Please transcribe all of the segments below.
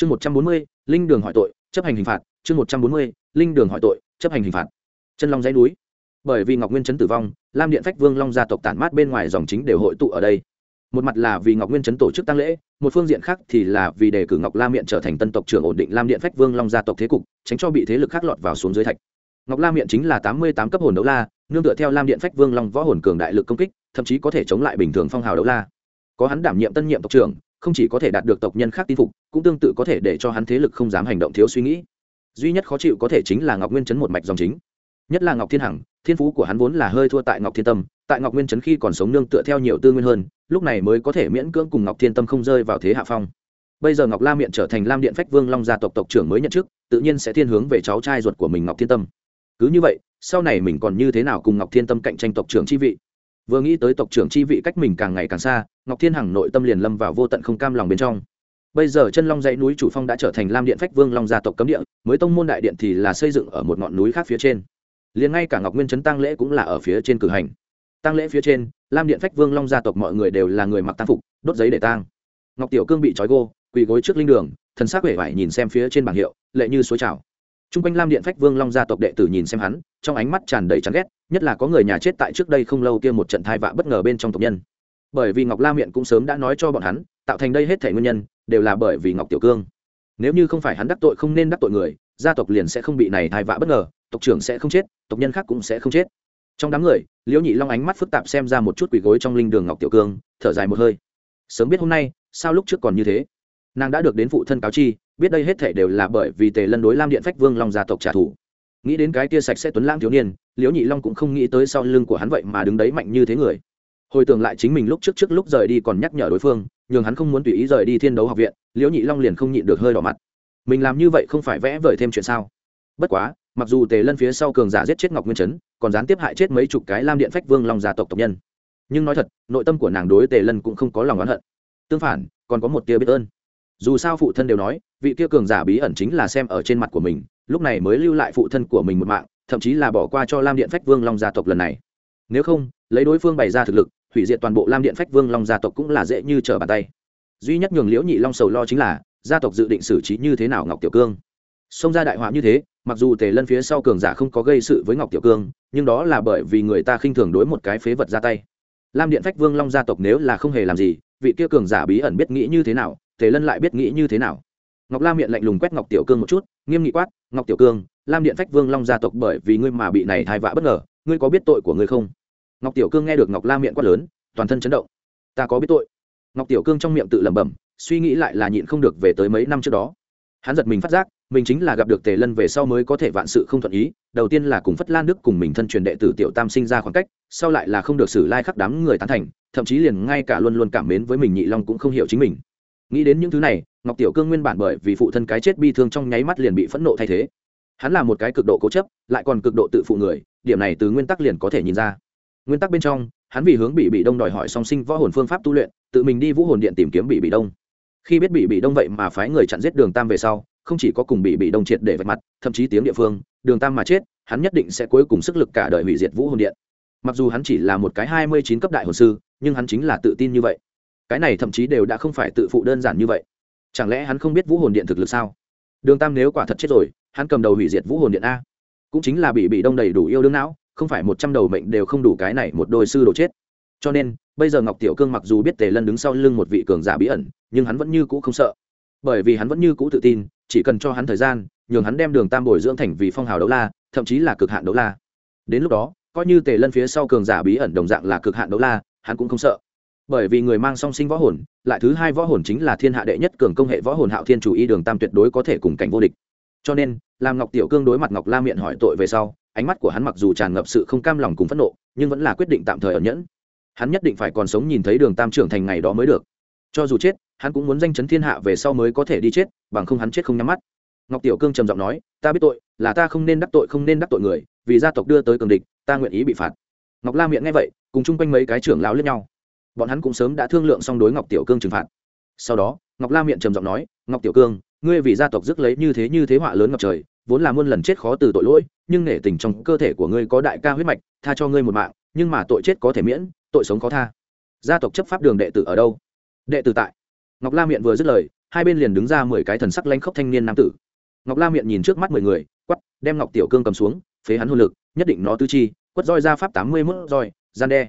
chương một trăm bốn mươi, linh đường hỏi tội, chấp hành hình phạt. Chương một trăm bốn mươi, linh đường hỏi tội, chấp hành hình phạt. Chân long dãy núi. Bởi vì ngọc nguyên chấn tử vong, lam điện phách vương long gia tộc tản mát bên ngoài dòng chính đều hội tụ ở đây. Một mặt là vì ngọc nguyên chấn tổ chức tăng lễ, một phương diện khác thì là vì đề cử ngọc La miện trở thành tân tộc trưởng ổn định lam điện phách vương long gia tộc thế cục, tránh cho bị thế lực khác lọt vào xuống dưới thạch. Ngọc La miện chính là tám mươi tám cấp hồn đấu la, nương tựa theo lam điện phách vương long võ hồn cường đại lực công kích, thậm chí có thể chống lại bình thường phong hào đấu la. Có hắn đảm nhiệm tân nhiệm tộc trưởng không chỉ có thể đạt được tộc nhân khác tin phục, cũng tương tự có thể để cho hắn thế lực không dám hành động thiếu suy nghĩ. Duy nhất khó chịu có thể chính là ngọc nguyên chấn một mạch dòng chính. Nhất là ngọc thiên hằng, thiên phú của hắn vốn là hơi thua tại ngọc thiên tâm, tại ngọc nguyên chấn khi còn sống nương tựa theo nhiều tư nguyên hơn, lúc này mới có thể miễn cưỡng cùng ngọc thiên tâm không rơi vào thế hạ phong. Bây giờ ngọc la miệng trở thành lam điện phách vương long gia tộc tộc trưởng mới nhận chức, tự nhiên sẽ thiên hướng về cháu trai ruột của mình ngọc thiên tâm. Cứ như vậy, sau này mình còn như thế nào cùng ngọc thiên tâm cạnh tranh tộc trưởng chi vị? Vừa nghĩ tới tộc trưởng chi vị cách mình càng ngày càng xa, ngọc thiên hằng nội tâm liền lâm vào vô tận không cam lòng bên trong. Bây giờ chân long dãy núi chủ phong đã trở thành lam điện phách vương long gia tộc cấm địa, mới tông môn đại điện thì là xây dựng ở một ngọn núi khác phía trên. Liền ngay cả ngọc nguyên trấn tăng lễ cũng là ở phía trên cử hành. Tăng lễ phía trên, lam điện phách vương long gia tộc mọi người đều là người mặc tăng phục, đốt giấy để tang. Ngọc tiểu cương bị trói gô, quỳ gối trước linh đường, thần sắc vẻ vải nhìn xem phía trên bảng hiệu, lệ như suối trào. Trung quanh lam điện phách vương long gia tộc đệ tử nhìn xem hắn, trong ánh mắt tràn đầy chán ghét, nhất là có người nhà chết tại trước đây không lâu kia một trận thai vạ bất ngờ bên trong tộc nhân. Bởi vì ngọc la miệng cũng sớm đã nói cho bọn hắn, tạo thành đây hết thảy nguyên nhân, đều là bởi vì ngọc tiểu cương. Nếu như không phải hắn đắc tội không nên đắc tội người, gia tộc liền sẽ không bị này thai vạ bất ngờ, tộc trưởng sẽ không chết, tộc nhân khác cũng sẽ không chết. Trong đám người, liễu nhị long ánh mắt phức tạp xem ra một chút quỷ gối trong linh đường ngọc tiểu cương, thở dài một hơi. Sớm biết hôm nay, sao lúc trước còn như thế? Nàng đã được đến phụ thân cáo chi biết đây hết thể đều là bởi vì tề lân đối lam điện phách vương long gia tộc trả thù. Nghĩ đến cái tia sạch sẽ tuấn lãng thiếu niên, liễu nhị long cũng không nghĩ tới sau lưng của hắn vậy mà đứng đấy mạnh như thế người. Hồi tưởng lại chính mình lúc trước trước lúc rời đi còn nhắc nhở đối phương, nhường hắn không muốn tùy ý rời đi thiên đấu học viện, liễu nhị long liền không nhịn được hơi đỏ mặt. Mình làm như vậy không phải vẽ vời thêm chuyện sao? Bất quá, mặc dù tề lân phía sau cường giả giết chết ngọc nguyên chấn còn gián tiếp hại chết mấy chục cái lam điện phách vương long gia tộc tộc nhân. Nhưng nói thật, nội tâm của nàng đối tề lân cũng không có lòng oán hận. Tương phản, còn có một tia biết ơn. Dù sao phụ thân đều nói vị kia cường giả bí ẩn chính là xem ở trên mặt của mình, lúc này mới lưu lại phụ thân của mình một mạng, thậm chí là bỏ qua cho lam điện phách vương long gia tộc lần này. Nếu không, lấy đối phương bày ra thực lực, hủy diệt toàn bộ lam điện phách vương long gia tộc cũng là dễ như trở bàn tay. Duy nhất nhường liễu nhị long sầu lo chính là, gia tộc dự định xử trí như thế nào ngọc tiểu cương. Xông ra đại họa như thế, mặc dù tề lân phía sau cường giả không có gây sự với ngọc tiểu cương, nhưng đó là bởi vì người ta khinh thường đối một cái phế vật ra tay. Lam điện phách vương long gia tộc nếu là không hề làm gì, vị kia cường giả bí ẩn biết nghĩ như thế nào, tề lân lại biết nghĩ như thế nào ngọc lam miệng lạnh lùng quét ngọc tiểu cương một chút, nghiêm nghị quát, ngọc tiểu cương, lam điện phách vương long gia tộc bởi vì ngươi mà bị này thai vạ bất ngờ, ngươi có biết tội của ngươi không? Ngọc tiểu cương nghe được ngọc lam miệng quát lớn, toàn thân chấn động. Ta có biết tội. Ngọc tiểu cương trong miệng tự lẩm bẩm, suy nghĩ lại là nhịn không được về tới mấy năm trước đó. Hắn giật mình phát giác, mình chính là gặp được tề lân về sau mới có thể vạn sự không thuận ý, đầu tiên là cùng phất lan đức cùng mình thân truyền đệ tử tiểu tam sinh ra khoảng cách, sau lại là không được xử lai khắc đám người tán thành, thậm chí liền ngay cả luôn luôn cảm mến với mình nhị long cũng không hiểu chính mình nghĩ đến những thứ này, ngọc tiểu cương nguyên bản bởi vì phụ thân cái chết bi thương trong nháy mắt liền bị phẫn nộ thay thế. Hắn là một cái cực độ cố chấp, lại còn cực độ tự phụ người, điểm này từ nguyên tắc liền có thể nhìn ra. Nguyên tắc bên trong, hắn vì hướng bị bị đông đòi hỏi song sinh võ hồn phương pháp tu luyện, tự mình đi vũ hồn điện tìm kiếm bị bị đông. Khi biết bị bị đông vậy mà phái người chặn giết đường tam về sau, không chỉ có cùng bị bị đông triệt để vạch mặt, thậm chí tiếng địa phương, đường tam mà chết, hắn nhất định sẽ cuối cùng sức lực cả đời hủy diệt vũ hồn điện. Mặc dù hắn chỉ là một cái hai mươi chín cấp đại hồn sư, nhưng hắn chính là tự tin như vậy cái này thậm chí đều đã không phải tự phụ đơn giản như vậy. Chẳng lẽ hắn không biết vũ hồn điện thực lực sao? Đường tam nếu quả thật chết rồi, hắn cầm đầu hủy diệt vũ hồn điện a. Cũng chính là bị bị đông đầy đủ yêu đương não, không phải một trăm đầu mệnh đều không đủ cái này một đôi sư đồ chết. Cho nên, bây giờ ngọc tiểu cương mặc dù biết tề lân đứng sau lưng một vị cường giả bí ẩn, nhưng hắn vẫn như cũ không sợ. Bởi vì hắn vẫn như cũ tự tin, chỉ cần cho hắn thời gian, nhường hắn đem đường tam bồi dưỡng thành vì phong hào đấu la, thậm chí là cực hạn đấu la. Đến lúc đó, coi như tề lân phía sau cường giả bí ẩn đồng dạng là cực hạn đấu la, hắn cũng không sợ bởi vì người mang song sinh võ hồn, lại thứ hai võ hồn chính là thiên hạ đệ nhất cường công hệ võ hồn hạo thiên chủ y đường tam tuyệt đối có thể cùng cảnh vô địch. Cho nên làm ngọc tiểu cương đối mặt ngọc la miệng hỏi tội về sau, ánh mắt của hắn mặc dù tràn ngập sự không cam lòng cùng phẫn nộ, nhưng vẫn là quyết định tạm thời ẩn nhẫn. Hắn nhất định phải còn sống nhìn thấy đường tam trưởng thành ngày đó mới được. Cho dù chết, hắn cũng muốn danh chấn thiên hạ về sau mới có thể đi chết, bằng không hắn chết không nhắm mắt. Ngọc tiểu cương trầm giọng nói, ta biết tội, là ta không nên đắc tội không nên đắc tội người, vì gia tộc đưa tới cường địch, ta nguyện ý bị phạt. Ngọc la miệng nghe vậy, cùng chung quanh mấy cái trưởng lao lướt nhau bọn hắn cũng sớm đã thương lượng xong đối ngọc tiểu cương trừng phạt. Sau đó, ngọc la miệng trầm giọng nói, ngọc tiểu cương, ngươi vì gia tộc rước lấy như thế như thế họa lớn ngập trời, vốn là muôn lần chết khó từ tội lỗi, nhưng nể tình trong cơ thể của ngươi có đại ca huyết mạch, tha cho ngươi một mạng, nhưng mà tội chết có thể miễn, tội sống khó tha. Gia tộc chấp pháp đường đệ tử ở đâu? Đệ tử tại. Ngọc la miệng vừa dứt lời, hai bên liền đứng ra mười cái thần sắc lanh khốc thanh niên nam tử. Ngọc la miệng nhìn trước mắt mười người quắp đem ngọc tiểu cương cầm xuống, phế hắn hôn lực, nhất định nó tư chi, quất roi ra pháp tám mươi mốt roi, gian đe.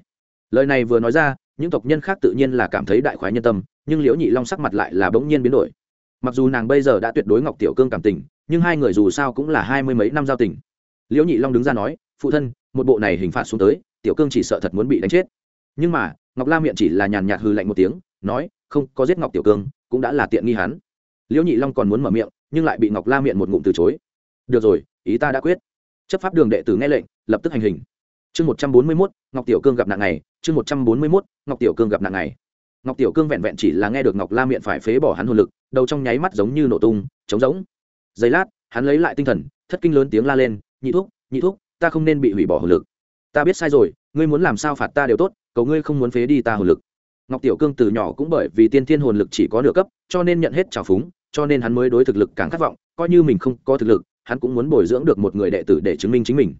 Lời này vừa nói ra những tộc nhân khác tự nhiên là cảm thấy đại khoái nhân tâm, nhưng liễu nhị long sắc mặt lại là bỗng nhiên biến đổi. Mặc dù nàng bây giờ đã tuyệt đối ngọc tiểu cương cảm tình, nhưng hai người dù sao cũng là hai mươi mấy năm giao tình. Liễu nhị long đứng ra nói, phụ thân, một bộ này hình phạt xuống tới, tiểu cương chỉ sợ thật muốn bị đánh chết. Nhưng mà, ngọc la miệng chỉ là nhàn nhạt hư lạnh một tiếng, nói, không, có giết ngọc tiểu cương, cũng đã là tiện nghi hắn. Liễu nhị long còn muốn mở miệng, nhưng lại bị ngọc la miệng một ngụm từ chối. Được rồi, ý ta đã quyết. Chấp pháp đường đệ tử nghe lệnh, lập tức hành hình chương một trăm bốn mươi mốt, ngọc tiểu cương gặp nạn này, chương một trăm bốn mươi mốt, ngọc tiểu cương gặp nạn này. Ngọc tiểu cương vẹn vẹn chỉ là nghe được ngọc la miệng phải phế bỏ hắn hồn lực, đầu trong nháy mắt giống như nổ tung, trống rỗng. Giây lát, hắn lấy lại tinh thần, thất kinh lớn tiếng la lên, nhị thuốc nhị thuốc ta không nên bị hủy bỏ hồn lực. Ta biết sai rồi, ngươi muốn làm sao phạt ta đều tốt, cầu ngươi không muốn phế đi ta hồn lực. Ngọc tiểu cương từ nhỏ cũng bởi vì tiên thiên hồn lực chỉ có nửa cấp, cho nên nhận hết trào phúng, cho nên hắn mới đối thực lực càng khát vọng, coi như mình không có thực lực, hắn cũng muốn bồi dưỡng được một người đệ tử để chứng minh chính mình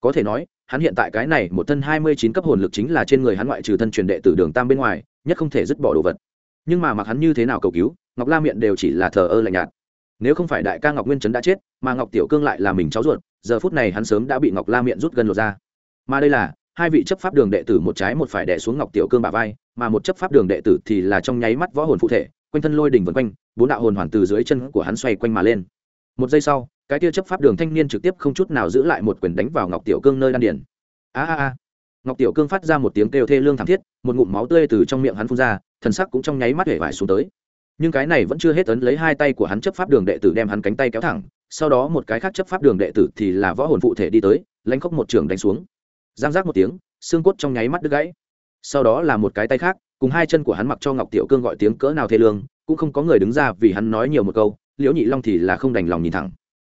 có thể nói, hắn hiện tại cái này một thân hai mươi chín cấp hồn lực chính là trên người hắn ngoại trừ thân truyền đệ tử đường tam bên ngoài, nhất không thể dứt bỏ đồ vật. Nhưng mà mặc hắn như thế nào cầu cứu, ngọc la miệng đều chỉ là thờ ơ lạnh nhạt. Nếu không phải đại ca ngọc nguyên trấn đã chết, mà ngọc tiểu cương lại là mình cháu ruột, giờ phút này hắn sớm đã bị ngọc la miệng rút gần lột ra. Mà đây là, hai vị chấp pháp đường đệ tử một trái một phải đẻ xuống ngọc tiểu cương bà vai, mà một chấp pháp đường đệ tử thì là trong nháy mắt võ hồn phụ thể, quanh thân lôi đỉnh vân quanh, bốn đạo hồn hoàn từ dưới chân của hắn xoay quanh mà lên. Một giây sau cái tia chấp pháp đường thanh niên trực tiếp không chút nào giữ lại một quyền đánh vào ngọc tiểu cương nơi đan điển a a a. Ngọc tiểu cương phát ra một tiếng kêu thê lương thảm thiết, một ngụm máu tươi từ trong miệng hắn phun ra, thần sắc cũng trong nháy mắt hể vải xuống tới. Nhưng cái này vẫn chưa hết ấn lấy hai tay của hắn chấp pháp đường đệ tử đem hắn cánh tay kéo thẳng, sau đó một cái khác chấp pháp đường đệ tử thì là võ hồn phụ thể đi tới, lãnh khóc một trường đánh xuống. Giang giác một tiếng, xương cốt trong nháy mắt đứt gãy. Sau đó là một cái tay khác, cùng hai chân của hắn mặc cho ngọc tiểu cương gọi tiếng cỡ nào thê lương, cũng không có người đứng ra vì hắn nói nhiều một câu, liễu nhị long thì là không đành lòng nhìn thẳng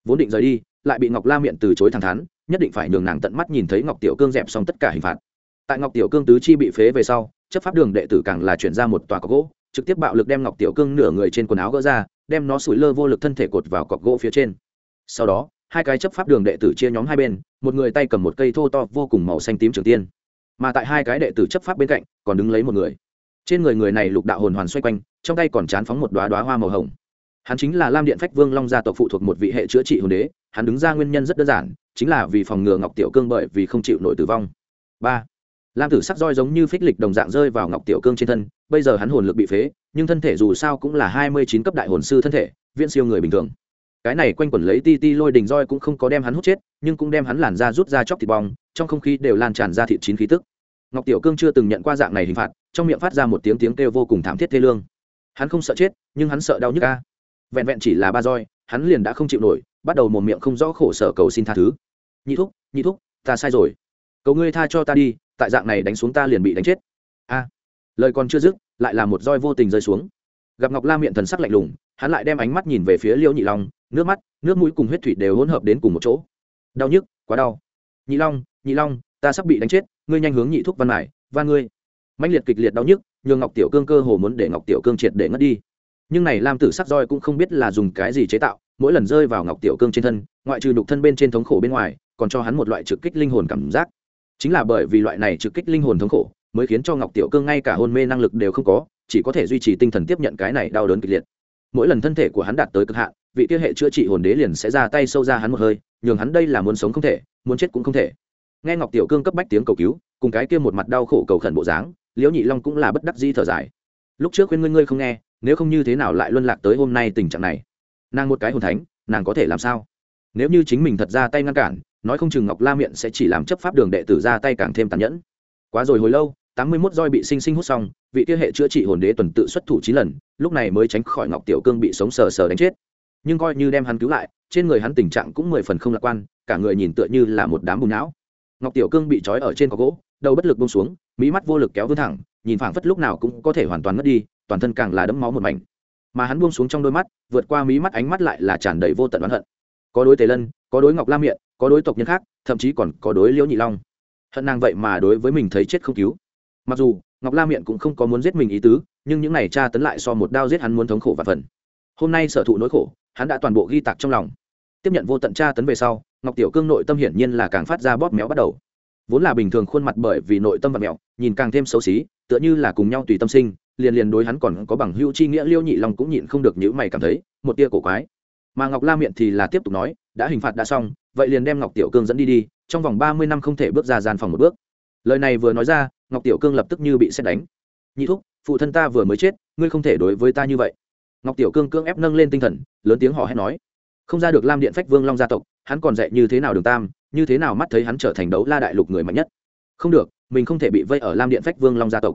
vốn định rời đi, lại bị ngọc la miệng từ chối thẳng thắn, nhất định phải nhường nàng tận mắt nhìn thấy ngọc tiểu cương dẹp xong tất cả hình phạt. Tại ngọc tiểu cương tứ chi bị phế về sau, chấp pháp đường đệ tử càng là chuyển ra một tòa cọc gỗ, trực tiếp bạo lực đem ngọc tiểu cương nửa người trên quần áo gỡ ra, đem nó sủi lơ vô lực thân thể cột vào cọc gỗ phía trên. Sau đó, hai cái chấp pháp đường đệ tử chia nhóm hai bên, một người tay cầm một cây thô to vô cùng màu xanh tím trường tiên, mà tại hai cái đệ tử chấp pháp bên cạnh còn đứng lấy một người. Trên người người này lục đạo hồn hoàn xoay quanh, trong tay còn chán phóng một đoá đoá hoa màu hồng hắn chính là lam điện phách vương long gia tộc phụ thuộc một vị hệ chữa trị hồn đế, hắn đứng ra nguyên nhân rất đơn giản, chính là vì phòng ngừa ngọc tiểu cương bởi vì không chịu nổi tử vong. Ba, lam tử sắc roi giống như phích lịch đồng dạng rơi vào ngọc tiểu cương trên thân, bây giờ hắn hồn lực bị phế, nhưng thân thể dù sao cũng là hai mươi chín cấp đại hồn sư thân thể, viễn siêu người bình thường. Cái này quanh quẩn lấy ti ti lôi đình roi cũng không có đem hắn hút chết, nhưng cũng đem hắn làn ra rút ra chóc thịt bong, trong không khí đều lan tràn ra thịt chín khí tức. Ngọc tiểu cương chưa từng nhận qua dạng này hình phạt, trong miệng phát ra một tiếng tiếng kêu vô cùng thảm thiết thê lương. Hắn không sợ chết, nhưng hắn sợ đau nhức ca vẹn vẹn chỉ là ba roi, hắn liền đã không chịu nổi, bắt đầu một miệng không rõ khổ sở cầu xin tha thứ. Nhị thúc nhị thúc, ta sai rồi. Cầu ngươi tha cho ta đi, tại dạng này đánh xuống ta liền bị đánh chết. A. Lời còn chưa dứt, lại là một roi vô tình rơi xuống. Gặp ngọc la miệng thần sắc lạnh lùng, hắn lại đem ánh mắt nhìn về phía liêu nhị long, nước mắt, nước mũi cùng huyết thủy đều hỗn hợp đến cùng một chỗ. Đau nhức, quá đau. Nhị long nhị long, ta sắp bị đánh chết, ngươi nhanh hướng nhị thúc văn mải và ngươi. Mạnh liệt kịch liệt đau nhức, nhường ngọc tiểu cương cơ hồ muốn để ngọc tiểu cương triệt để ngất đi nhưng này lam tử sắc roi cũng không biết là dùng cái gì chế tạo, mỗi lần rơi vào ngọc tiểu cương trên thân, ngoại trừ đục thân bên trên thống khổ bên ngoài, còn cho hắn một loại trực kích linh hồn cảm giác. Chính là bởi vì loại này trực kích linh hồn thống khổ, mới khiến cho ngọc tiểu cương ngay cả hôn mê năng lực đều không có, chỉ có thể duy trì tinh thần tiếp nhận cái này đau đớn kịch liệt. Mỗi lần thân thể của hắn đạt tới cực hạn, vị tiêu hệ chữa trị hồn đế liền sẽ ra tay sâu ra hắn một hơi, nhường hắn đây là muốn sống không thể, muốn chết cũng không thể. Nghe ngọc tiểu cương cấp bách tiếng cầu cứu, cùng cái kia một mặt đau khổ cầu khẩn bộ dáng, liễu nhị long cũng là bất đắc di thở dài lúc trước khuyên ngươi ngươi không nghe, nếu không như thế nào lại luân lạc tới hôm nay tình trạng này? Nàng một cái hồn thánh, nàng có thể làm sao? Nếu như chính mình thật ra tay ngăn cản, nói không chừng ngọc la miệng sẽ chỉ làm chấp pháp đường đệ tử ra tay càng thêm tàn nhẫn. Quá rồi hồi lâu, tám mươi mốt roi bị sinh sinh hút xong, vị kia hệ chữa trị hồn đế tuần tự xuất thủ chín lần, lúc này mới tránh khỏi ngọc tiểu cương bị sống sờ sờ đánh chết. Nhưng coi như đem hắn cứu lại, trên người hắn tình trạng cũng mười phần không lạc quan, cả người nhìn tựa như là một đám bùn não. Ngọc tiểu cương bị trói ở trên có gỗ, đầu bất lực bông xuống mỹ mắt vô lực kéo vươn thẳng nhìn phảng phất lúc nào cũng có thể hoàn toàn ngất đi, toàn thân càng là đẫm máu một mảnh. Mà hắn buông xuống trong đôi mắt, vượt qua mí mắt ánh mắt lại là tràn đầy vô tận oán hận. Có đối tề lân, có đối ngọc lam miệng có đối tộc nhân khác, thậm chí còn có đối liễu nhị long. Hận nàng vậy mà đối với mình thấy chết không cứu. Mặc dù, ngọc la miệng cũng không có muốn giết mình ý tứ, nhưng những này tra tấn lại so một đao giết hắn muốn thống khổ và phần. Hôm nay sở thụ nỗi khổ, hắn đã toàn bộ ghi tạc trong lòng. Tiếp nhận vô tận tra tấn về sau, ngọc tiểu cương nội tâm hiển nhiên là càng phát ra bóp méo bắt đầu vốn là bình thường khuôn mặt bởi vì nội tâm và mẹo, nhìn càng thêm xấu xí, tựa như là cùng nhau tùy tâm sinh, liền liền đối hắn còn có bằng hữu chi nghĩa liêu nhị long cũng nhịn không được những mày cảm thấy, một tia cổ quái. Mà ngọc la miệng thì là tiếp tục nói, đã hình phạt đã xong, vậy liền đem ngọc tiểu cương dẫn đi đi, trong vòng ba mươi năm không thể bước ra gian phòng một bước. Lời này vừa nói ra, ngọc tiểu cương lập tức như bị xét đánh. Nhị thúc, phụ thân ta vừa mới chết, ngươi không thể đối với ta như vậy. Ngọc tiểu cương cương ép nâng lên tinh thần, lớn tiếng họ hét nói, không ra được lam điện phách vương long gia tộc, hắn còn dạy như thế nào đường tam như thế nào mắt thấy hắn trở thành đấu la đại lục người mạnh nhất? Không được, mình không thể bị vây ở lam điện phách vương long gia tộc.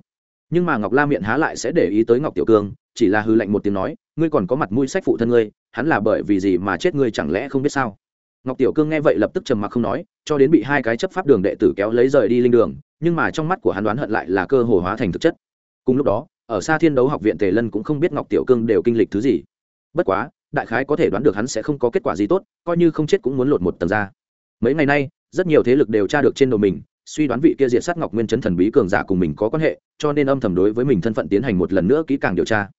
Nhưng mà ngọc lam miệng há lại sẽ để ý tới ngọc tiểu cương, chỉ là hư lệnh một tiếng nói, ngươi còn có mặt mũi sách phụ thân ngươi, hắn là bởi vì gì mà chết ngươi chẳng lẽ không biết sao? Ngọc tiểu cương nghe vậy lập tức trầm mặc không nói, cho đến bị hai cái chấp pháp đường đệ tử kéo lấy rời đi linh đường, nhưng mà trong mắt của hắn đoán hận lại là cơ hồ hóa thành thực chất. Cùng lúc đó, ở xa thiên đấu học viện tề lân cũng không biết ngọc tiểu cương đều kinh lịch thứ gì. Bất quá, đại khái có thể đoán được hắn sẽ không có kết quả gì tốt, coi như không chết cũng muốn lột một tầng ra mấy ngày nay, rất nhiều thế lực đều tra được trên đầu mình, suy đoán vị kia diện sát ngọc nguyên chấn thần bí cường giả cùng mình có quan hệ, cho nên âm thầm đối với mình thân phận tiến hành một lần nữa kỹ càng điều tra.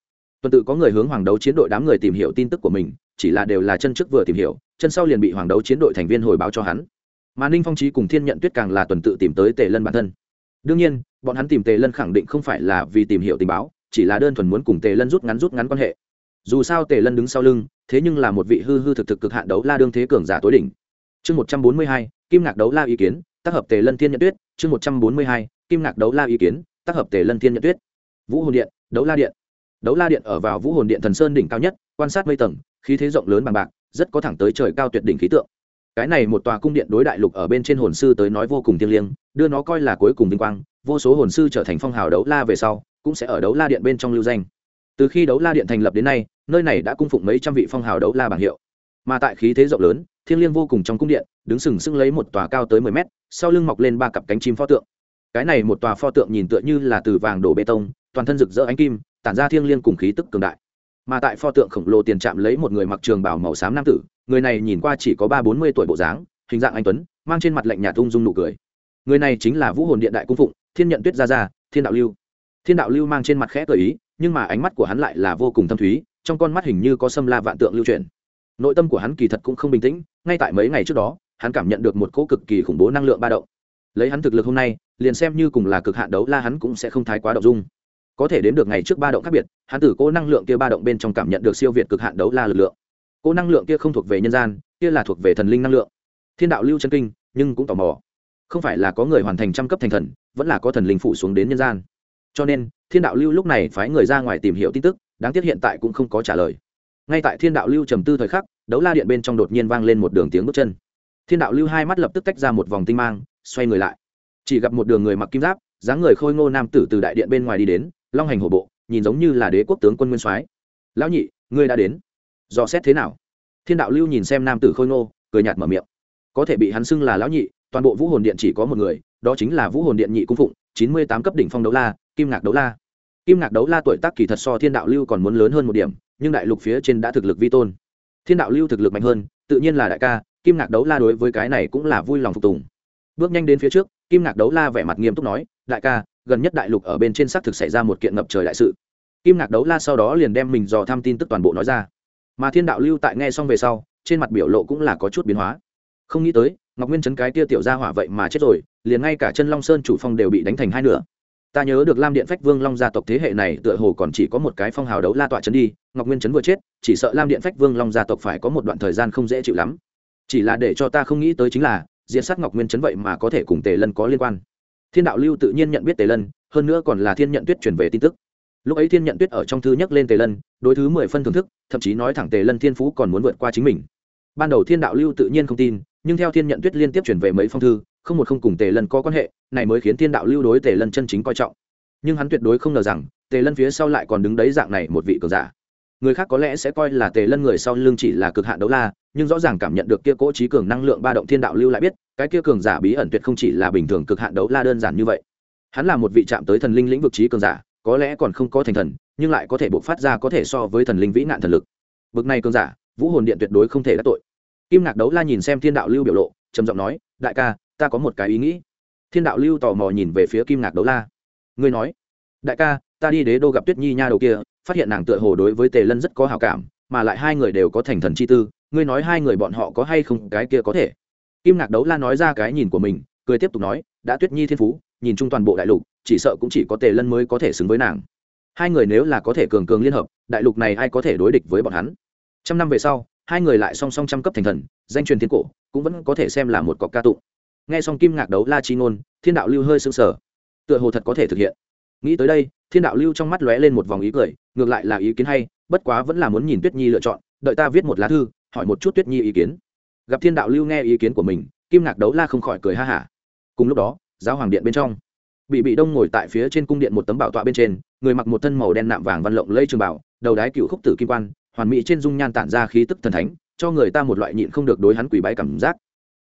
Tuần tự có người hướng hoàng đấu chiến đội đám người tìm hiểu tin tức của mình, chỉ là đều là chân trước vừa tìm hiểu, chân sau liền bị hoàng đấu chiến đội thành viên hồi báo cho hắn. Mà ninh phong trí cùng thiên nhận tuyết càng là tuần tự tìm tới tề lân bản thân. Đương nhiên, bọn hắn tìm tề lân khẳng định không phải là vì tìm hiểu tình báo, chỉ là đơn thuần muốn cùng tề lân rút ngắn rút ngắn quan hệ. Dù sao tề lân đứng sau lưng, thế nhưng là một vị hư hư thực thực cực hạn đấu la đương thế cường giả tối đỉnh chương một trăm bốn mươi hai, kim ngạc đấu la ý kiến, tác hợp tề lân thiên nhận tuyết. Chương một trăm bốn mươi hai, kim ngạc đấu la ý kiến, tác hợp tề lân thiên nhận tuyết. Vũ hồn điện, đấu la điện. Đấu la điện ở vào vũ hồn điện thần sơn đỉnh cao nhất, quan sát mây tầng, khí thế rộng lớn bằng bạc, rất có thẳng tới trời cao tuyệt đỉnh khí tượng. Cái này một tòa cung điện đối đại lục ở bên trên hồn sư tới nói vô cùng thiêng liêng, đưa nó coi là cuối cùng vinh quang, vô số hồn sư trở thành phong hào đấu la về sau, cũng sẽ ở đấu la điện bên trong lưu danh. Từ khi đấu la điện thành lập đến nay, nơi này đã cung phụng mấy trăm vị phong hào đấu la bảng hiệu mà tại khí thế rộng lớn, thiêng liêng vô cùng trong cung điện, đứng sừng sững lấy một tòa cao tới mười mét, sau lưng mọc lên ba cặp cánh chim pho tượng. Cái này một tòa pho tượng nhìn tựa như là từ vàng đổ bê tông, toàn thân rực rỡ ánh kim, tản ra thiêng liêng cùng khí tức cường đại. Mà tại pho tượng khổng lồ tiền chạm lấy một người mặc trường bảo màu xám nam tử, người này nhìn qua chỉ có ba bốn mươi tuổi bộ dáng, hình dạng anh tuấn, mang trên mặt lạnh nhà tung dung nụ cười. Người này chính là vũ hồn điện đại cung phụng, thiên nhận tuyết gia gia, thiên đạo lưu. Thiên đạo lưu mang trên mặt khẽ cờ ý, nhưng mà ánh mắt của hắn lại là vô cùng thâm thúy, trong con mắt hình như có xâm la vạn tượng lưu truyền nội tâm của hắn kỳ thật cũng không bình tĩnh, ngay tại mấy ngày trước đó, hắn cảm nhận được một cỗ cực kỳ khủng bố năng lượng ba động. Lấy hắn thực lực hôm nay, liền xem như cùng là cực hạn đấu la hắn cũng sẽ không thái quá động dung. Có thể đến được ngày trước ba động khác biệt, hắn từ cỗ năng lượng kia ba động bên trong cảm nhận được siêu việt cực hạn đấu la lực lượng. Cỗ năng lượng kia không thuộc về nhân gian, kia là thuộc về thần linh năng lượng. Thiên đạo lưu chân kinh, nhưng cũng tò mò. Không phải là có người hoàn thành trăm cấp thành thần, vẫn là có thần linh phụ xuống đến nhân gian. Cho nên, thiên đạo lưu lúc này phái người ra ngoài tìm hiểu tin tức, đáng tiếc hiện tại cũng không có trả lời ngay tại thiên đạo lưu trầm tư thời khắc, đấu la điện bên trong đột nhiên vang lên một đường tiếng bước chân. Thiên đạo lưu hai mắt lập tức tách ra một vòng tinh mang, xoay người lại. Chỉ gặp một đường người mặc kim giáp, dáng người khôi ngô nam tử từ đại điện bên ngoài đi đến, long hành hổ bộ, nhìn giống như là đế quốc tướng quân nguyên soái. Lão nhị, ngươi đã đến. Dò xét thế nào? Thiên đạo lưu nhìn xem nam tử khôi ngô, cười nhạt mở miệng. Có thể bị hắn xưng là lão nhị, toàn bộ vũ hồn điện chỉ có một người, đó chính là vũ hồn điện nhị cung phụng, chín mươi tám cấp đỉnh phong đấu la, kim ngạc đấu la kim ngạc đấu la tuổi tác kỳ thật so thiên đạo lưu còn muốn lớn hơn một điểm, nhưng đại lục phía trên đã thực lực vi tôn. Thiên đạo lưu thực lực mạnh hơn, tự nhiên là đại ca, kim ngạc đấu la đối với cái này cũng là vui lòng phục tùng. Bước nhanh đến phía trước, kim ngạc đấu la vẻ mặt nghiêm túc nói, đại ca, gần nhất đại lục ở bên trên xác thực xảy ra một kiện ngập trời đại sự. Kim ngạc đấu la sau đó liền đem mình dò thăm tin tức toàn bộ nói ra. Mà thiên đạo lưu tại nghe xong về sau, trên mặt biểu lộ cũng là có chút biến hóa. Không nghĩ tới, ngọc nguyên Trấn cái tia tiểu ra hỏa vậy mà chết rồi, liền ngay cả chân long sơn chủ phong đều bị đánh thành hai nửa ta nhớ được lam điện phách vương long gia tộc thế hệ này tựa hồ còn chỉ có một cái phong hào đấu la tọa trấn đi, ngọc nguyên chấn vừa chết, chỉ sợ lam điện phách vương long gia tộc phải có một đoạn thời gian không dễ chịu lắm. Chỉ là để cho ta không nghĩ tới chính là diện sát ngọc nguyên chấn vậy mà có thể cùng tề lân có liên quan. Thiên đạo lưu tự nhiên nhận biết tề lân, hơn nữa còn là thiên nhận tuyết truyền về tin tức. Lúc ấy thiên nhận tuyết ở trong thư nhắc lên tề lân, đối thứ mười phân thưởng thức, thậm chí nói thẳng tề lân thiên phú còn muốn vượt qua chính mình. Ban đầu thiên đạo lưu tự nhiên không tin, nhưng theo thiên nhận tuyết liên tiếp chuyển về mấy phong thư không một không cùng tề lân có quan hệ, này mới khiến thiên đạo lưu đối tề lân chân chính coi trọng. Nhưng hắn tuyệt đối không ngờ rằng, tề lân phía sau lại còn đứng đấy dạng này một vị cường giả. Người khác có lẽ sẽ coi là tề lân người sau lưng chỉ là cực hạn đấu la, nhưng rõ ràng cảm nhận được kia cỗ trí cường năng lượng ba động thiên đạo lưu lại biết, cái kia cường giả bí ẩn tuyệt không chỉ là bình thường cực hạn đấu la đơn giản như vậy. Hắn là một vị chạm tới thần linh lĩnh vực trí cường giả, có lẽ còn không có thành thần, nhưng lại có thể buộc phát ra có thể so với thần linh vĩ nạn thần lực. Bực này cường giả, vũ hồn điện tuyệt đối không thể đắc tội. Kim ngạc đấu la nhìn xem thiên đạo lưu biểu lộ, trầm giọng nói, đại ca ta có một cái ý nghĩ. Thiên đạo lưu tò mò nhìn về phía kim ngạc đấu la. Ngươi nói, đại ca, ta đi đế đô gặp tuyết nhi nha đầu kia, phát hiện nàng tựa hồ đối với tề lân rất có hào cảm, mà lại hai người đều có thành thần chi tư, ngươi nói hai người bọn họ có hay không cái kia có thể? Kim ngạc đấu la nói ra cái nhìn của mình, cười tiếp tục nói, đã tuyết nhi thiên phú, nhìn chung toàn bộ đại lục, chỉ sợ cũng chỉ có tề lân mới có thể xứng với nàng. Hai người nếu là có thể cường cường liên hợp, đại lục này ai có thể đối địch với bọn hắn? Trăm năm về sau, hai người lại song song trăm cấp thành thần, danh truyền thiên cổ, cũng vẫn có thể xem là một cọc ca tụng nghe xong kim ngạc đấu la chi ngôn, thiên đạo lưu hơi sững sờ. Tựa hồ thật có thể thực hiện. Nghĩ tới đây, thiên đạo lưu trong mắt lóe lên một vòng ý cười, ngược lại là ý kiến hay, bất quá vẫn là muốn nhìn tuyết nhi lựa chọn, đợi ta viết một lá thư, hỏi một chút tuyết nhi ý kiến. Gặp thiên đạo lưu nghe ý kiến của mình, kim ngạc đấu la không khỏi cười ha hả. Cùng lúc đó, giáo hoàng điện bên trong bị bị đông ngồi tại phía trên cung điện một tấm bảo tọa bên trên, người mặc một thân màu đen nạm vàng văn lộng lây trường bảo, đầu đái cựu khúc tử kim quan, hoàn mỹ trên dung nhan tản ra khí tức thần thánh, cho người ta một loại nhịn không được đối hắn quỷ bái cảm giác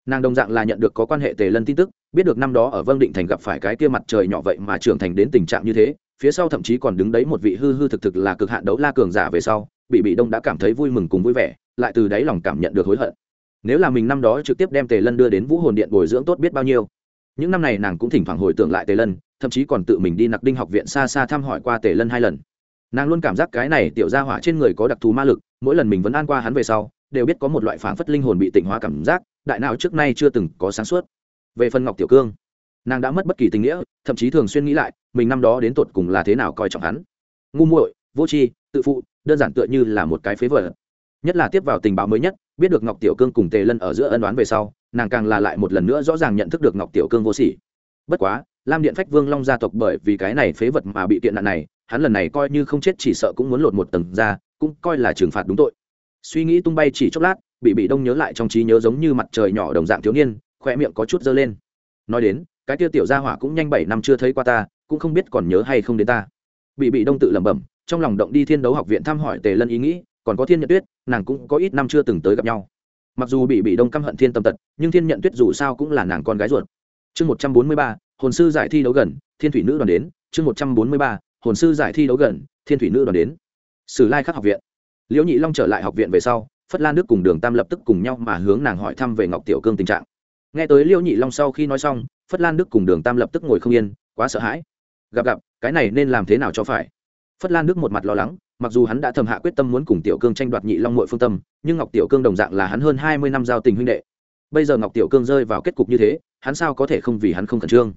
nàng đồng dạng là nhận được có quan hệ tề lân tin tức, biết được năm đó ở vâng định thành gặp phải cái kia mặt trời nhỏ vậy mà trưởng thành đến tình trạng như thế, phía sau thậm chí còn đứng đấy một vị hư hư thực thực là cực hạn đấu la cường giả về sau, bị bị đông đã cảm thấy vui mừng cùng vui vẻ, lại từ đáy lòng cảm nhận được hối hận. Nếu là mình năm đó trực tiếp đem tề lân đưa đến vũ hồn điện bồi dưỡng tốt biết bao nhiêu. Những năm này nàng cũng thỉnh thoảng hồi tưởng lại tề lân, thậm chí còn tự mình đi nặc đinh học viện xa xa thăm hỏi qua tề lân hai lần. Nàng luôn cảm giác cái này tiểu ra hỏa trên người có đặc thù ma lực, mỗi lần mình vẫn an qua hắn về sau đều biết có một loại phảng phất linh hồn bị tịnh hóa cảm giác, đại nào trước nay chưa từng có sáng suốt. Về phần ngọc tiểu cương, nàng đã mất bất kỳ tình nghĩa, thậm chí thường xuyên nghĩ lại, mình năm đó đến tột cùng là thế nào coi trọng hắn. Ngu muội, vô tri, tự phụ, đơn giản tựa như là một cái phế vật. Nhất là tiếp vào tình báo mới nhất, biết được ngọc tiểu cương cùng tề lân ở giữa ân đoán về sau, nàng càng là lại một lần nữa rõ ràng nhận thức được ngọc tiểu cương vô sỉ. Bất quá, lam điện phách vương long gia tộc bởi vì cái này phế vật mà bị kiện nạn này, hắn lần này coi như không chết chỉ sợ cũng muốn lột một tầng ra, cũng coi là trừng phạt đúng tội suy nghĩ tung bay chỉ chốc lát, bị bị đông nhớ lại trong trí nhớ giống như mặt trời nhỏ đồng dạng thiếu niên khoe miệng có chút dơ lên. Nói đến, cái tiêu tiểu gia hỏa cũng nhanh bảy năm chưa thấy qua ta, cũng không biết còn nhớ hay không đến ta. Bị bị đông tự lẩm bẩm, trong lòng động đi thiên đấu học viện thăm hỏi tề lân ý nghĩ, còn có thiên nhận tuyết, nàng cũng có ít năm chưa từng tới gặp nhau. Mặc dù bị bị đông căm hận thiên tâm tật, nhưng thiên nhận tuyết dù sao cũng là nàng con gái ruột. Chương một trăm bốn mươi ba, hồn sư giải thi đấu gần, thiên thủy nữ đoàn đến. Chương một trăm bốn mươi ba, hồn sư giải thi đấu gần, thiên thủy nữ đoàn đến. Sử lai khắc học viện liễu nhị long trở lại học viện về sau, phất lan nước cùng đường tam lập tức cùng nhau mà hướng nàng hỏi thăm về ngọc tiểu cương tình trạng. Nghe tới liễu nhị long sau khi nói xong, phất lan đức cùng đường tam lập tức ngồi không yên, quá sợ hãi. Gặp gặp, cái này nên làm thế nào cho phải? Phất lan đức một mặt lo lắng, mặc dù hắn đã thầm hạ quyết tâm muốn cùng tiểu cương tranh đoạt nhị long mội phương tâm, nhưng ngọc tiểu cương đồng dạng là hắn hơn hai mươi năm giao tình huynh đệ. Bây giờ ngọc tiểu cương rơi vào kết cục như thế, hắn sao có thể không vì hắn không khẩn trương?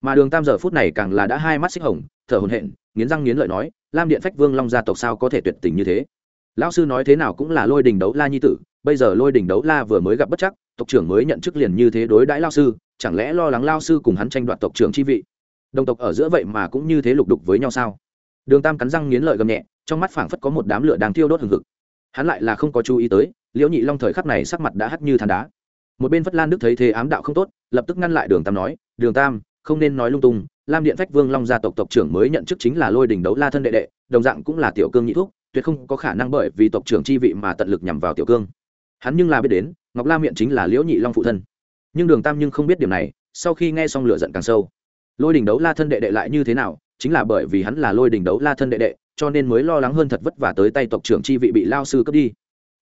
Mà đường tam giờ phút này càng là đã hai mắt xích hồng, thở hồn hện nghiến răng nghiến lợi nói, lam điện phách vương long gia tộc sao có thể tuyệt tình như thế? Lão sư nói thế nào cũng là lôi đình đấu la nhi tử, bây giờ lôi đình đấu la vừa mới gặp bất chắc, tộc trưởng mới nhận chức liền như thế đối đãi lao sư, chẳng lẽ lo lắng lao sư cùng hắn tranh đoạt tộc trưởng chi vị? Đồng tộc ở giữa vậy mà cũng như thế lục đục với nhau sao? Đường tam cắn răng nghiến lợi gầm nhẹ, trong mắt phảng phất có một đám lửa đang thiêu đốt hừng hực. Hắn lại là không có chú ý tới, liễu nhị long thời khắc này sắc mặt đã hắt như than đá. Một bên phất lan đức thấy thế ám đạo không tốt, lập tức ngăn lại đường tam nói, đường tam, không nên nói lung tung, lam điện phách vương long gia tộc tộc trưởng mới nhận chức chính là lôi đình đấu la thân đệ đệ, đồng dạng cũng là tiểu cương nhị thúc tuyệt không có khả năng bởi vì tộc trưởng chi vị mà tận lực nhằm vào tiểu cương. Hắn nhưng là biết đến, ngọc la miệng chính là liễu nhị long phụ thân. Nhưng đường tam nhưng không biết điểm này, sau khi nghe xong lửa giận càng sâu. Lôi đình đấu la thân đệ đệ lại như thế nào, chính là bởi vì hắn là lôi đình đấu la thân đệ đệ, cho nên mới lo lắng hơn thật vất vả tới tay tộc trưởng chi vị bị lao sư cướp đi.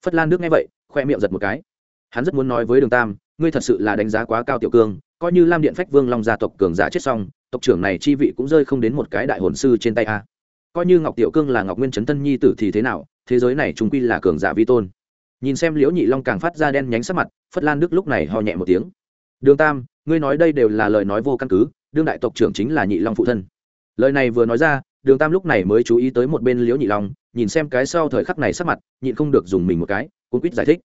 Phất lan nước nghe vậy, khoe miệng giật một cái. Hắn rất muốn nói với đường tam, ngươi thật sự là đánh giá quá cao tiểu cương, coi như lam điện phách vương long gia tộc cường giả chết xong, tộc trưởng này chi vị cũng rơi không đến một cái đại hồn sư trên tay a coi như ngọc tiểu cương là ngọc nguyên trấn tân nhi tử thì thế nào, thế giới này chúng quy là cường giả vi tôn. Nhìn xem liễu nhị long càng phát ra đen nhánh sắc mặt, phất lan đức lúc này ho nhẹ một tiếng. Đường tam, ngươi nói đây đều là lời nói vô căn cứ, đương đại tộc trưởng chính là nhị long phụ thân. Lời này vừa nói ra, đường tam lúc này mới chú ý tới một bên liễu nhị long, nhìn xem cái sau thời khắc này sắc mặt, nhịn không được dùng mình một cái cũng quýt giải thích.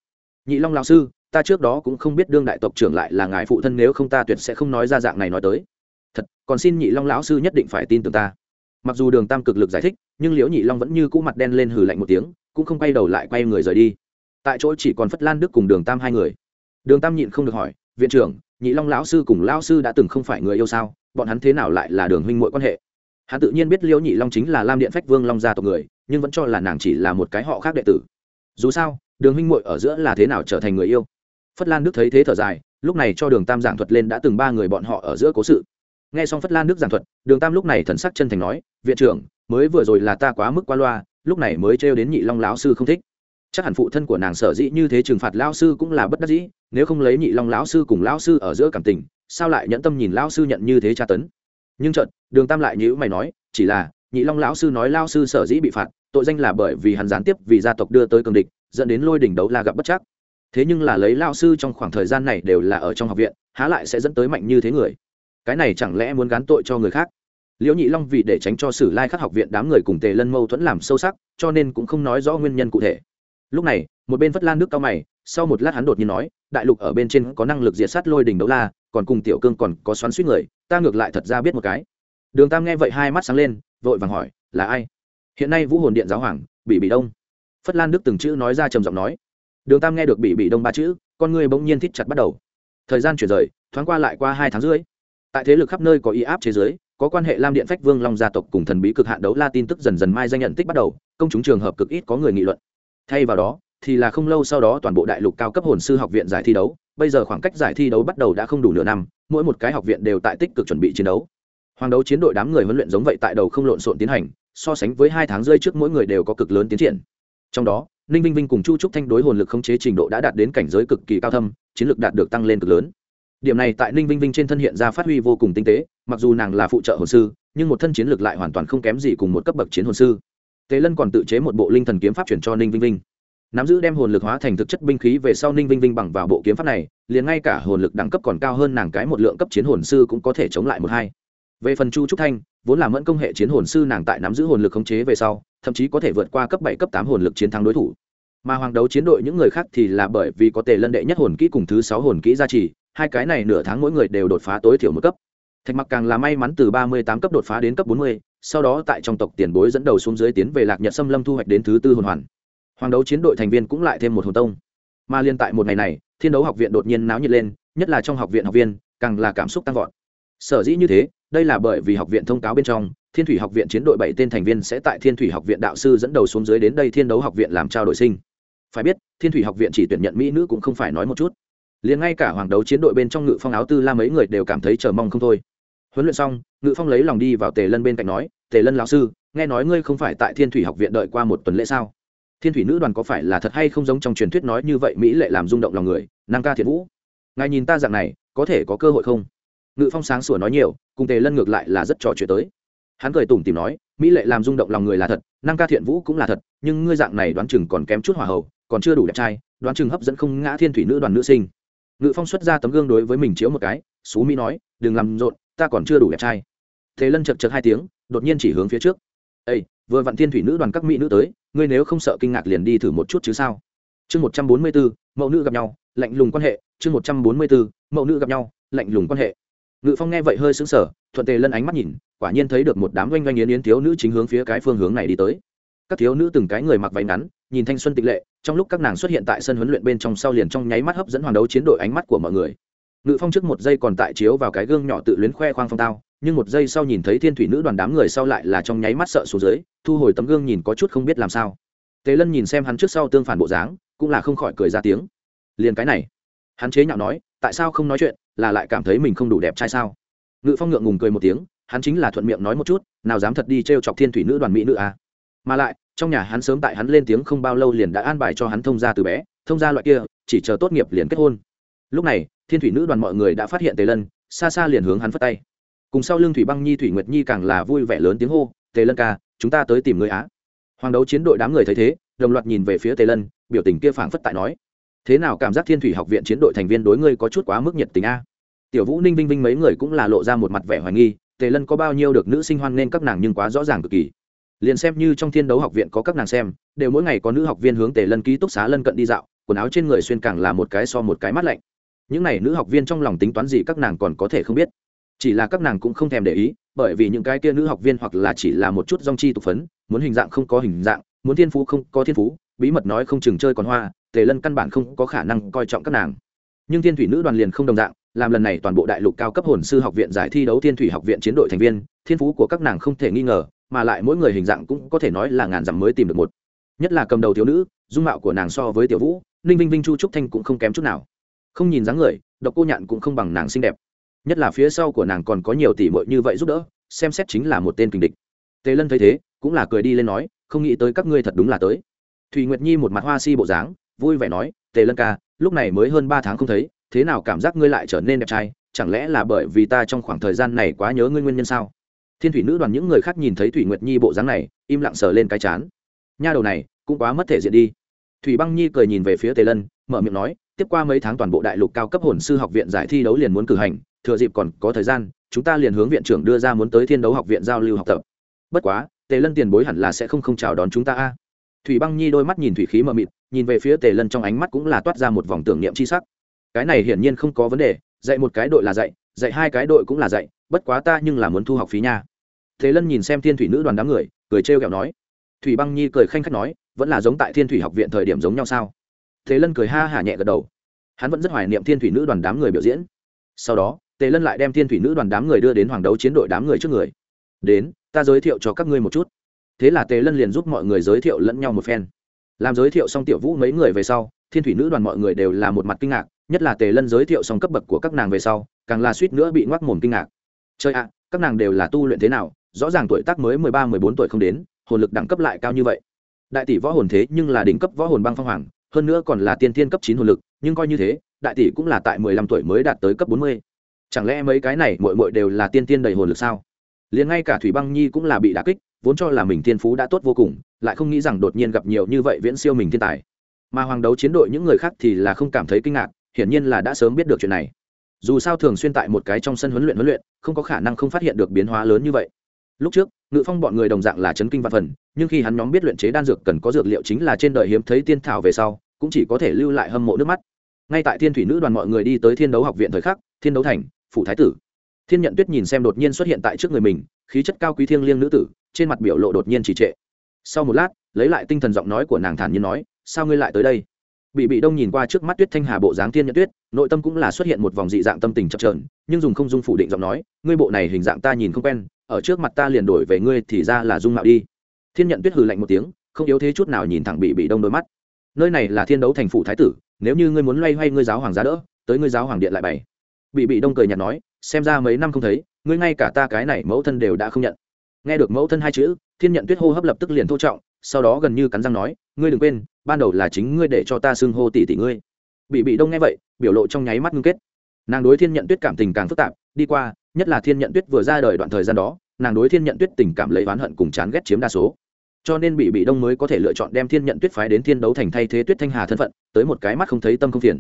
Nhị long lão sư, ta trước đó cũng không biết đương đại tộc trưởng lại là ngài phụ thân, nếu không ta tuyệt sẽ không nói ra dạng này nói tới. Thật, còn xin nhị long lão sư nhất định phải tin tưởng ta mặc dù đường tam cực lực giải thích, nhưng liễu nhị long vẫn như cũ mặt đen lên hừ lạnh một tiếng, cũng không quay đầu lại quay người rời đi. Tại chỗ chỉ còn phất lan đức cùng đường tam hai người. Đường tam nhịn không được hỏi, viện trưởng, nhị long lão sư cùng lão sư đã từng không phải người yêu sao? Bọn hắn thế nào lại là đường huynh mội quan hệ? Hắn tự nhiên biết liễu nhị long chính là lam điện phách vương long gia tộc người, nhưng vẫn cho là nàng chỉ là một cái họ khác đệ tử. Dù sao, đường huynh mội ở giữa là thế nào trở thành người yêu? Phất lan đức thấy thế thở dài, lúc này cho đường tam giảng thuật lên đã từng ba người bọn họ ở giữa cố sự nghe xong phất lan nước giảng thuật, đường tam lúc này thần sắc chân thành nói, viện trưởng, mới vừa rồi là ta quá mức qua loa, lúc này mới trêu đến nhị long lão sư không thích. Chắc hẳn phụ thân của nàng sở dĩ như thế trừng phạt lão sư cũng là bất đắc dĩ, nếu không lấy nhị long lão sư cùng lão sư ở giữa cảm tình, sao lại nhẫn tâm nhìn lão sư nhận như thế tra tấn? Nhưng trận đường tam lại nhữ mày nói, chỉ là, nhị long lão sư nói lao sư sở dĩ bị phạt, tội danh là bởi vì hắn gián tiếp vì gia tộc đưa tới cường địch, dẫn đến lôi đỉnh đấu la gặp bất chắc. Thế nhưng là lấy lao sư trong khoảng thời gian này đều là ở trong học viện, há lại sẽ dẫn tới mạnh như thế người? Cái này chẳng lẽ muốn gán tội cho người khác? Liễu nhị long vì để tránh cho sử lai khắc học viện đám người cùng tề lân mâu thuẫn làm sâu sắc, cho nên cũng không nói rõ nguyên nhân cụ thể. Lúc này, một bên phất lan nước cao mày, sau một lát hắn đột nhiên nói, đại lục ở bên trên có năng lực diệt sát lôi đình đấu la, còn cùng tiểu cương còn có xoắn suýt người, ta ngược lại thật ra biết một cái. Đường tam nghe vậy hai mắt sáng lên, vội vàng hỏi, là ai? Hiện nay vũ hồn điện giáo hoàng bị bị đông. Phất lan đức từng chữ nói ra trầm giọng nói. Đường tam nghe được bị bị đông ba chữ, con người bỗng nhiên thít chặt bắt đầu. Thời gian chuyển rời, thoáng qua lại qua hai tháng rưỡi tại thế lực khắp nơi có ý áp chế giới có quan hệ lam điện phách vương long gia tộc cùng thần bí cực hạn đấu la tin tức dần dần mai danh nhận tích bắt đầu, công chúng trường hợp cực ít có người nghị luận. Thay vào đó, thì là không lâu sau đó toàn bộ đại lục cao cấp hồn sư học viện giải thi đấu, bây giờ khoảng cách giải thi đấu bắt đầu đã không đủ nửa năm, mỗi một cái học viện đều tại tích cực chuẩn bị chiến đấu. Hoàng đấu chiến đội đám người huấn luyện giống vậy tại đầu không lộn xộn tiến hành, so sánh với hai tháng rơi trước mỗi người đều có cực lớn tiến triển. Trong đó, ninh vinh vinh cùng chu trúc thanh đối hồn lực khống chế trình độ đã đạt đến cảnh giới cực kỳ cao thâm, chiến lược đạt được tăng lên cực lớn điểm này tại ninh vinh vinh trên thân hiện ra phát huy vô cùng tinh tế, mặc dù nàng là phụ trợ hồn sư, nhưng một thân chiến lược lại hoàn toàn không kém gì cùng một cấp bậc chiến hồn sư. Tề lân còn tự chế một bộ linh thần kiếm pháp chuyển cho ninh vinh vinh. Nắm giữ đem hồn lực hóa thành thực chất binh khí về sau ninh vinh vinh bằng vào bộ kiếm pháp này, liền ngay cả hồn lực đẳng cấp còn cao hơn nàng cái một lượng cấp chiến hồn sư cũng có thể chống lại một hai. Về phần chu trúc thanh, vốn là mẫn công hệ chiến hồn sư nàng tại nắm giữ hồn lực khống chế về sau, thậm chí có thể vượt qua cấp bảy, cấp tám hồn lực chiến thắng đối thủ. Mà hoàng đấu chiến đội những người khác thì là bởi vì có tề lân đệ nhất hồn kỹ cùng thứ sáu hồn kỹ gia trì hai cái này nửa tháng mỗi người đều đột phá tối thiểu một cấp. Thạch mặc càng là may mắn từ ba mươi tám cấp đột phá đến cấp bốn mươi, sau đó tại trong tộc tiền bối dẫn đầu xuống dưới tiến về lạc nhật xâm lâm thu hoạch đến thứ tư hồn hoàn. Hoàng đấu chiến đội thành viên cũng lại thêm một hồn tông. Mà liên tại một ngày này, thiên đấu học viện đột nhiên náo nhiệt lên, nhất là trong học viện học viên, càng là cảm xúc tăng vọt. Sở dĩ như thế, đây là bởi vì học viện thông cáo bên trong, thiên thủy học viện chiến đội bảy tên thành viên sẽ tại thiên thủy học viện đạo sư dẫn đầu xuống dưới đến đây thiên đấu học viện làm trao đổi sinh. Phải biết, thiên thủy học viện chỉ tuyển nhận mỹ nữ cũng không phải nói một chút liền ngay cả hoàng đấu chiến đội bên trong ngự phong áo tư la mấy người đều cảm thấy chờ mong không thôi. Huấn luyện xong, ngự phong lấy lòng đi vào tề lân bên cạnh nói, tề lân lão sư, nghe nói ngươi không phải tại thiên thủy học viện đợi qua một tuần lễ sao? Thiên thủy nữ đoàn có phải là thật hay không giống trong truyền thuyết nói như vậy mỹ lệ làm rung động lòng người năng ca thiện vũ? Ngài nhìn ta dạng này, có thể có cơ hội không? Ngự phong sáng sủa nói nhiều, cùng tề lân ngược lại là rất trò chuyện tới. Hắn cười tủm tìm nói, mỹ lệ làm rung động lòng người là thật năng ca thiện vũ cũng là thật, nhưng ngươi dạng này đoán chừng còn kém chút hòa hậu, còn chưa đủ đẹp trai, đoán chừng hấp dẫn không ngã thiên thủy nữ đoàn nữ sinh ngự phong xuất ra tấm gương đối với mình chiếu một cái xú mỹ nói, đừng làm rộn, ta còn chưa đủ đẹp trai. Thế lân chật chật hai tiếng, đột nhiên chỉ hướng phía trước. Ây vừa vặn thiên thủy nữ đoàn các mỹ nữ tới, ngươi nếu không sợ kinh ngạc liền đi thử một chút chứ sao? Chương một trăm bốn mươi bốn, mẫu nữ gặp nhau, lạnh lùng quan hệ. Chương một trăm bốn mươi bốn, mẫu nữ gặp nhau, lạnh lùng quan hệ. Ngự phong nghe vậy hơi xứng sở thuận tề lân ánh mắt nhìn, quả nhiên thấy được một đám oanh oanh yến yến thiếu nữ chính hướng phía cái phương hướng này đi tới các thiếu nữ từng cái người mặc váy ngắn, nhìn thanh xuân tịch lệ, trong lúc các nàng xuất hiện tại sân huấn luyện bên trong sau liền trong nháy mắt hấp dẫn hoàng đấu chiến đội ánh mắt của mọi người. Ngự phong trước một giây còn tại chiếu vào cái gương nhỏ tự luyến khoe khoang phong tao, nhưng một giây sau nhìn thấy thiên thủy nữ đoàn đám người sau lại là trong nháy mắt sợ xuống dưới, thu hồi tấm gương nhìn có chút không biết làm sao. Tề lân nhìn xem hắn trước sau tương phản bộ dáng, cũng là không khỏi cười ra tiếng. Liền cái này. Hắn chế nhạo nói, tại sao không nói chuyện, là lại cảm thấy mình không đủ đẹp trai sao? Ngự phong ngượng ngùng cười một tiếng, hắn chính là thuận miệng nói một chút, nào dám thật đi t r e o chọc thiên thủy nữ đoàn mỹ nữ à mà lại, trong nhà hắn sớm tại hắn lên tiếng không bao lâu liền đã an bài cho hắn thông gia từ bé, thông gia loại kia, chỉ chờ tốt nghiệp liền kết hôn. Lúc này, thiên thủy nữ đoàn mọi người đã phát hiện tề lân, xa xa liền hướng hắn phất tay. Cùng sau lương thủy băng nhi, thủy nguyệt nhi càng là vui vẻ lớn tiếng hô, tề lân ca, chúng ta tới tìm người á. Hoàng đấu chiến đội đám người thấy thế, đồng loạt nhìn về phía tề lân, biểu tình kia phảng phất tại nói, thế nào cảm giác thiên thủy học viện chiến đội thành viên đối ngươi có chút quá mức nhiệt tình a? Tiểu vũ ninh vinh vinh mấy người cũng là lộ ra một mặt vẻ hoài nghi, tề lân có bao nhiêu được nữ sinh hoan nên các nàng nhưng quá rõ ràng cực kỳ liền xem như trong thiên đấu học viện có các nàng xem, đều mỗi ngày có nữ học viên hướng tề lân ký túc xá lân cận đi dạo, quần áo trên người xuyên càng là một cái so một cái mắt lạnh. Những n à y nữ học viên trong lòng tính toán gì các nàng còn có thể không biết. Chỉ là các nàng cũng không thèm để ý, bởi vì những cái kia nữ học viên hoặc là chỉ là một chút dong chi tục phấn, muốn hình dạng không có hình dạng, muốn thiên phú không có thiên phú, bí mật nói không chừng chơi còn hoa, tề lân căn bản không có khả năng coi trọng các nàng. Nhưng thiên thủy nữ đoàn liền không đồng dạng, làm lần này toàn bộ đại lục cao cấp hồn sư học viện giải thi đấu thiên thủy học viện chiến đội thành viên, thiên phú của các nàng không thể nghi ngờ mà lại mỗi người hình dạng cũng có thể nói là ngàn dặm mới tìm được một. Nhất là cầm đầu thiếu nữ, dung mạo của nàng so với tiểu vũ, ninh vinh vinh chu trúc thanh cũng không kém chút nào. Không nhìn dáng người, độc cô nhạn cũng không bằng nàng xinh đẹp. Nhất là phía sau của nàng còn có nhiều tỷ mội như vậy giúp đỡ, xem xét chính là một tên kình địch. Tề lân thấy thế, cũng là cười đi lên nói, không nghĩ tới các ngươi thật đúng là tới. Thùy nguyệt nhi một mặt hoa si bộ dáng, vui vẻ nói, tề lân ca, lúc này mới hơn ba tháng không thấy, thế nào cảm giác ngươi lại trở nên đẹp trai? Chẳng lẽ là bởi vì ta trong khoảng thời gian này quá nhớ ngươi nguyên nhân sao? Thiên thủy nữ đoàn những người khác nhìn thấy thủy nguyệt nhi bộ dáng này, im lặng sờ lên cái chán. Nha đầu này, cũng quá mất thể diện đi. Thủy băng nhi cười nhìn về phía tề lân, mở miệng nói, tiếp qua mấy tháng toàn bộ đại lục cao cấp hồn sư học viện giải thi đấu liền muốn cử hành, thừa dịp còn có thời gian, chúng ta liền hướng viện trưởng đưa ra muốn tới thiên đấu học viện giao lưu học tập. Bất quá, tề lân tiền bối hẳn là sẽ không không chào đón chúng ta a. Thủy băng nhi đôi mắt nhìn thủy khí mờ mịt, nhìn về phía tề lân trong ánh mắt cũng là toát ra một vòng tưởng niệm c h i sắc. Cái này hiển nhiên không có vấn đề, dạy một cái đội là dạy dạy hai cái đội cũng là dạy bất quá ta nhưng là muốn thu học phí nha. Thế lân nhìn xem thiên thủy nữ đoàn đám người, cười trêu kẹo nói. Thủy băng nhi cười khanh khách nói, vẫn là giống tại thiên thủy học viện thời điểm giống nhau sao? Thế lân cười ha hả nhẹ gật đầu. Hắn vẫn rất hoài niệm thiên thủy nữ đoàn đám người biểu diễn. Sau đó, tề lân lại đem thiên thủy nữ đoàn đám người đưa đến hoàng đấu chiến đội đám người trước người. Đến, ta giới thiệu cho các ngươi một chút. Thế là tề lân liền giúp mọi người giới thiệu lẫn nhau một phen. Làm giới thiệu xong tiểu vũ mấy người về sau, thiên thủy nữ đoàn mọi người đều là một mặt kinh ngạc, nhất là tề lân giới thiệu xong cấp bậc của các nàng về sau, càng là suýt nữa bị ngoắc mồm kinh ngạc chơi ạ, các nàng đều là tu luyện thế nào, rõ ràng tuổi tác mới mười ba, mười bốn tuổi không đến, hồn lực đẳng cấp lại cao như vậy. Đại tỷ võ hồn thế nhưng là đỉnh cấp võ hồn băng phong hoàng, hơn nữa còn là tiên thiên cấp chín hồn lực, nhưng coi như thế, đại tỷ cũng là tại mười lăm tuổi mới đạt tới cấp bốn mươi. Chẳng lẽ mấy cái này mội mội đều là tiên tiên đầy hồn lực sao? Liền ngay cả thủy băng nhi cũng là bị đà kích, vốn cho là mình thiên phú đã tốt vô cùng, lại không nghĩ rằng đột nhiên gặp nhiều như vậy viễn siêu mình thiên tài. Mà hoàng đấu chiến đội những người khác thì là không cảm thấy kinh ngạc, hiển nhiên là đã sớm biết được chuyện này dù sao thường xuyên tại một cái trong sân huấn luyện huấn luyện, không có khả năng không phát hiện được biến hóa lớn như vậy. Lúc trước, ngự phong bọn người đồng dạng là chấn kinh văn phần, nhưng khi hắn nhóm biết luyện chế đan dược cần có dược liệu chính là trên đời hiếm thấy tiên thảo về sau, cũng chỉ có thể lưu lại hâm mộ nước mắt. Ngay tại thiên thủy nữ đoàn mọi người đi tới thiên đấu học viện thời khắc, thiên đấu thành, phủ thái tử. Thiên nhận tuyết nhìn xem đột nhiên xuất hiện tại trước người mình, khí chất cao quý thiêng liêng nữ tử, trên mặt biểu lộ đột nhiên trì trệ. Sau một lát, lấy lại tinh thần giọng nói của nàng thản nhiên nói, sao ngươi lại tới đây? Bị bị đông nhìn qua trước mắt tuyết thanh hà bộ dáng thiên nhận tuyết, nội tâm cũng là xuất hiện một vòng dị dạng tâm tình chập trờn nhưng dùng không dung phủ định giọng nói, ngươi bộ này hình dạng ta nhìn không quen, ở trước mặt ta liền đổi về ngươi thì ra là dung mạo đi. Thiên nhận tuyết hừ lạnh một tiếng, không yếu thế chút nào nhìn thẳng bị bị đông đôi mắt. Nơi này là thiên đấu thành phủ thái tử, nếu như ngươi muốn loay hoay ngươi giáo hoàng giá đỡ, tới ngươi giáo hoàng điện lại bày. Bị bị đông cười nhạt nói, xem ra mấy năm không thấy, ngươi ngay cả ta cái này mẫu thân đều đã không nhận. Nghe được mẫu thân hai chữ, thiên nhận tuyết hô hấp lập tức liền thô trọng, sau đó gần như cắn răng nói, ngươi đừng quên ban đầu là chính ngươi để cho ta xưng hô tỷ tỷ ngươi. Bị bị đông nghe vậy, biểu lộ trong nháy mắt ngưng kết. Nàng đối thiên nhận tuyết cảm tình càng phức tạp, đi qua, nhất là thiên nhận tuyết vừa ra đời đoạn thời gian đó, nàng đối thiên nhận tuyết tình cảm lấy oán hận cùng chán ghét chiếm đa số. Cho nên bị bị đông mới có thể lựa chọn đem thiên nhận tuyết phái đến thiên đấu thành thay thế tuyết thanh hà thân phận, tới một cái mắt không thấy tâm không phiền.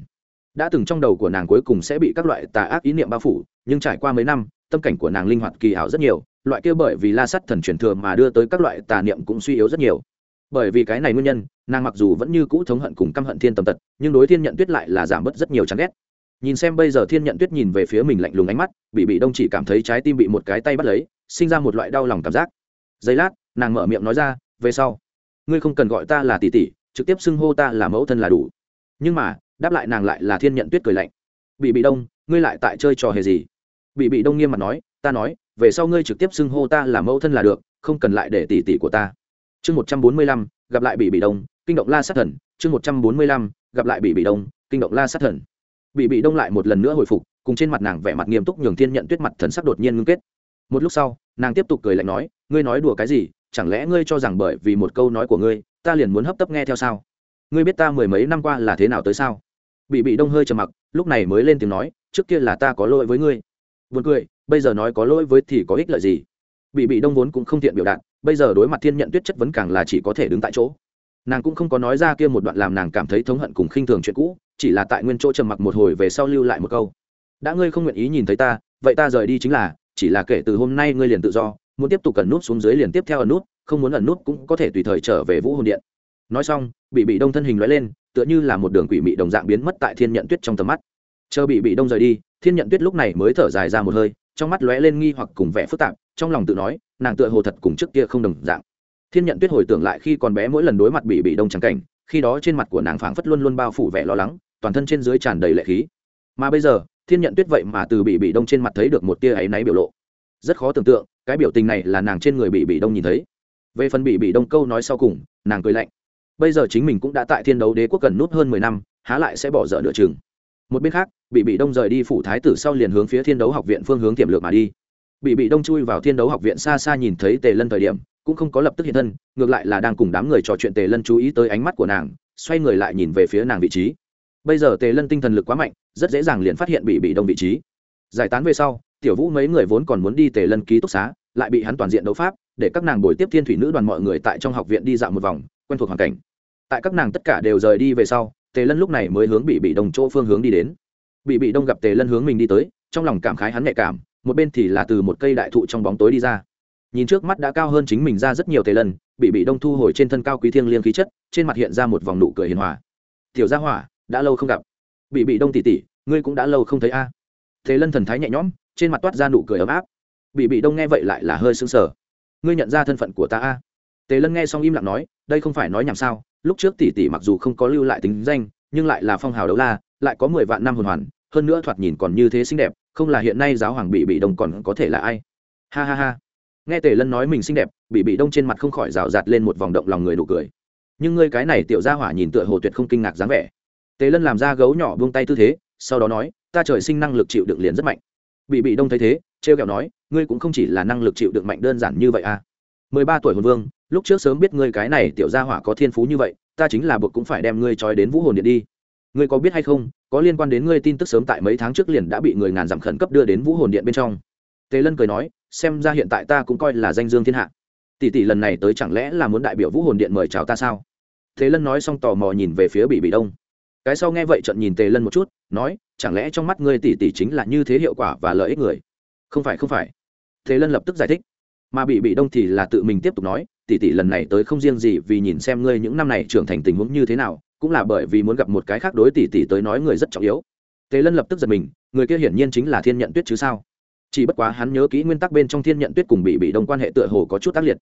Đã từng trong đầu của nàng cuối cùng sẽ bị các loại tà ác ý niệm bao phủ, nhưng trải qua mấy năm, tâm cảnh của nàng linh hoạt, kỳ ảo rất nhiều, loại kia bởi vì la sắt thần truyền thừa mà đưa tới các loại tà niệm cũng suy yếu rất nhiều bởi vì cái này nguyên nhân, nàng mặc dù vẫn như cũ thống hận cùng căm hận thiên tầm tật, nhưng đối thiên nhận tuyết lại là giảm bớt rất nhiều chán ghét. Nhìn xem bây giờ thiên nhận tuyết nhìn về phía mình lạnh lùng ánh mắt, bị bị đông chỉ cảm thấy trái tim bị một cái tay bắt lấy, sinh ra một loại đau lòng cảm giác. Giây lát, nàng mở miệng nói ra, về sau, ngươi không cần gọi ta là tỷ tỷ, trực tiếp xưng hô ta là mẫu thân là đủ. Nhưng mà, đáp lại nàng lại là thiên nhận tuyết cười lạnh. Bị bị đông, ngươi lại tại chơi trò hề gì? Bị bị đông nghiêm mặt nói, ta nói, về sau ngươi trực tiếp xưng hô ta là mẫu thân là được, không cần lại để tỷ tỷ của ta chương một trăm bốn mươi lăm, gặp lại bị bị đông, kinh động la sát thần, chương một trăm bốn mươi lăm, gặp lại bị bị đông, kinh động la sát thần. Bị bị đông lại một lần nữa hồi phục, cùng trên mặt nàng vẻ mặt nghiêm túc nhường thiên nhận tuyết mặt thần sắc đột nhiên ngưng kết. Một lúc sau, nàng tiếp tục cười lạnh nói, ngươi nói đùa cái gì? Chẳng lẽ ngươi cho rằng bởi vì một câu nói của ngươi, ta liền muốn hấp tấp nghe theo sao? Ngươi biết ta mười mấy năm qua là thế nào tới sao? Bị bị đông hơi trầm mặc, lúc này mới lên tiếng nói, trước kia là ta có lỗi với ngươi. Buồn cười, bây giờ nói có lỗi với thì có ích lợi gì? Bị bị đông vốn cũng không tiện biểu đạt, bây giờ đối mặt thiên nhận tuyết chất vấn càng là chỉ có thể đứng tại chỗ. Nàng cũng không có nói ra kia một đoạn làm nàng cảm thấy thống hận cùng khinh thường chuyện cũ, chỉ là tại nguyên chỗ trầm mặc một hồi về sau lưu lại một câu. Đã ngươi không nguyện ý nhìn thấy ta, vậy ta rời đi chính là, chỉ là kể từ hôm nay ngươi liền tự do, muốn tiếp tục ẩn nút xuống dưới liền tiếp theo ẩn nút, không muốn ẩn nút cũng có thể tùy thời trở về vũ hồn điện. Nói xong, bị bị đông thân hình lóe lên, tựa như là một đường quỷ mị đồng dạng biến mất tại thiên nhận tuyết trong tầm mắt. Chờ bị bị đông rời đi, thiên nhận tuyết lúc này mới thở dài ra một hơi, trong mắt lóe lên nghi hoặc cùng vẻ phức tạp trong lòng tự nói, nàng tựa hồ thật cùng trước kia không đồng dạng. Thiên nhận tuyết hồi tưởng lại khi còn bé mỗi lần đối mặt bị bị đông trắng cảnh, khi đó trên mặt của nàng phảng phất luôn luôn bao phủ vẻ lo lắng, toàn thân trên dưới tràn đầy lệ khí. Mà bây giờ, thiên nhận tuyết vậy mà từ bị bị đông trên mặt thấy được một tia áy náy biểu lộ. Rất khó tưởng tượng, cái biểu tình này là nàng trên người bị bị đông nhìn thấy. Về phần bị bị đông câu nói sau cùng, nàng cười lạnh. Bây giờ chính mình cũng đã tại thiên đấu đế quốc gần nút hơn mười năm, há lại sẽ bỏ dở nửa chừng. Một bên khác, bị bị đông rời đi phủ thái tử sau liền hướng phía thiên đấu học viện phương hướng tiềm lược mà đi bị bị đông chui vào thiên đấu học viện xa xa nhìn thấy tề lân thời điểm, cũng không có lập tức hiện thân, ngược lại là đang cùng đám người trò chuyện tề lân chú ý tới ánh mắt của nàng, xoay người lại nhìn về phía nàng vị trí. Bây giờ tề lân tinh thần lực quá mạnh, rất dễ dàng liền phát hiện bị bị đông vị trí. Giải tán về sau, tiểu vũ mấy người vốn còn muốn đi tề lân ký túc xá, lại bị hắn toàn diện đấu pháp, để các nàng bồi tiếp thiên thủy nữ đoàn mọi người tại trong học viện đi dạo một vòng, quen thuộc hoàn cảnh. Tại các nàng tất cả đều rời đi về sau, tề lân lúc này mới hướng bị bị đông chỗ phương hướng đi đến. Bị bị đông gặp tề lân hướng mình đi tới, trong lòng cảm khái hắn nhạy cảm một bên thì là từ một cây đại thụ trong bóng tối đi ra. Nhìn trước mắt đã cao hơn chính mình ra rất nhiều tề lân bị bị đông thu hồi trên thân cao quý thiêng liêng khí chất, trên mặt hiện ra một vòng nụ cười hiền hòa. Tiểu gia hỏa, đã lâu không gặp. Bị bị đông tỉ tỉ, ngươi cũng đã lâu không thấy a. À. lân thần thái nhẹ nhõm, trên mặt toát ra nụ cười ấm áp. Bị bị đông nghe vậy lại là hơi sững sờ. Ngươi nhận ra thân phận của ta a? Tề lân nghe xong im lặng nói, đây không phải nói nhảm sao, lúc trước tỷ tỷ mặc dù không có lưu lại tính danh, nhưng lại là phong hào đấu la, lại có mười vạn năm hồn hoàn, hơn nữa thoạt nhìn còn như thế xinh đẹp không là hiện nay giáo hoàng bị bị đông còn có thể là ai? Ha ha ha. Nghe tề lân nói mình xinh đẹp bị bị đông trên mặt không khỏi rào rạt lên một vòng động lòng người nụ cười. Nhưng ngươi cái này tiểu gia hỏa nhìn tựa hồ tuyệt không kinh ngạc dáng vẻ. Tề lân làm ra gấu nhỏ buông tay tư thế, sau đó nói, ta trời sinh năng lực chịu đựng liền rất mạnh. Bị bị đông thấy thế, trêu kẹo nói, ngươi cũng không chỉ là năng lực chịu đựng mạnh đơn giản như vậy à. Mười ba tuổi hồn vương, lúc trước sớm biết ngươi cái này tiểu gia hỏa có thiên phú như vậy, ta chính là buộc cũng phải đem ngươi trói đến vũ hồn điện đi ngươi có biết hay không, có liên quan đến ngươi tin tức sớm tại mấy tháng trước liền đã bị người ngàn dặm khẩn cấp đưa đến vũ hồn điện bên trong. Tề lân cười nói, xem ra hiện tại ta cũng coi là danh dương thiên hạ. Tỷ tỷ lần này tới chẳng lẽ là muốn đại biểu vũ hồn điện mời chào ta sao? Tề lân nói xong tò mò nhìn về phía bị bị đông. Cái sau nghe vậy trận nhìn tề lân một chút, nói, chẳng lẽ trong mắt ngươi tỷ tỷ chính là như thế hiệu quả và lợi ích người? Không phải không phải. Tề lân lập tức giải thích. Mà bị bị đông thì là tự mình tiếp tục nói, tỷ tỷ lần này tới không riêng gì vì nhìn xem ngươi những năm này trưởng thành tình huống như thế nào cũng là bởi vì muốn gặp một cái khác đối tỷ tỷ tới nói người rất trọng yếu. Tề lân lập tức giật mình, người kia hiển nhiên chính là thiên nhận tuyết chứ sao? Chỉ bất quá hắn nhớ kỹ nguyên tắc bên trong thiên nhận tuyết cùng bị bị đông quan hệ tựa hồ có chút tác liệt.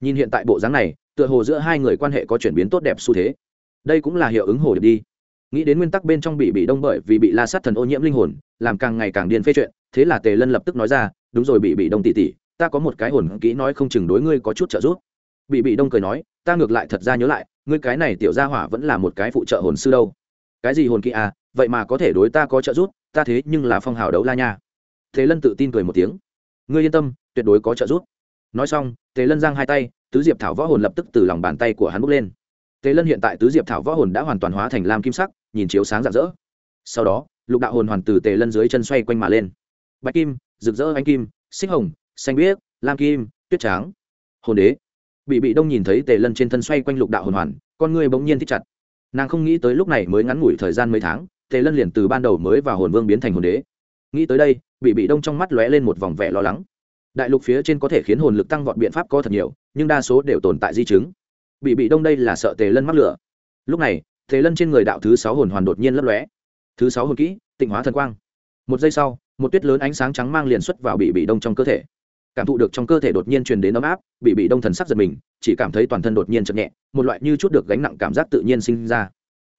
Nhìn hiện tại bộ dáng này, tựa hồ giữa hai người quan hệ có chuyển biến tốt đẹp xu thế. Đây cũng là hiệu ứng hồ điệp đi. Nghĩ đến nguyên tắc bên trong bị bị đông bởi vì bị la sát thần ô nhiễm linh hồn, làm càng ngày càng điên phê chuyện, thế là tề lân lập tức nói ra, đúng rồi bị bị đông tỉ tỉ ta có một cái hồn kỹ nói không chừng đối ngươi có chút trợ giúp. Bị bị đông cười nói, ta ngược lại thật ra nhớ lại ngươi cái này tiểu gia hỏa vẫn là một cái phụ trợ hồn sư đâu. Cái gì hồn kỹ à vậy mà có thể đối ta có trợ giúp, ta thế nhưng là phong hào đấu la nha. Thế lân tự tin cười một tiếng. Ngươi yên tâm, tuyệt đối có trợ giúp. Nói xong tề lân giang hai tay, tứ diệp thảo võ hồn lập tức từ lòng bàn tay của hắn bốc lên. Tề lân hiện tại tứ diệp thảo võ hồn đã hoàn toàn hóa thành lam kim sắc, nhìn chiếu sáng rạng rỡ. Sau đó, lục đạo hồn hoàn từ tề lân dưới chân xoay quanh mà lên. Bạch kim, rực rỡ anh kim, xích hồng, xanh biếc, lam kim, tuyết tráng hồn đế bị bị đông nhìn thấy tề lân trên thân xoay quanh lục đạo hồn hoàn, con người bỗng nhiên thích chặt. Nàng không nghĩ tới lúc này mới ngắn ngủi thời gian mấy tháng, tề lân liền từ ban đầu mới vào hồn vương biến thành hồn đế. Nghĩ tới đây, bị bị đông trong mắt lóe lên một vòng vẻ lo lắng. Đại lục phía trên có thể khiến hồn lực tăng vọt biện pháp có thật nhiều, nhưng đa số đều tồn tại di chứng. Bị bị đông đây là sợ tề lân mắc lửa. Lúc này, tề lân trên người đạo thứ sáu hồn hoàn đột nhiên lấp lóe. Thứ sáu hồn kỹ, tịnh hóa thần quang. Một giây sau, một tuyết lớn ánh sáng trắng mang liền xuất vào bị bị đông trong cơ thể cảm thụ được trong cơ thể đột nhiên truyền đến ấm áp, bị bị đông thần sắc giật mình, chỉ cảm thấy toàn thân đột nhiên chậm nhẹ, một loại như chút được gánh nặng cảm giác tự nhiên sinh ra.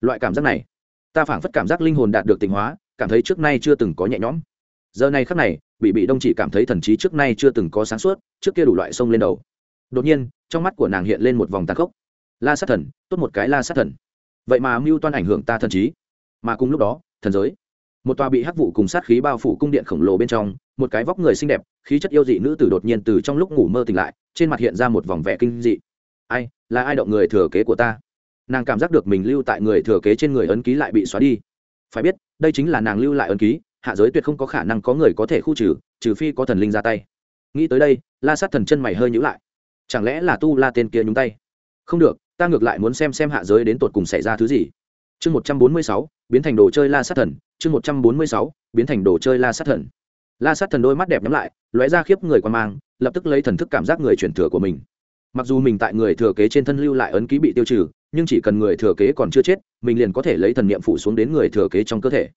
Loại cảm giác này, ta phảng phất cảm giác linh hồn đạt được tình hóa, cảm thấy trước nay chưa từng có nhẹ nhõm. Giờ này khắc này, bị bị đông chỉ cảm thấy thần trí trước nay chưa từng có sáng suốt, trước kia đủ loại sông lên đầu. Đột nhiên, trong mắt của nàng hiện lên một vòng tàn khốc. La sát thần, tốt một cái la sát thần. Vậy mà mưu toan ảnh hưởng ta thần trí. Mà cùng lúc đó, thần giới một tòa bị hắc vụ cùng sát khí bao phủ cung điện khổng lồ bên trong, một cái vóc người xinh đẹp, khí chất yêu dị nữ tử đột nhiên từ trong lúc ngủ mơ tỉnh lại, trên mặt hiện ra một vòng vẻ kinh dị. Ai, là ai động người thừa kế của ta? Nàng cảm giác được mình lưu tại người thừa kế trên người ấn ký lại bị xóa đi. Phải biết, đây chính là nàng lưu lại ấn ký, hạ giới tuyệt không có khả năng có người có thể khu trừ trừ phi có thần linh ra tay. Nghĩ tới đây, la sát thần chân mày hơi nhữ lại. Chẳng lẽ là tu la tên kia nhúng tay? Không được, ta ngược lại muốn xem xem hạ giới đến tột cùng xảy ra thứ gì. Chương một trăm bốn mươi sáu biến thành đồ chơi la sát thần, chương một trăm bốn mươi sáu, biến thành đồ chơi la sát thần. La sát thần đôi mắt đẹp nhắm lại, lóe ra khiếp người quan mang, lập tức lấy thần thức cảm giác người chuyển thừa của mình. Mặc dù mình tại người thừa kế trên thân lưu lại ấn ký bị tiêu trừ, nhưng chỉ cần người thừa kế còn chưa chết, mình liền có thể lấy thần niệm phủ xuống đến người thừa kế trong cơ thể.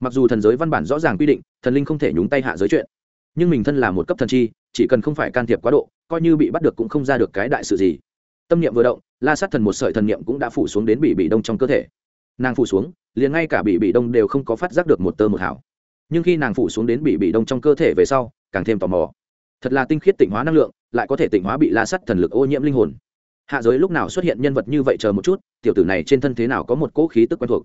Mặc dù thần giới văn bản rõ ràng quy định, thần linh không thể nhúng tay hạ giới chuyện, nhưng mình thân là một cấp thần chi, chỉ cần không phải can thiệp quá độ, coi như bị bắt được cũng không ra được cái đại sự gì. Tâm niệm vừa động, la sát thần một sợi thần niệm cũng đã phủ xuống đến bị bị đông trong cơ thể nàng phủ xuống, liền ngay cả bị bị đông đều không có phát giác được một tơ một hảo nhưng khi nàng phủ xuống đến bị bị đông trong cơ thể về sau, càng thêm tò mò. Thật là tinh khiết tịnh hóa năng lượng, lại có thể tịnh hóa bị la sắt thần lực ô nhiễm linh hồn. Hạ giới lúc nào xuất hiện nhân vật như vậy chờ một chút, tiểu tử này trên thân thế nào có một cỗ khí tức quen thuộc?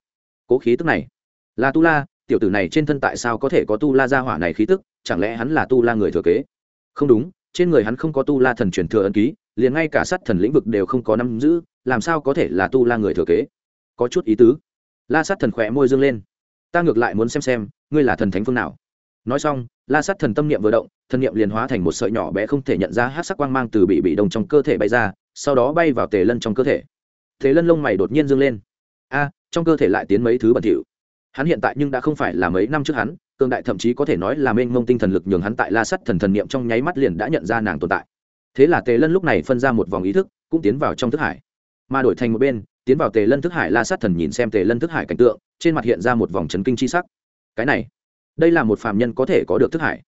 Cỗ khí tức này, là tu la, tiểu tử này trên thân tại sao có thể có tu la gia hỏa này khí tức, chẳng lẽ hắn là tu la người thừa kế? Không đúng, trên người hắn không có tu la thần truyền thừa ấn ký, liền ngay cả sát thần lĩnh vực đều không có nắm giữ, làm sao có thể là tu la người thừa kế? Có chút ý tứ. La sát thần khỏe môi dương lên. Ta ngược lại muốn xem xem, ngươi là thần thánh phương nào. Nói xong, la sát thần tâm niệm vừa động, thần niệm liền hóa thành một sợi nhỏ bé không thể nhận ra hát sắc quang mang từ bị bị đông trong cơ thể bay ra, sau đó bay vào tề lân trong cơ thể. Thế lân lông mày đột nhiên dương lên. A, trong cơ thể lại tiến mấy thứ bẩn thỉu. Hắn hiện tại nhưng đã không phải là mấy năm trước hắn, cường đại thậm chí có thể nói là mênh mông tinh thần lực nhường hắn tại la sắt thần thần niệm trong nháy mắt liền đã nhận ra nàng tồn tại. Thế là tề lân lúc này phân ra một vòng ý thức, cũng tiến vào trong thức hải, mà đổi thành một bên tiến vào tề lân thức hải la sát thần nhìn xem tề lân thức hải cảnh tượng, trên mặt hiện ra một vòng chấn kinh chi sắc. Cái này, đây là một phàm nhân có thể có được thức hải.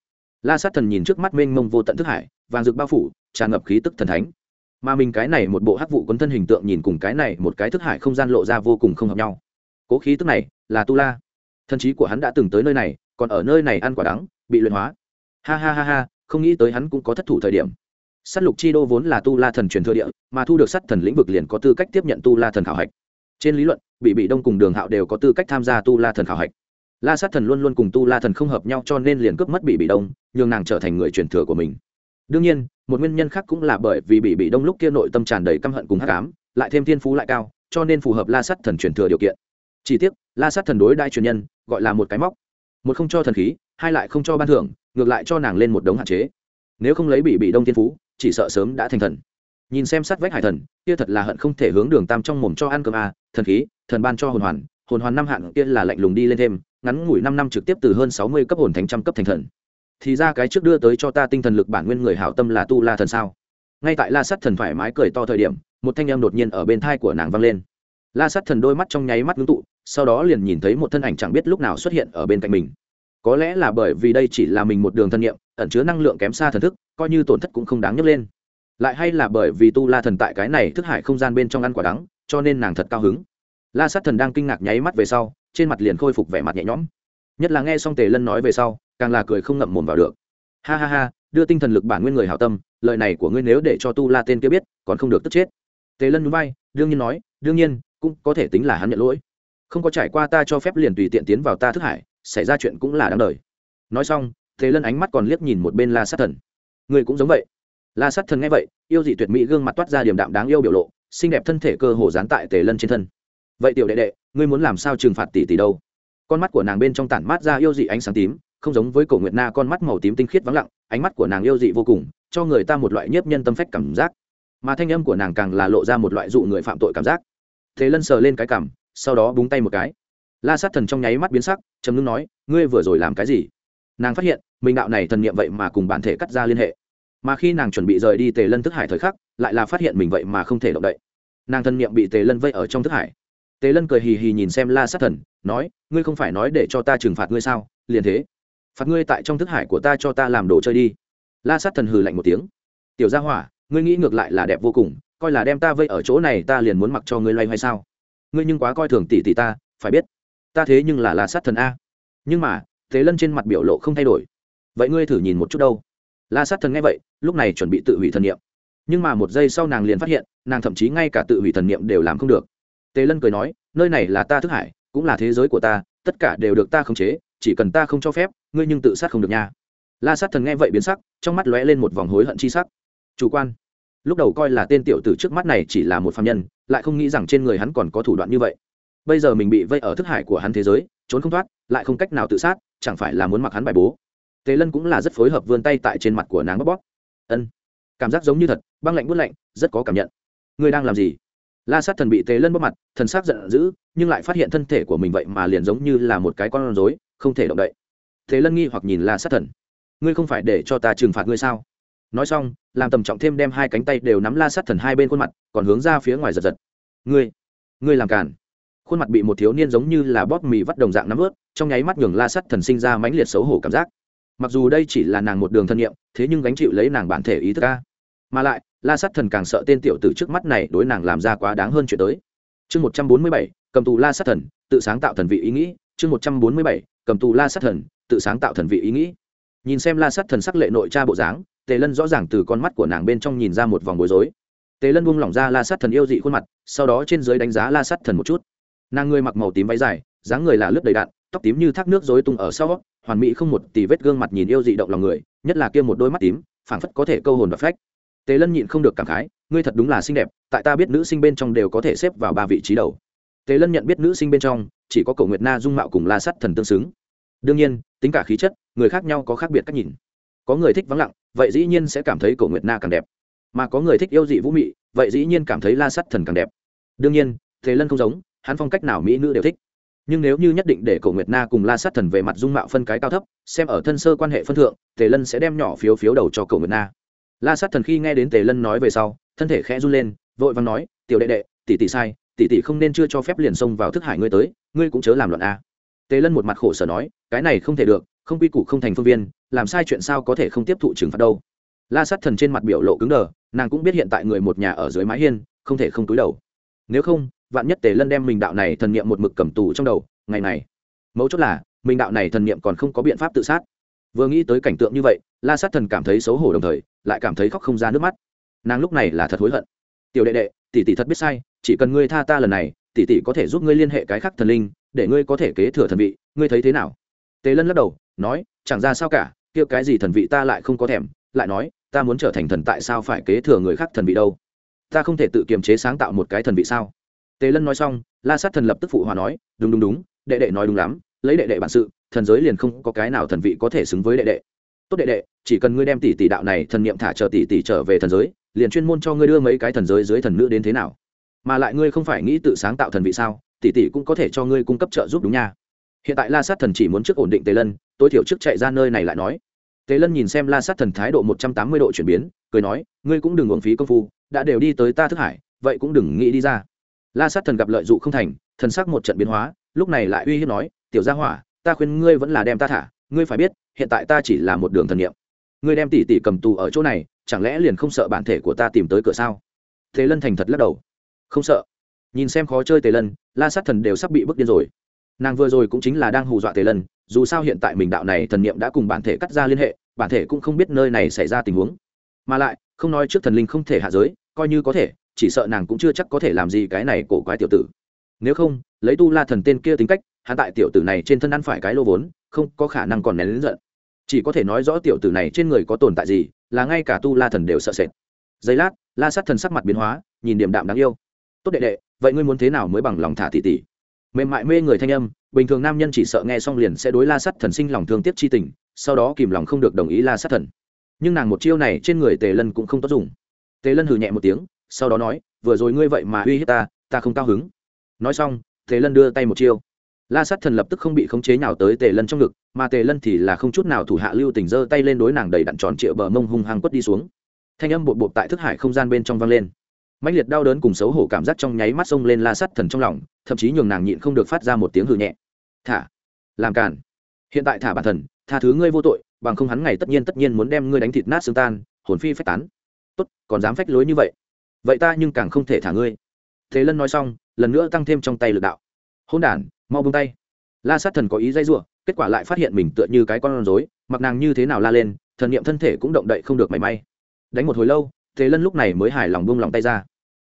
La sát thần nhìn trước mắt mênh mông vô tận thức hải, vàng rực bao phủ, tràn ngập khí tức thần thánh. Mà mình cái này một bộ hắc vụ quấn thân hình tượng nhìn cùng cái này một cái thức hải không gian lộ ra vô cùng không hợp nhau. Cố khí tức này là tu la. Thần trí của hắn đã từng tới nơi này, còn ở nơi này ăn quả đắng, bị luyện hóa. Ha ha ha ha, không nghĩ tới hắn cũng có thất thủ thời điểm s á t lục chi đô vốn là tu la thần truyền thừa địa, mà thu được sắt thần lĩnh vực liền có tư cách tiếp nhận tu la thần khảo hạch. Trên lý luận bị bị đông cùng đường hạo đều có tư cách tham gia tu la thần khảo hạch. La sát thần luôn luôn cùng tu la thần không hợp nhau cho nên liền cướp mất bị bị đông, nhường nàng trở thành người truyền thừa của mình. Đương nhiên, một nguyên nhân khác cũng là bởi vì bị bị đông lúc kia nội tâm tràn đầy căm hận cùng hát cám lại thêm thiên phú lại cao, cho nên phù hợp la sát thần truyền thừa điều kiện. Chỉ tiếc, la sát thần đối đại truyền nhân, gọi là một cái móc. Một không cho thần khí, hai lại không cho ban thưởng, ngược lại cho nàng lên một đống hạn chế. Nếu không lấy bị bị đông thiên phú chỉ sợ sớm đã thành thần. Nhìn xem sát vách hải thần, kia thật là hận không thể hướng đường tam trong mồm cho ăn cơm a, thần khí, thần ban cho hồn hoàn hồn hoàn năm hạn kia là lạnh lùng đi lên thêm, ngắn ngủi năm năm trực tiếp từ hơn sáu mươi cấp hồn thành trăm cấp thành thần. Thì ra cái trước đưa tới cho ta tinh thần lực bản nguyên người hảo tâm là tu la thần sao? Ngay tại la sắt thần thoải mái cười to thời điểm, một thanh em đột nhiên ở bên thai của nàng vang lên. La sắt thần đôi mắt trong nháy mắt ngưng tụ, sau đó liền nhìn thấy một thân ảnh chẳng biết lúc nào xuất hiện ở bên cạnh mình có lẽ là bởi vì đây chỉ là mình một đường thân nhiệm ẩn chứa năng lượng kém xa thần thức, coi như tổn thất cũng không đáng nhấc lên. Lại hay là bởi vì tu la thần tại cái này thức hải không gian bên trong ăn quả đắng, cho nên nàng thật cao hứng. La sát thần đang kinh ngạc nháy mắt về sau, trên mặt liền khôi phục vẻ mặt nhẹ nhõm. Nhất là nghe xong tề lân nói về sau, càng là cười không ngậm mồm vào được. Ha ha ha, đưa tinh thần lực bản nguyên người hảo tâm, lời này của ngươi nếu để cho tu la tên kia biết, còn không được tức chết. Tề lân núi bay đương nhiên nói, đương nhiên, cũng có thể tính là hắn nhận lỗi. Không có trải qua ta cho phép liền tùy tiện tiến vào ta thức hải xảy ra chuyện cũng là đáng đời. Nói xong, thế lân ánh mắt còn liếc nhìn một bên la sát thần. Người cũng giống vậy. La sát thần nghe vậy, yêu dị tuyệt mỹ gương mặt toát ra điểm đạm đáng yêu biểu lộ, xinh đẹp thân thể cơ hồ dán tại tề lân trên thân. Vậy tiểu đệ đệ, ngươi muốn làm sao trừng phạt tỷ tỷ đâu? Con mắt của nàng bên trong tản mát ra yêu dị ánh sáng tím, không giống với cổ nguyệt na con mắt màu tím tinh khiết vắng lặng, ánh mắt của nàng yêu dị vô cùng, cho người ta một loại nhiếp nhân tâm phách cảm giác. Mà thanh âm của nàng càng là lộ ra một loại dụ người phạm tội cảm giác. Thế lân sờ lên cái cảm sau đó búng tay một cái la sát thần trong nháy mắt biến sắc, trầm ngưng nói, ngươi vừa rồi làm cái gì? Nàng phát hiện, mình đạo này thần niệm vậy mà cùng bản thể cắt ra liên hệ. Mà khi nàng chuẩn bị rời đi tề lân thức hải thời khắc, lại là phát hiện mình vậy mà không thể động đậy. Nàng thần niệm bị tề lân vây ở trong thức hải. Tề lân cười hì hì nhìn xem la sát thần, nói, ngươi không phải nói để cho ta trừng phạt ngươi sao? Liền thế. Phạt ngươi tại trong thức hải của ta cho ta làm đồ chơi đi. La sát thần hừ lạnh một tiếng. Tiểu gia hỏa, ngươi nghĩ ngược lại là đẹp vô cùng, coi là đem ta vây ở chỗ này ta liền muốn mặc cho ngươi loay hoay sao? Ngươi nhưng quá coi thường tỷ tỷ ta, phải biết ta thế nhưng là la sát thần a. Nhưng mà, thế lân trên mặt biểu lộ không thay đổi. Vậy ngươi thử nhìn một chút đâu. La sát thần nghe vậy, lúc này chuẩn bị tự hủy thần niệm. Nhưng mà một giây sau nàng liền phát hiện, nàng thậm chí ngay cả tự hủy thần niệm đều làm không được. Tề lân cười nói, nơi này là ta thức hải, cũng là thế giới của ta, tất cả đều được ta khống chế, chỉ cần ta không cho phép, ngươi nhưng tự sát không được nha. La sát thần nghe vậy biến sắc, trong mắt lóe lên một vòng hối hận chi sắc. Chủ quan. Lúc đầu coi là tên tiểu tử trước mắt này chỉ là một phạm nhân, lại không nghĩ rằng trên người hắn còn có thủ đoạn như vậy bây giờ mình bị vây ở thức hải của hắn thế giới, trốn không thoát, lại không cách nào tự sát, chẳng phải là muốn mặc hắn bài bố. Tề lân cũng là rất phối hợp vươn tay tại trên mặt của nàng bóp bóp. Ân, cảm giác giống như thật, băng lạnh bút lạnh, rất có cảm nhận. Ngươi đang làm gì? La sát thần bị tề lân bóp mặt, thần sắc giận dữ, nhưng lại phát hiện thân thể của mình vậy mà liền giống như là một cái con rối, không thể động đậy. Thế lân nghi hoặc nhìn la sát thần. Ngươi không phải để cho ta trừng phạt ngươi sao? Nói xong, làm tầm trọng thêm đem hai cánh tay đều nắm la sát thần hai bên khuôn mặt, còn hướng ra phía ngoài giật giật. Ngươi ngươi làm càn khuôn mặt bị một thiếu niên giống như là bóp mì vắt đồng dạng nắm ướt, trong nháy mắt nhường la Sắt thần sinh ra mãnh liệt xấu hổ cảm giác. Mặc dù đây chỉ là nàng một đường thân nhiệm, thế nhưng gánh chịu lấy nàng bản thể ý thức ca mà lại, la Sắt thần càng sợ tên tiểu tử trước mắt này đối nàng làm ra quá đáng hơn chuyện tới. Chương một trăm bốn mươi bảy, cầm tù la sát thần, tự sáng tạo thần vị ý nghĩ. Chương một trăm bốn mươi bảy, cầm tù la sát thần, tự sáng tạo thần vị ý nghĩ. Nhìn xem la sát thần sắc lệ nội cha bộ dáng, tề lân rõ ràng từ con mắt của nàng bên trong nhìn ra một vòng bối rối. Tề lân buông lỏng ra la sát thần yêu dị khuôn mặt, sau đó trên dưới đánh giá la sát thần một chút nàng người mặc màu tím váy dài, dáng người là lướt đầy đạn tóc tím như thác nước dối tung ở sau, hoàn mỹ không một tì vết gương mặt nhìn yêu dị động lòng người, nhất là kia một đôi mắt tím, phảng phất có thể câu hồn và phách. Tề lân nhịn không được cảm khái, ngươi thật đúng là xinh đẹp, tại ta biết nữ sinh bên trong đều có thể xếp vào ba vị trí đầu. Tề lân nhận biết nữ sinh bên trong, chỉ có cổ nguyệt na dung mạo cùng la sắt thần tương xứng. Đương nhiên, tính cả khí chất, người khác nhau có khác biệt cách nhìn. Có người thích vắng lặng, vậy dĩ nhiên sẽ cảm thấy cổ nguyệt na càng đẹp. Mà có người thích yêu dị vũ mị, vậy dĩ nhiên cảm thấy la sắt thần càng đẹp. Đương nhiên, tề lân không giống hắn phong cách nào mỹ nữ đều thích. Nhưng nếu như nhất định để cổ nguyệt na cùng la sát thần về mặt dung mạo phân cái cao thấp, xem ở thân sơ quan hệ phân thượng, tề lân sẽ đem nhỏ phiếu phiếu đầu cho cổ nguyệt na. La sát thần khi nghe đến tề lân nói về sau, thân thể khẽ run lên, vội vàng nói, tiểu đệ đệ, tỷ tỷ sai, tỷ tỷ không nên chưa cho phép liền xông vào thức hải ngươi tới, ngươi cũng chớ làm loạn a. Tề lân một mặt khổ sở nói, cái này không thể được, không quy củ không thành phương viên, làm sai chuyện sao có thể không tiếp thụ trừng phạt đâu. La sát thần trên mặt biểu lộ cứng đờ, nàng cũng biết hiện tại người một nhà ở dưới mái hiên, không thể không túi đầu. Nếu không vạn nhất tề lân đem mình đạo này thần niệm một mực cầm tù trong đầu, ngày này. Mấu chốt là, mình đạo này thần niệm còn không có biện pháp tự sát. Vừa nghĩ tới cảnh tượng như vậy, la sát thần cảm thấy xấu hổ đồng thời, lại cảm thấy khóc không ra nước mắt. Nàng lúc này là thật hối hận. Tiểu đệ đệ, tỷ tỷ thật biết sai, chỉ cần ngươi tha ta lần này, tỷ tỷ có thể giúp ngươi liên hệ cái khác thần linh, để ngươi có thể kế thừa thần vị, ngươi thấy thế nào? Tề lân lắc đầu, nói, chẳng ra sao cả, kia cái gì thần vị ta lại không có thèm, lại nói, ta muốn trở thành thần tại sao phải kế thừa người khác thần vị đâu? Ta không thể tự kiềm chế sáng tạo một cái thần vị sao? Tề lân nói xong, la sát thần lập tức phụ hòa nói, đúng đúng đúng, đệ đệ nói đúng lắm, lấy đệ đệ bản sự, thần giới liền không có cái nào thần vị có thể xứng với đệ đệ. Tốt đệ đệ, chỉ cần ngươi đem tỷ tỷ đạo này thần niệm thả chờ tỷ tỷ trở về thần giới, liền chuyên môn cho ngươi đưa mấy cái thần giới dưới thần nữ đến thế nào? Mà lại ngươi không phải nghĩ tự sáng tạo thần vị sao, tỷ tỷ cũng có thể cho ngươi cung cấp trợ giúp đúng nha. Hiện tại la sát thần chỉ muốn trước ổn định tề lân, tối thiểu trước chạy ra nơi này lại nói. Tề lân nhìn xem la sát thần thái độ một trăm tám mươi độ chuyển biến, cười nói, ngươi cũng đừng uổng phí công phu, đã đều đi tới ta thức hải, vậy cũng đừng nghĩ đi ra la sát thần gặp lợi dụng không thành, thần sắc một trận biến hóa, lúc này lại uy hiếp nói, tiểu gia hỏa, ta khuyên ngươi vẫn là đem ta thả, ngươi phải biết, hiện tại ta chỉ là một đường thần niệm. Ngươi đem tỷ tỷ cầm tù ở chỗ này, chẳng lẽ liền không sợ bản thể của ta tìm tới cửa sao? Thế lân thành thật lắc đầu. Không sợ. Nhìn xem khó chơi tề lân, la sát thần đều sắp bị bức điên rồi. Nàng vừa rồi cũng chính là đang hù dọa tề lân, dù sao hiện tại mình đạo này thần niệm đã cùng bản thể cắt ra liên hệ, bản thể cũng không biết nơi này xảy ra tình huống. Mà lại, không nói trước thần linh không thể hạ giới, coi như có thể chỉ sợ nàng cũng chưa chắc có thể làm gì cái này cổ quái tiểu tử. Nếu không, lấy tu la thần tên kia tính cách, hắn tại tiểu tử này trên thân ăn phải cái lô vốn, không có khả năng còn nén lớn giận. Chỉ có thể nói rõ tiểu tử này trên người có tồn tại gì, là ngay cả tu la thần đều sợ sệt. Giây lát, la sát thần sắc mặt biến hóa, nhìn điểm đạm đáng yêu. Tốt đệ đệ, vậy ngươi muốn thế nào mới bằng lòng thả tỷ tỷ? Mềm mại mê người thanh âm, bình thường nam nhân chỉ sợ nghe xong liền sẽ đối la sát thần sinh lòng thương tiếc chi tình, sau đó kìm lòng không được đồng ý la sát thần. Nhưng nàng một chiêu này trên người tề lân cũng không tốt dùng. Tề lân hừ nhẹ một tiếng sau đó nói, vừa rồi ngươi vậy mà uy hiếp ta ta không cao hứng. Nói xong, tề lân đưa tay một chiêu. La sát thần lập tức không bị khống chế nào tới tề lân trong ngực, mà tề lân thì là không chút nào thủ hạ lưu tình giơ tay lên đối nàng đầy đặn tròn trịa bờ mông hung hăng quất đi xuống. Thanh âm bột bột tại thức hải không gian bên trong vang lên. Mạnh liệt đau đớn cùng xấu hổ cảm giác trong nháy mắt xông lên la sát thần trong lòng, thậm chí nhường nàng nhịn không được phát ra một tiếng hừ nhẹ. Thả, làm cản hiện tại thả bản thần, tha thứ ngươi vô tội, bằng không hắn ngày tất nhiên tất nhiên muốn đem ngươi đánh thịt nát xương tan, hồn phi phách tán. Tốt, còn dám phách lối như vậy? Vậy ta nhưng càng không thể thả ngươi. Thế lân nói xong, lần nữa tăng thêm trong tay lực đạo. Hôn đản, mau bông tay. La sát thần có ý dây r kết quả lại phát hiện mình tựa như cái con rối, mặc nàng như thế nào la lên, thần niệm thân thể cũng động đậy không được mảy may. Đánh một hồi lâu, thế lân lúc này mới hài lòng buông lòng tay ra.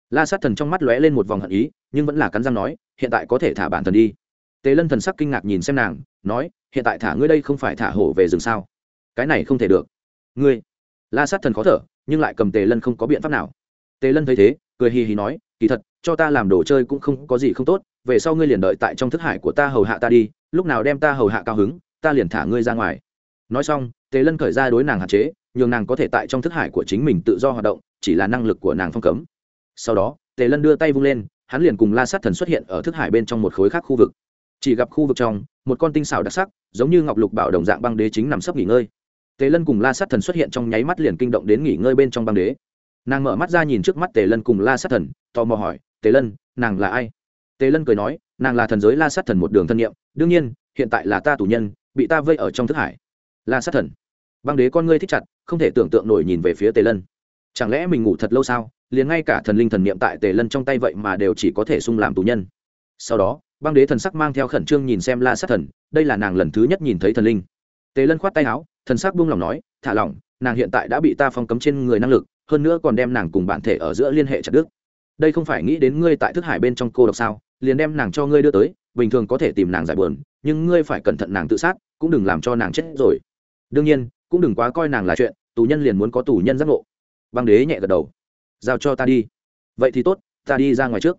La sát thần trong mắt lóe lên một vòng hận ý, nhưng vẫn là cắn răng nói, hiện tại có thể thả bản thần đi. Tế lân thần sắc kinh ngạc nhìn xem nàng, nói, hiện tại thả ngươi đây không phải thả hổ về rừng sao? Cái này không thể được. Ngươi. La sát thần khó thở, nhưng lại cầm tề lân không có biện pháp nào tề lân thấy thế, cười hì hì nói, kỳ thật, cho ta làm đồ chơi cũng không có gì không tốt, về sau ngươi liền đợi tại trong thức hải của ta hầu hạ ta đi, lúc nào đem ta hầu hạ cao hứng, ta liền thả ngươi ra ngoài. Nói xong, tề lân khởi ra đối nàng hạn chế, nhường nàng có thể tại trong thức hải của chính mình tự do hoạt động, chỉ là năng lực của nàng phong cấm. Sau đó, tề lân đưa tay vung lên, hắn liền cùng la sát thần xuất hiện ở thức hải bên trong một khối khác khu vực. Chỉ gặp khu vực trong, một con tinh xảo đặc sắc, giống như ngọc lục bảo đồng dạng băng đế chính nằm sấp nghỉ ngơi. Tề lân cùng la sát thần xuất hiện trong nháy mắt liền kinh động đến nghỉ ngơi bên trong băng đế nàng mở mắt ra nhìn trước mắt tề lân cùng la sát thần, tò mò hỏi, tề lân, nàng là ai? Tề lân cười nói, nàng là thần giới la sát thần một đường thân nhiệm, đương nhiên, hiện tại là ta tù nhân, bị ta vây ở trong thức hải. La sát thần, băng đế con ngươi thích chặt, không thể tưởng tượng nổi nhìn về phía tề lân. Chẳng lẽ mình ngủ thật lâu sao? Liền ngay cả thần linh thần niệm tại tề lân trong tay vậy mà đều chỉ có thể sung làm tù nhân. Sau đó, băng đế thần sắc mang theo khẩn trương nhìn xem la sát thần, đây là nàng lần thứ nhất nhìn thấy thần linh. Tề lân khoát tay áo, thần sắc buông lòng nói, thả lỏng, nàng hiện tại đã bị ta phong cấm trên người năng lực hơn nữa còn đem nàng cùng bản thể ở giữa liên hệ chặt đức đây không phải nghĩ đến ngươi tại thức hải bên trong cô độc sao, liền đem nàng cho ngươi đưa tới, bình thường có thể tìm nàng giải buồn, nhưng ngươi phải cẩn thận nàng tự sát, cũng đừng làm cho nàng chết rồi. Đương nhiên, cũng đừng quá coi nàng là chuyện, tù nhân liền muốn có tù nhân giác ngộ. Băng đế nhẹ gật đầu. Giao cho ta đi. Vậy thì tốt, ta đi ra ngoài trước.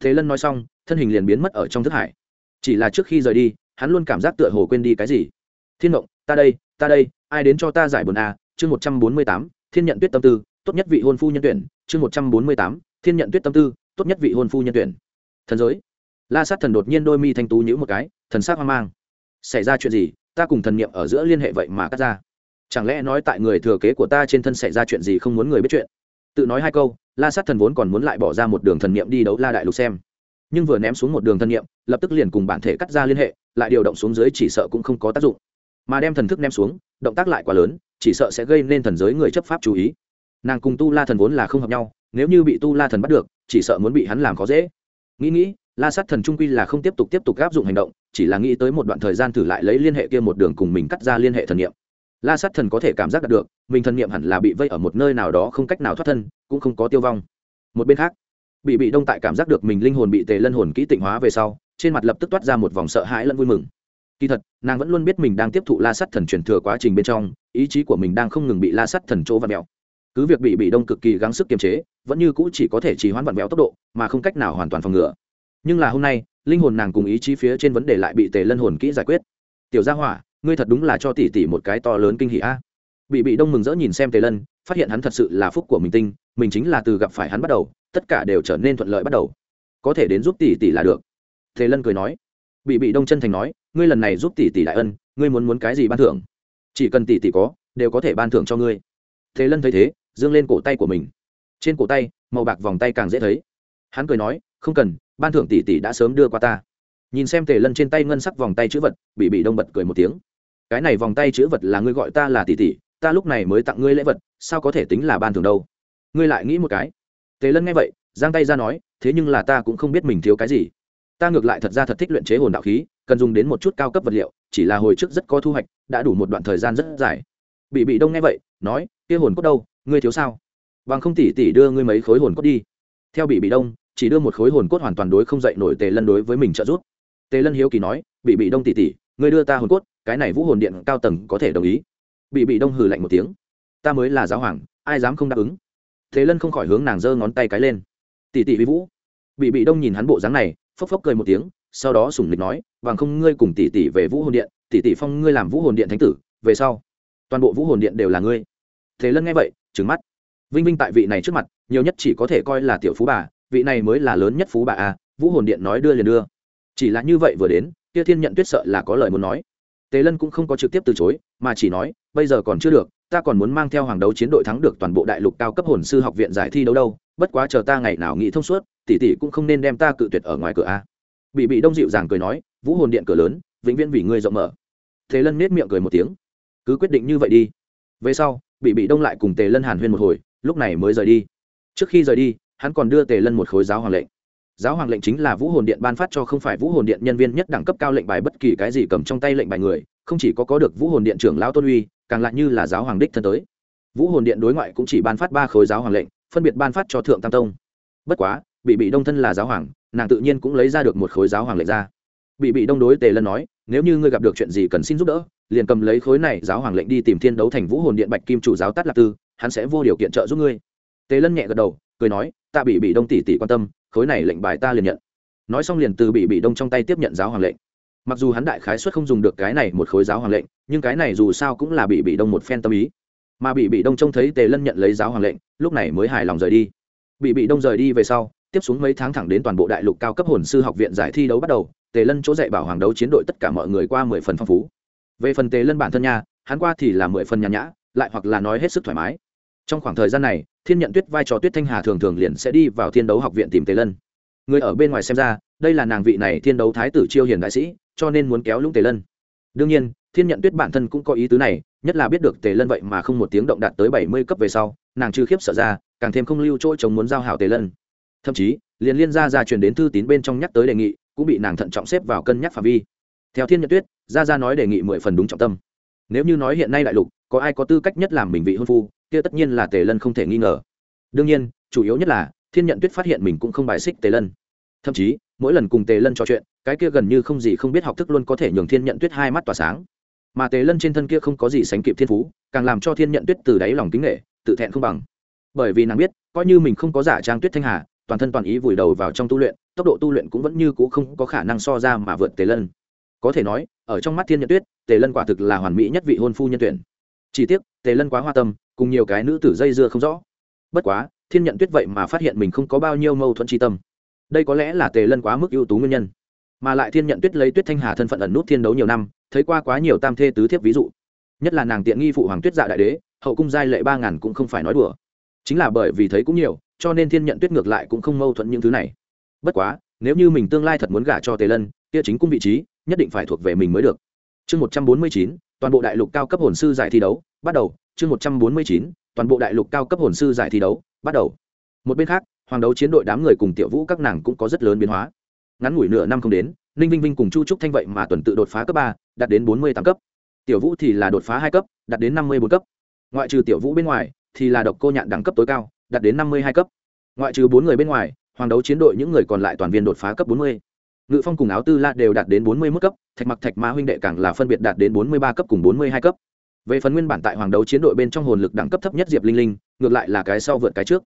Thế lân nói xong, thân hình liền biến mất ở trong thức hải. Chỉ là trước khi rời đi, hắn luôn cảm giác tựa hồ quên đi cái gì. Thiên mộng, ta đây ta đây, ai đến cho ta giải buồn à? Chương một trăm bốn mươi tám, thiên nhận tuyết tâm tư tốt nhất vị hôn phu nhân tuyển, chương một trăm bốn mươi tám, thiên nhận tuyết tâm tư, tốt nhất vị hôn phu nhân tuyển. Thần giới. La sát thần đột nhiên đôi mi thanh tú nhữ một cái, thần sắc hoang mang. Xảy ra chuyện gì? Ta cùng thần niệm ở giữa liên hệ vậy mà cắt ra. Chẳng lẽ nói tại người thừa kế của ta trên thân xảy ra chuyện gì không muốn người biết chuyện? Tự nói hai câu, la sát thần vốn còn muốn lại bỏ ra một đường thần niệm đi đấu la đại lục xem. Nhưng vừa ném xuống một đường thần niệm, lập tức liền cùng bản thể cắt ra liên hệ, lại điều động xuống dưới chỉ sợ cũng không có tác dụng. Mà đem thần thức ném xuống, động tác lại quá lớn, chỉ sợ sẽ gây nên thần giới người chấp pháp chú ý nàng cùng tu la thần vốn là không hợp nhau, nếu như bị tu la thần bắt được, chỉ sợ muốn bị hắn làm khó dễ. Nghĩ nghĩ, la sát thần trung quy là không tiếp tục tiếp tục áp dụng hành động, chỉ là nghĩ tới một đoạn thời gian thử lại lấy liên hệ kia một đường cùng mình cắt ra liên hệ thần niệm. La sát thần có thể cảm giác được, mình thần niệm hẳn là bị vây ở một nơi nào đó không cách nào thoát thân, cũng không có tiêu vong. Một bên khác, bị bị đông tại cảm giác được mình linh hồn bị tề lân hồn kỹ tịnh hóa về sau, trên mặt lập tức toát ra một vòng sợ hãi lẫn vui mừng. Kỳ thật, nàng vẫn luôn biết mình đang tiếp thụ la sắt thần truyền thừa quá trình bên trong, ý chí của mình đang không ngừng bị la sắt thần chỗ và mèo cứ việc bị bị đông cực kỳ gắng sức kiềm chế, vẫn như cũ chỉ có thể trì hoãn vặn vẹo tốc độ, mà không cách nào hoàn toàn phòng ngừa. Nhưng là hôm nay, linh hồn nàng cùng ý chí phía trên vấn đề lại bị tề lân hồn kỹ giải quyết. Tiểu gia hỏa, ngươi thật đúng là cho tỷ tỷ một cái to lớn kinh hỷ a. Bị bị đông mừng rỡ nhìn xem tề lân, phát hiện hắn thật sự là phúc của mình tinh, mình chính là từ gặp phải hắn bắt đầu, tất cả đều trở nên thuận lợi bắt đầu. Có thể đến giúp tỷ tỷ là được. Tề lân cười nói. Bị bị đông chân thành nói, ngươi lần này giúp tỷ tỷ đại ân, ngươi muốn muốn cái gì ban thưởng? Chỉ cần tỷ tỷ có, đều có thể ban thưởng cho ngươi. Thế lân thấy thế dương lên cổ tay của mình. Trên cổ tay, màu bạc vòng tay càng dễ thấy. Hắn cười nói, không cần, ban thưởng tỷ tỷ đã sớm đưa qua ta. Nhìn xem tề lân trên tay ngân sắc vòng tay chữ vật bị bị đông bật cười một tiếng. Cái này vòng tay chữ vật là ngươi gọi ta là tỷ tỷ, ta lúc này mới tặng ngươi lễ vật, sao có thể tính là ban thưởng đâu? Ngươi lại nghĩ một cái. Tề lân nghe vậy, giang tay ra nói, thế nhưng là ta cũng không biết mình thiếu cái gì. Ta ngược lại thật ra thật thích luyện chế hồn đạo khí, cần dùng đến một chút cao cấp vật liệu, chỉ là hồi trước rất có thu hoạch, đã đủ một đoạn thời gian rất dài. Bị bị đông nghe vậy, nói, kia hồn cốt đâu? Ngươi thiếu sao? Bằng không tỷ tỷ đưa ngươi mấy khối hồn cốt đi. Theo bị bị đông, chỉ đưa một khối hồn cốt hoàn toàn đối không dậy nổi tề lân đối với mình trợ giúp. Tề lân hiếu kỳ nói bị bị đông tỷ tỷ, ngươi đưa ta hồn cốt, cái này vũ hồn điện cao tầng có thể đồng ý. Bị bị đông hừ lạnh một tiếng, ta mới là giáo hoàng, ai dám không đáp ứng? Thế lân không khỏi hướng nàng giơ ngón tay cái lên. Tỷ tỷ vi vũ. Bị bị đông nhìn hắn bộ dáng này, phốc phốc cười một tiếng, sau đó sủng lịch nói, bằng không ngươi cùng tỷ tỷ về vũ hồn điện, tỷ tỷ phong ngươi làm vũ hồn điện thánh tử, về sau toàn bộ vũ hồn điện đều là ngươi. Thế lân nghe vậy trừng mắt. Vinh vinh tại vị này trước mặt, nhiều nhất chỉ có thể coi là tiểu phú bà, vị này mới là lớn nhất phú bà à vũ hồn điện nói đưa liền đưa. Chỉ là như vậy vừa đến kia thiên nhận tuyết sợ là có lời muốn nói. Tề lân cũng không có trực tiếp từ chối, mà chỉ nói, bây giờ còn chưa được, ta còn muốn mang theo hoàng đấu chiến đội thắng được toàn bộ đại lục cao cấp hồn sư học viện giải thi đấu đâu, bất quá chờ ta ngày nào nghĩ thông suốt, tỷ tỷ cũng không nên đem ta cự tuyệt ở ngoài cửa a. Bị bị đông dịu dàng cười nói, vũ hồn điện cửa lớn, vĩnh viễn vì ngươi rộng mở. Thế lân nết miệng cười một tiếng, cứ quyết định như vậy đi. Về sau bị bị đông lại cùng tề lân hàn huyên một hồi, lúc này mới rời đi. Trước khi rời đi, hắn còn đưa tề lân một khối giáo hoàng lệnh. Giáo hoàng lệnh chính là vũ hồn điện ban phát cho không phải vũ hồn điện nhân viên nhất đẳng cấp cao lệnh bài bất kỳ cái gì cầm trong tay lệnh bài người, không chỉ có có được vũ hồn điện trưởng lão tôn uy, càng lại như là giáo hoàng đích thân tới. Vũ hồn điện đối ngoại cũng chỉ ban phát ba khối giáo hoàng lệnh, phân biệt ban phát cho thượng tam tông. Bất quá, bị bị đông thân là giáo hoàng, nàng tự nhiên cũng lấy ra được một khối giáo hoàng lệnh ra. Bị bị đông đối tề lân nói, nếu như ngươi gặp được chuyện gì cần xin giúp đỡ liền cầm lấy khối này giáo hoàng lệnh đi tìm thiên đấu thành vũ hồn điện bạch kim chủ giáo tát lạc tư, hắn sẽ vô điều kiện trợ giúp ngươi. Tề lân nhẹ gật đầu, cười nói, ta bị bị đông tỷ tỷ quan tâm, khối này lệnh bài ta liền nhận. Nói xong liền từ bị bị đông trong tay tiếp nhận giáo hoàng lệnh. Mặc dù hắn đại khái xuất không dùng được cái này một khối giáo hoàng lệnh, nhưng cái này dù sao cũng là bị bị đông một phen tâm ý. Mà bị bị đông trông thấy tề lân nhận lấy giáo hoàng lệnh, lúc này mới hài lòng rời đi. Bị bị đông rời đi về sau, tiếp xuống mấy tháng thẳng đến toàn bộ đại lục cao cấp hồn sư học viện giải thi đấu bắt đầu, tề lân chỗ dạy bảo hoàng đấu chiến đội tất cả mọi người qua mười phần phong phú về phần tề lân bản thân nha, hắn qua thì là mười phần nhàn nhã, lại hoặc là nói hết sức thoải mái. Trong khoảng thời gian này, thiên nhận tuyết vai trò tuyết thanh hà thường thường liền sẽ đi vào thiên đấu học viện tìm tề lân. Người ở bên ngoài xem ra, đây là nàng vị này thiên đấu thái tử chiêu hiền đại sĩ, cho nên muốn kéo lũng tề lân. Đương nhiên, thiên nhận tuyết bản thân cũng có ý tứ này, nhất là biết được tề lân vậy mà không một tiếng động đạt tới bảy mươi cấp về sau, nàng chưa khiếp sợ ra, càng thêm không lưu chỗ chống muốn giao hảo tề lân. Thậm chí, liền liên gia ra truyền đến thư tín bên trong nhắc tới đề nghị, cũng bị nàng thận trọng xếp vào cân nhắc phạm vi. Theo thiên nhận tuyết gia gia nói đề nghị mười phần đúng trọng tâm. Nếu như nói hiện nay đại lục, có ai có tư cách nhất làm mình vị hôn phu, kia tất nhiên là tề lân không thể nghi ngờ. Đương nhiên, chủ yếu nhất là, thiên nhận tuyết phát hiện mình cũng không bài xích tề lân. Thậm chí, mỗi lần cùng tề lân trò chuyện, cái kia gần như không gì không biết học thức luôn có thể nhường thiên nhận tuyết hai mắt tỏa sáng. Mà tề lân trên thân kia không có gì sánh kịp thiên phú, càng làm cho thiên nhận tuyết từ đáy lòng kính nghệ tự thẹn không bằng. Bởi vì nàng biết, coi như mình không có giả trang tuyết thanh hà, toàn thân toàn ý vùi đầu vào trong tu luyện, tốc độ tu luyện cũng vẫn như c ũ không có khả năng so ra mà vượt tề lân có thể nói, ở trong mắt thiên nhận tuyết, tề lân quả thực là hoàn mỹ nhất vị hôn phu nhân tuyển. Chỉ tiếc, tề lân quá hoa tâm, cùng nhiều cái nữ tử dây dưa không rõ. Bất quá, thiên nhận tuyết vậy mà phát hiện mình không có bao nhiêu mâu thuẫn tri tâm. Đây có lẽ là tề lân quá mức ưu tú nguyên nhân. Mà lại thiên nhận tuyết lấy tuyết thanh hà thân phận ẩn nút thiên đấu nhiều năm, thấy qua quá nhiều tam thê tứ thiếp ví dụ. Nhất là nàng tiện nghi phụ hoàng tuyết dạ đại đế, hậu cung giai lệ ba ngàn cũng không phải nói đùa. Chính là bởi vì thấy cũng nhiều, cho nên thiên nhận tuyết ngược lại cũng không mâu thuẫn những thứ này. Bất quá, nếu như mình tương lai thật muốn gả cho tề lân, kia chính cung vị trí nhất định phải thuộc về mình mới được. Chương một trăm bốn mươi chín, toàn bộ đại lục cao cấp hồn sư giải thi đấu, bắt đầu. Chương một trăm bốn mươi chín, toàn bộ đại lục cao cấp hồn sư giải thi đấu, bắt đầu. Một bên khác, hoàng đấu chiến đội đám người cùng tiểu vũ các nàng cũng có rất lớn biến hóa. Ngắn ngủi nửa năm không đến, ninh vinh vinh cùng chu trúc thanh vậy mà tuần tự đột phá cấp ba, đạt đến bốn mươi tám cấp. Tiểu vũ thì là đột phá hai cấp, đạt đến năm mươi bốn cấp. Ngoại trừ tiểu vũ bên ngoài, thì là độc cô nhạn đẳng cấp tối cao, đạt đến năm mươi hai cấp. Ngoại trừ bốn người bên ngoài, hoàng đấu chiến đội những người còn lại toàn viên đột phá cấp bốn mươi ngự phong cùng áo tư la đều đạt đến bốn mươi mức cấp, thạch mặc, thạch ma huynh đệ càng là phân biệt đạt đến bốn mươi ba cấp cùng bốn mươi hai cấp. Về phần nguyên bản tại hoàng đấu chiến đội bên trong hồn lực đẳng cấp thấp nhất diệp linh linh, ngược lại là cái sau vượt cái trước.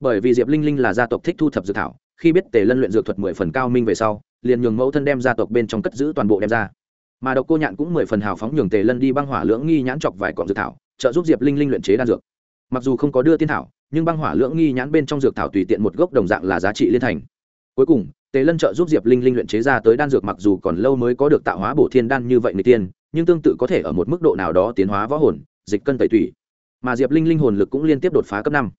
Bởi vì diệp linh linh là gia tộc thích thu thập dược thảo, khi biết tề lân luyện dược thuật mười phần cao minh về sau, liền nhường mẫu thân đem gia tộc bên trong cất giữ toàn bộ đem ra. Mà độc cô nhạn cũng mười phần hào phóng nhường tề lân đi băng hỏa lưỡng nghi nhãn chọc vài cọng dược thảo, trợ giúp diệp linh linh luyện chế đan dược. Mặc dù không có đưa tiên thảo, nhưng băng hỏa lưỡng nghi nhãn bên trong dược thảo tùy tiện một gốc đồng dạng là giá trị liên thành. Cuối cùng tề lân trợ giúp diệp linh linh luyện chế ra tới đan dược mặc dù còn lâu mới có được tạo hóa bổ thiên đan như vậy người tiên, nhưng tương tự có thể ở một mức độ nào đó tiến hóa võ hồn, dịch cân tẩy thủy mà diệp linh linh hồn lực cũng liên tiếp đột phá cấp năm.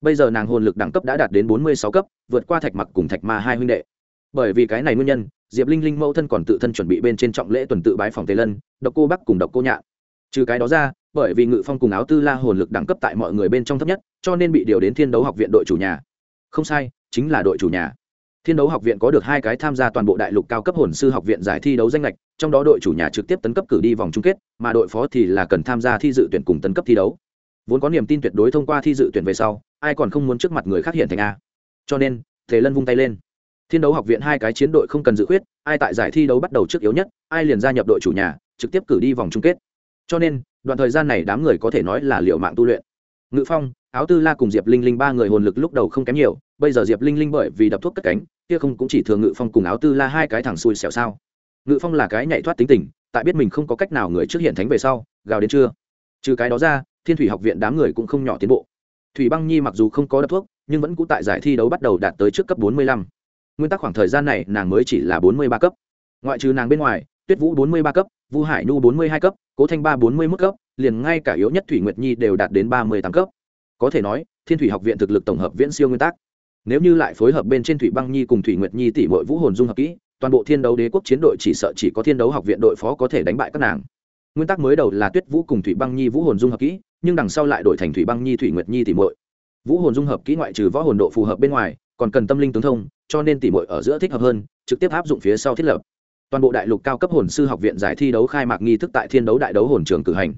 Bây giờ nàng hồn lực đẳng cấp đã đạt đến bốn mươi sáu cấp, vượt qua thạch mặc cùng thạch ma hai huynh đệ. Bởi vì cái này nguyên nhân, diệp linh linh mẫu thân còn tự thân chuẩn bị bên trên trọng lễ tuần tự bái phòng tề lân, độc cô bắc cùng độc cô nhạn trừ cái đó ra, bởi vì ngự phong cùng áo tư la hồn lực đẳng cấp tại mọi người bên trong thấp nhất, cho nên bị điều đến thiên đấu học viện đội chủ nhà. Không sai, chính là đội chủ nhà thiên đấu học viện có được hai cái tham gia toàn bộ đại lục cao cấp hồn sư học viện giải thi đấu danh lệch trong đó đội chủ nhà trực tiếp tấn cấp cử đi vòng chung kết, mà đội phó thì là cần tham gia thi dự tuyển cùng tấn cấp thi đấu. Vốn có niềm tin tuyệt đối thông qua thi dự tuyển về sau, ai còn không muốn trước mặt người khác hiện thành a. Cho nên, thế lân vung tay lên. Thiên đấu học viện hai cái chiến đội không cần dự khuyết, ai tại giải thi đấu bắt đầu trước yếu nhất, ai liền gia nhập đội chủ nhà, trực tiếp cử đi vòng chung kết. Cho nên, đoạn thời gian này đám người có thể nói là liệu mạng tu luyện. Ngự phong, áo tư la cùng diệp linh linh ba người hồn lực lúc đầu không kém nhiều, bây giờ diệp linh linh bởi vì đập thuốc cất cánh kia không cũng chỉ thường ngự phong cùng áo tư la hai cái thằng xui xẻo sao? Ngự phong là cái nhảy thoát tính tình, tại biết mình không có cách nào người trước hiện thánh về sau, gào đến chưa trừ cái đó ra, thiên thủy học viện đám người cũng không nhỏ tiến bộ. Thủy băng nhi mặc dù không có đập thuốc, nhưng vẫn cũng tại giải thi đấu bắt đầu đạt tới trước cấp bốn mươi lăm. Nguyên tắc khoảng thời gian này, nàng mới chỉ là bốn mươi ba cấp. Ngoại trừ nàng bên ngoài, tuyết vũ bốn mươi ba cấp, vu hải nhu bốn mươi hai cấp, cố thanh ba bốn mươi mức cấp, liền ngay cả yếu nhất thủy nguyệt nhi đều đạt đến ba mươi tám cấp. Có thể nói, thiên thủy học viện thực lực tổng hợp viễn siêu nguyên tắc nếu như lại phối hợp bên trên thủy băng nhi cùng thủy nguyệt nhi tỷ mọi vũ hồn dung hợp kỹ, toàn bộ thiên đấu đế quốc chiến đội chỉ sợ chỉ có thiên đấu học viện đội phó có thể đánh bại các nàng. Nguyên tắc mới đầu là tuyết vũ cùng thủy băng nhi vũ hồn dung hợp kỹ, nhưng đằng sau lại đổi thành thủy băng nhi, thủy nguyệt nhi tỷ muội. Vũ hồn dung hợp kỹ ngoại trừ võ hồn độ phù hợp bên ngoài, còn cần tâm linh tướng thông, cho nên tỷ muội ở giữa thích hợp hơn, trực tiếp áp dụng phía sau thiết lập. Toàn bộ đại lục cao cấp hồn sư học viện giải thi đấu khai mạc nghi thức tại thiên đấu đại đấu hồn trường cử hành.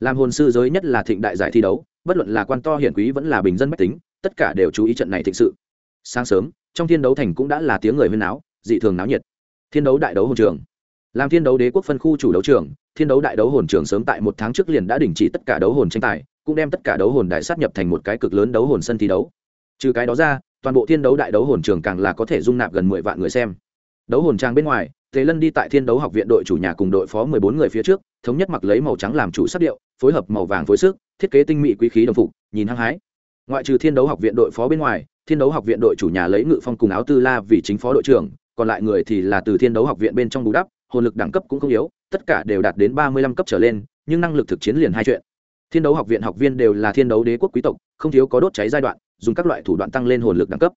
Làm hồn sư giới nhất là thịnh đại giải thi đấu, bất luận là quan to hiển quý vẫn là bình dân mách tính, tất cả đều chú ý trận này thịnh sự sáng sớm trong thiên đấu thành cũng đã là tiếng người huyên náo dị thường náo nhiệt. Thiên đấu đại đấu hồn trường. Làm thiên đấu đế quốc phân khu chủ đấu trường thiên đấu đại đấu hồn trường sớm tại một tháng trước liền đã đình chỉ tất cả đấu hồn tranh tài cũng đem tất cả đấu hồn đại sát nhập thành một cái cực lớn đấu hồn sân thi đấu. Trừ cái đó ra toàn bộ thiên đấu đại đấu hồn trường càng là có thể dung nạp gần mười vạn người xem. Đấu hồn trang bên ngoài Tề Lân đi tại Thiên đấu học viện đội chủ nhà cùng đội phó mười bốn người phía trước, thống nhất mặc lấy màu trắng làm chủ sắc điệu, phối hợp màu vàng phối sức, thiết kế tinh mỹ quý khí đồng phục, nhìn hăng hái. Ngoại trừ Thiên đấu học viện đội phó bên ngoài, Thiên đấu học viện đội chủ nhà lấy Ngự Phong cùng áo tư la vì chính phó đội trưởng, còn lại người thì là từ Thiên đấu học viện bên trong bù đắp, hồn lực đẳng cấp cũng không yếu, tất cả đều đạt đến ba mươi lăm cấp trở lên, nhưng năng lực thực chiến liền hai chuyện. Thiên đấu học viện học viên đều là Thiên đấu đế quốc quý tộc, không thiếu có đốt cháy giai đoạn, dùng các loại thủ đoạn tăng lên hồn lực đẳng cấp.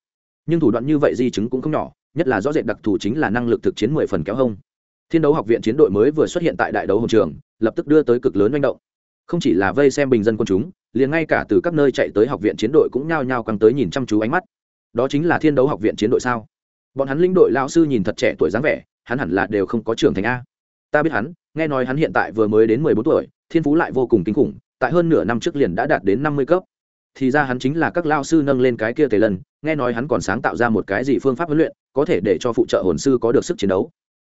Nhưng thủ đoạn như vậy di chứng cũng không nhỏ, nhất là rõ rệt đặc thù chính là năng lực thực chiến mười phần kéo hông thiên đấu học viện chiến đội mới vừa xuất hiện tại đại đấu hồn trường lập tức đưa tới cực lớn manh động không chỉ là vây xem bình dân quân chúng, liền ngay cả từ các nơi chạy tới học viện chiến đội cũng nhao nhao căng tới nhìn chăm chú ánh mắt. Đó chính là thiên đấu học viện chiến đội sao? Bọn hắn lĩnh đội lao sư nhìn thật trẻ tuổi dáng vẻ, hắn hẳn là đều không có trưởng thành a. Ta biết hắn, nghe nói hắn hiện tại vừa mới đến mười bốn tuổi, thiên phú lại vô cùng kinh khủng, tại hơn nửa năm trước liền đã đạt đến năm mươi cấp. Thì ra hắn chính là các lao sư nâng lên cái kia tề lần nghe nói hắn còn sáng tạo ra một cái gì phương pháp huấn luyện, có thể để cho phụ trợ hồn sư có được sức chiến đấu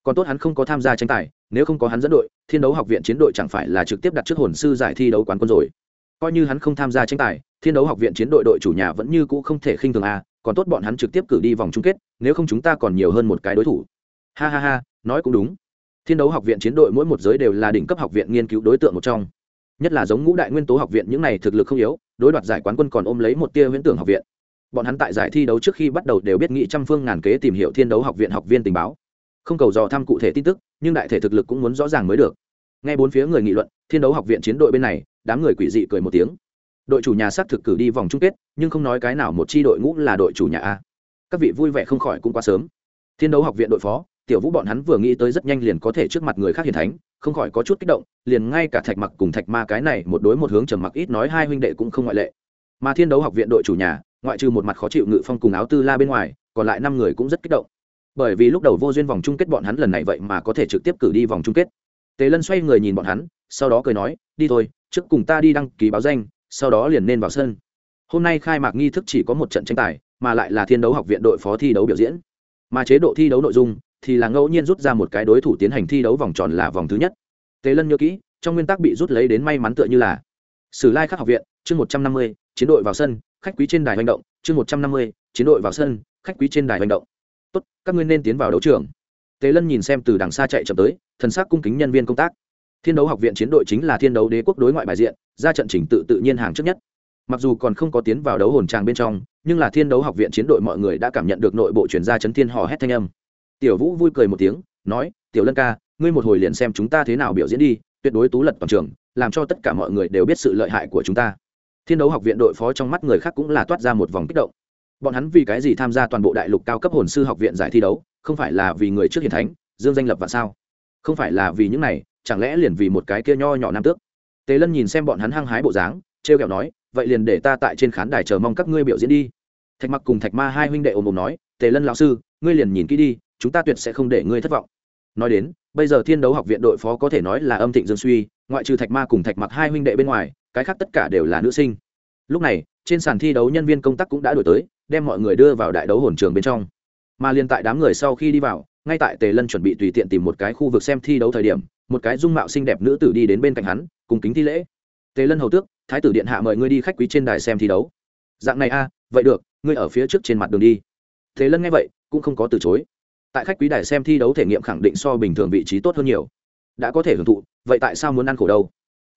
còn tốt hắn không có tham gia tranh tài, nếu không có hắn dẫn đội, thiên đấu học viện chiến đội chẳng phải là trực tiếp đặt trước hồn sư giải thi đấu quán quân rồi. Coi như hắn không tham gia tranh tài, thiên đấu học viện chiến đội đội chủ nhà vẫn như cũ không thể khinh thường a, còn tốt bọn hắn trực tiếp cử đi vòng chung kết, nếu không chúng ta còn nhiều hơn một cái đối thủ. Ha ha ha, nói cũng đúng. Thiên đấu học viện chiến đội mỗi một giới đều là đỉnh cấp học viện nghiên cứu đối tượng một trong. Nhất là giống ngũ đại nguyên tố học viện, những này thực lực không yếu, đối đoạt giải quán quân còn ôm lấy một tia huyễn tưởng học viện. Bọn hắn tại giải thi đấu trước khi bắt đầu đều biết nghĩ trăm phương ngàn kế tìm hiểu thiên đấu học viện học viên tình báo không cầu dò thăm cụ thể tin tức, nhưng đại thể thực lực cũng muốn rõ ràng mới được. Nghe bốn phía người nghị luận, thiên đấu học viện chiến đội bên này, đám người quỷ dị cười một tiếng. Đội chủ nhà xác thực cử đi vòng chung kết, nhưng không nói cái nào một chi đội ngũ là đội chủ nhà a. Các vị vui vẻ không khỏi cũng quá sớm. Thiên đấu học viện đội phó, tiểu vũ bọn hắn vừa nghĩ tới rất nhanh liền có thể trước mặt người khác hiền thánh, không khỏi có chút kích động, liền ngay cả thạch mặc cùng thạch ma cái này một đối một hướng trầm mặc ít nói hai huynh đệ cũng không ngoại lệ. Mà thiên đấu học viện đội chủ nhà, ngoại trừ một mặt khó chịu ngự phong cùng áo tư la bên ngoài, còn lại năm người cũng rất kích động bởi vì lúc đầu vô duyên vòng chung kết bọn hắn lần này vậy mà có thể trực tiếp cử đi vòng chung kết. Tề lân xoay người nhìn bọn hắn, sau đó cười nói, đi thôi, trước cùng ta đi đăng ký báo danh, sau đó liền nên vào sân. Hôm nay khai mạc nghi thức chỉ có một trận tranh tài, mà lại là thiên đấu học viện đội phó thi đấu biểu diễn. Mà chế độ thi đấu nội dung thì là ngẫu nhiên rút ra một cái đối thủ tiến hành thi đấu vòng tròn là vòng thứ nhất. Tề lân nhớ kỹ, trong nguyên tắc bị rút lấy đến may mắn tựa như là sử lai khắc học viện, chương một trăm năm mươi, chiến đội vào sân, khách quý trên đài hành động, chương một trăm năm mươi, chiến đội vào sân, khách quý trên đài hành động tốt, các ngươi nên tiến vào đấu trường. Tề lân nhìn xem từ đằng xa chạy chậm tới, thần sắc cung kính nhân viên công tác. Thiên đấu học viện chiến đội chính là thiên đấu đế quốc đối ngoại bài diện, ra trận trình tự tự nhiên hàng trước nhất. Mặc dù còn không có tiến vào đấu hồn tràng bên trong, nhưng là thiên đấu học viện chiến đội mọi người đã cảm nhận được nội bộ chuyển gia chấn thiên hò hét thanh âm. Tiểu vũ vui cười một tiếng, nói, tiểu lân ca, ngươi một hồi liền xem chúng ta thế nào biểu diễn đi, tuyệt đối tú lật toàn trường, làm cho tất cả mọi người đều biết sự lợi hại của chúng ta. Thiên đấu học viện đội phó trong mắt người khác cũng là toát ra một vòng kích động bọn hắn vì cái gì tham gia toàn bộ đại lục cao cấp hồn sư học viện giải thi đấu, không phải là vì người trước hiền thánh, dương danh lập và sao? Không phải là vì những này, chẳng lẽ liền vì một cái kia nho nhỏ nam tước? Tề lân nhìn xem bọn hắn hăng hái bộ dáng t r e o kẹo nói, vậy liền để ta tại trên khán đài chờ mong các ngươi biểu diễn đi. Thạch mặc cùng thạch ma hai huynh đệ ồm ồm nói, tề lân lão sư, ngươi liền nhìn kỹ đi, chúng ta tuyệt sẽ không để ngươi thất vọng. Nói đến, bây giờ thiên đấu học viện đội phó có thể nói là âm thịnh dương suy, ngoại trừ thạch ma cùng thạch mặc hai huynh đệ bên ngoài, cái khác tất cả đều là nữ sinh. Lúc này, trên sàn thi đấu nhân viên công tác cũng đã đổi tới đem mọi người đưa vào đại đấu hồn trường bên trong. Mà liên tại đám người sau khi đi vào, ngay tại tề lân chuẩn bị tùy tiện tìm một cái khu vực xem thi đấu thời điểm, một cái dung mạo xinh đẹp nữ tử đi đến bên cạnh hắn, cùng kính thi lễ. Tề lân hầu tước, thái tử điện hạ mời ngươi đi khách quý trên đài xem thi đấu. Dạng này a, vậy được, ngươi ở phía trước trên mặt đường đi. Tề lân nghe vậy, cũng không có từ chối. Tại khách quý đài xem thi đấu thể nghiệm khẳng định so bình thường vị trí tốt hơn nhiều. Đã có thể hưởng thụ, vậy tại sao muốn ăn khổ đâu?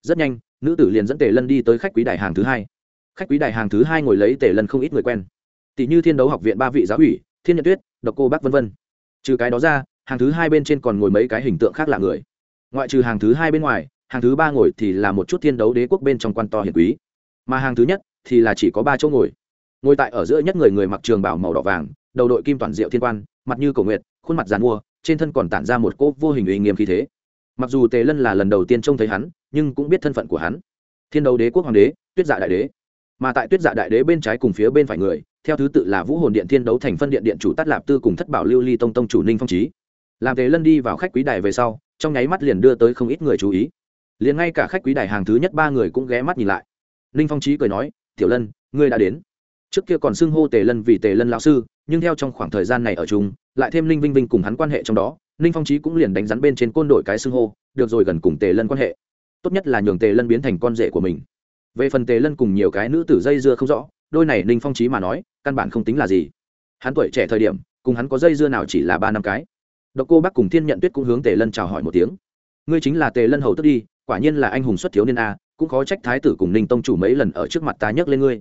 Rất nhanh, nữ tử liền dẫn tề lân đi tới khách quý đài hàng thứ hai. Khách quý đài hàng thứ hai ngồi lấy tề lân không ít người quen tỷ như thiên đấu học viện ba vị giáo ủy thiên nhật tuyết, độc cô bác v v trừ cái đó ra, hàng thứ hai bên trên còn ngồi mấy cái hình tượng khác là người. Ngoại trừ hàng thứ hai bên ngoài, hàng thứ ba ngồi thì là một chút thiên đấu đế quốc bên trong quan to hiền quý. Mà hàng thứ nhất thì là chỉ có ba chỗ ngồi. Ngồi tại ở giữa nhất người người mặc trường bảo màu đỏ vàng, đầu đội kim toàn diệu thiên quan, mặt như cổ nguyệt, khuôn mặt dàn mua, trên thân còn tản ra một cỗ vô hình uy nghiêm khí thế. Mặc dù tề lân là lần đầu tiên trông thấy hắn, nhưng cũng biết thân phận của hắn. Thiên đấu đế quốc hoàng đế, tuyết dạ đại đế. Mà tại tuyết dạ đại đế bên trái cùng phía bên phải người theo thứ tự là vũ hồn điện thiên đấu thành phân điện điện chủ tát lạp tư cùng thất bảo lưu ly tông tông chủ ninh phong trí làm tề lân đi vào khách quý đài về sau, trong nháy mắt liền đưa tới không ít người chú ý. Liền ngay cả khách quý đài hàng thứ nhất ba người cũng ghé mắt nhìn lại. Ninh phong trí cười nói, tiểu lân, ngươi đã đến. Trước kia còn xưng hô tề lân vì tề lân lão sư, nhưng theo trong khoảng thời gian này ở chung, lại thêm ninh vinh vinh cùng hắn quan hệ trong đó, ninh phong trí cũng liền đánh rắn bên trên côn đội cái xưng hô, được rồi gần cùng tề lân quan hệ. Tốt nhất là nhường tề lân biến thành con rể của mình. Về phần tề lân cùng nhiều cái nữ tử dây dưa không rõ, đôi này ninh phong trí mà nói căn bản không tính là gì. Hắn tuổi trẻ thời điểm, cùng hắn có dây dưa nào chỉ là ba năm cái. Độc cô bác cùng thiên nhận tuyết cũng hướng tề lân chào hỏi một tiếng. Ngươi chính là tề lân hầu tức đi, quả nhiên là anh hùng xuất thiếu niên a, cũng khó trách thái tử cùng ninh tông chủ mấy lần ở trước mặt ta nhấc lên ngươi.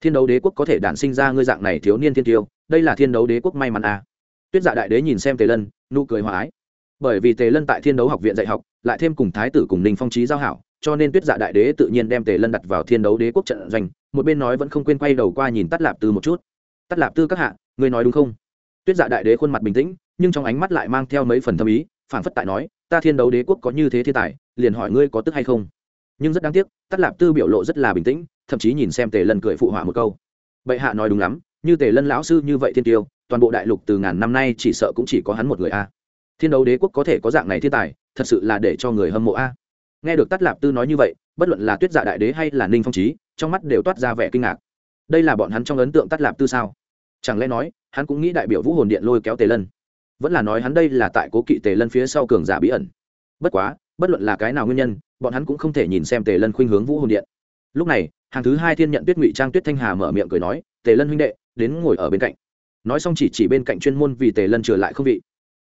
Thiên đấu đế quốc có thể đản sinh ra ngươi dạng này thiếu niên thiên tiêu, đây là thiên đấu đế quốc may mắn a. Tuyết dạ đại đế nhìn xem tề lân, nụ cười hòa ái. Bởi vì tề lân tại thiên đấu học viện dạy học, lại thêm cùng thái tử cùng ninh phong trí giao hảo, cho nên tuyết dạ đại đế tự nhiên đem tề lân đặt vào thiên đấu đế quốc trận doanh một bên nói vẫn không quên quay đầu qua nhìn tắt lạp tư một chút. Tắt lạp tư các hạ, ngươi nói đúng không? Tuyết dạ đại đế khuôn mặt bình tĩnh, nhưng trong ánh mắt lại mang theo mấy phần thâm ý phản phất tại nói, ta thiên đấu đế quốc có như thế thiên tài, liền hỏi ngươi có tức hay không? Nhưng rất đáng tiếc, tắt lạp tư biểu lộ rất là bình tĩnh, thậm chí nhìn xem tề lân cười phụ họa một câu. Bệ hạ nói đúng lắm, như tề lân lão sư như vậy thiên tiêu, toàn bộ đại lục từ ngàn năm nay chỉ sợ cũng chỉ có hắn một người a. Thiên đấu đế quốc có thể có dạng này thiên tài, thật sự là để cho người hâm mộ a. Nghe được tắt lạp tư nói như vậy, bất luận là tuyết dạ đại đế hay là ninh phong trí trong mắt đều toát ra vẻ kinh ngạc. Đây là bọn hắn trong ấn tượng tắt lạp tư sao? Chẳng lẽ nói, hắn cũng nghĩ đại biểu vũ hồn điện lôi kéo tề lân? Vẫn là nói hắn đây là tại cố kỵ tề lân phía sau cường giả bí ẩn. Bất quá, bất luận là cái nào nguyên nhân, bọn hắn cũng không thể nhìn xem tề lân khuynh hướng vũ hồn điện. Lúc này, hàng thứ hai thiên nhận tuyết ngụy trang tuyết thanh hà mở miệng cười nói, tề lân huynh đệ, đến ngồi ở bên cạnh. Nói xong chỉ chỉ bên cạnh chuyên môn vì tề lân trở lại không vị.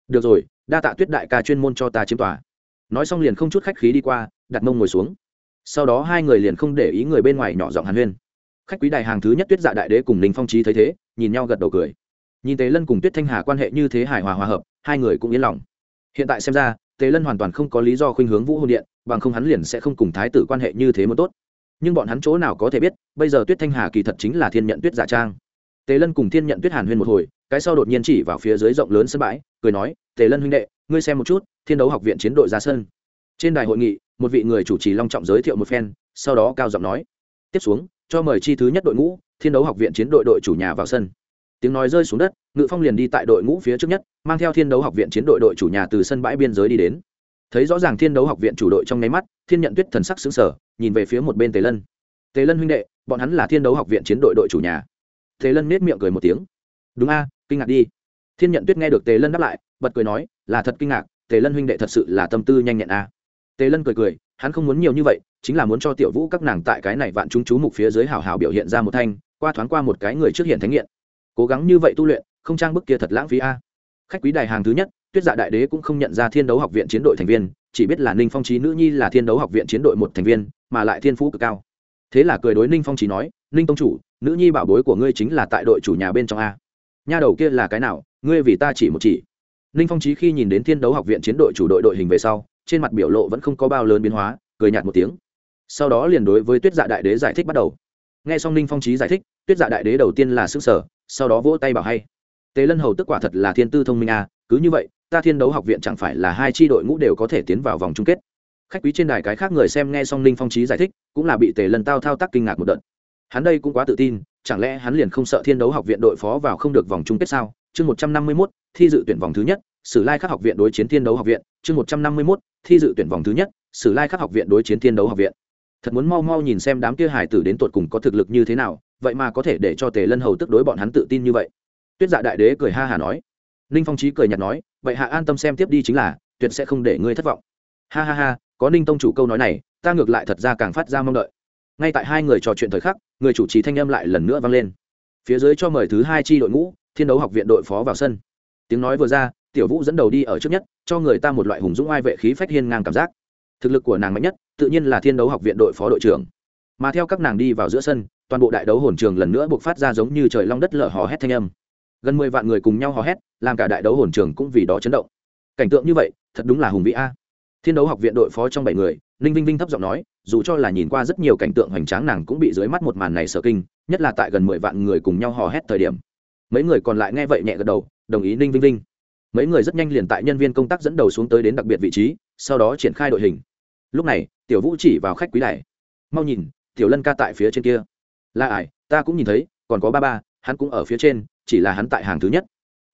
Được rồi, đa tạ tuyết đại ca chuyên môn cho ta chiếm tòa. Nói xong liền không chút khách khí đi qua, đặt mông ngồi xuống sau đó hai người liền không để ý người bên ngoài nhỏ giọng hàn huyên. Khách quý đài hàng thứ nhất tuyết dạ đại đế cùng ninh phong trí thấy thế, nhìn nhau gật đầu cười. Nhìn tế lân cùng tuyết thanh hà quan hệ như thế hài hòa hòa hợp, hai người cũng yên lòng. Hiện tại xem ra, tề lân hoàn toàn không có lý do khuynh hướng vũ hồn điện, bằng không hắn liền sẽ không cùng thái tử quan hệ như thế một tốt. Nhưng bọn hắn chỗ nào có thể biết, bây giờ tuyết thanh hà kỳ thật chính là thiên nhận tuyết giả trang. Tề lân cùng thiên nhận tuyết hàn huyên một hồi, cái sau đột nhiên chỉ vào phía dưới rộng lớn sân bãi, cười nói, tề lân huynh đệ, ngươi xem một chút, thiên đấu học viện chiến đội ra sân trên đài hội nghị, một vị người chủ trì long trọng giới thiệu một phen, sau đó cao giọng nói, tiếp xuống, cho mời chi thứ nhất đội ngũ, thiên đấu học viện chiến đội đội chủ nhà vào sân. Tiếng nói rơi xuống đất, ngự phong liền đi tại đội ngũ phía trước nhất, mang theo thiên đấu học viện chiến đội đội chủ nhà từ sân bãi biên giới đi đến. Thấy rõ ràng thiên đấu học viện chủ đội trong nháy mắt, thiên nhận tuyết thần sắc xứng sở nhìn về phía một bên tề lân. Tề lân huynh đệ, bọn hắn là thiên đấu học viện chiến đội đội chủ nhà. Tề lân nết miệng cười một tiếng. Đúng a, kinh ngạc đi. Thiên nhận tuyết nghe được tề lân đáp lại, bật cười nói, là thật kinh ngạc, tề lân huynh đệ thật sự là tâm tư nhanh nhẹn a tề lân cười cười, hắn không muốn nhiều như vậy, chính là muốn cho tiểu vũ các nàng tại cái này vạn chúng chú mục phía dưới hào hào biểu hiện ra một thanh, qua thoáng qua một cái người trước hiện thánh nghiện. Cố gắng như vậy tu luyện, không trang bức kia thật lãng phí a. Khách quý đài hàng thứ nhất, tuyết dạ đại đế cũng không nhận ra thiên đấu học viện chiến đội thành viên, chỉ biết là ninh phong trí nữ nhi là thiên đấu học viện chiến đội một thành viên, mà lại thiên phú cực cao. Thế là cười đối ninh phong trí nói, ninh tông chủ, nữ nhi bảo bối của ngươi chính là tại đội chủ nhà bên trong a. Nha đầu kia là cái nào, ngươi vì ta chỉ một chỉ. Ninh phong trí khi nhìn đến thiên đấu học viện chiến đội chủ đội đội hình về sau trên mặt biểu lộ vẫn không có bao lớn biến hóa, cười nhạt một tiếng. Sau đó liền đối với tuyết dạ đại đế giải thích bắt đầu. N g h e xong ninh phong trí giải thích, tuyết dạ đại đế đầu tiên là s ư n g sở sau đó vỗ tay bảo hay. Tề lân hầu tức quả thật là thiên tư thông minh a cứ như vậy, ta thiên đấu học viện chẳng phải là hai tri đội ngũ đều có thể tiến vào vòng chung kết. Khách quý trên đài cái khác người xem nghe xong ninh phong trí giải thích, cũng là bị tề lân tao thao tác kinh ngạc một đợt. Hắn đây cũng quá tự tin, chẳng lẽ hắn liền không sợ thiên đấu học viện đội phó vào không được vòng chung kết sao? Chương một trăm năm mươi mốt, thi dự tuyển vòng thứ nhất, sử lai khắc học viện đối chiến thiên đấu học viện chương một trăm năm mươi mốt, thi dự tuyển vòng thứ nhất, sử lai khắc học viện đối chiến thiên đấu học viện. Thật muốn mau mau nhìn xem đám kia hải tử đến tột cùng có thực lực như thế nào, vậy mà có thể để cho tề lân hầu tức đối bọn hắn tự tin như vậy. Tuyết dạ đại đế cười ha hà nói. Ninh phong trí cười nhạt nói, vậy hạ an tâm xem tiếp đi chính là, tuyệt sẽ không để ngươi thất vọng. Ha ha ha, có ninh tông chủ câu nói này, ta ngược lại thật ra càng phát ra mong đợi. Ngay tại hai người trò chuyện thời khắc, người chủ trì thanh âm lại lần nữa vang lên. Phía dưới cho mời thứ hai chi đội ngũ, thiên đấu học viện đội phó vào sân. Tiếng nói vừa ra tiểu vũ dẫn đầu đi ở trước nhất, cho người ta một loại hùng dũng ai vệ khí phách hiên ngang cảm giác. Thực lực của nàng mạnh nhất, tự nhiên là thiên đấu học viện đội phó đội trưởng. Mà theo các nàng đi vào giữa sân, toàn bộ đại đấu hồn trường lần nữa buộc phát ra giống như trời long đất lở hò hét thanh âm. Gần mười vạn người cùng nhau hò hét, làm cả đại đấu hồn trường cũng vì đó chấn động. Cảnh tượng như vậy, thật đúng là hùng vĩ a. Thiên đấu học viện đội phó trong bảy người, ninh vinh vinh thấp giọng nói, dù cho là nhìn qua rất nhiều cảnh tượng hoành tráng nàng cũng bị dưới mắt một màn này sợ kinh, nhất là tại gần mười vạn người cùng nhau hò hét thời điểm. Mấy người còn lại nghe vậy nhẹ gật đầu, đồng ý ninh vinh vinh mấy người rất nhanh liền tại nhân viên công tác dẫn đầu xuống tới đến đặc biệt vị trí, sau đó triển khai đội hình. Lúc này, tiểu vũ chỉ vào khách quý đài. Mau nhìn, tiểu lân ca tại phía trên kia. Là ải ta cũng nhìn thấy, còn có ba ba, hắn cũng ở phía trên, chỉ là hắn tại hàng thứ nhất.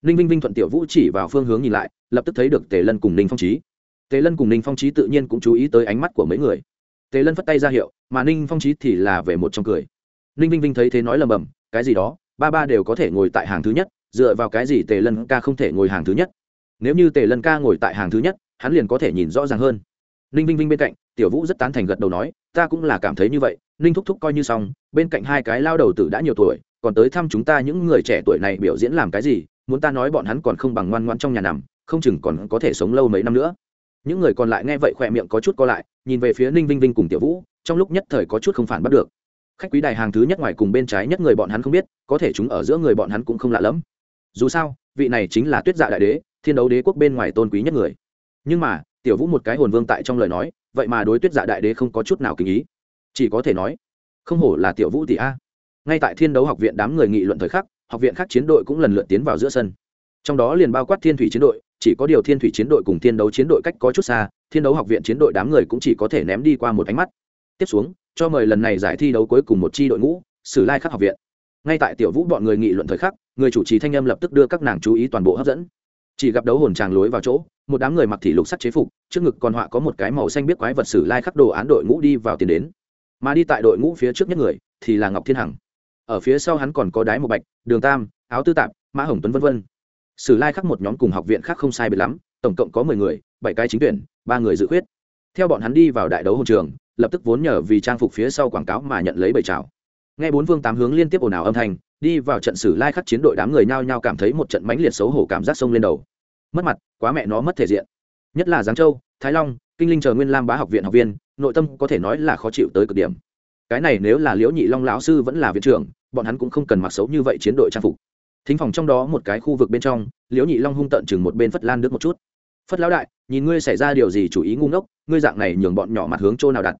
Ninh vinh vinh thuận tiểu vũ chỉ vào phương hướng nhìn lại, lập tức thấy được tề lân cùng ninh phong trí tề lân cùng ninh phong trí tự nhiên cũng chú ý tới ánh mắt của mấy người. Tề lân phất tay ra hiệu, mà ninh phong trí thì là về một trong cười. Ninh vinh vinh thấy thế nói lầm bầm, cái gì đó, ba ba đều có thể ngồi tại hàng thứ nhất dựa vào cái gì tề lân ca không thể ngồi hàng thứ nhất? Nếu như tề lân ca ngồi tại hàng thứ nhất, hắn liền có thể nhìn rõ ràng hơn. Ninh vinh vinh bên cạnh, tiểu vũ rất tán thành gật đầu nói, ta cũng là cảm thấy như vậy, ninh thúc thúc coi như xong, bên cạnh hai cái lao đầu tử đã nhiều tuổi, còn tới thăm chúng ta những người trẻ tuổi này biểu diễn làm cái gì, muốn ta nói bọn hắn còn không bằng ngoan ngoan trong nhà nằm, không chừng còn có thể sống lâu mấy năm nữa. Những người còn lại nghe vậy khỏe miệng có chút co lại, nhìn về phía ninh vinh vinh cùng tiểu vũ, trong lúc nhất thời có chút không phản bắt được. Khách quý đài hàng thứ nhất ngoài cùng bên trái nhất người bọn hắn không biết, có thể chúng ở giữa người bọn hắn cũng không lạ lẫm dù sao, vị này chính là tuyết dạ đại đế, thiên đấu đế quốc bên ngoài tôn quý nhất người. Nhưng mà, tiểu vũ một cái hồn vương tại trong lời nói, vậy mà đối tuyết dạ đại đế không có chút nào kinh ý. Chỉ có thể nói, không hổ là tiểu vũ tỷ a. Ngay tại thiên đấu học viện đám người nghị luận thời khắc, học viện khác chiến đội cũng lần lượt tiến vào giữa sân. Trong đó liền bao quát thiên thủy chiến đội, chỉ có điều thiên thủy chiến đội cùng thiên đấu chiến đội cách có chút xa, thiên đấu học viện chiến đội đám người cũng chỉ có thể ném đi qua một ánh mắt. Tiếp xuống, cho mời lần này giải thi đấu cuối cùng một chi đội ngũ, sử lai khắc học viện. Ngay tại tiểu vũ bọn người nghị luận thời khắc người chủ trì thanh âm lập tức đưa các nàng chú ý toàn bộ hấp dẫn. Chỉ gặp đấu hồn tràng lối vào chỗ, một đám người mặc thị lục sắt chế phục, trước ngực còn họa có một cái màu xanh biết quái vật sử lai khắc đồ án đội ngũ đi vào tiền đến. Mà đi tại đội ngũ phía trước nhất người, thì là ngọc thiên hằng. Ở phía sau hắn còn có đái một bạch, đường tam, áo tư tạp, mã hồng tuấn v v sử lai khắc một nhóm cùng học viện khác không sai biệt lắm, tổng cộng có mười người, bảy cái chính tuyển, ba người dự khuyết. Theo bọn hắn đi vào đại đấu hồn trường, lập tức vốn nhờ vì trang phục phía sau quảng cáo mà nhận lấy bảy trào nghe bốn vương tám hướng liên tiếp ồn ào âm thanh đi vào trận sử lai khắc chiến đội đám người nhao nhao cảm thấy một trận mãnh liệt xấu hổ cảm giác sông lên đầu. Mất mặt, quá mẹ nó mất thể diện. Nhất là giáng châu, thái long, kinh linh chờ nguyên lam bá học viện học viên, nội tâm có thể nói là khó chịu tới cực điểm. Cái này nếu là liễu nhị long lão sư vẫn là viện trưởng, bọn hắn cũng không cần mặc xấu như vậy chiến đội trang phục. Thính phòng trong đó một cái khu vực bên trong, liễu nhị long hung tận chừng một bên phất lan nước một chút. Phất lão đại, nhìn ngươi xảy ra điều gì chủ ý ngu ngốc, ngươi dạng này nhường bọn nhỏ mặt hướng chỗ nào đặt.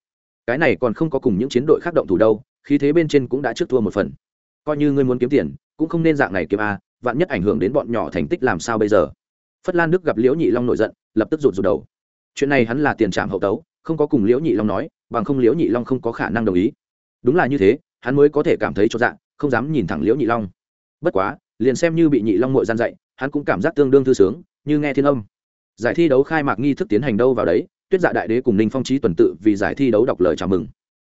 Cái này còn không có cùng những chiến đội khác động thủ đâu, khí thế bên trên cũng đã trước thua một phần coi như ngươi muốn kiếm tiền, cũng không nên dạng này kiếm a, vạn nhất ảnh hưởng đến bọn nhỏ thành tích làm sao bây giờ? Phất lan đức gặp liễu nhị long nổi giận, lập tức rụt rụt đầu. Chuyện này hắn là tiền trạm hậu tấu, không có cùng liễu nhị long nói, bằng không liễu nhị long không có khả năng đồng ý. Đúng là như thế, hắn mới có thể cảm thấy cho dạng không dám nhìn thẳng liễu nhị long. Bất quá, liền xem như bị nhị long mội gian dạy, hắn cũng cảm giác tương đương thư sướng, như nghe thiên âm. Giải thi đấu khai mạc nghi thức tiến hành đâu vào đấy, tuyết dạ đại đế cùng ninh phong trí tuần tự vì giải thi đấu đọc lời chào mừng.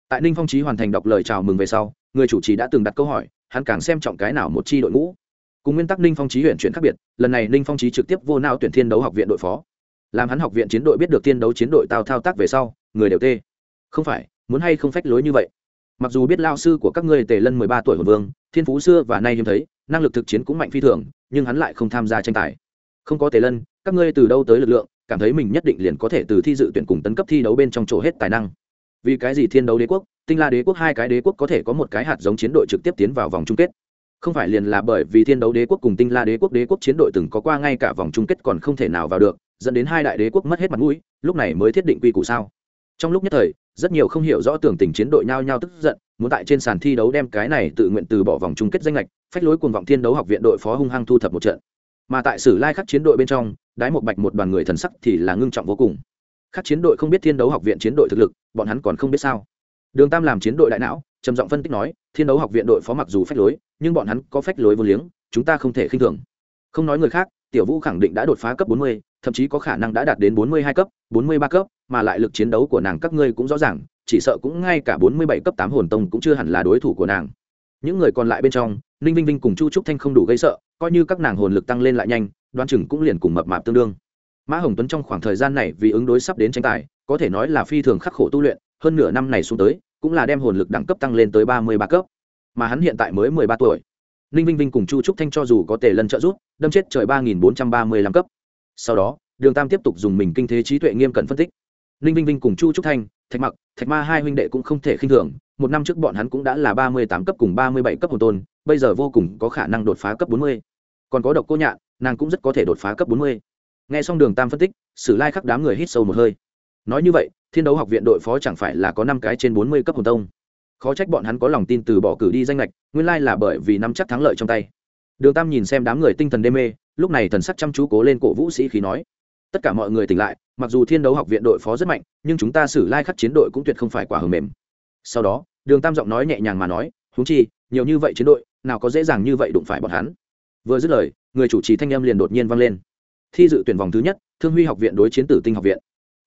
Tại ninh phong trí hoàn thành đọc lời chào mừng về sau, người chủ trì đã từng đặt câu hỏi hắn càng xem trọng cái nào một chi đội ngũ. Cùng nguyên tắc ninh phong trí huyện chuyển khác biệt, lần này ninh phong trí trực tiếp vô nao tuyển thiên đấu học viện đội phó. Làm hắn học viện chiến đội biết được thiên đấu chiến đội tao thao tác về sau, người đều tê. Không phải, muốn hay không phách lối như vậy? Mặc dù biết lao sư của các ngươi tề lân mười ba tuổi hồn vương, thiên phú xưa và nay hiếm thấy, năng lực thực chiến cũng mạnh phi thường, nhưng hắn lại không tham gia tranh tài. Không có tề lân, các ngươi từ đâu tới lực lượng, cảm thấy mình nhất định liền có thể từ thi dự tuyển cùng tấn cấp thi đấu bên trong chỗ hết tài năng vì cái gì thiên đấu đế quốc, tinh la đế quốc hai cái đế quốc có thể có một cái hạt giống chiến đội trực tiếp tiến vào vòng chung kết. Không phải liền là bởi vì thiên đấu đế quốc cùng tinh la đế quốc đế quốc chiến đội từng có qua ngay cả vòng chung kết còn không thể nào vào được, dẫn đến hai đại đế quốc mất hết mặt mũi, lúc này mới thiết định quy củ sao? Trong lúc nhất thời, rất nhiều không hiểu rõ tưởng tình chiến đội nhao nhao tức giận, muốn tại trên sàn thi đấu đem cái này tự nguyện từ bỏ vòng chung kết danh lệch phách lối cùng vọng thiên đấu học viện đội phó hung hăng thu thập một trận. Mà tại sử lai khắc chiến đội bên trong, đái một bạch một đoàn người thần sắc thì là ngưng trọng vô cùng các chiến đội không biết thiên đấu học viện chiến đội thực lực bọn hắn còn không biết sao. Đường tam làm chiến đội đại não trầm giọng phân tích nói thiên đấu học viện đội phó mặc dù phách lối nhưng bọn hắn có phách lối vô liếng chúng ta không thể khinh thường. Không nói người khác tiểu vũ khẳng định đã đột phá cấp 40, thậm chí có khả năng đã đạt đến 42 cấp 43 cấp mà lại lực chiến đấu của nàng các ngươi cũng rõ ràng chỉ sợ cũng ngay cả 47 cấp tám hồn tông cũng chưa hẳn là đối thủ của nàng. Những người còn lại bên trong ninh vinh vinh cùng chu trúc thanh không đủ gây sợ coi như các nàng hồn lực tăng lên lại nhanh Đoan chừng cũng liền cùng mập mạp tương đương mã hồng tuấn trong khoảng thời gian này vì ứng đối sắp đến tranh tài, có thể nói là phi thường khắc khổ tu luyện, hơn nửa năm này xuống tới, cũng là đem hồn lực đẳng cấp tăng lên tới ba mươi ba cấp. Mà hắn hiện tại mới mười ba tuổi. Ninh vinh vinh cùng chu trúc thanh cho dù có tề lân trợ giúp, đâm chết trời ba nghìn bốn trăm ba mươi lăm cấp. Sau đó, đường tam tiếp tục dùng mình kinh thế trí tuệ nghiêm cẩn phân tích. Ninh vinh vinh cùng chu trúc thanh, thạch mặc, thạch ma hai huynh đệ cũng không thể khinh thường, một năm trước bọn hắn cũng đã là ba mươi tám cấp cùng ba mươi bảy cấp hồn tôn, bây giờ vô cùng có khả năng đột phá cấp bốn mươi. Còn có độc cô nhạn, nàng cũng rất có thể đột phá cấp bốn mươi nghe xong đường tam phân tích, sử lai khắc đám người hít sâu một hơi. Nói như vậy, thiên đấu học viện đội phó chẳng phải là có năm cái trên bốn mươi cấp hồn tông. Khó trách bọn hắn có lòng tin từ bỏ cử đi danh lệch nguyên lai là bởi vì nắm chắc thắng lợi trong tay. Đường tam nhìn xem đám người tinh thần đê mê, lúc này thần sắc chăm chú cố lên cổ vũ sĩ khí nói, tất cả mọi người tỉnh lại, mặc dù thiên đấu học viện đội phó rất mạnh, nhưng chúng ta xử lai khắc chiến đội cũng tuyệt không phải quả hờ mềm. Sau đó, đường tam giọng nói nhẹ nhàng mà nói húng chi, nhiều như vậy chiến đội, nào có dễ dàng như vậy đụng phải bọn hắn. Vừa dứt lời, người chủ trì thanh âm liền đột nhiên vang lên thi dự tuyển vòng thứ nhất, thương huy học viện đối chiến tử tinh học viện.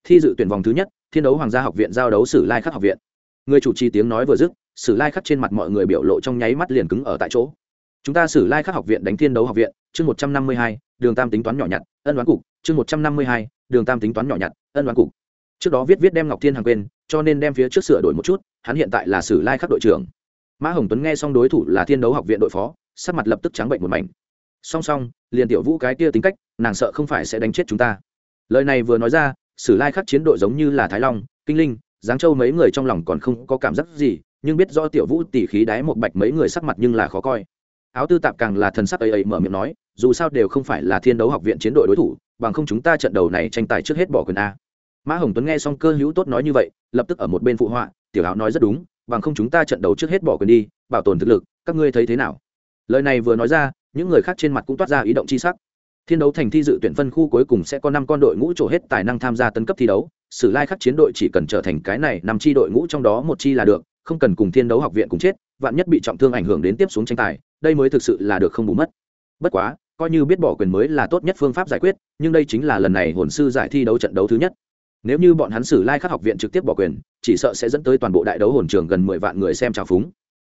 Thi dự tuyển vòng thứ nhất, thiên đấu hoàng gia học viện giao đấu sử lai khắc học viện. Người chủ trì tiếng nói vừa dứt, sử lai khắc trên mặt mọi người biểu lộ trong nháy mắt liền cứng ở tại chỗ. Chúng ta sử lai khắc học viện đánh thiên đấu học viện, chương một trăm năm mươi hai, đường tam tính toán nhỏ nhặt, ân đoán cục, chương một trăm năm mươi hai, đường tam tính toán nhỏ nhặt, ân đoán cục. Trước đó viết viết đem ngọc thiên hàng quên, cho nên đem phía trước sửa đổi một chút, hắn hiện tại là sử lai khắc đội trưởng. Mã hồng tuấn nghe xong đối thủ là thiên đấu học viện đội phó, sắc mặt lập tức trắng bệnh một mảnh song song, liền tiểu vũ cái kia tính cách, nàng sợ không phải sẽ đánh chết chúng ta. Lời này vừa nói ra, sử lai khắc chiến đội giống như là thái long, kinh linh, giáng châu mấy người trong lòng còn không có cảm giác gì, nhưng biết do tiểu vũ tỉ khí đáy một bạch mấy người sắc mặt nhưng là khó coi. Áo tư tạp càng là thần sắc ấy ấy mở miệng nói, dù sao đều không phải là thiên đấu học viện chiến đội đối thủ, bằng không chúng ta trận đầu này tranh tài trước hết bỏ quyền a. Mã hồng tuấn nghe xong cơ hữu tốt nói như vậy, lập tức ở một bên phụ họa, tiểu áo nói rất đúng, bằng không chúng ta trận đấu trước hết bỏ quyền đi, bảo tồn thực lực, các ngươi thấy thế nào? Lời này vừa nói ra những người khác trên mặt cũng toát ra ý động chi sắc. Thiên đấu thành thi dự tuyển phân khu cuối cùng sẽ có năm con đội ngũ trổ hết tài năng tham gia tấn cấp thi đấu. Sử lai khắc chiến đội chỉ cần trở thành cái này năm chi đội ngũ trong đó một chi là được, không cần cùng thiên đấu học viện cùng chết, vạn nhất bị trọng thương ảnh hưởng đến tiếp xuống tranh tài, đây mới thực sự là được không bù mất. Bất quá, coi như biết bỏ quyền mới là tốt nhất phương pháp giải quyết, nhưng đây chính là lần này hồn sư giải thi đấu trận đấu thứ nhất. Nếu như bọn hắn sử lai khắc học viện trực tiếp bỏ quyền, chỉ sợ sẽ dẫn tới toàn bộ đại đấu hồn trường gần mười vạn người xem trào phúng.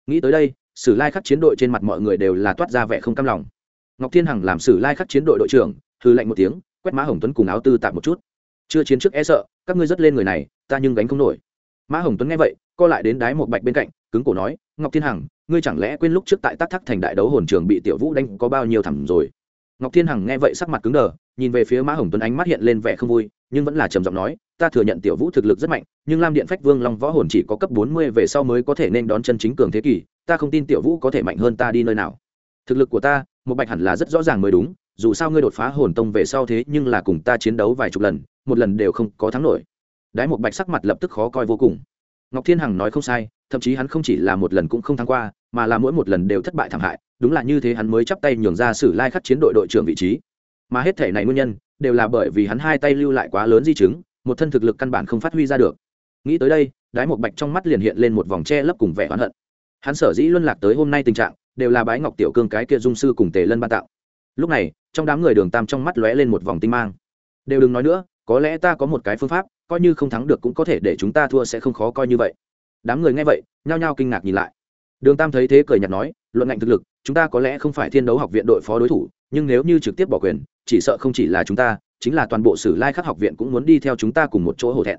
Nghĩ tới đây sử lai khắc chiến đội trên mặt mọi người đều là toát ra vẻ không cam lòng. Ngọc thiên hằng làm sử lai khắc chiến đội đội trưởng hư lệnh một tiếng, quét mã hồng tuấn cùng áo tư tạm một chút. Chưa chiến trước e sợ, các ngươi rất lên người này, ta nhưng gánh không nổi. Mã hồng tuấn nghe vậy, co lại đến đái một bạch bên cạnh, cứng cổ nói, ngọc thiên hằng, ngươi chẳng lẽ quên lúc trước tại tác thắc thành đại đấu hồn trường bị tiểu vũ đánh có bao nhiêu thẳng rồi? Ngọc thiên hằng nghe vậy sắc mặt cứng đờ, nhìn về phía mã hồng tuấn ánh mắt hiện lên vẻ không vui, nhưng vẫn là trầm giọng nói, ta thừa nhận tiểu vũ thực lực rất mạnh, nhưng lam điện phách vương long võ hồn chỉ có cấp bốn mươi về sau mới có thể nên đón chân chính cường thế kỷ ta không tin tiểu vũ có thể mạnh hơn ta đi nơi nào. Thực lực của ta, một bạch hẳn là rất rõ ràng mới đúng, dù sao ngươi đột phá hồn tông về sau thế nhưng là cùng ta chiến đấu vài chục lần, một lần đều không có thắng nổi. Đái một bạch sắc mặt lập tức khó coi vô cùng. Ngọc thiên hằng nói không sai, thậm chí hắn không chỉ là một lần cũng không thắng qua, mà là mỗi một lần đều thất bại thảm hại, đúng là như thế hắn mới chắp tay nhường ra sử lai khắc chiến đội đội trưởng vị trí. Mà hết thể này nguyên nhân, đều là bởi vì hắn hai tay lưu lại quá lớn di chứng, một thân thực lực căn bản không phát huy ra được. Nghĩ tới đây, đái một bạch trong mắt liền hiện lên một vòng tre lấp cùng vẻ oán hận hắn sở dĩ luân lạc tới hôm nay tình trạng, đều là bái ngọc tiểu cương cái kia dung sư cùng tề lân ban tạo. Lúc này, trong đám người đường tam trong mắt lóe lên một vòng tinh mang. Đều đừng nói nữa, có lẽ ta có một cái phương pháp, coi như không thắng được cũng có thể để chúng ta thua sẽ không khó coi như vậy. Đám người nghe vậy, nhao nhao kinh ngạc nhìn lại. Đường tam thấy thế cười nhạt nói, luận ngạnh thực lực, chúng ta có lẽ không phải thiên đấu học viện đội phó đối thủ, nhưng nếu như trực tiếp bỏ quyền, chỉ sợ không chỉ là chúng ta, chính là toàn bộ sử lai khắc học viện cũng muốn đi theo chúng ta cùng một chỗ hổ thẹn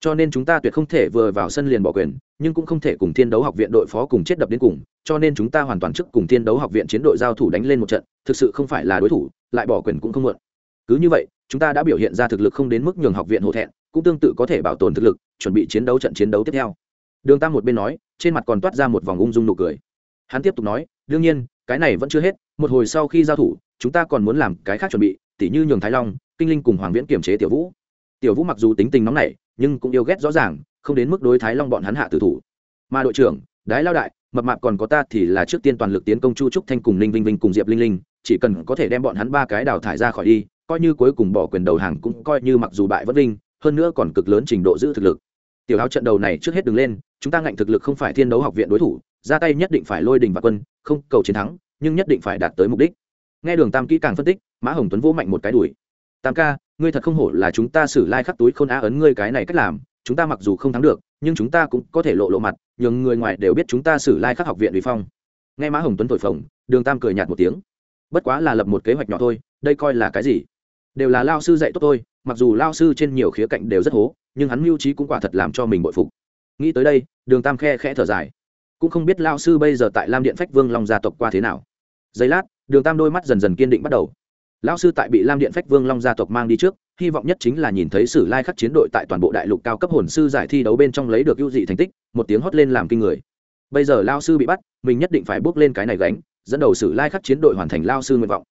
cho nên chúng ta tuyệt không thể vừa vào sân liền bỏ quyền, nhưng cũng không thể cùng thiên đấu học viện đội phó cùng chết đập đến cùng, cho nên chúng ta hoàn toàn trước cùng thiên đấu học viện chiến đội giao thủ đánh lên một trận, thực sự không phải là đối thủ, lại bỏ quyền cũng không muộn. Cứ như vậy, chúng ta đã biểu hiện ra thực lực không đến mức nhường học viện hổ thẹn, cũng tương tự có thể bảo tồn thực lực, chuẩn bị chiến đấu trận chiến đấu tiếp theo. Đường tam một bên nói, trên mặt còn toát ra một vòng ung dung nụ cười. Hắn tiếp tục nói, đương nhiên, cái này vẫn chưa hết, một hồi sau khi giao thủ, chúng ta còn muốn làm cái khác chuẩn bị, tỉ như nhường thái long, kinh linh cùng hoàng viễn kiểm chế tiểu vũ. Tiểu vũ mặc dù tính tình nóng nảy nhưng cũng yêu ghét rõ ràng, không đến mức đối thái long bọn hắn hạ tử thủ. Mà đội trưởng, đái lao đại, mập mạp còn có ta thì là trước tiên toàn lực tiến công chu trúc thanh cùng ninh vinh vinh cùng diệp linh linh, chỉ cần có thể đem bọn hắn ba cái đào thải ra khỏi đi, coi như cuối cùng bỏ quyền đầu hàng cũng coi như mặc dù bại vẫn linh hơn nữa còn cực lớn trình độ giữ thực lực. Tiểu áo trận đầu này trước hết đứng lên, chúng ta ngạnh thực lực không phải thiên đấu học viện đối thủ, ra tay nhất định phải lôi đình và quân, không, cầu chiến thắng, nhưng nhất định phải đạt tới mục đích. Nghe đường tam kỹ càng phân tích, mã hồng tuấn vỗ mạnh một cái đùi tam ca ngươi thật không hổ là chúng ta xử lai khắc túi khôn á ấn ngươi cái này cách làm, chúng ta mặc dù không thắng được, nhưng chúng ta cũng có thể lộ lộ mặt, nhường người ngoài đều biết chúng ta xử lai khắc học viện vì phong. Nghe mã hồng tuấn thổi phồng, đường tam cười nhạt một tiếng. Bất quá là lập một kế hoạch nhỏ thôi, đây coi là cái gì? Đều là lao sư dạy tốt tôi mặc dù lao sư trên nhiều khía cạnh đều rất hố, nhưng hắn mưu trí cũng quả thật làm cho mình bội phục. Nghĩ tới đây, đường tam khe khẽ thở dài. Cũng không biết lao sư bây giờ tại lam điện phách vương long gia tộc qua thế nào. Giây lát, đường tam đôi mắt dần dần kiên định bắt đầu lão sư tại bị lam điện phách vương long gia tộc mang đi trước hy vọng nhất chính là nhìn thấy sử lai khắc chiến đội tại toàn bộ đại lục cao cấp hồn sư giải thi đấu bên trong lấy được ưu dị thành tích một tiếng hót lên làm kinh người. Bây giờ lao sư bị bắt mình nhất định phải bước lên cái này gánh dẫn đầu sử lai khắc chiến đội hoàn thành lao sư nguyện vọng.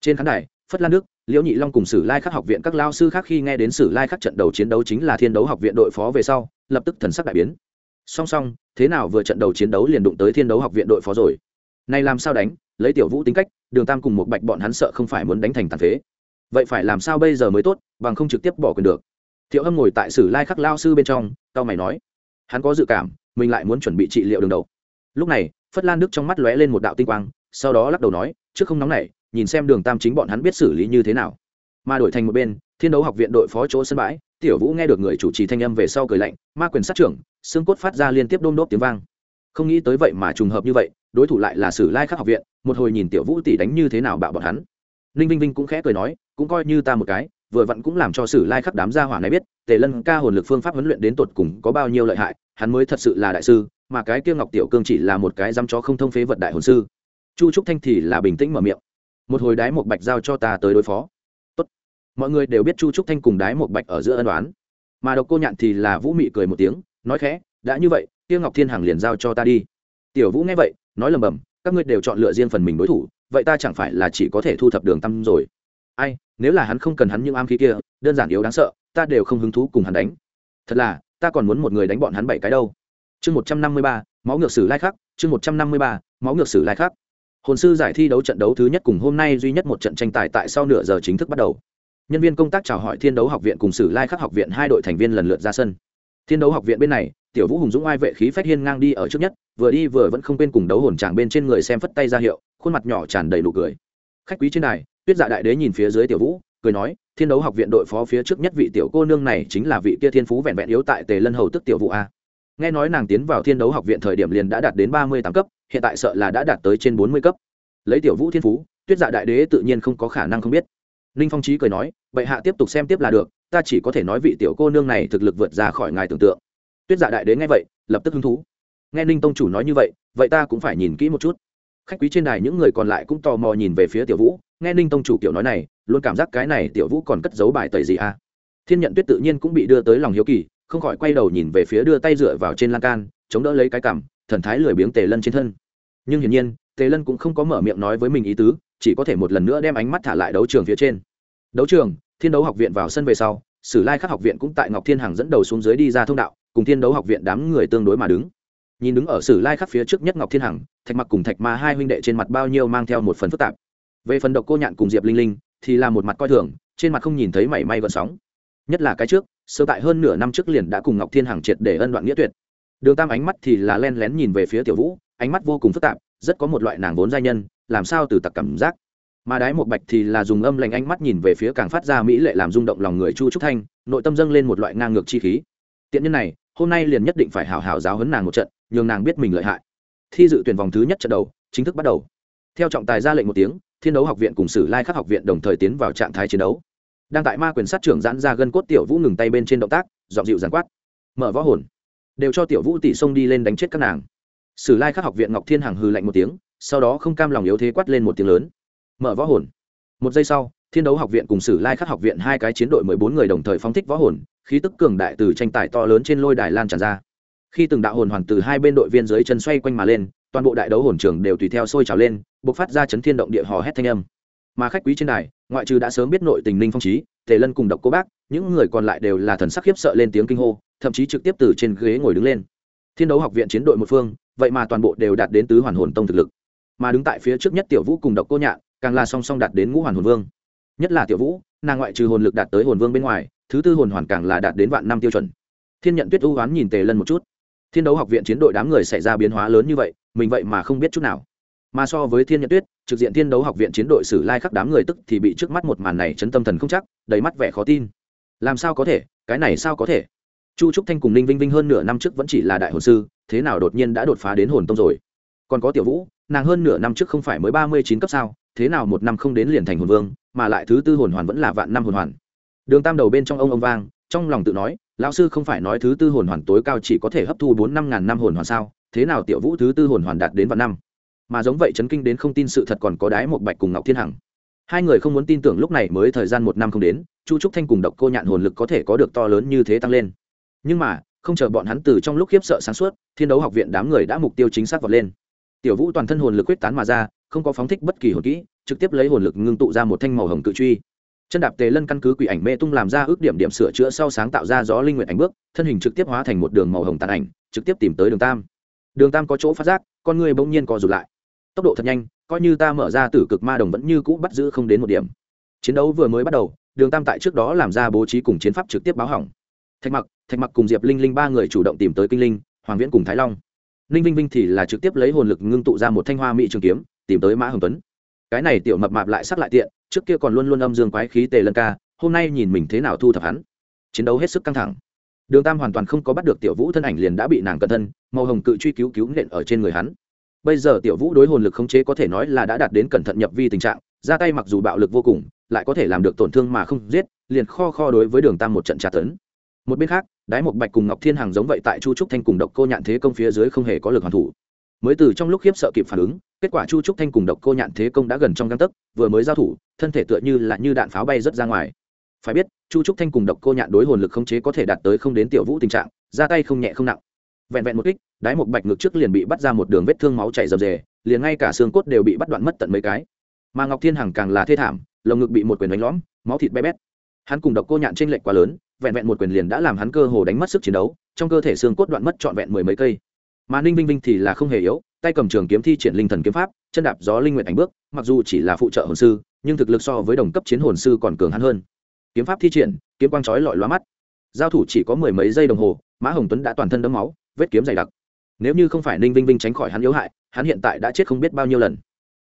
Trên khán đài phất lan Đức, liễu nhị long cùng sử lai khắc học viện các lao sư khác khi nghe đến sử lai khắc trận đầu chiến đấu chính là thiên đấu học viện đội phó về sau lập tức thần sắc đại biến. Song song thế nào vừa trận đầu chiến đấu liền đụng tới thiên đấu học viện đội phó rồi? Này làm sao đánh, lấy tiểu vũ tính cách, đường tam cùng một bạch bọn hắn sợ không phải muốn đánh thành tàn phế. Vậy phải làm sao bây giờ mới tốt, bằng không trực tiếp bỏ quyền được. Thiệu hâm ngồi tại sử lai khắc lao sư bên trong tao mày nói, hắn có dự cảm, mình lại muốn chuẩn bị trị liệu đường đầu. Lúc này, phất lan đức trong mắt lóe lên một đạo tinh quang, sau đó lắc đầu nói, trước không nóng này nhìn xem đường tam chính bọn hắn biết xử lý như thế nào. Mà đổi thành một bên, thiên đấu học viện đội phó chỗ sân bãi, tiểu vũ nghe được người chủ trì thanh âm về sau cười lạnh, ma quyền sát trưởng, xương cốt phát ra liên tiếp đôm đốp tiếng vang. Không nghĩ tới vậy mà trùng hợp như vậy đối thủ lại là sử lai khắc học viện, một hồi nhìn tiểu vũ tỷ đánh như thế nào bạo bọn hắn. Ninh vinh vinh cũng khẽ cười nói, cũng coi như ta một cái, vừa vặn cũng làm cho sử lai khắc đám gia hỏa này biết, tề lân ca hồn lực phương pháp huấn luyện đến tột cùng có bao nhiêu lợi hại, hắn mới thật sự là đại sư, mà cái kia ngọc tiểu cương chỉ là một cái dăm chó không thông phế vật đại hồn sư. Chu trúc thanh thì là bình tĩnh mở miệng. Một hồi đái một bạch giao cho ta tới đối phó. Tốt. mọi người đều biết chu trúc thanh cùng đái một bạch ở giữa ân đoán mà độc cô nhạn thì là vũ mị cười một tiếng, nói khẽ, đã như vậy tiêu ngọc thiên hằng liền giao cho ta đi. Tiểu vũ nghe vậy nói lầm bầm các ngươi đều chọn lựa riêng phần mình đối thủ, vậy ta chẳng phải là chỉ có thể thu thập đường tâm rồi. Ai, nếu là hắn không cần hắn những am khí kia, đơn giản yếu đáng sợ, ta đều không hứng thú cùng hắn đánh. Thật là, ta còn muốn một người đánh bọn hắn bảy cái đâu. Chương một trăm năm mươi ba, máu ngược sử lai khắc, chương một trăm năm mươi ba, máu ngược sử lai khắc. Hồn sư giải thi đấu trận đấu thứ nhất cùng hôm nay duy nhất một trận tranh tài tại sau nửa giờ chính thức bắt đầu. Nhân viên công tác chào hỏi thiên đấu học viện cùng sử lai khắc học viện hai đội thành viên lần lượt ra sân thiên đấu học viện bên này, tiểu vũ hùng dũng ai vệ khí phách hiên ngang đi ở trước nhất, vừa đi vừa vẫn không quên cùng đấu hồn tràng bên trên người xem phất tay ra hiệu, khuôn mặt nhỏ tràn đầy nụ cười. Khách quý trên đài, tuyết dạ đại đế nhìn phía dưới tiểu vũ, cười nói, thiên đấu học viện đội phó phía trước nhất vị tiểu cô nương này chính là vị kia thiên phú vẹn vẹn yếu tại tề lân hầu tức tiểu vũ a. Nghe nói nàng tiến vào thiên đấu học viện thời điểm liền đã đạt đến ba mươi tám cấp, hiện tại sợ là đã đạt tới trên bốn mươi cấp. Lấy tiểu vũ thiên phú, tuyết dạ đại đế tự nhiên không có khả năng không biết. Ninh phong trí cười nói, bệ hạ tiếp tục xem tiếp là được ta chỉ có thể nói vị tiểu cô nương này thực lực vượt ra khỏi ngài tưởng tượng. Tuyết dạ đại đế nghe vậy lập tức hứng thú. Nghe ninh tông chủ nói như vậy vậy ta cũng phải nhìn kỹ một chút. Khách quý trên đài những người còn lại cũng tò mò nhìn về phía tiểu vũ nghe ninh tông chủ kiểu nói này luôn cảm giác cái này tiểu vũ còn cất giấu bài tẩy gì à? Thiên nhận tuyết tự nhiên cũng bị đưa tới lòng hiếu kỳ không khỏi quay đầu nhìn về phía đưa tay dựa vào trên lan can chống đỡ lấy cái cảm, thần thái lười biếng tề lân trên thân. Nhưng hiển nhiên tề lân cũng không có mở miệng nói với mình ý tứ chỉ có thể một lần nữa đem ánh mắt thả lại đấu trường phía trên. Đấu trường thiên đấu học viện vào sân về sau, sử lai khắc học viện cũng tại ngọc thiên hằng dẫn đầu xuống dưới đi ra thông đạo, cùng thiên đấu học viện đám người tương đối mà đứng. Nhìn đứng ở sử lai khắc phía trước nhất ngọc thiên hằng thạch mặc cùng thạch ma hai huynh đệ trên mặt bao nhiêu mang theo một phần phức tạp. Về phần độc cô nhạn cùng diệp linh linh, thì là một mặt coi thường, trên mặt không nhìn thấy mảy may gợn sóng. Nhất là cái trước sơ tại hơn nửa năm trước liền đã cùng ngọc thiên hằng triệt để ân đoạn nghĩa tuyệt. Đường tam ánh mắt thì là len lén nhìn về phía tiểu vũ, ánh mắt vô cùng phức tạp, rất có một loại nàng vốn giai nhân, làm sao từ tặc cảm giác mà đái một bạch thì là dùng âm lành ánh mắt nhìn về phía càng phát ra mỹ lệ làm rung động lòng người chu trúc thanh, nội tâm dâng lên một loại ngang ngược chi khí. Tiện nhân này, hôm nay liền nhất định phải hào hào giáo hấn nàng một trận, nhường nàng biết mình lợi hại. Thi dự tuyển vòng thứ nhất trận đầu, chính thức bắt đầu. Theo trọng tài ra lệnh một tiếng, thiên đấu học viện cùng sử lai khắc học viện đồng thời tiến vào trạng thái chiến đấu. Đang tại ma quyền sát trưởng giãn ra gân cốt tiểu vũ ngừng tay bên trên động tác dọn dịu giàn quát. Mở võ hồn. Đều cho tiểu vũ tỷ xông đi lên đánh chết các nàng. Sử lai khắc học viện ngọc thiên hằng hư lạnh một tiếng, sau đó không cam lòng yếu thế quát lên một tiếng lớn mở võ hồn. Một giây sau, thiên đấu học viện cùng sử lai khắc học viện hai cái chiến đội mười bốn người đồng thời phóng thích võ hồn, khí tức cường đại từ tranh tài to lớn trên lôi đài lan tràn ra. Khi từng đạo hồn hoàn từ hai bên đội viên dưới chân xoay quanh mà lên, toàn bộ đại đấu hồn trường đều tùy theo sôi trào lên buộc phát ra chấn thiên động địa hò hét thanh âm. Mà khách quý trên đài, ngoại trừ đã sớm biết nội tình ninh phong trí tề lân cùng độc cô bác, những người còn lại đều là thần sắc khiếp sợ lên tiếng kinh hô, thậm chí trực tiếp từ trên ghế ngồi đứng lên. Thiên đấu học viện chiến đội một phương, vậy mà toàn bộ đều đạt đến tứ hoàn hồn tông thực lực. Mà đứng tại phía trước nhất tiểu vũ cùng độc cô nhạn càng là song song đạt đến ngũ hoàn hồn vương. Nhất là tiểu vũ, nàng ngoại trừ hồn lực đạt tới hồn vương bên ngoài, thứ tư hồn hoàn càng là đạt đến vạn năm tiêu chuẩn. Thiên nhận tuyết ưu oán nhìn tề lân một chút. Thiên đấu học viện chiến đội đám người xảy ra biến hóa lớn như vậy, mình vậy mà không biết chút nào. Mà so với thiên nhận tuyết, trực diện thiên đấu học viện chiến đội sử lai khắc đám người tức thì bị trước mắt một màn này chấn tâm thần không chắc, đầy mắt vẻ khó tin. Làm sao có thể? Cái này sao có thể? Chu trúc thanh cùng ninh vinh vinh hơn nửa năm trước vẫn chỉ là đại hồn sư, thế nào đột nhiên đã đột phá đến hồn tông rồi? Còn có tiểu vũ, nàng hơn nửa năm trước không phải mới ba mươi chín cấp sao? Thế nào một năm không đến liền thành hồn vương, mà lại thứ tư hồn hoàn vẫn là vạn năm hồn hoàn. Đường tam đầu bên trong ông ông vang, trong lòng tự nói, lão sư không phải nói thứ tư hồn hoàn tối cao chỉ có thể hấp thu bốn năm ngàn năm hồn hoàn sao, thế nào tiểu vũ thứ tư hồn hoàn đạt đến vạn năm? Mà giống vậy chấn kinh đến không tin sự thật còn có đái một bạch cùng ngọc thiên hằng. Hai người không muốn tin tưởng lúc này mới thời gian một năm không đến, chu trúc thanh cùng độc cô nhạn hồn lực có thể có được to lớn như thế tăng lên. Nhưng mà, không chờ bọn hắn từ trong lúc khiếp sợ sáng suốt, thiên đấu học viện đám người đã mục tiêu chính xác vọt lên tiểu vũ toàn thân hồn lực quyết tán mà ra, không có phóng thích bất kỳ hồn kỹ, trực tiếp lấy hồn lực ngưng tụ ra một thanh màu hồng cự truy. Chân đạp tề lân căn cứ quỷ ảnh mê tung làm ra ước điểm điểm sửa chữa sau sáng tạo ra gió linh nguyện ảnh bước, thân hình trực tiếp hóa thành một đường màu hồng tàn ảnh, trực tiếp tìm tới đường tam. Đường tam có chỗ phát giác, con người bỗng nhiên co rụt lại. Tốc độ thật nhanh, coi như ta mở ra tử cực ma đồng vẫn như cũ bắt giữ không đến một điểm. Chiến đấu vừa mới bắt đầu, đường tam tại trước đó làm ra bố trí cùng chiến pháp trực tiếp báo hỏng. Thạch mặc thạch mặc cùng diệp linh linh ba người chủ động tìm tới kinh linh, hoàng viễn cùng thái long ninh vinh vinh thì là trực tiếp lấy hồn lực ngưng tụ ra một thanh hoa mỹ trường kiếm, tìm tới mã hồng tuấn. Cái này tiểu mập mạp lại sắc lại tiện, trước kia còn luôn luôn âm dương quái khí tề lân ca, hôm nay nhìn mình thế nào thu thập hắn. Chiến đấu hết sức căng thẳng. Đường tam hoàn toàn không có bắt được tiểu vũ thân ảnh liền đã bị nàng cẩn thân, màu hồng cự truy cứu cứu nện ở trên người hắn. Bây giờ tiểu vũ đối hồn lực khống chế có thể nói là đã đạt đến cẩn thận nhập vi tình trạng, ra tay mặc dù bạo lực vô cùng, lại có thể làm được tổn thương mà không giết, liền kho kho đối với đường tam một trận tra tấn. Một bên khác đái một bạch cùng ngọc thiên hằng giống vậy tại chu trúc thanh cùng độc cô nhạn thế công phía dưới không hề có lực hoàn thủ. Mới từ trong lúc khiếp sợ kịp phản ứng, kết quả chu trúc thanh cùng độc cô nhạn thế công đã gần trong găng tấc, vừa mới giao thủ, thân thể tựa như là như đạn pháo bay rớt ra ngoài. Phải biết, chu trúc thanh cùng độc cô nhạn đối hồn lực khống chế có thể đạt tới không đến tiểu vũ tình trạng, ra tay không nhẹ không nặng. Vẹn vẹn một kích, đái một bạch ngực trước liền bị bắt ra một đường vết thương máu chảy rầm rề, liền ngay cả xương cốt đều bị bắt đoạn mất tận mấy cái. Mà ngọc thiên hằng càng là thê thảm, lồng ngực bị một quyền đánh lõm, máu thịt bé bét. Hắn cùng độc cô nhạn trên lệch quá lớn vẹn vẹn một quyền liền đã làm hắn cơ hồ đánh mất sức chiến đấu, trong cơ thể xương cốt đoạn mất trọn vẹn mười mấy cây. Mà ninh vinh vinh thì là không hề yếu, tay cầm trường kiếm thi triển linh thần kiếm pháp, chân đạp gió linh nguyện ảnh bước, mặc dù chỉ là phụ trợ hồn sư, nhưng thực lực so với đồng cấp chiến hồn sư còn cường hắn hơn. Kiếm pháp thi triển, kiếm quang chói lọi lóa mắt. Giao thủ chỉ có mười mấy giây đồng hồ, mã hồng tuấn đã toàn thân đấm máu, vết kiếm dày đặc. Nếu như không phải ninh vinh vinh tránh khỏi hắn yếu hại, hắn hiện tại đã chết không biết bao nhiêu lần.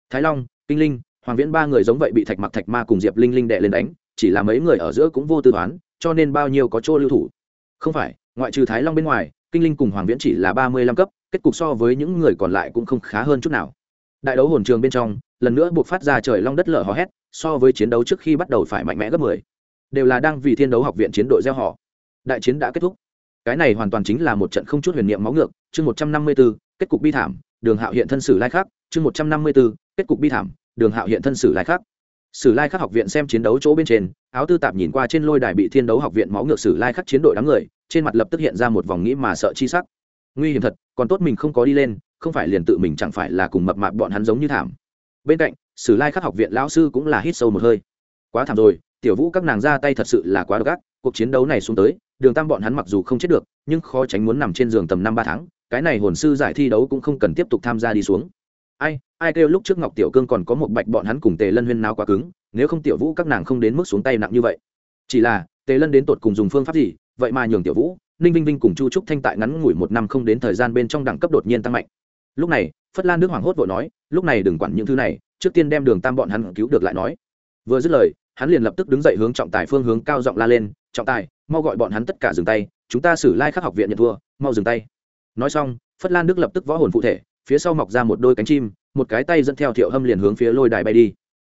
Thái long, kinh linh, hoàng viễn ba người giống vậy bị thạch mặc thạch ma cùng diệp linh linh đệ lên đánh, chỉ là mấy người ở giữa cũng vô tư toán cho nên bao nhiêu có chỗ lưu thủ. Không phải, ngoại trừ thái long bên ngoài, kinh linh cùng hoàng viễn chỉ là ba mươi lăm cấp, kết cục so với những người còn lại cũng không khá hơn chút nào. Đại đấu hồn trường bên trong, lần nữa buộc phát ra trời long đất lở hò hét, so với chiến đấu trước khi bắt đầu phải mạnh mẽ gấp mười. Đều là đang vì thiên đấu học viện chiến đội gieo họ. Đại chiến đã kết thúc. Cái này hoàn toàn chính là một trận không chút huyền niệm máu ngược, chương một trăm năm mươi b ố kết cục bi thảm, đường hạo hiện thân sử lai khác chương một trăm năm mươi b ố kết cục bi thảm, đường hạo hiện thân sử lai khác sử lai khắc học viện xem chiến đấu chỗ bên trên, áo tư tạp nhìn qua trên lôi đài bị thiên đấu học viện máu ngược sử lai khắc chiến đội đám người, trên mặt lập tức hiện ra một vòng nghĩ mà sợ chi sắc. Nguy hiểm thật, còn tốt mình không có đi lên, không phải liền tự mình chẳng phải là cùng mập mạp bọn hắn giống như thảm. Bên cạnh, sử lai khắc học viện lão sư cũng là hít sâu một hơi. Quá thảm rồi, tiểu vũ các nàng ra tay thật sự là quá độc ác, cuộc chiến đấu này xuống tới, đường tam bọn hắn mặc dù không chết được, nhưng khó tránh muốn nằm trên giường tầm năm ba tháng, cái này hồn sư giải thi đấu cũng không cần tiếp tục tham gia đi xuống. Ai ai kêu lúc trước ngọc tiểu cương còn có một bạch bọn hắn cùng tề lân huyên nào quá cứng, nếu không tiểu vũ các nàng không đến mức xuống tay nặng như vậy. Chỉ là, tề lân đến tột cùng dùng phương pháp gì, vậy mà nhường tiểu vũ, ninh vinh vinh cùng chu trúc thanh tại ngắn ngủi một năm không đến thời gian bên trong đẳng cấp đột nhiên tăng mạnh. Lúc này, phất lan nước hoảng hốt vội nói, lúc này đừng quản những thứ này, trước tiên đem đường tam bọn hắn cứu được lại nói. Vừa dứt lời, hắn liền lập tức đứng dậy hướng trọng tài phương hướng cao giọng la lên, trọng tài, mau gọi bọn hắn tất cả dừng tay, chúng ta xử lai khắc học viện nhận thua, mau dừng tay. Nói xong, phất lan đức lập tức võ hồn phụ thể, phía sau mọc ra một đôi cánh chim một cái tay dẫn theo thiệu hâm liền hướng phía lôi đài bay đi.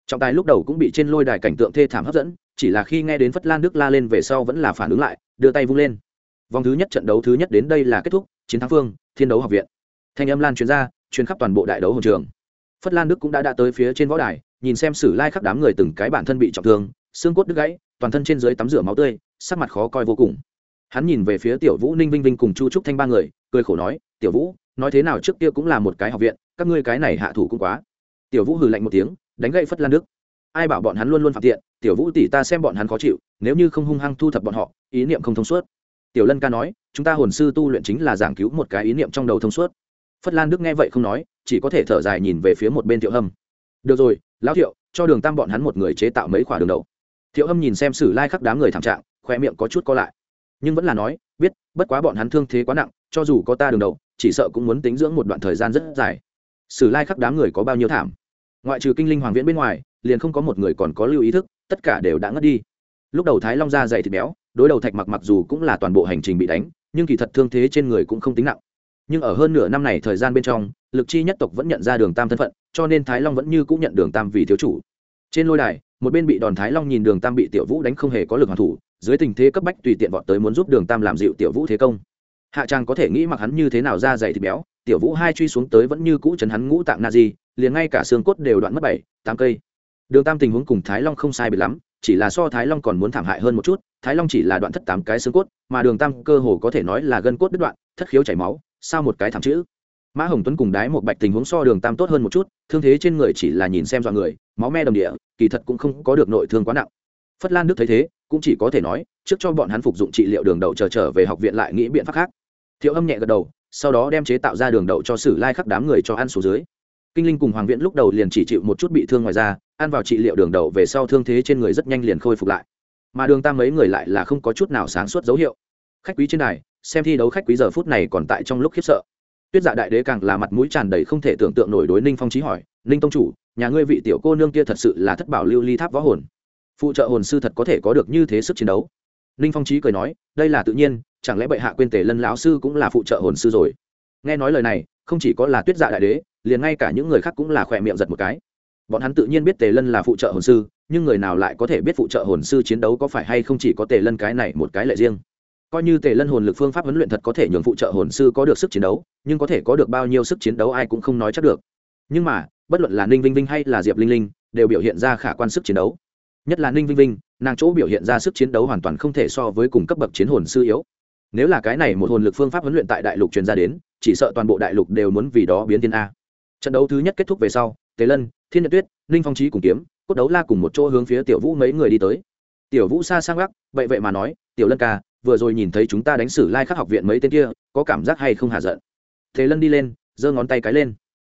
Trọng tài lúc đầu cũng bị trên lôi đài cảnh tượng thê thảm hấp dẫn, chỉ là khi nghe đến phất lan đức la lên về sau vẫn là phản ứng lại, đưa tay vung lên. Vòng thứ nhất trận đấu thứ nhất đến đây là kết thúc, chiến thắng phương, thiên đấu học viện. Thanh âm lan chuyên gia chuyên khắp toàn bộ đại đấu hồn trường. Phất lan đức cũng đã đã tới phía trên võ đài, nhìn xem sử lai khắp đám người từng cái bản thân bị trọng thương, xương cốt đứt gãy, toàn thân trên dưới tắm rửa máu tươi, sắc mặt khó coi vô cùng. Hắn nhìn về phía tiểu vũ ninh vinh vinh cùng chu trúc thanh ba người, cười khổ nói, tiểu vũ nói thế nào trước kia cũng là một cái học viện, các ngươi cái này hạ thủ cũng quá. Tiểu vũ hừ lạnh một tiếng, đánh gậy phất lan đức. Ai bảo bọn hắn luôn luôn phạm tiện, tiểu vũ tỷ ta xem bọn hắn khó chịu, nếu như không hung hăng thu thập bọn họ, ý niệm không thông suốt. Tiểu lân ca nói, chúng ta hồn sư tu luyện chính là giảng cứu một cái ý niệm trong đầu thông suốt. Phất lan đức nghe vậy không nói, chỉ có thể thở dài nhìn về phía một bên thiệu hâm. Được rồi, lão thiệu, cho đường tam bọn hắn một người chế tạo mấy khoả đường đầu. Thiệu hâm nhìn xem sử lai khắc đám người thảm trạng, khoe miệng có chút co lại. Nhưng vẫn là nói, biết, bất quá bọn hắn thương thế quá nặng, cho dù có ta đường đầu chỉ sợ cũng muốn tính dưỡng một đoạn thời gian rất dài. Sử lai khắc đám người có bao nhiêu thảm? Ngoại trừ kinh linh hoàng viễn bên ngoài, liền không có một người còn có lưu ý thức, tất cả đều đã ngất đi. Lúc đầu thái long ra dày thịt béo, đối đầu thạch mặc mặc dù cũng là toàn bộ hành trình bị đánh, nhưng kỳ thật thương thế trên người cũng không tính nặng. Nhưng ở hơn nửa năm này thời gian bên trong, lực chi nhất tộc vẫn nhận ra đường tam thân phận, cho nên thái long vẫn như cũng nhận đường tam vì thiếu chủ. Trên lôi đài, một bên bị đòn thái long nhìn đường tam bị tiểu vũ đánh không hề có lực hoàn thủ, dưới tình thế cấp bách tùy tiện vọt tới muốn giúp đường tam làm dịu tiểu vũ thế công hạ trang có thể nghĩ mặc hắn như thế nào ra dày thịt béo, tiểu vũ hai truy xuống tới vẫn như cũ chấn hắn ngũ tạng na di, liền ngay cả xương cốt đều đoạn mất bảy, tám cây. Đường tam tình huống cùng thái long không sai biệt lắm, chỉ là so thái long còn muốn thảm hại hơn một chút, thái long chỉ là đoạn thất tám cái xương cốt, mà đường tam cơ hồ có thể nói là gân cốt đứt đoạn, thất khiếu chảy máu, sao một cái thảm chữ. Mã hồng tuấn cùng đái một bạch tình huống so đường tam tốt hơn một chút, thương thế trên người chỉ là nhìn xem dọn người, máu me đồng địa, kỳ thật cũng không có được nội thương quá nặng phất lan đức thấy thế cũng chỉ có thể nói trước cho bọn hắn phục dụng trị liệu đường đậu chờ trở, trở về học viện lại nghĩ biện pháp khác. Thiệu âm nhẹ gật đầu sau đó đem chế tạo ra đường đậu cho sử lai khắc đám người cho ăn số dưới. Kinh linh cùng hoàng viện lúc đầu liền chỉ chịu một chút bị thương ngoài ra ăn vào trị liệu đường đậu về sau thương thế trên người rất nhanh liền khôi phục lại. Mà đường tam mấy người lại là không có chút nào sáng suốt dấu hiệu. Khách quý trên này xem thi đấu khách quý giờ phút này còn tại trong lúc khiếp sợ. Tuyết dạ đại đế càng là mặt mũi tràn đầy không thể tưởng tượng nổi đối ninh phong trí hỏi ninh tông chủ nhà ngươi vị tiểu cô nương kia thật sự là thất bảo lưu ly tháp võ hồn phụ trợ hồn sư thật có thể có được như thế sức chiến đấu. Ninh phong trí cười nói, đây là tự nhiên, chẳng lẽ bệ hạ quên tể lân lão sư cũng là phụ trợ hồn sư rồi? Nghe nói lời này, không chỉ có là tuyết dạ đại đế, liền ngay cả những người khác cũng là khỏe miệng giật một cái. Bọn hắn tự nhiên biết tề lân là phụ trợ hồn sư, nhưng người nào lại có thể biết phụ trợ hồn sư chiến đấu có phải hay không chỉ có tề lân cái này một cái lệ riêng? Coi như tề lân hồn lực phương pháp huấn luyện thật có thể nhường phụ trợ hồn sư có được sức chiến đấu, nhưng có thể có được bao nhiêu sức chiến đấu ai cũng không nói chắc được. Nhưng mà, bất luận là ninh vinh vinh hay là diệp linh linh, đều biểu hiện ra khả quan sức chiến đấu nhất là ninh vinh vinh, nàng chỗ biểu hiện ra sức chiến đấu hoàn toàn không thể so với cùng cấp bậc chiến hồn sư yếu. Nếu là cái này một hồn lực phương pháp huấn luyện tại đại lục truyền ra đến, chỉ sợ toàn bộ đại lục đều muốn vì đó biến thiên a. Trận đấu thứ nhất kết thúc về sau tế lân, thiên nhật tuyết, ninh phong trí cùng kiếm, cốt đấu la cùng một chỗ hướng phía tiểu vũ mấy người đi tới. Tiểu vũ xa sang gác, vậy vậy mà nói, tiểu lân ca, vừa rồi nhìn thấy chúng ta đánh xử lai khắc học viện mấy tên kia, có cảm giác hay không hạ giận? Thế lân đi lên, giơ ngón tay cái lên.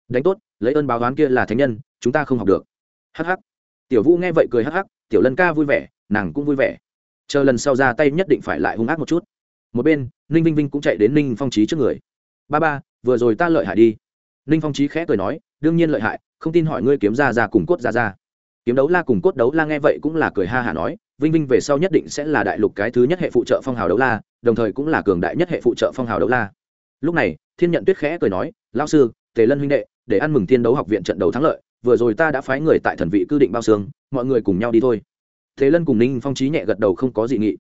Đánh tốt, lấy ơn báo đoán kia là thánh nhân, chúng ta không học được. Hh tiểu vũ nghe vậy cười hh tiểu lân ca vui vẻ, nàng cũng vui vẻ. Chờ lần sau ra tay nhất định phải lại hung ác một chút. Một bên, ninh vinh vinh cũng chạy đến ninh phong trí trước người. Ba ba, vừa rồi ta lợi hại đi. Ninh phong trí khẽ cười nói, đương nhiên lợi hại, không tin hỏi ngươi kiếm ra ra cùng cốt ra ra. Kiếm đấu la cùng cốt đấu la nghe vậy cũng là cười ha hả nói, vinh vinh về sau nhất định sẽ là đại lục cái thứ nhất hệ phụ trợ phong hào đấu la, đồng thời cũng là cường đại nhất hệ phụ trợ phong hào đấu la. Lúc này, thiên nhận tuyết khẽ cười nói lao sư, tề lân huynh đệ, để ăn mừng thiên đấu học viện trận đấu thắng lợi vừa rồi ta đã phái người tại thần vị cư định bao xương, mọi người cùng nhau đi thôi. Thế lân cùng ninh phong trí nhẹ gật đầu không có gì nghị.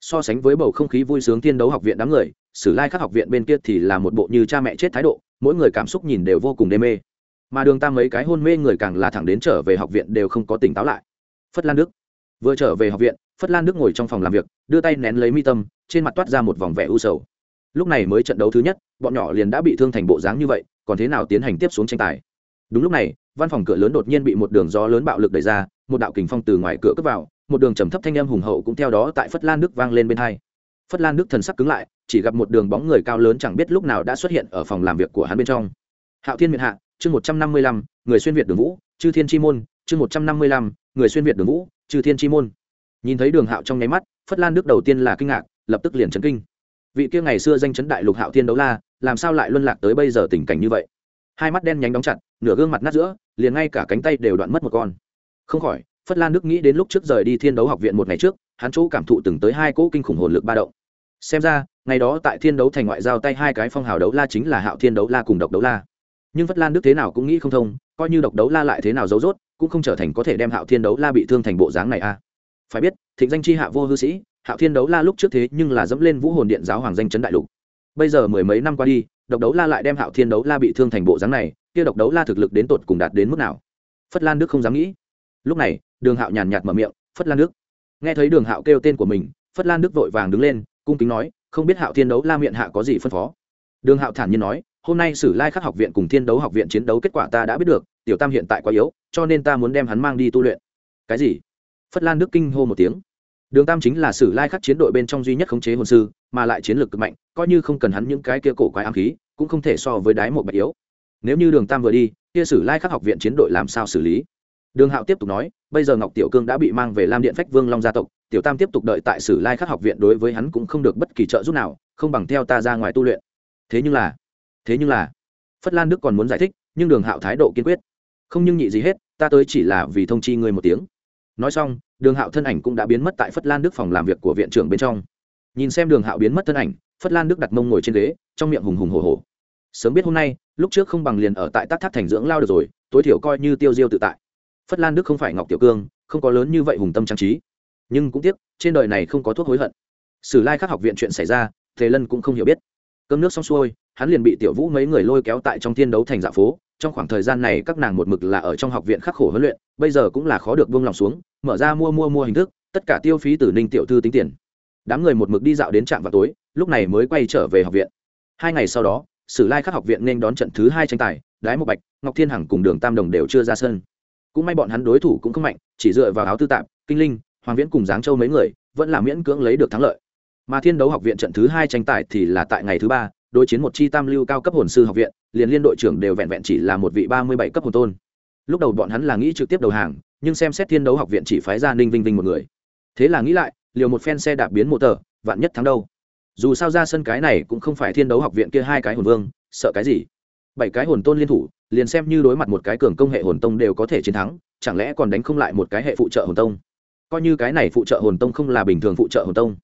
So sánh với bầu không khí vui sướng thiên đấu học viện đám người, sử lai khắc học viện bên kia thì là một bộ như cha mẹ chết thái độ, mỗi người cảm xúc nhìn đều vô cùng đê mê. Mà đường tam mấy cái hôn mê người càng là thẳng đến trở về học viện đều không có tỉnh táo lại. Phất lan đức. Vừa trở về học viện, phất lan đức ngồi trong phòng làm việc, đưa tay nén lấy mi tâm, trên mặt toát ra một vòng vẻ u sầu. Lúc này mới trận đấu thứ nhất, bọn nhỏ liền đã bị thương thành bộ dáng như vậy, còn thế nào tiến hành tiếp xuống tranh tài? Đúng lúc này văn phòng cửa lớn đột nhiên bị một đường gió lớn bạo lực đẩy ra, một đạo kình phong từ ngoài cửa cướp vào, một đường trầm thấp thanh âm hùng hậu cũng theo đó tại phất lan đức vang lên bên hai. Phất lan đức thần sắc cứng lại, chỉ gặp một đường bóng người cao lớn chẳng biết lúc nào đã xuất hiện ở phòng làm việc của hắn bên trong. Hạo thiên miệt hạ, chương một trăm năm mươi lăm, người xuyên việt đường vũ, chư thiên chi môn, chương một trăm năm mươi lăm, người xuyên việt đường vũ, chư thiên chi môn. Nhìn thấy đường hạo trong nháy mắt, phất lan đức đầu tiên là kinh ngạc, lập tức liền chấn kinh. Vị kia ngày xưa danh chấn đại lục hạo thiên đấu la, làm sao lại luân lạc tới bây giờ tình cảnh như vậy? Hai mắt đen nhánh đóng chặt, nửa gương mặt nát giữa, liền ngay cả cánh tay đều đoạn mất một con. Không khỏi, phất lan đức nghĩ đến lúc trước rời đi thiên đấu học viện một ngày trước, hắn chỗ cảm thụ từng tới hai cỗ kinh khủng hồn lực ba động. Xem ra, ngày đó tại thiên đấu thành ngoại giao tay hai cái phong hào đấu la chính là hạo thiên đấu la cùng độc đấu la. Nhưng phất lan đức thế nào cũng nghĩ không thông, coi như độc đấu la lại thế nào giấu rốt, cũng không trở thành có thể đem hạo thiên đấu la bị thương thành bộ dáng này a phải biết, thịnh danh chi hạ vô hư sĩ, hạo thiên đấu la lúc trước thế nhưng là dẫm lên vũ hồn điện giáo hoàng danh chấn đại lục. Bây giờ mười mấy năm qua đi độc đấu la lại đem hạo thiên đấu la bị thương thành bộ dáng này, kia độc đấu la thực lực đến tột cùng đạt đến mức nào? Phất lan đức không dám nghĩ. Lúc này, đường hạo nhàn nhạt mở miệng, phất lan đức. Nghe thấy đường hạo kêu tên của mình, phất lan đức vội vàng đứng lên, cung kính nói, không biết hạo thiên đấu la miệng hạ có gì phân phó? Đường hạo thản nhiên nói, hôm nay sử lai khắc học viện cùng thiên đấu học viện chiến đấu kết quả ta đã biết được, tiểu tam hiện tại quá yếu, cho nên ta muốn đem hắn mang đi tu luyện. Cái gì? Phất lan đức kinh hô một tiếng đường tam chính là sử lai khắc chiến đội bên trong duy nhất khống chế hồn sư, mà lại chiến lược cực mạnh, coi như không cần hắn những cái kia cổ quái ám khí, cũng không thể so với đái một bạch yếu. Nếu như đường tam vừa đi, kia sử lai khắc học viện chiến đội làm sao xử lý? Đường hạo tiếp tục nói, bây giờ ngọc tiểu cương đã bị mang về lam điện phách vương long gia tộc, tiểu tam tiếp tục đợi tại sử lai khắc học viện đối với hắn cũng không được bất kỳ trợ giúp nào, không bằng theo ta ra ngoài tu luyện. Thế nhưng là, thế nhưng là, phất lan đức còn muốn giải thích, nhưng đường hạo thái độ kiên quyết. Không nhưng nhị gì hết, ta tới chỉ là vì thông chi ngươi một tiếng. Nói xong đường hạo thân ảnh cũng đã biến mất tại phất lan đức phòng làm việc của viện trưởng bên trong. Nhìn xem đường hạo biến mất thân ảnh, phất lan đức đặt mông ngồi trên ghế, trong miệng hùng hùng hồ hồ sớm biết hôm nay, lúc trước không bằng liền ở tại tác thác thành dưỡng lao được rồi, tối thiểu coi như tiêu diêu tự tại. Phất lan đức không phải ngọc tiểu cương, không có lớn như vậy hùng tâm trang trí. Nhưng cũng tiếc, trên đời này không có thuốc hối hận. Sử lai khắc học viện chuyện xảy ra, thế lân cũng không hiểu biết. Cơm nước xong xuôi hắn liền bị tiểu vũ mấy người lôi kéo tại trong thiên đấu thành dạ phố. Trong khoảng thời gian này, các nàng một mực là ở trong học viện khắc khổ huấn luyện, bây giờ cũng là khó được buông lòng xuống, mở ra mua mua mua hình thức, tất cả tiêu phí từ ninh tiểu thư tính tiền. Đám người một mực đi dạo đến trạm vào tối, lúc này mới quay trở về học viện. Hai ngày sau đó, sử lai khắc học viện nên đón trận thứ hai tranh tài, đái một bạch, ngọc thiên hằng cùng đường tam đồng đều chưa ra sân. Cũng may bọn hắn đối thủ cũng không mạnh, chỉ dựa vào áo tư tạp, kinh linh, hoàng viễn cùng giáng châu mấy người, vẫn là miễn cưỡng lấy được thắng lợi. Mà thiên đấu học viện trận thứ hai tranh tài thì là tại ngày thứ ba đối chiến một chi tam lưu cao cấp hồn sư học viện, liền liên đội trưởng đều vẹn vẹn chỉ là một vị ba mươi bảy cấp hồn tôn. Lúc đầu bọn hắn là nghĩ trực tiếp đầu hàng, nhưng xem xét thiên đấu học viện chỉ phái ra ninh vinh vinh một người. Thế là nghĩ lại, liều một phen xe đạp biến một tờ, vạn nhất thắng đâu. Dù sao ra sân cái này cũng không phải thiên đấu học viện kia hai cái hồn vương, sợ cái gì? Bảy cái hồn tôn liên thủ, liền xem như đối mặt một cái cường công hệ hồn tông đều có thể chiến thắng, chẳng lẽ còn đánh không lại một cái hệ phụ trợ hồn tông? Coi như cái này phụ trợ hồn tông không là bình thường phụ trợ hồn tông.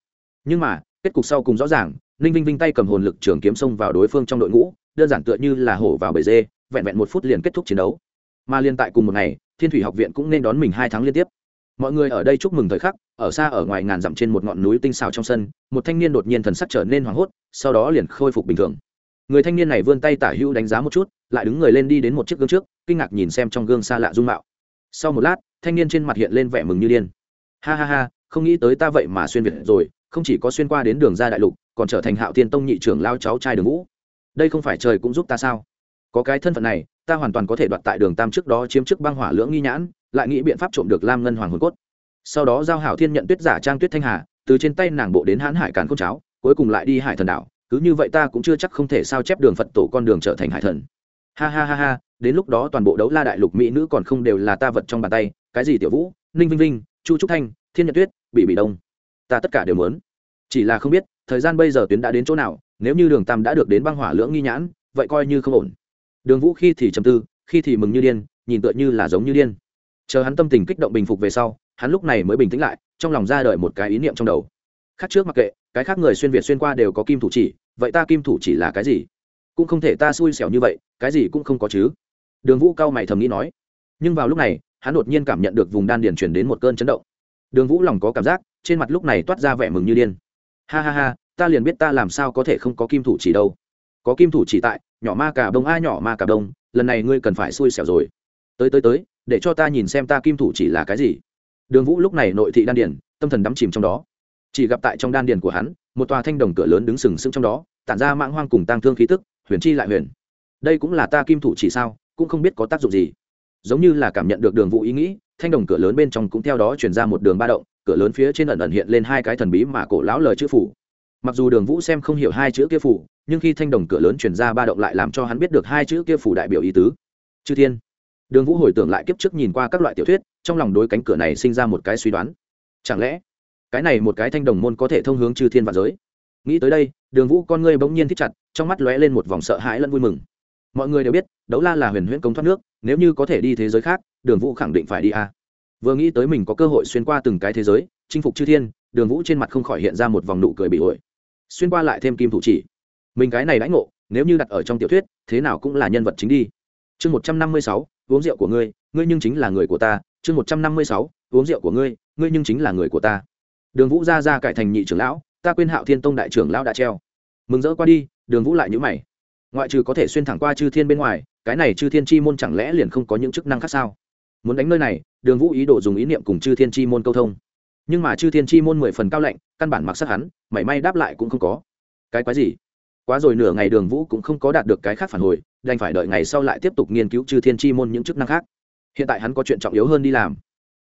Nhưng mà kết cục sau cùng rõ ràng, ninh vinh vinh tay cầm hồn lực trường kiếm xông vào đối phương trong đội ngũ, đơn giản tựa như là hổ vào bể dê, vẹn vẹn một phút liền kết thúc chiến đấu. Mà liên tại cùng một ngày, thiên thủy học viện cũng nên đón mình hai tháng liên tiếp. Mọi người ở đây chúc mừng thời khắc, ở xa ở ngoài ngàn dặm trên một ngọn núi tinh xào trong sân, một thanh niên đột nhiên thần sắc trở nên hoảng hốt, sau đó liền khôi phục bình thường. Người thanh niên này vươn tay tả hữu đánh giá một chút, lại đứng người lên đi đến một chiếc gương trước, kinh ngạc nhìn xem trong gương xa lạ dung mạo. Sau một lát, thanh niên trên mặt hiện lên vẻ mừng như điên. Ha ha ha, không nghĩ tới ta vậy mà xuyên việt rồi không chỉ có xuyên qua đến đường ra đại lục, còn trở thành hạo thiên tông nhị trưởng lao cháu trai đường vũ đây không phải trời cũng giúp ta sao? Có cái thân phận này, ta hoàn toàn có thể đoạt tại đường tam trước đó chiếm chức băng hỏa lưỡng nghi nhãn, lại nghĩ biện pháp trộm được lam ngân hoàng hồn cốt. Sau đó giao hảo thiên nhận tuyết giả trang tuyết thanh hà, từ trên tay nàng bộ đến hãn hải càn cốt cháo, cuối cùng lại đi hải thần đảo. Cứ như vậy ta cũng chưa chắc không thể sao chép đường phật tổ con đường trở thành hải thần. Ha ha ha ha, đến lúc đó toàn bộ đấu la đại lục mỹ nữ còn không đều là ta vật trong bàn tay. Cái gì tiểu vũ, ninh vinh vinh, chu trúc thanh, thiên nhật tuyết bị bị đông ta tất cả đều muốn. Chỉ là không biết, thời gian bây giờ tuyến đã đến chỗ nào, nếu như đường tam đã được đến băng hỏa lưỡng nghi nhãn, vậy coi như không ổn. Đường vũ khi thì trầm tư, khi thì mừng như điên, nhìn tựa như là giống như điên. Chờ hắn tâm tình kích động bình phục về sau, hắn lúc này mới bình tĩnh lại, trong lòng ra đợi một cái ý niệm trong đầu. Khác trước mặc kệ, cái khác người xuyên việt xuyên qua đều có kim thủ chỉ, vậy ta kim thủ chỉ là cái gì? Cũng không thể ta xui xẻo như vậy, cái gì cũng không có chứ. Đường vũ cao mày thầm nghĩ nói. Nhưng vào lúc này, hắn đột nhiên cảm nhận được vùng đan điền chuyển đến một cơn chấn động. Đường vũ lòng có cảm giác trên mặt lúc này toát ra vẻ mừng như điên. Ha ha ha, ta liền biết ta làm sao có thể không có kim thủ chỉ đâu. Có kim thủ chỉ tại, nhỏ ma cà đông a nhỏ ma cà đông, lần này ngươi cần phải xui xẻo rồi. Tới tới tới, để cho ta nhìn xem ta kim thủ chỉ là cái gì. Đường vũ lúc này nội thị đan điền, tâm thần đắm chìm trong đó. Chỉ gặp tại trong đan điền của hắn, một tòa thanh đồng cửa lớn đứng sừng sững trong đó, tản ra mạng hoang cùng tang thương khí tức, huyền chi lại huyền. Đây cũng là ta kim thủ chỉ sao, cũng không biết có tác dụng gì. Giống như là cảm nhận được đường vũ ý nghĩ, thanh đồng cửa lớn bên trong cũng theo đó chuyển ra một đường ba động cửa lớn phía trên ẩn ẩn hiện lên hai cái thần bí mà cổ lão lời chữ phủ. Mặc dù đường vũ xem không hiểu hai chữ kia phủ, nhưng khi thanh đồng cửa lớn chuyển ra ba động lại làm cho hắn biết được hai chữ kia phủ đại biểu ý tứ. Chư thiên. Đường vũ hồi tưởng lại kiếp trước nhìn qua các loại tiểu thuyết, trong lòng đối cánh cửa này sinh ra một cái suy đoán. Chẳng lẽ, cái này một cái thanh đồng môn có thể thông hướng chư thiên và giới? Nghĩ tới đây, đường vũ con ngươi bỗng nhiên thích chặt, trong mắt lóe lên một vòng sợ hãi lẫn vui mừng. Mọi người đều biết, đấu la là huyền huyễn công thoát nước, nếu như có thể đi thế giới khác, đường vũ khẳng định phải đi a vừa nghĩ tới mình có cơ hội xuyên qua từng cái thế giới, chinh phục chư thiên, đường vũ trên mặt không khỏi hiện ra một vòng nụ cười bị ổi. Xuyên qua lại thêm kim thủ chỉ. Mình cái này đãi ngộ, nếu như đặt ở trong tiểu thuyết, thế nào cũng là nhân vật chính đi. Chương một trăm năm mươi sáu, uống rượu của ngươi ngươi nhưng chính là người của ta. Chương một trăm năm mươi sáu, uống rượu của ngươi ngươi nhưng chính là người của ta. Đường vũ ra ra cải thành nhị trưởng lão, ta quên hạo thiên tông đại trưởng lão đã treo. Mừng rỡ qua đi, đường vũ lại nhữ mày. Ngoại trừ có thể xuyên thẳng qua chư thiên bên ngoài, cái này chư thiên chi môn chẳng lẽ liền không có những chức năng khác sao? Muốn đánh nơi này đường vũ ý đồ dùng ý niệm cùng chư thiên chi môn câu thông. Nhưng mà chư thiên chi môn mười phần cao lạnh, căn bản mặc sắc hắn, mảy may đáp lại cũng không có. Cái quái gì? Quá rồi nửa ngày đường vũ cũng không có đạt được cái khác phản hồi, đành phải đợi ngày sau lại tiếp tục nghiên cứu chư thiên chi môn những chức năng khác. Hiện tại hắn có chuyện trọng yếu hơn đi làm.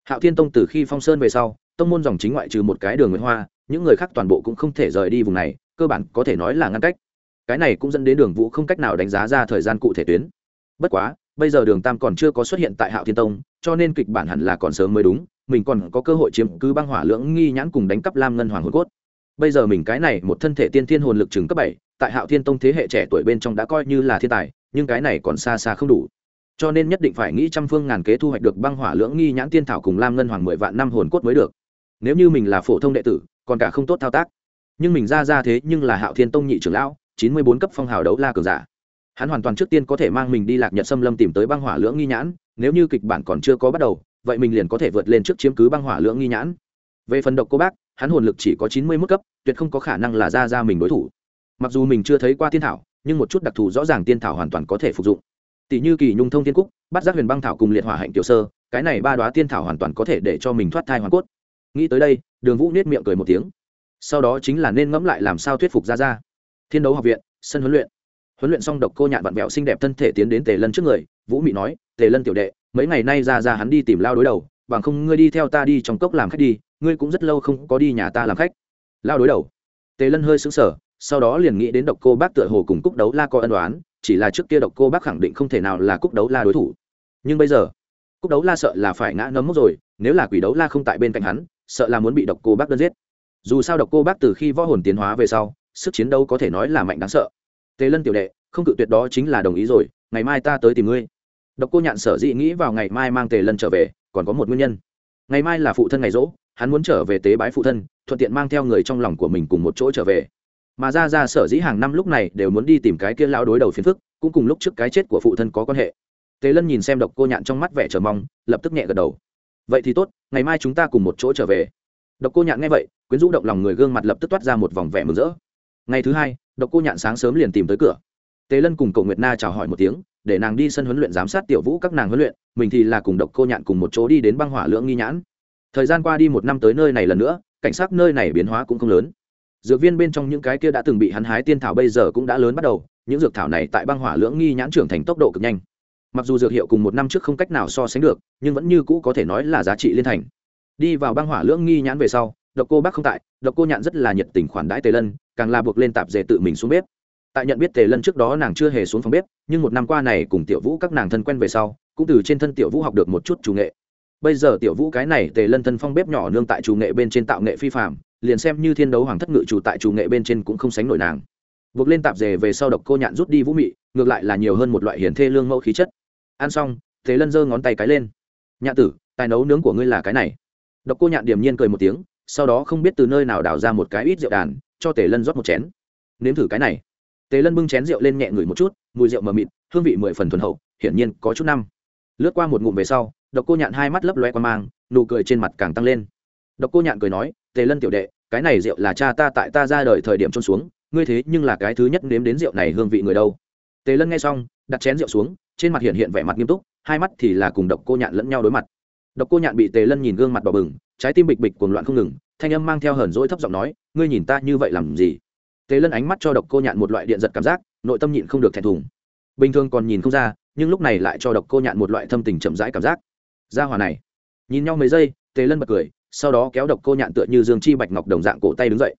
Hạo thiên tông từ khi phong sơn về sau, tông môn dòng chính ngoại trừ một cái đường nguyễn hoa, những người khác toàn bộ cũng không thể rời đi vùng này, cơ bản có thể nói là ngăn cách. Cái này cũng dẫn đến đường vũ không cách nào đánh giá ra thời gian cụ thể tuyến. Bất quá bây giờ đường tam còn chưa có xuất hiện tại hạo thiên tông, cho nên kịch bản hẳn là còn sớm mới đúng, mình còn có cơ hội chiếm cứ băng hỏa lưỡng nghi nhãn cùng đánh cắp lam ngân hoàng hồn cốt. Bây giờ mình cái này một thân thể tiên thiên hồn lực chừng cấp bảy, tại hạo thiên tông thế hệ trẻ tuổi bên trong đã coi như là thiên tài, nhưng cái này còn xa xa không đủ. Cho nên nhất định phải nghĩ trăm phương ngàn kế thu hoạch được băng hỏa lưỡng nghi nhãn tiên thảo cùng lam ngân hoàng mười vạn năm hồn cốt mới được. Nếu như mình là phổ thông đệ tử, còn cả không tốt thao tác. Nhưng mình ra ra thế nhưng là hạo thiên tông nhị trưởng lão, chín mươi bốn cấp phong hào đấu la cường giả hắn hoàn toàn trước tiên có thể mang mình đi lạc nhật xâm lâm tìm tới băng hỏa lưỡng nghi nhãn, nếu như kịch bản còn chưa có bắt đầu, vậy mình liền có thể vượt lên trước chiếm cứ băng hỏa lưỡng nghi nhãn. Về phần độc cô bác, hắn hồn lực chỉ có chín mươi mức cấp, tuyệt không có khả năng là ra ra mình đối thủ. Mặc dù mình chưa thấy qua tiên thảo, nhưng một chút đặc thù rõ ràng tiên thảo hoàn toàn có thể phục dụng. Tỷ như kỳ nhung thông tiên cúc bắt giác huyền băng thảo cùng liệt hỏa hạnh tiểu sơ, cái này ba đoá tiên thảo hoàn toàn có thể để cho mình thoát thai hoàn cốt. Nghĩ tới đây, đường vũ nết miệng cười một tiếng. Sau đó chính là nên ngẫm lại làm sao thuyết phục ra ra. Thiên đấu học viện, sân huấn luyện huấn luyện xong độc cô nhạn vặn vẹo xinh đẹp thân thể tiến đến tề lân trước người, vũ mị nói, tề lân tiểu đệ, mấy ngày nay ra ra hắn đi tìm lao đối đầu, bằng không ngươi đi theo ta đi trong cốc làm khách đi, ngươi cũng rất lâu không có đi nhà ta làm khách. Lao đối đầu. Tề lân hơi sững sờ, sau đó liền nghĩ đến độc cô bác tựa hồ cùng cúc đấu la có ân đoán chỉ là trước kia độc cô bác khẳng định không thể nào là cúc đấu la đối thủ. Nhưng bây giờ, cúc đấu la sợ là phải ngã nấm mốc rồi, nếu là quỷ đấu la không tại bên cạnh hắn, sợ là muốn bị độc cô bác đơn giết. Dù sao độc cô bác từ khi võ hồn tiến hóa về sau, sức chiến đấu có thể nói là mạnh đáng sợ tề lân tiểu đệ, không cự tuyệt đó chính là đồng ý rồi, ngày mai ta tới tìm ngươi. Độc cô nhạn sở dĩ nghĩ vào ngày mai mang tề lân trở về, còn có một nguyên nhân. Ngày mai là phụ thân ngày rỗ, hắn muốn trở về tế bái phụ thân, thuận tiện mang theo người trong lòng của mình cùng một chỗ trở về. Mà ra ra sở dĩ hàng năm lúc này đều muốn đi tìm cái kia lao đối đầu phiền phức, cũng cùng lúc trước cái chết của phụ thân có quan hệ. Tề lân nhìn xem độc cô nhạn trong mắt vẻ chờ mong, lập tức nhẹ gật đầu. Vậy thì tốt, ngày mai chúng ta cùng một chỗ trở về. Độc cô nhạn nghe vậy, quyến rũ động lòng người gương mặt lập tức toát ra một vòng vẻ mừng rỡ. Ngày thứ hai độc cô nhạn sáng sớm liền tìm tới cửa. Tề lân cùng cậu nguyệt na chào hỏi một tiếng, để nàng đi sân huấn luyện giám sát tiểu vũ các nàng huấn luyện, mình thì là cùng độc cô nhạn cùng một chỗ đi đến băng hỏa lưỡng nghi nhãn. Thời gian qua đi một năm tới nơi này lần nữa, cảnh sát nơi này biến hóa cũng không lớn. Dược viên bên trong những cái kia đã từng bị hắn hái tiên thảo bây giờ cũng đã lớn bắt đầu, những dược thảo này tại băng hỏa lưỡng nghi nhãn trưởng thành tốc độ cực nhanh. Mặc dù dược hiệu cùng một năm trước không cách nào so sánh được, nhưng vẫn như cũ có thể nói là giá trị liên thành. Đi vào băng hỏa lưỡng nghi nhãn về sau, độc cô bác không tại, độc cô nhạn rất là nhiệt tình khoản đãi tề lân càng là buộc lên tạp dề tự mình xuống bếp. Tại nhận biết tề lân trước đó nàng chưa hề xuống phòng bếp, nhưng một năm qua này cùng tiểu vũ các nàng thân quen về sau, cũng từ trên thân tiểu vũ học được một chút chủ nghệ. Bây giờ tiểu vũ cái này tề lân thân phong bếp nhỏ nương tại chủ nghệ bên trên tạo nghệ phi phạm liền xem như thiên đấu hoàng thất ngự chủ tại chủ nghệ bên trên cũng không sánh nổi nàng. Buộc lên tạp dề về sau độc cô nhạn rút đi vũ mị, ngược lại là nhiều hơn một loại hiển thê lương mẫu khí chất. Ăn xong, tề lân giơ ngón tay cái lên. Nhạn tử, tài nấu nướng của ngươi là cái này. Độc cô nhạn điềm nhiên cười một tiếng, sau đó không biết từ nơi nào đào ra một cái ít rượu đàn cho tề lân rót một chén. Nếm thử cái này. Tề lân bưng chén rượu lên nhẹ ngửi một chút, mùi rượu mờ mịt, hương vị mười phần thuần hậu, hiển nhiên có chút năm. Lướt qua một ngụm về sau, độc cô nhạn hai mắt lấp loe qua mang, nụ cười trên mặt càng tăng lên. Độc cô nhạn cười nói, tề lân tiểu đệ, cái này rượu là cha ta tại ta ra đời thời điểm trôn xuống, ngươi thế nhưng là cái thứ nhất nếm đến rượu này hương vị người đâu. Tề lân nghe xong, đặt chén rượu xuống, trên mặt hiện hiện vẻ mặt nghiêm túc, hai mắt thì là cùng độc cô nhạn lẫn nhau đối mặt. Độc cô nhạn bị tề lân nhìn gương mặt đỏ bừng, trái tim bịch bịch cuồng loạn không ngừng thanh âm mang theo hờn dỗi thấp giọng nói, ngươi nhìn ta như vậy làm gì? Tề lân ánh mắt cho độc cô nhạn một loại điện giật cảm giác, nội tâm nhịn không được thẹn thùng. Bình thường còn nhìn không ra, nhưng lúc này lại cho độc cô nhạn một loại thâm tình chậm rãi cảm giác. Ra hỏa này. Nhìn nhau mấy giây, tề lân bật cười, sau đó kéo độc cô nhạn tựa như dương chi bạch ngọc đồng dạng cổ tay đứng dậy.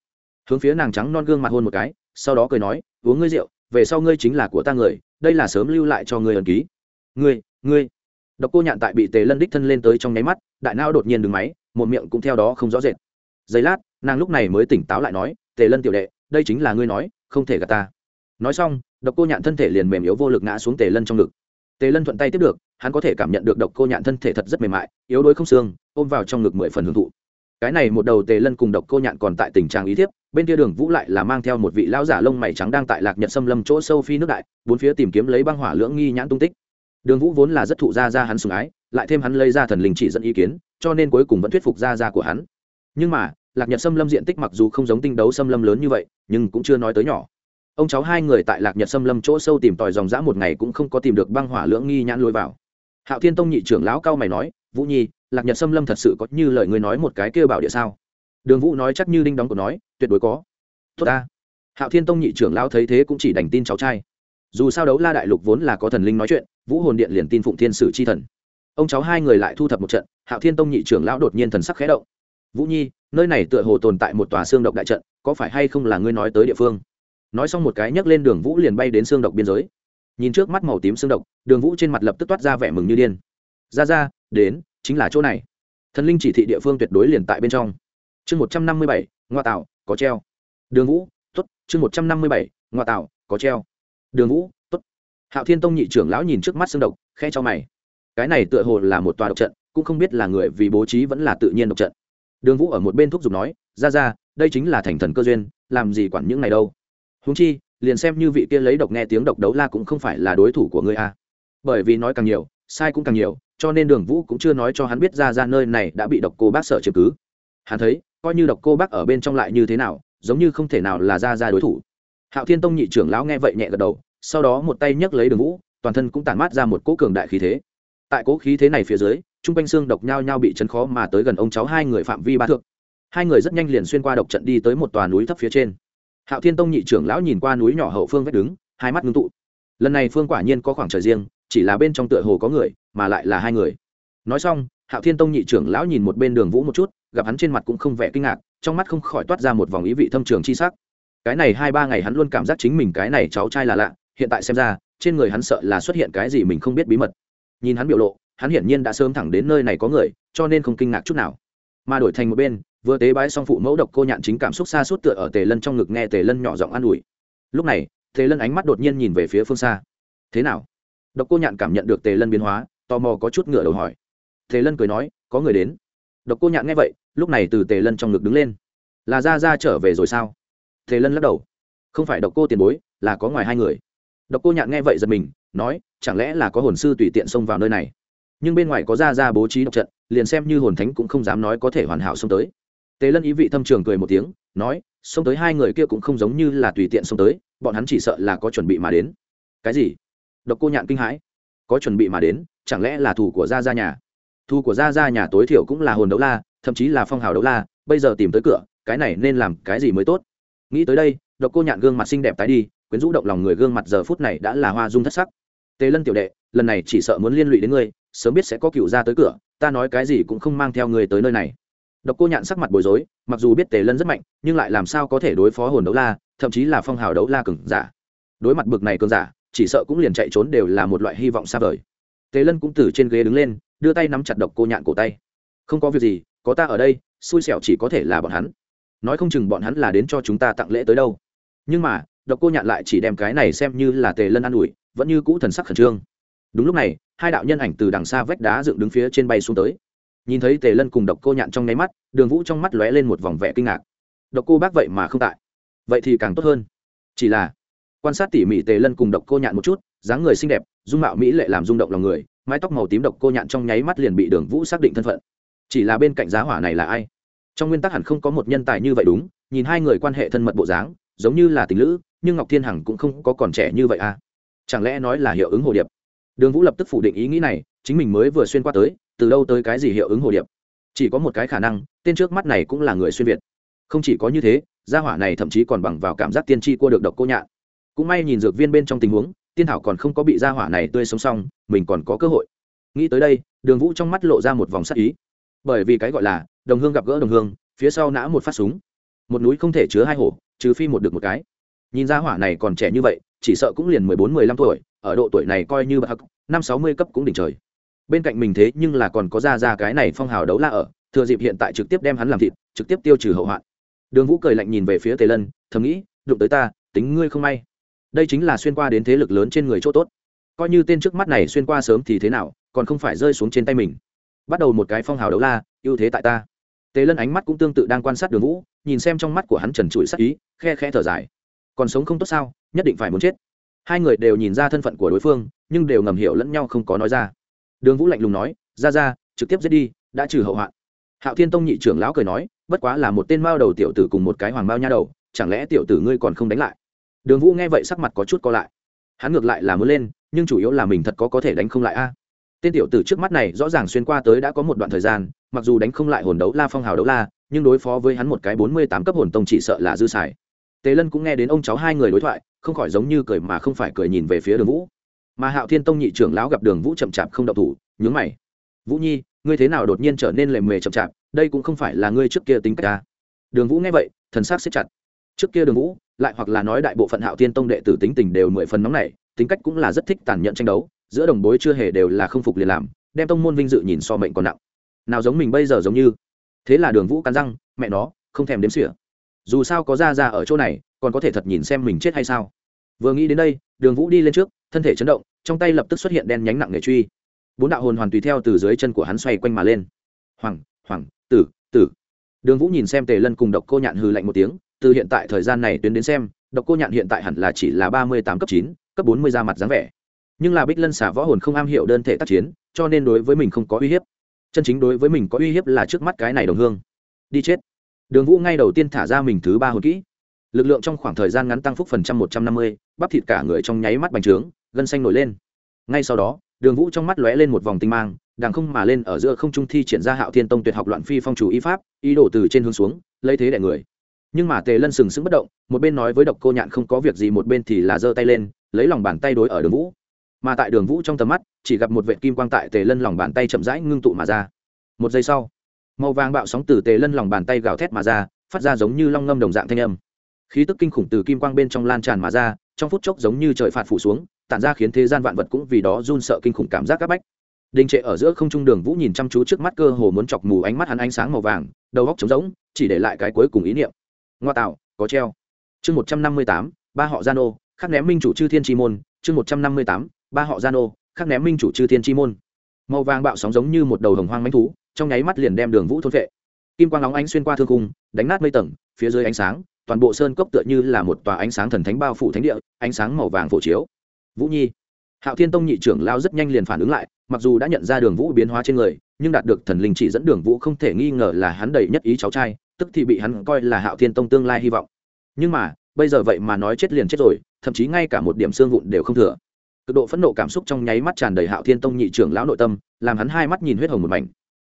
Hướng phía nàng trắng non gương mặt hôn một cái, sau đó cười nói, uống ngươi rượu, về sau ngươi chính là của ta người, đây là sớm lưu lại cho ngươi ẩn ký. Ngươi ngươi? Độc cô nhạn tại bị tề lân đích thân lên tới trong nháy mắt, đại não đột nhiên đứng máy, một miệng cũng theo đó không rõ rệt giây lát, nàng lúc này mới tỉnh táo lại nói, tề lân tiểu đệ, đây chính là ngươi nói, không thể gạt ta. Nói xong, độc cô nhạn thân thể liền mềm yếu vô lực ngã xuống tề lân trong ngực. Tề lân thuận tay tiếp được, hắn có thể cảm nhận được độc cô nhạn thân thể thật rất mềm mại, yếu đuối không xương, ôm vào trong ngực mười phần hưởng thụ. Cái này một đầu tề lân cùng độc cô nhạn còn tại tình trạng ý thiếp, bên kia đường vũ lại là mang theo một vị lão giả lông mày trắng đang tại lạc nhật xâm lâm chỗ sâu phi nước đại, bốn phía tìm kiếm lấy băng hỏa lưỡng nghi nhãn tung tích. Đường vũ vốn là rất thụ gia ra hắn sùng ái, lại thêm hắn lấy ra thần linh chỉ dẫn ý kiến, cho nên cuối cùng vẫn thuyết phục gia ra của hắn. Nhưng mà lạc nhật xâm lâm diện tích mặc dù không giống tinh đấu xâm lâm lớn như vậy, nhưng cũng chưa nói tới nhỏ. Ông cháu hai người tại lạc nhật xâm lâm chỗ sâu tìm tòi dòng dã một ngày cũng không có tìm được băng hỏa lưỡng nghi nhãn lối vào. Hạo thiên tông nhị trưởng lão cao mày nói, vũ nhi, lạc nhật xâm lâm thật sự có như lời người nói một cái kêu bảo địa sao? Đường vũ nói chắc như đinh đóng của nói, tuyệt đối có. Tốt ta. Hạo thiên tông nhị trưởng lão thấy thế cũng chỉ đành tin cháu trai. Dù sao đấu la đại lục vốn là có thần linh nói chuyện, vũ hồn điện liền tin phụng thiên sử c h i thần. Ông cháu hai người lại thu thập một trận, hạo thiên tông nhị trưởng lão đột nhiên thần sắc khé động vũ nhi, nơi này tựa hồ tồn tại một tòa xương độc đại trận, có phải hay không là ngươi nói tới địa phương? Nói xong một cái nhấc lên đường vũ liền bay đến xương độc biên giới. Nhìn trước mắt màu tím xương độc, đường vũ trên mặt lập tức toát ra vẻ mừng như điên. Ra ra, đến, chính là chỗ này. Thần linh chỉ thị địa phương tuyệt đối liền tại bên trong. Chương một trăm năm mươi bảy, ngoa tạo, có treo. Đường vũ t ố t chương một trăm năm mươi bảy, ngoa tạo, có treo. Đường vũ t ố t hạo thiên tông nhị trưởng lão nhìn trước mắt xương độc khe cho mày. Cái này tựa hồ là một tòa độc trận, cũng không biết là người vì bố trí vẫn là tự nhiên độc trận đường vũ ở một bên thúc giục nói, ra ra, đây chính là thành thần cơ duyên, làm gì quản những này đâu. Húng chi, liền xem như vị kia lấy độc nghe tiếng độc đấu la cũng không phải là đối thủ của ngươi a bởi vì nói càng nhiều, sai cũng càng nhiều, cho nên đường vũ cũng chưa nói cho hắn biết ra ra nơi này đã bị độc cô bác sợ chứng cứ. Hắn thấy, coi như độc cô bác ở bên trong lại như thế nào, giống như không thể nào là ra ra đối thủ. Hạo thiên tông nhị trưởng lão nghe vậy nhẹ gật đầu, sau đó một tay nhấc lấy đường vũ, toàn thân cũng tản mát ra một cỗ cường đại khí thế tại cỗ khí thế này phía dưới, chung quanh xương độc nhao nhao bị chấn khó mà tới gần ông cháu hai người phạm vi ba thượng hai người rất nhanh liền xuyên qua độc trận đi tới một tòa núi thấp phía trên. Hạo thiên tông nhị trưởng lão nhìn qua núi nhỏ hậu phương vách đứng, hai mắt ngưng tụ. Lần này phương quả nhiên có khoảng trời riêng, chỉ là bên trong tựa hồ có người, mà lại là hai người. Nói xong, hạo thiên tông nhị trưởng lão nhìn một bên đường vũ một chút, gặp hắn trên mặt cũng không vẻ kinh ngạc, trong mắt không khỏi toát ra một vòng ý vị thâm trường chi sắc. Cái này hai ba ngày hắn luôn cảm giác chính mình cái này cháu trai là lạ, hiện tại xem ra, trên người hắn sợ là xuất hiện cái gì mình không biết bí mật nhìn hắn biểu lộ, hắn hiển nhiên đã sớm thẳng đến nơi này có người, cho nên không kinh ngạc chút nào. Mà đổi thành một bên, vừa tế bái xong phụ mẫu độc cô nhạn chính cảm xúc xa suốt tựa ở tề lân trong ngực nghe tề lân nhỏ giọng an ủi. Lúc này, tề lân ánh mắt đột nhiên nhìn về phía phương xa. Thế nào? Độc cô nhạn cảm nhận được tề lân biến hóa, tò mò có chút ngựa đầu hỏi. Tề lân cười nói, có người đến. Độc cô nhạn nghe vậy, lúc này từ tề lân trong ngực đứng lên. Là ra ra trở về rồi sao? Tề lân lắc đầu. Không phải độc cô tiền bối, là có ngoài hai người độc cô nhạn nghe vậy giật mình, nói, chẳng lẽ là có hồn sư tùy tiện xông vào nơi này? Nhưng bên ngoài có ra ra bố trí độc trận, liền xem như hồn thánh cũng không dám nói có thể hoàn hảo xông tới. Tề lân ý vị thâm trường cười một tiếng, nói, xông tới hai người kia cũng không giống như là tùy tiện xông tới, bọn hắn chỉ sợ là có chuẩn bị mà đến. Cái gì? Độc cô nhạn kinh hãi. Có chuẩn bị mà đến, chẳng lẽ là thủ của gia gia nhà? Thu của gia gia nhà tối thiểu cũng là hồn đấu la, thậm chí là phong hào đấu la, bây giờ tìm tới cửa, cái này nên làm cái gì mới tốt? Nghĩ tới đây, độc cô nhạn gương mặt xinh đẹp tái đi quyến rũ động lòng người gương mặt giờ phút này đã là hoa dung thất sắc. Tề lân tiểu đệ, lần này chỉ sợ muốn liên lụy đến ngươi, sớm biết sẽ có cựu ra tới cửa, ta nói cái gì cũng không mang theo người tới nơi này. Độc cô nhạn sắc mặt bối rối, mặc dù biết tề lân rất mạnh, nhưng lại làm sao có thể đối phó hồn đấu la, thậm chí là phong hào đấu la cường giả. Đối mặt bực này cường giả, chỉ sợ cũng liền chạy trốn đều là một loại hy vọng xa vời. Tề lân cũng từ trên ghế đứng lên, đưa tay nắm chặt độc cô nhạn cổ tay. Không có việc gì, có ta ở đây, xui xẻo chỉ có thể là bọn hắn. Nói không chừng bọn hắn là đến cho chúng ta tặng lễ tới đâu. Nhưng mà độc cô nhạn lại chỉ đem cái này xem như là tề lân an ủi, vẫn như cũ thần sắc khẩn trương. Đúng lúc này, hai đạo nhân ảnh từ đằng xa vách đá dựng đứng phía trên bay xuống tới. Nhìn thấy tề lân cùng độc cô nhạn trong nháy mắt, đường vũ trong mắt lóe lên một vòng vẻ kinh ngạc. Độc cô bác vậy mà không tại. Vậy thì càng tốt hơn. Chỉ là, quan sát tỉ mỉ tề lân cùng độc cô nhạn một chút, dáng người xinh đẹp, dung mạo mỹ lệ làm rung động lòng người, mái tóc màu tím độc cô nhạn trong nháy mắt liền bị đường vũ xác định thân phận. Chỉ là bên cạnh giá hỏa này là ai? Trong nguyên tắc hẳn không có một nhân tài như vậy đúng, nhìn hai người quan hệ thân mật bộ dáng, giống như là tình lữ nhưng ngọc thiên hằng cũng không có còn trẻ như vậy à. Chẳng lẽ nói là hiệu ứng hồ điệp? Đường vũ lập tức phủ định ý nghĩ này, chính mình mới vừa xuyên qua tới, từ đâu tới cái gì hiệu ứng hồ điệp? Chỉ có một cái khả năng, tên trước mắt này cũng là người xuyên việt. Không chỉ có như thế, gia hỏa này thậm chí còn bằng vào cảm giác tiên tri cua được độc cô nhạn. Cũng may nhìn dược viên bên trong tình huống, tiên thảo còn không có bị gia hỏa này tươi sống xong, mình còn có cơ hội. Nghĩ tới đây, đường vũ trong mắt lộ ra một vòng sắc ý. Bởi vì cái gọi là, đồng hương gặp gỡ đồng hương, phía sau nã một phát súng. Một núi không thể chứa hai hổ, trừ phi một được một cái nhìn ra hỏa này còn trẻ như vậy, chỉ sợ cũng liền mười bốn, mười lăm tuổi, ở độ tuổi này coi như bậc hắc năm, sáu mươi cấp cũng đỉnh trời. Bên cạnh mình thế nhưng là còn có ra ra cái này phong hào đấu la ở, thừa dịp hiện tại trực tiếp đem hắn làm thịt, trực tiếp tiêu trừ hậu hoạn. Đường vũ cười lạnh nhìn về phía tề lân, thầm nghĩ, đụng tới ta, tính ngươi không may. Đây chính là xuyên qua đến thế lực lớn trên người chỗ tốt. Coi như tên trước mắt này xuyên qua sớm thì thế nào, còn không phải rơi xuống trên tay mình. Bắt đầu một cái phong hào đấu la, ưu thế tại ta. Tề lân ánh mắt cũng tương tự đang quan sát đường vũ, nhìn xem trong mắt của hắn trần trụi sắc ý, khe khe thở dài còn sống không tốt sao, nhất định phải muốn chết. Hai người đều nhìn ra thân phận của đối phương, nhưng đều ngầm hiểu lẫn nhau không có nói ra. Đường vũ lạnh lùng nói, ra ra, trực tiếp giết đi, đã trừ hậu hoạn. Hạo thiên tông nhị trưởng lão cười nói, bất quá là một tên mao đầu tiểu tử cùng một cái hoàng mao nha đầu, chẳng lẽ tiểu tử ngươi còn không đánh lại? Đường vũ nghe vậy sắc mặt có chút co lại. Hắn ngược lại là muốn lên, nhưng chủ yếu là mình thật có có thể đánh không lại a. Tên tiểu tử trước mắt này rõ ràng xuyên qua tới đã có một đoạn thời gian, mặc dù đánh không lại hồn đấu la phong hào đấu la, nhưng đối phó với hắn một cái bốn mươi tám cấp hồn tông chỉ sợ là dư xài tề lân cũng nghe đến ông cháu hai người đối thoại, không khỏi giống như cười mà không phải cười nhìn về phía đường vũ. Mà hạo thiên tông nhị trưởng lão gặp đường vũ chậm chạp không đậu thủ, nhướng mày. Vũ nhi, ngươi thế nào đột nhiên trở nên lề mề chậm chạp? Đây cũng không phải là ngươi trước kia tính cách ta. Đường vũ nghe vậy, thần s á c xếp chặt. Trước kia đường vũ, lại hoặc là nói đại bộ phận hạo thiên tông đệ tử tính tình đều mười phần nóng này tính cách cũng là rất thích tàn nhẫn tranh đấu, giữa đồng bối chưa hề đều là không phục liền làm, đem tông môn vinh dự nhìn so mệnh còn nặng. Nào giống mình bây giờ giống như, thế là đường vũ cắn răng, mẹ nó, không thèm đếm xỉa dù sao có ra ra ở chỗ này, còn có thể thật nhìn xem mình chết hay sao. Vừa nghĩ đến đây, đường vũ đi lên trước, thân thể chấn động, trong tay lập tức xuất hiện đen nhánh nặng nghề truy. Bốn đạo hồn hoàn tùy theo từ dưới chân của hắn xoay quanh mà lên. Hoàng hoàng, tử tử. Đường vũ nhìn xem tề lân cùng độc cô nhạn hư lạnh một tiếng, từ hiện tại thời gian này tuyến đến xem, độc cô nhạn hiện tại hẳn là chỉ là ba mươi tám cấp chín, cấp bốn mươi ra mặt dáng vẻ. Nhưng là bích lân xả võ hồn không am hiểu đơn thể tác chiến, cho nên đối với mình không có uy hiếp. Chân chính đối với mình có uy hiếp là trước mắt cái này đồng hương. Đi chết đường vũ ngay đầu tiên thả ra mình thứ ba hồn kỹ. Lực lượng trong khoảng thời gian ngắn tăng phúc phần trăm một trăm năm mươi, bắp thịt cả người trong nháy mắt bành trướng, gân xanh nổi lên. Ngay sau đó, đường vũ trong mắt lóe lên một vòng tinh mang đàng không mà lên ở giữa không trung thi triển ra hạo thiên tông tuyệt học loạn phi phong chủ y pháp, ý đổ từ trên hướng xuống, lấy thế đẻ người. Nhưng mà tề lân sừng sững bất động, một bên nói với độc cô nhạn không có việc gì, một bên thì là giơ tay lên, lấy lòng bàn tay đối ở đường vũ. Mà tại đường vũ trong tầm mắt, chỉ gặp một vệ kim quang tại tề lân lòng bàn tay chậm rãi ngưng tụ mà ra. Một giây sau màu vàng bạo sóng từ tề lân lòng bàn tay gào thét mà ra, phát ra giống như long ngâm đồng dạng thanh âm. Khí tức kinh khủng từ kim quang bên trong lan tràn mà ra, trong phút chốc giống như trời phạt phủ xuống, tản ra khiến thế gian vạn vật cũng vì đó run sợ kinh khủng cảm giác áp bách. Đình trệ ở giữa không trung đường vũ nhìn chăm chú trước mắt cơ hồ muốn chọc mù ánh mắt hắn ánh sáng màu vàng, đầu góc trống rỗng, chỉ để lại cái cuối cùng ý niệm. Ngoa tạo, có treo. Chương một trăm năm mươi tám, ba họ gia nô, khắc ném minh chủ chư thiên chi môn. Chương một trăm năm mươi tám, ba họ gia nô, khắc ném minh chủ chư thiên chi môn. Màu vàng bạo sóng giống như một đầu hồng hoang mánh thú trong nháy mắt liền đem đường vũ thôn vệ. Kim quang lóng ánh xuyên qua thương cung đánh nát mây tầng, phía dưới ánh sáng, toàn bộ sơn cốc tựa như là một tòa ánh sáng thần thánh bao phủ thánh địa, ánh sáng màu vàng phổ chiếu. Vũ nhi, hạo thiên tông nhị trưởng lao rất nhanh liền phản ứng lại, mặc dù đã nhận ra đường vũ biến hóa trên người, nhưng đạt được thần linh chỉ dẫn đường vũ không thể nghi ngờ là hắn đầy nhất ý cháu trai, tức thì bị hắn coi là hạo thiên tông tương lai hy vọng. Nhưng mà, bây giờ vậy mà nói chết liền chết rồi, thậm chí ngay cả một điểm xương vụn đều không thừa. Cực độ phẫn nộ cảm xúc trong nháy mắt tràn đầy hạo thiên tông nhị trưởng lão nội tâm, làm hắn hai mắt nhìn huyết hồng một mảnh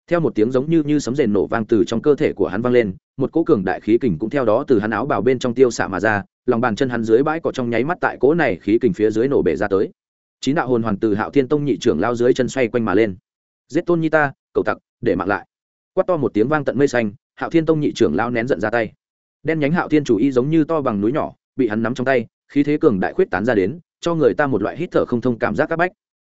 theo một tiếng giống như như sấm rền nổ vang từ trong cơ thể của hắn vang lên, một cỗ cường đại khí kình cũng theo đó từ hắn áo bào bên trong tiêu xạ mà ra, lòng bàn chân hắn dưới bãi cỏ trong nháy mắt tại cỗ này khí kình phía dưới nổ bể ra tới. Chín đạo hồn hoàn từ hạo thiên tông nhị trưởng lao dưới chân xoay quanh mà lên. Giết tôn nhi ta, cầu tặc, để mạng lại. Quát to một tiếng vang tận mây xanh, hạo thiên tông nhị trưởng lao nén giận ra tay. Đen nhánh hạo thiên chủ y giống như to bằng núi nhỏ, bị hắn nắm trong tay, khí thế cường đại khuyết tán ra đến, cho người ta một loại hít thở không thông cảm giác áp bách.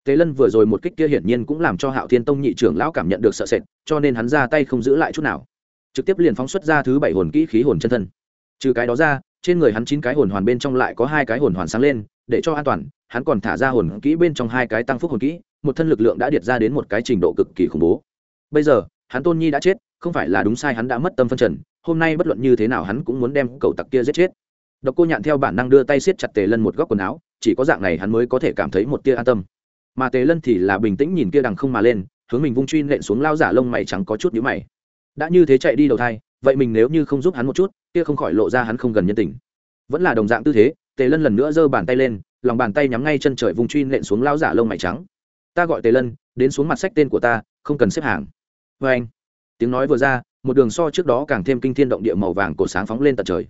Tế Lân vừa rồi một kích kia hiển nhiên cũng làm cho Hạo Thiên Tông nhị trưởng lão cảm nhận được sợ sệt, cho nên hắn ra tay không giữ lại chút nào, trực tiếp liền phóng xuất ra thứ bảy hồn kỹ khí hồn chân thân. Trừ cái đó ra, trên người hắn chín cái hồn hoàn bên trong lại có hai cái hồn hoàn sáng lên, để cho an toàn, hắn còn thả ra hồn kỹ bên trong hai cái tăng phúc hồn kỹ, một thân lực lượng đã điệt ra đến một cái trình độ cực kỳ khủng bố. Bây giờ, hắn Tôn Nhi đã chết, không phải là đúng sai hắn đã mất tâm phân trần, hôm nay bất luận như thế nào hắn cũng muốn đem cậu tặc kia giết chết. Độc Cô Nhạn theo bản năng đưa tay siết chặt Tề Lân một góc quần áo, chỉ có dạng này hắn mới có thể cảm thấy một tia an tâm mà tề lân thì là bình tĩnh nhìn kia đằng không mà lên, hướng mình vung truy nện xuống lao giả lông mày trắng có chút nhíu mày. Đã như thế chạy đi đầu thai, vậy mình nếu như không giúp hắn một chút, kia không khỏi lộ ra hắn không gần nhân tình. Vẫn là đồng dạng tư thế, tề lân lần nữa giơ bàn tay lên, lòng bàn tay nhắm ngay chân trời vùng truy nện xuống lao giả lông mày trắng. Ta gọi tề lân, đến xuống mặt sách tên của ta, không cần xếp hàng. Vê anh tiếng nói vừa ra, một đường so trước đó càng thêm kinh thiên động địa màu vàng cổ sáng phóng lên tận trời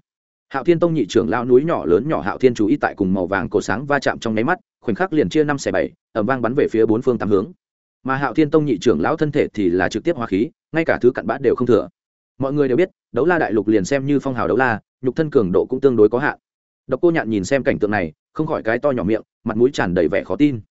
hạo thiên tông nhị trưởng lao núi nhỏ lớn nhỏ hạo thiên chú ý tại cùng màu vàng cổ sáng va chạm trong nháy mắt, khoảnh khắc liền chia năm xẻ bảy ẩm vang bắn về phía bốn phương tám hướng. Mà hạo thiên tông nhị trưởng lão thân thể thì là trực tiếp hóa khí, ngay cả thứ cặn bã đều không thừa. Mọi người đều biết, đấu la đại lục liền xem như phong hào đấu la, nhục thân cường độ cũng tương đối có hạn. Độc cô nhạn nhìn xem cảnh tượng này, không khỏi cái to nhỏ miệng, mặt mũi tràn đầy vẻ khó tin.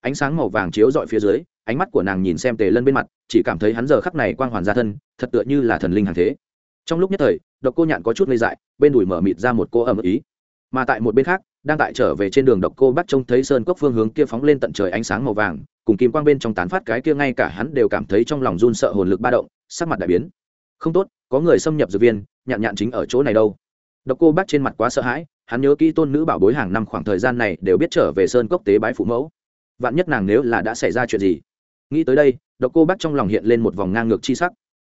Ánh sáng màu vàng chiếu dọi phía dưới, ánh mắt của nàng nhìn xem tề lân bên mặt, chỉ cảm thấy hắn giờ khắc này quang hoàn ra thân, thật tựa như là thần linh hàng thế. Trong lúc nhất thời độc cô nhạn có chút ngây dại, bên đùi mở mịt ra một cô ẩm ý. Mà tại một bên khác, đang tại trở về trên đường độc cô bắt trông thấy sơn cốc phương hướng kia phóng lên tận trời ánh sáng màu vàng, cùng kim quang bên trong tán phát cái kia ngay cả hắn đều cảm thấy trong lòng run sợ hồn lực ba động, sắc mặt đại biến. Không tốt, có người xâm nhập dược viên, nhạn nhạn chính ở chỗ này đâu. Độc cô bắt trên mặt quá sợ hãi, hắn nhớ kỹ tôn nữ bảo bối hàng năm khoảng thời gian này đều biết trở về sơn cốc tế bái phụ mẫu. Vạn nhất nàng nếu là đã xảy ra chuyện gì. Nghĩ tới đây, độc cô bắt trong lòng hiện lên một vòng ngang ngược chi sắc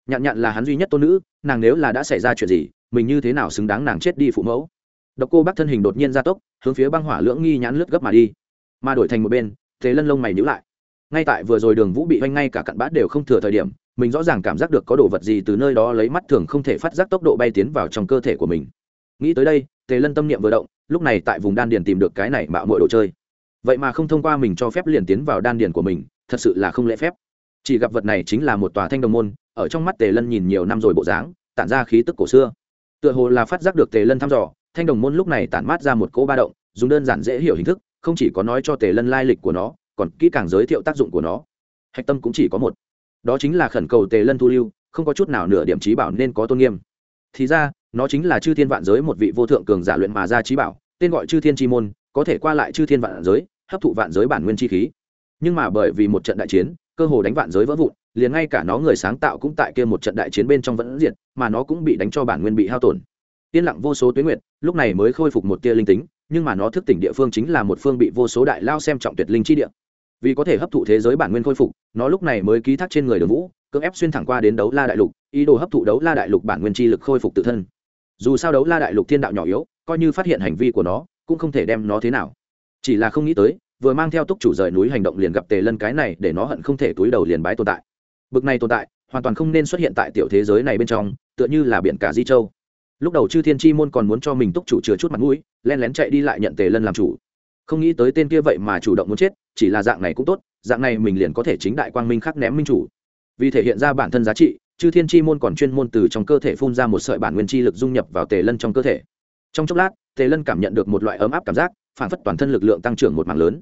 nhạn nhạn là hắn duy nhất tôn nữ, nàng nếu là đã xảy ra chuyện gì, mình như thế nào xứng đáng nàng chết đi phụ mẫu? Độc cô bác thân hình đột nhiên ra tốc, hướng phía băng hỏa lưỡng nghi nhãn lướt gấp mà đi. Mà đổi thành một bên, thế lân lông mày nhữ lại. Ngay tại vừa rồi đường vũ bị oanh ngay cả cặn bát đều không thừa thời điểm, mình rõ ràng cảm giác được có đồ vật gì từ nơi đó lấy mắt thường không thể phát giác tốc độ bay tiến vào trong cơ thể của mình. Nghĩ tới đây tề lân tâm niệm vừa động, lúc này tại vùng đan điền tìm được cái này mạo mọi đồ chơi. Vậy mà không thông qua mình cho phép liền tiến vào đan điền của mình, thật sự là không lễ phép. Chỉ gặp vật này chính là một tòa thanh đồng môn ở trong mắt tề lân nhìn nhiều năm rồi bộ dáng, tản ra khí tức cổ xưa. Tựa hồ là phát giác được tề lân thăm dò, thanh đồng môn lúc này tản mát ra một cỗ ba động, dùng đơn giản dễ hiểu hình thức, không chỉ có nói cho tề lân lai lịch của nó, còn kỹ càng giới thiệu tác dụng của nó. Hạch tâm cũng chỉ có một. Đó chính là khẩn cầu tề lân thu lưu, không có chút nào nửa điểm trí bảo nên có tôn nghiêm. Thì ra, nó chính là chư thiên vạn giới một vị vô thượng cường giả luyện mà ra trí bảo, tên gọi chư thiên chi môn, có thể qua lại chư thiên vạn giới, hấp thụ vạn giới bản nguyên chi khí. Nhưng mà bởi vì một trận đại chiến, cơ hồ đánh vạn giới vỡ vụn liền ngay cả nó người sáng tạo cũng tại kia một trận đại chiến bên trong vẫn diệt, mà nó cũng bị đánh cho bản nguyên bị hao tổn. Yên lặng vô số tuyến nguyệt, lúc này mới khôi phục một tia linh tính, nhưng mà nó thức tỉnh địa phương chính là một phương bị vô số đại lao xem trọng tuyệt linh chi địa. Vì có thể hấp thụ thế giới bản nguyên khôi phục, nó lúc này mới ký thác trên người đường vũ, cưỡng ép xuyên thẳng qua đến đấu la đại lục, ý đồ hấp thụ đấu la đại lục bản nguyên chi lực khôi phục tự thân. Dù sao đấu la đại lục thiên đạo nhỏ yếu, coi như phát hiện hành vi của nó, cũng không thể đem nó thế nào. Chỉ là không nghĩ tới, vừa mang theo túc chủ rời núi hành động liền gặp tề lân cái này để nó hận không thể túi đầu liền bái tồn tại bực này tồn tại, hoàn toàn không nên xuất hiện tại tiểu thế giới này bên trong, tựa như là biển cả di châu. Lúc đầu chư thiên chi môn còn muốn cho mình túc chủ chừa chút mặt mũi len lén chạy đi lại nhận tề lân làm chủ. Không nghĩ tới tên kia vậy mà chủ động muốn chết, chỉ là dạng này cũng tốt, dạng này mình liền có thể chính đại quang minh khắc ném minh chủ. Vì thể hiện ra bản thân giá trị, chư thiên chi môn còn chuyên môn từ trong cơ thể phun ra một sợi bản nguyên chi lực dung nhập vào tề lân trong cơ thể. Trong chốc lát, tề lân cảm nhận được một loại ấm áp cảm giác, phản phất toàn thân lực lượng tăng trưởng một mạng lớn.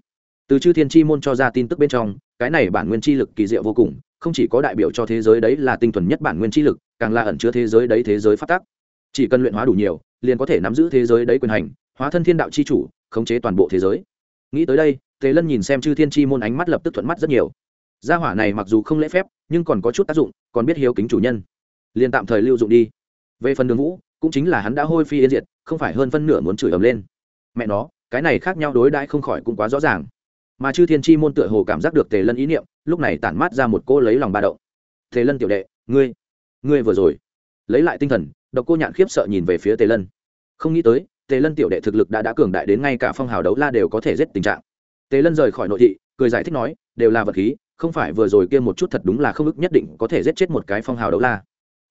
Từ chư thiên chi môn cho ra tin tức bên trong, cái này bản nguyên chi lực kỳ diệu vô cùng không chỉ có đại biểu cho thế giới đấy là tinh thuần nhất bản nguyên chi lực, càng là ẩn chứa thế giới đấy thế giới phát tắc. Chỉ cần luyện hóa đủ nhiều, liền có thể nắm giữ thế giới đấy quyền hành, hóa thân thiên đạo chi chủ, khống chế toàn bộ thế giới. Nghĩ tới đây, tề lân nhìn xem chư thiên chi môn ánh mắt lập tức thuận mắt rất nhiều. Gia hỏa này mặc dù không lễ phép, nhưng còn có chút tác dụng, còn biết hiếu kính chủ nhân. Liền tạm thời lưu dụng đi. Về phần đường vũ, cũng chính là hắn đã hôi phi yên diệt, không phải hơn phân nửa muốn chửi ầm lên. Mẹ nó, cái này khác nhau đối đãi không khỏi cũng quá rõ ràng mà chư thiên chi môn tựa hồ cảm giác được tề lân ý niệm, lúc này tản mát ra một cô lấy lòng ba động. Tề lân tiểu đệ, ngươi ngươi vừa rồi, lấy lại tinh thần, độc cô nhạn khiếp sợ nhìn về phía tề lân. Không nghĩ tới, tề lân tiểu đệ thực lực đã đã cường đại đến ngay cả phong hào đấu la đều có thể giết tình trạng. Tề lân rời khỏi nội thị, cười giải thích nói, đều là vật khí, không phải vừa rồi kia một chút thật đúng là không ức nhất định có thể giết chết một cái phong hào đấu la.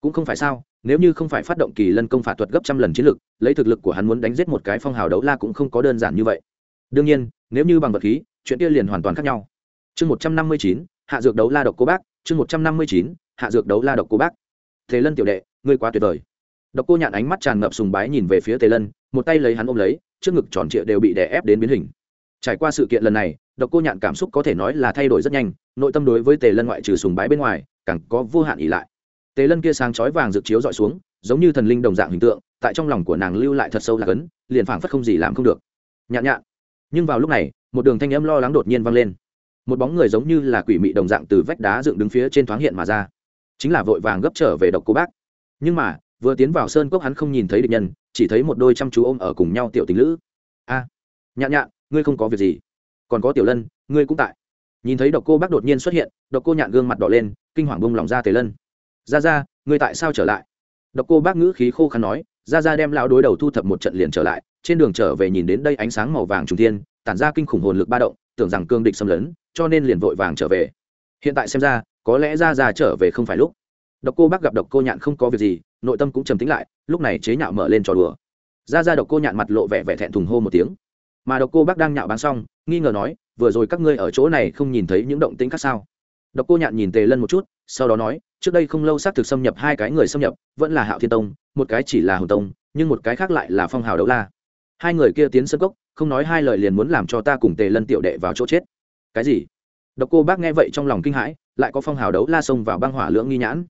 Cũng không phải sao, nếu như không phải phát động kỳ lân công phạt thuật gấp trăm lần chiến lực, lấy thực lực của hắn muốn đánh giết một cái phong hào đấu la cũng không có đơn giản như vậy. Đương nhiên, nếu như bằng vật khí chuyện kia liền hoàn toàn khác nhau. Chương một trăm năm mươi chín, hạ dược đấu la độc cô bác. Chương một trăm năm mươi chín, hạ dược đấu la độc cô bác. Thế lân tiểu đệ, ngươi quá tuyệt vời. Độc cô nhạn ánh mắt tràn ngập sùng bái nhìn về phía tề lân, một tay lấy hắn ôm lấy, trước ngực tròn trịa đều bị đè ép đến biến hình. Trải qua sự kiện lần này, độc cô nhạn cảm xúc có thể nói là thay đổi rất nhanh, nội tâm đối với tề lân ngoại trừ sùng bái bên ngoài, càng có vô hạn ỉ lại. Tề lân kia sáng chói vàng rực chiếu dọi xuống, giống như thần linh đồng dạng hình tượng, tại trong lòng của nàng lưu lại thật sâu là cấn, liền phảng phất không gì làm không được. Nhạn nhạn. Nhưng vào lúc này một đường thanh âm lo lắng đột nhiên vang lên. Một bóng người giống như là quỷ mị đồng dạng từ vách đá dựng đứng phía trên thoáng hiện mà ra. Chính là vội vàng gấp trở về độc cô bác. Nhưng mà, vừa tiến vào sơn cốc hắn không nhìn thấy địch nhân, chỉ thấy một đôi chăm chú ôm ở cùng nhau tiểu tình lữ. A, nhạn nhạn, ngươi không có việc gì. Còn có tiểu lân, ngươi cũng tại. Nhìn thấy độc cô bác đột nhiên xuất hiện, độc cô nhạn gương mặt đỏ lên, kinh hoàng bông lòng ra tề lân. Ra ra, ngươi tại sao trở lại? Độc cô bác ngữ khí khô khăn nói, ra ra đem lão đối đầu thu thập một trận liền trở lại, trên đường trở về nhìn đến đây ánh sáng màu vàng trùng thiên tản ra kinh khủng hồn lực ba động, tưởng rằng cương địch xâm lấn, cho nên liền vội vàng trở về. Hiện tại xem ra, có lẽ ra ra trở về không phải lúc. Độc cô bác gặp độc cô nhạn không có việc gì, nội tâm cũng trầm tính lại, lúc này chế nhạo mở lên trò đùa. Ra ra độc cô nhạn mặt lộ vẻ vẻ thẹn thùng hô một tiếng. Mà độc cô bác đang nhạo bán xong, nghi ngờ nói, vừa rồi các ngươi ở chỗ này không nhìn thấy những động tĩnh khác sao? Độc cô nhạn nhìn tề lân một chút, sau đó nói, trước đây không lâu xác thực xâm nhập hai cái người xâm nhập, vẫn là hạo thiên tông, một cái chỉ là hồn tông, nhưng một cái khác lại là phong hào đấu la hai người kia tiến sân cốc, không nói hai lời liền muốn làm cho ta cùng tề lân tiểu đệ vào chỗ chết. Cái gì? Độc cô bác nghe vậy trong lòng kinh hãi, lại có phong hào đấu la xông vào băng hỏa lưỡng nghi nhãn.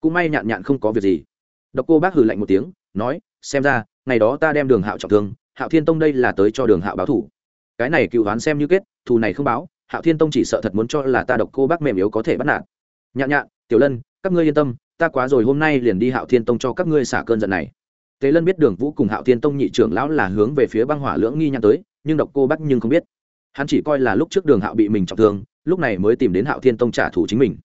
Cũng may nhạn nhạn không có việc gì. Độc cô bác hừ lạnh một tiếng, nói, xem ra, ngày đó ta đem đường hạo trọng thương, hạo thiên tông đây là tới cho đường hạo báo thủ. Cái này cựu đoán xem như kết, thù này không báo, hạo thiên tông chỉ sợ thật muốn cho là ta độc cô bác mềm yếu có thể bắt nạt. Nhạn nhạn, tiểu lân, các ngươi yên tâm, ta quá rồi hôm nay liền đi hạo thiên tông cho các ngươi xả cơn giận này. Tế Lân biết Đường Vũ cùng Hạo Thiên Tông nhị trưởng lão là hướng về phía băng hỏa lưỡng nghi nhăn tới, nhưng độc cô Bắc nhưng không biết. Hắn chỉ coi là lúc trước Đường Hạo bị mình trọng thương, lúc này mới tìm đến Hạo Thiên Tông trả thù chính mình.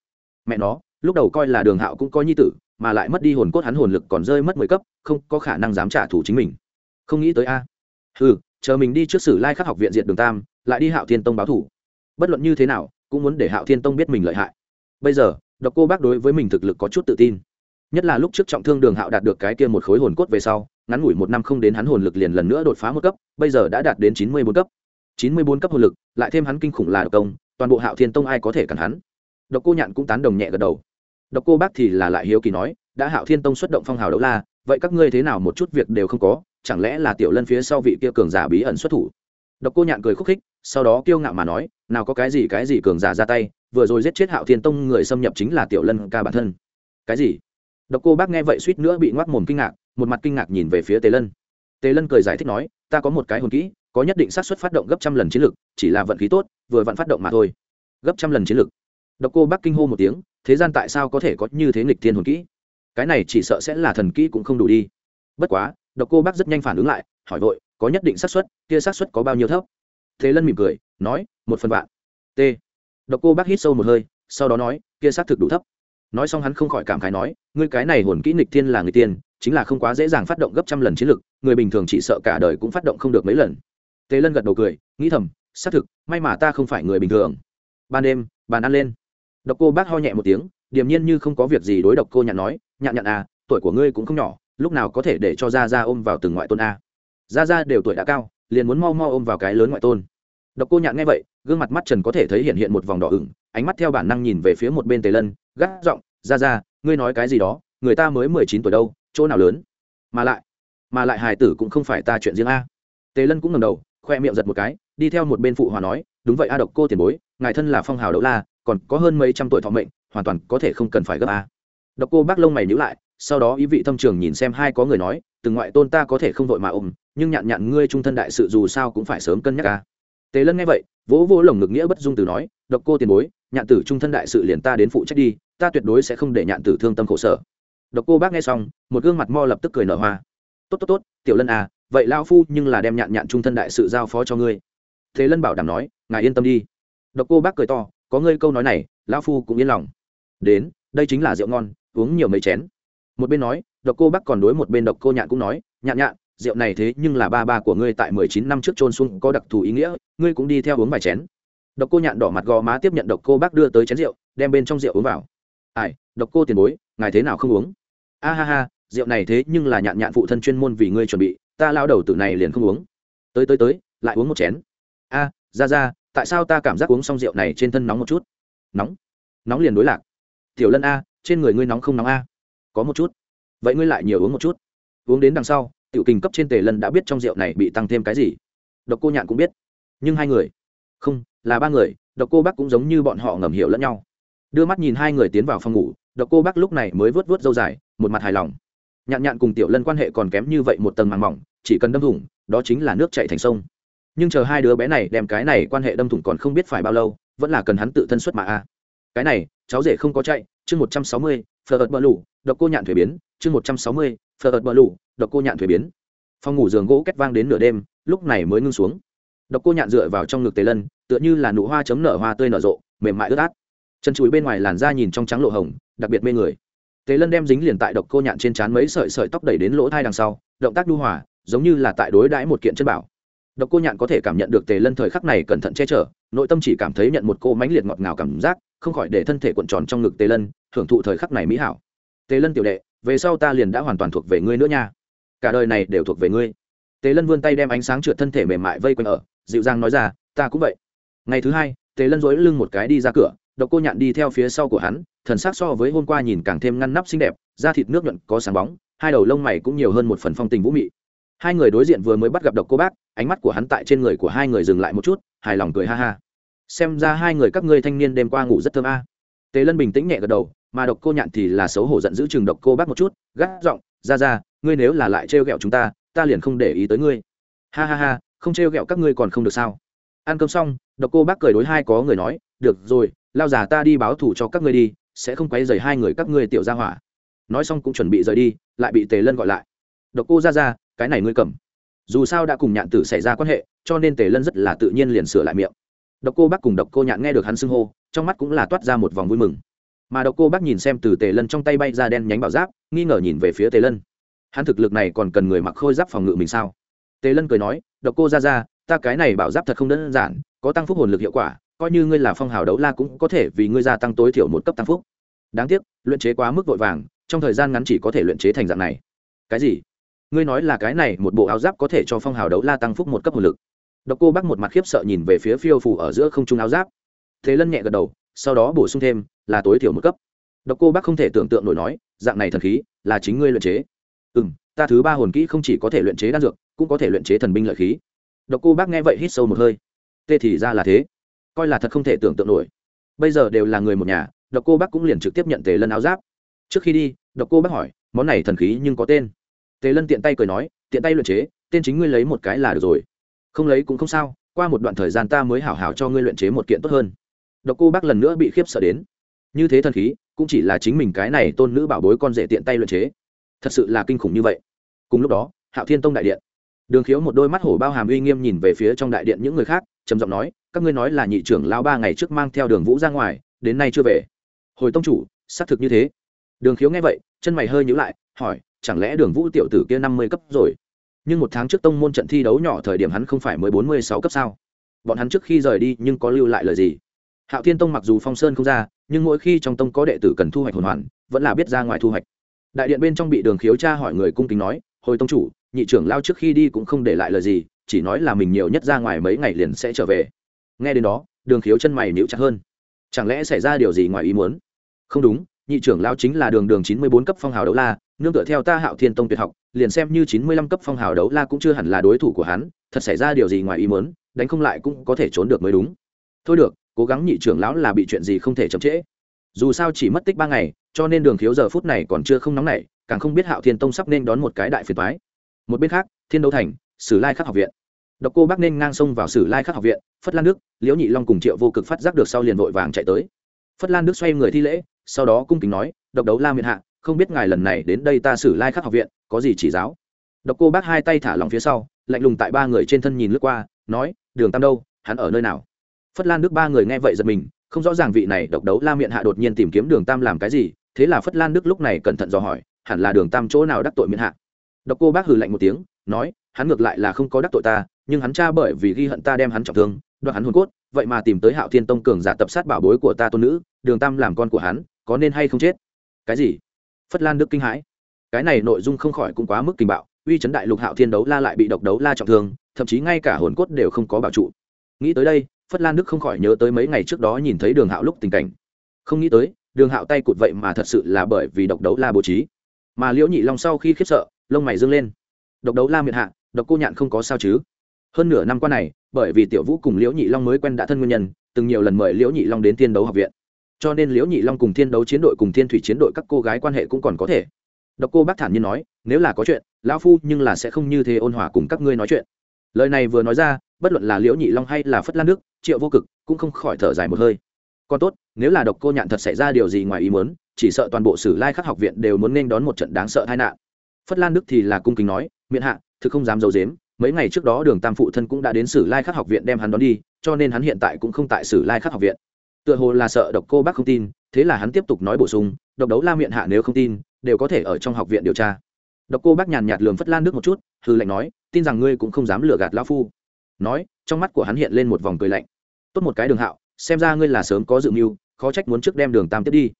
Mẹ nó, lúc đầu coi là Đường Hạo cũng coi nhi tử, mà lại mất đi hồn cốt hắn hồn lực còn rơi mất mười cấp, không có khả năng dám trả thù chính mình. Không nghĩ tới a. Hừ, chờ mình đi trước Sử Lai Khắc học viện diệt Đường Tam, lại đi Hạo Thiên Tông báo thù. Bất luận như thế nào, cũng muốn để Hạo Thiên Tông biết mình lợi hại. Bây giờ, Độc Cô Bác đối với mình thực lực có chút tự tin nhất là lúc trước trọng thương đường hạo đạt được cái kia một khối hồn cốt về sau, ngắn ngủi một năm không đến hắn hồn lực liền lần nữa đột phá một cấp, bây giờ đã đạt đến chín mươi bốn cấp. chín mươi bốn cấp hồn lực, lại thêm hắn kinh khủng là độc công, toàn bộ hạo thiên tông ai có thể cản hắn? Độc cô nhạn cũng tán đồng nhẹ gật đầu. Độc cô bác thì là lại hiếu kỳ nói, đã hạo thiên tông xuất động phong hào đấu la, vậy các ngươi thế nào một chút việc đều không có, chẳng lẽ là tiểu lân phía sau vị kia cường giả bí ẩn xuất thủ? Độc cô nhạn cười khúc khích, sau đó kiêu ngạo mà nói, nào có cái gì cái gì cường giả ra tay, vừa rồi giết chết hạo thiên tông người xâm nhập chính là tiểu lân ca bản thân. Cái gì? Độc cô bác nghe vậy suýt nữa bị ngoác mồm kinh ngạc, một mặt kinh ngạc nhìn về phía tề lân. Tề lân cười giải thích nói, ta có một cái hồn kỹ, có nhất định xác suất phát động gấp trăm lần chiến lực, chỉ là vận khí tốt, vừa vận phát động mà thôi. Gấp trăm lần chiến lực. Độc cô bác kinh hô một tiếng, thế gian tại sao có thể có như thế nghịch thiên hồn kỹ? Cái này chỉ sợ sẽ là thần kỹ cũng không đủ đi. Bất quá, độc cô bác rất nhanh phản ứng lại, hỏi vội, có nhất định xác suất, kia xác suất có bao nhiêu thấp? Thế lân mỉm cười, nói, một phần vạn. T. Độc cô bác hít sâu một hơi, sau đó nói, kia xác thực đủ thấp nói xong hắn không khỏi cảm khái nói, ngươi cái này hồn kỹ nghịch thiên là người tiên chính là không quá dễ dàng phát động gấp trăm lần chiến lực, người bình thường chỉ sợ cả đời cũng phát động không được mấy lần. Tề lân gật đầu cười, nghĩ thầm, xác thực, may mà ta không phải người bình thường. Ban đêm, bàn ăn lên. Độc cô bác ho nhẹ một tiếng, điềm nhiên như không có việc gì đối độc cô nhạn nói, nhạn nhạn à tuổi của ngươi cũng không nhỏ, lúc nào có thể để cho ra ra ôm vào từng ngoại tôn a? Ra ra đều tuổi đã cao, liền muốn mau mau ôm vào cái lớn ngoại tôn. Độc cô nhạn nghe vậy, gương mặt mắt trần có thể thấy hiện hiện một vòng đỏ ửng, ánh mắt theo bản năng nhìn về phía một bên tề lân gắt giọng, ra ra, ngươi nói cái gì đó, người ta mới mười chín tuổi đâu, chỗ nào lớn? Mà lại mà lại hài tử cũng không phải ta chuyện riêng a. Tề lân cũng ngầm đầu, khoe miệng giật một cái, đi theo một bên phụ hòa nói, đúng vậy a độc cô tiền bối, ngài thân là phong hào đấu la, còn có hơn mấy trăm tuổi thọ mệnh, hoàn toàn có thể không cần phải gấp a. Độc cô bác lông mày nhữ lại, sau đó ý vị thâm trường nhìn xem hai có người nói, từng ngoại tôn ta có thể không vội mà ôm, nhưng nhạn nhạn ngươi trung thân đại sự dù sao cũng phải sớm cân nhắc a. Tề lân nghe vậy, vỗ vỗ lồng ngực nghĩa bất dung từ nói, độc cô tiền bối, nhạn tử trung thân đại sự liền ta đến phụ trách đi ta tuyệt đối sẽ không để nhạn tử thương tâm khổ sở. Độc cô bác nghe xong, một gương mặt mo lập tức cười nở hoa. Tốt tốt tốt, tiểu lân à vậy lao phu nhưng là đem nhạn nhạn trung thân đại sự giao phó cho ngươi. Thế lân bảo đảm nói, ngài yên tâm đi. Độc cô bác cười to, có ngươi câu nói này lao phu cũng yên lòng. Đến, đây chính là rượu ngon, uống nhiều mấy chén. Một bên nói, độc cô bác còn đối một bên độc cô nhạn cũng nói, nhạn nhạn, rượu này thế nhưng là ba ba của ngươi tại mười chín năm trước trôn xuống có đặc thù ý nghĩa, ngươi cũng đi theo uống vài chén. Độc cô nhạn đỏ mặt gò má tiếp nhận độc cô bác đưa tới chén rượu, đem bên trong rượu uống vào ai, độc cô tiền bối, ngài thế nào không uống? A ha ha, rượu này thế nhưng là nhạn nhạn phụ thân chuyên môn vì ngươi chuẩn bị, ta lao đầu tự này liền không uống. Tới tới tới, lại uống một chén. A, ra ra, tại sao ta cảm giác uống xong rượu này trên thân nóng một chút? Nóng? Nóng liền đối lạc. Tiểu lân a, trên người ngươi nóng không nóng a? Có một chút. Vậy ngươi lại nhiều uống một chút. Uống đến đằng sau, tiểu kình cấp trên tề lân đã biết trong rượu này bị tăng thêm cái gì. Độc cô nhạn cũng biết. Nhưng hai người? Không, là ba người. Độc cô bác cũng giống như bọn họ ngầm hiểu lẫn nhau đưa mắt nhìn hai người tiến vào phòng ngủ, độc cô bác lúc này mới vớt vớt dâu dài, một mặt hài lòng. Nhạn nhạn cùng tiểu lân quan hệ còn kém như vậy một tầng màng mỏng, chỉ cần đâm thủng, đó chính là nước chạy thành sông. Nhưng chờ hai đứa bé này đem cái này quan hệ đâm thủng còn không biết phải bao lâu, vẫn là cần hắn tự thân xuất mà a. Cái này, cháu rể không có chạy, chương một trăm sáu mươi, phờ ợt bờ lủ độc cô nhạn thuế biến, chương một trăm sáu mươi, phờ ợt bờ lủ độc cô nhạn thuế biến. Phòng ngủ giường gỗ két vang đến nửa đêm, lúc này mới ngưng xuống. Độc cô nhạn dựa vào trong ngực tề lân, tựa như là nụ hoa chấm nở hoa tươi nở rộ, mềm mại ướt át chân chuối bên ngoài làn da nhìn trong trắng lộ hồng, đặc biệt mê người. Tề lân đem dính liền tại độc cô nhạn trên trán mấy sợi sợi tóc đẩy đến lỗ thai đằng sau, động tác đu hòa, giống như là tại đối đãi một kiện chân bảo. Độc cô nhạn có thể cảm nhận được tề lân thời khắc này cẩn thận che chở, nội tâm chỉ cảm thấy nhận một cô mãnh liệt ngọt ngào cảm giác, không khỏi để thân thể cuộn tròn trong ngực tề lân thưởng thụ thời khắc này mỹ hảo. Tề lân tiểu đệ, về sau ta liền đã hoàn toàn thuộc về ngươi nữa nha. Cả đời này đều thuộc về ngươi. Tề lân vươn tay đem ánh sáng trượt thân thể mềm mại vây quanh ở, dịu dàng nói ra, ta cũng vậy. Ngày thứ hai, tề lân dối lưng một cái đi ra cửa độc cô nhạn đi theo phía sau của hắn, thần sắc so với hôm qua nhìn càng thêm ngăn nắp xinh đẹp, da thịt nước nhuận có sáng bóng, hai đầu lông mày cũng nhiều hơn một phần phong tình vũ mị. Hai người đối diện vừa mới bắt gặp độc cô bác, ánh mắt của hắn tại trên người của hai người dừng lại một chút, hài lòng cười ha ha. Xem ra hai người các ngươi thanh niên đêm qua ngủ rất thơm a. Tề lân bình tĩnh nhẹ gật đầu, mà độc cô nhạn thì là xấu hổ giận giữ chừng độc cô bác một chút, gắt giọng, ra ra, ngươi nếu là lại trêu ghẹo chúng ta ta liền không để ý tới ngươi. Ha ha ha, không trêu ghẹo các ngươi còn không được sao? Ăn cơm xong, độc cô bác cười đối hai có người nói, được rồi lao già ta đi báo thủ cho các ngươi đi, sẽ không quấy rầy hai người các ngươi tiểu ra hỏa. Nói xong cũng chuẩn bị rời đi, lại bị tề lân gọi lại. Độc cô ra ra, cái này ngươi cầm. Dù sao đã cùng nhạn tử xảy ra quan hệ, cho nên tề lân rất là tự nhiên liền sửa lại miệng. Độc cô bác cùng độc cô nhạn nghe được hắn xưng hô, trong mắt cũng là toát ra một vòng vui mừng. Mà độc cô bác nhìn xem từ tề lân trong tay bay ra đen nhánh bảo giáp, nghi ngờ nhìn về phía tề lân. Hắn thực lực này còn cần người mặc khôi giáp phòng ngự mình sao? Tề lân cười nói, độc cô ra ra, ta cái này bảo giáp thật không đơn giản, có tăng phúc hồn lực hiệu quả coi như ngươi là phong hào đấu la cũng có thể vì ngươi gia tăng tối thiểu một cấp tăng phúc. Đáng tiếc, luyện chế quá mức vội vàng, trong thời gian ngắn chỉ có thể luyện chế thành dạng này. Cái gì? Ngươi nói là cái này, một bộ áo giáp có thể cho phong hào đấu la tăng phúc một cấp hồn lực. Độc cô bác một mặt khiếp sợ nhìn về phía phiêu phủ ở giữa không trung áo giáp. Thế lân nhẹ gật đầu, sau đó bổ sung thêm, là tối thiểu một cấp. Độc cô bác không thể tưởng tượng nổi nói, dạng này thần khí, là chính ngươi luyện chế. Ừ m ta thứ ba hồn kỹ không chỉ có thể luyện chế đan dược, cũng có thể luyện chế thần binh lợi khí. Độc cô bác nghe vậy hít sâu một hơi. Tê thì ra là thế coi là thật không thể tưởng tượng nổi. Bây giờ đều là người một nhà, độc cô bác cũng liền trực tiếp nhận tề lân áo giáp. Trước khi đi, độc cô bác hỏi, món này thần khí nhưng có tên? Tề lân tiện tay cười nói, tiện tay luyện chế, tên chính ngươi lấy một cái là được rồi. Không lấy cũng không sao, qua một đoạn thời gian ta mới hảo hảo cho ngươi luyện chế một kiện tốt hơn. Độc cô bác lần nữa bị khiếp sợ đến. Như thế thần khí, cũng chỉ là chính mình cái này tôn nữ bảo bối con rể tiện tay luyện chế. Thật sự là kinh khủng như vậy. Cùng lúc đó, hạo thiên tông đại điện. Đường khiếu một đôi mắt hổ bao hàm uy nghiêm nhìn về phía trong đại điện những người khác, trầm giọng nói các ngươi nói là nhị trưởng lao ba ngày trước mang theo đường vũ ra ngoài, đến nay chưa về. Hồi tông chủ, xác thực như thế. Đường khiếu nghe vậy, chân mày hơi nhữ lại, hỏi, chẳng lẽ đường vũ tiểu tử kia năm mươi cấp rồi? Nhưng một tháng trước tông môn trận thi đấu nhỏ thời điểm hắn không phải mới bốn mươi sáu cấp sao? Bọn hắn trước khi rời đi nhưng có lưu lại lời gì? Hạo thiên tông mặc dù phong sơn không ra, nhưng mỗi khi trong tông có đệ tử cần thu hoạch hồn hoàn, vẫn là biết ra ngoài thu hoạch. Đại điện bên trong bị đường khiếu cha hỏi người cung kính nói, hồi tông chủ, nhị trưởng lao trước khi đi cũng không để lại lời gì, chỉ nói là mình nhiều nhất ra ngoài mấy ngày liền sẽ trở về nghe đến đó, đường khiếu chân mày níu chặt hơn. Chẳng lẽ xảy ra điều gì ngoài ý muốn? Không đúng, nhị trưởng lao chính là đường đường chín mươi bốn cấp phong hào đấu la, nương tựa theo ta hạo thiên tông tuyệt học, liền xem như chín mươi lăm cấp phong hào đấu la cũng chưa hẳn là đối thủ của hắn, thật xảy ra điều gì ngoài ý muốn, đánh không lại cũng có thể trốn được mới đúng. Thôi được, cố gắng nhị trưởng lão là bị chuyện gì không thể chậm trễ. Dù sao chỉ mất tích ba ngày, cho nên đường khiếu giờ phút này còn chưa không nóng nảy, càng không biết hạo thiên tông sắp nên đón một cái đại phiền thoái một bên khác, thiên đấu thành, sử lai khắc học viện độc cô bác nên ngang sông vào sử lai khắc học viện, phất lan đức, liễu nhị long cùng triệu vô cực phát giác được sau liền vội vàng chạy tới. Phất lan đức xoay người thi lễ, sau đó cung kính nói, độc đấu la Miện hạ, không biết ngài lần này đến đây ta sử lai khắc học viện, có gì chỉ giáo? Độc cô bác hai tay thả lòng phía sau, lạnh lùng tại ba người trên thân nhìn lướt qua, nói, đường tam đâu, hắn ở nơi nào? Phất lan đức ba người nghe vậy giật mình, không rõ ràng vị này độc đấu la Miện hạ đột nhiên tìm kiếm đường tam làm cái gì, thế là phất lan đức lúc này cẩn thận dò hỏi, hẳn là đường tam chỗ nào đắc tội Miện hạ? Độc cô bác hừ lạnh một tiếng, nói, hắn ngược lại là không có đắc tội ta nhưng hắn cha bởi vì ghi hận ta đem hắn trọng thương, đoạt hắn hồn cốt, vậy mà tìm tới hạo thiên tông cường giả tập sát bảo bối của ta tôn nữ, đường tam làm con của hắn, có nên hay không chết? Cái gì? Phất lan đức kinh hãi. Cái này nội dung không khỏi cũng quá mức kinh bạo, uy chấn đại lục hạo thiên đấu la lại bị độc đấu la trọng thương, thậm chí ngay cả hồn cốt đều không có bảo trụ. Nghĩ tới đây, phất lan đức không khỏi nhớ tới mấy ngày trước đó nhìn thấy đường hạo lúc tình cảnh. Không nghĩ tới, đường hạo tay cụt vậy mà thật sự là bởi vì độc đấu la bố trí. Mà liễu nhị long sau khi khiếp sợ, lông mày dâng lên. Độc đấu la miệt hạ, độc cô nhạn không có sao chứ? Hơn nửa năm qua này, bởi vì tiểu vũ cùng liễu nhị long mới quen đã thân nguyên nhân, từng nhiều lần mời liễu nhị long đến thiên đấu học viện. Cho nên liễu nhị long cùng thiên đấu chiến đội cùng thiên thủy chiến đội các cô gái quan hệ cũng còn có thể. Độc cô bác thản nhiên nói, nếu là có chuyện, lão phu nhưng là sẽ không như thế ôn hòa cùng các ngươi nói chuyện. Lời này vừa nói ra, bất luận là liễu nhị long hay là phất lan nước triệu vô cực cũng không khỏi thở dài một hơi. Còn tốt, nếu là độc cô nhạn thật xảy ra điều gì ngoài ý muốn, chỉ sợ toàn bộ sử lai khắc học viện đều muốn nên đón một trận đáng sợ tai nạn. Phất lan đức thì là cung kính nói, miệng hạ, thực không dám d i ấ u dếm mấy ngày trước đó đường tam phụ thân cũng đã đến sử lai khắc học viện đem hắn đón đi, cho nên hắn hiện tại cũng không tại sử lai khắc học viện. Tựa hồ là sợ độc cô bác không tin, thế là hắn tiếp tục nói bổ sung, độc đấu la miệng hạ nếu không tin, đều có thể ở trong học viện điều tra. Độc cô bác nhàn nhạt lường phất lan nước một chút hư lệnh nói, tin rằng ngươi cũng không dám lừa gạt lão phu. Nói, trong mắt của hắn hiện lên một vòng cười lạnh. Tốt một cái đường hạo, xem ra ngươi là sớm có dự mưu, khó trách muốn trước đem đường tam tiếp đi.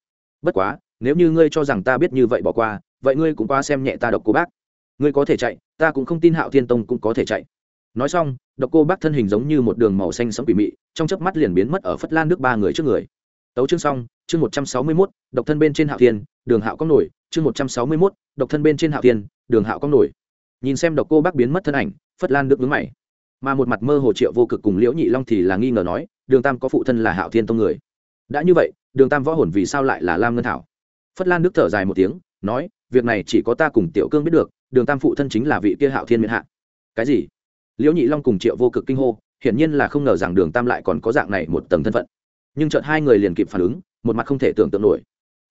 Bất quá, nếu như ngươi cho rằng ta biết như vậy bỏ qua, vậy ngươi cũng qua xem nhẹ ta độc cô bác ngươi có thể chạy, ta cũng không tin hạo thiên tông cũng có thể chạy. Nói xong, độc cô bác thân hình giống như một đường màu xanh sẫm quỷ mị, trong chớp mắt liền biến mất ở phất lan nước ba người trước người. Tấu chương xong, chương một trăm sáu mươi mốt, độc thân bên trên hạo thiên, đường hạo có nổi, chương một trăm sáu mươi mốt, độc thân bên trên hạo thiên, đường hạo có nổi. Nhìn xem độc cô bác biến mất thân ảnh, phất lan nước đứng mày. Mà một mặt mơ hồ triệu vô cực cùng liễu nhị long thì là nghi ngờ nói, đường tam có phụ thân là hạo thiên tông người. Đã như vậy, đường tam võ hồn vì sao lại là lam ngân thảo? Phất lan nước thở dài một tiếng, nói, việc này chỉ có ta cùng tiểu cương biết được đường tam phụ thân chính là vị kia hạo thiên miễn hạ. Cái gì? Liễu nhị long cùng triệu vô cực kinh hô, hiển nhiên là không ngờ rằng đường tam lại còn có dạng này một tầng thân phận. Nhưng chợt hai người liền kịp phản ứng, một mặt không thể tưởng tượng nổi.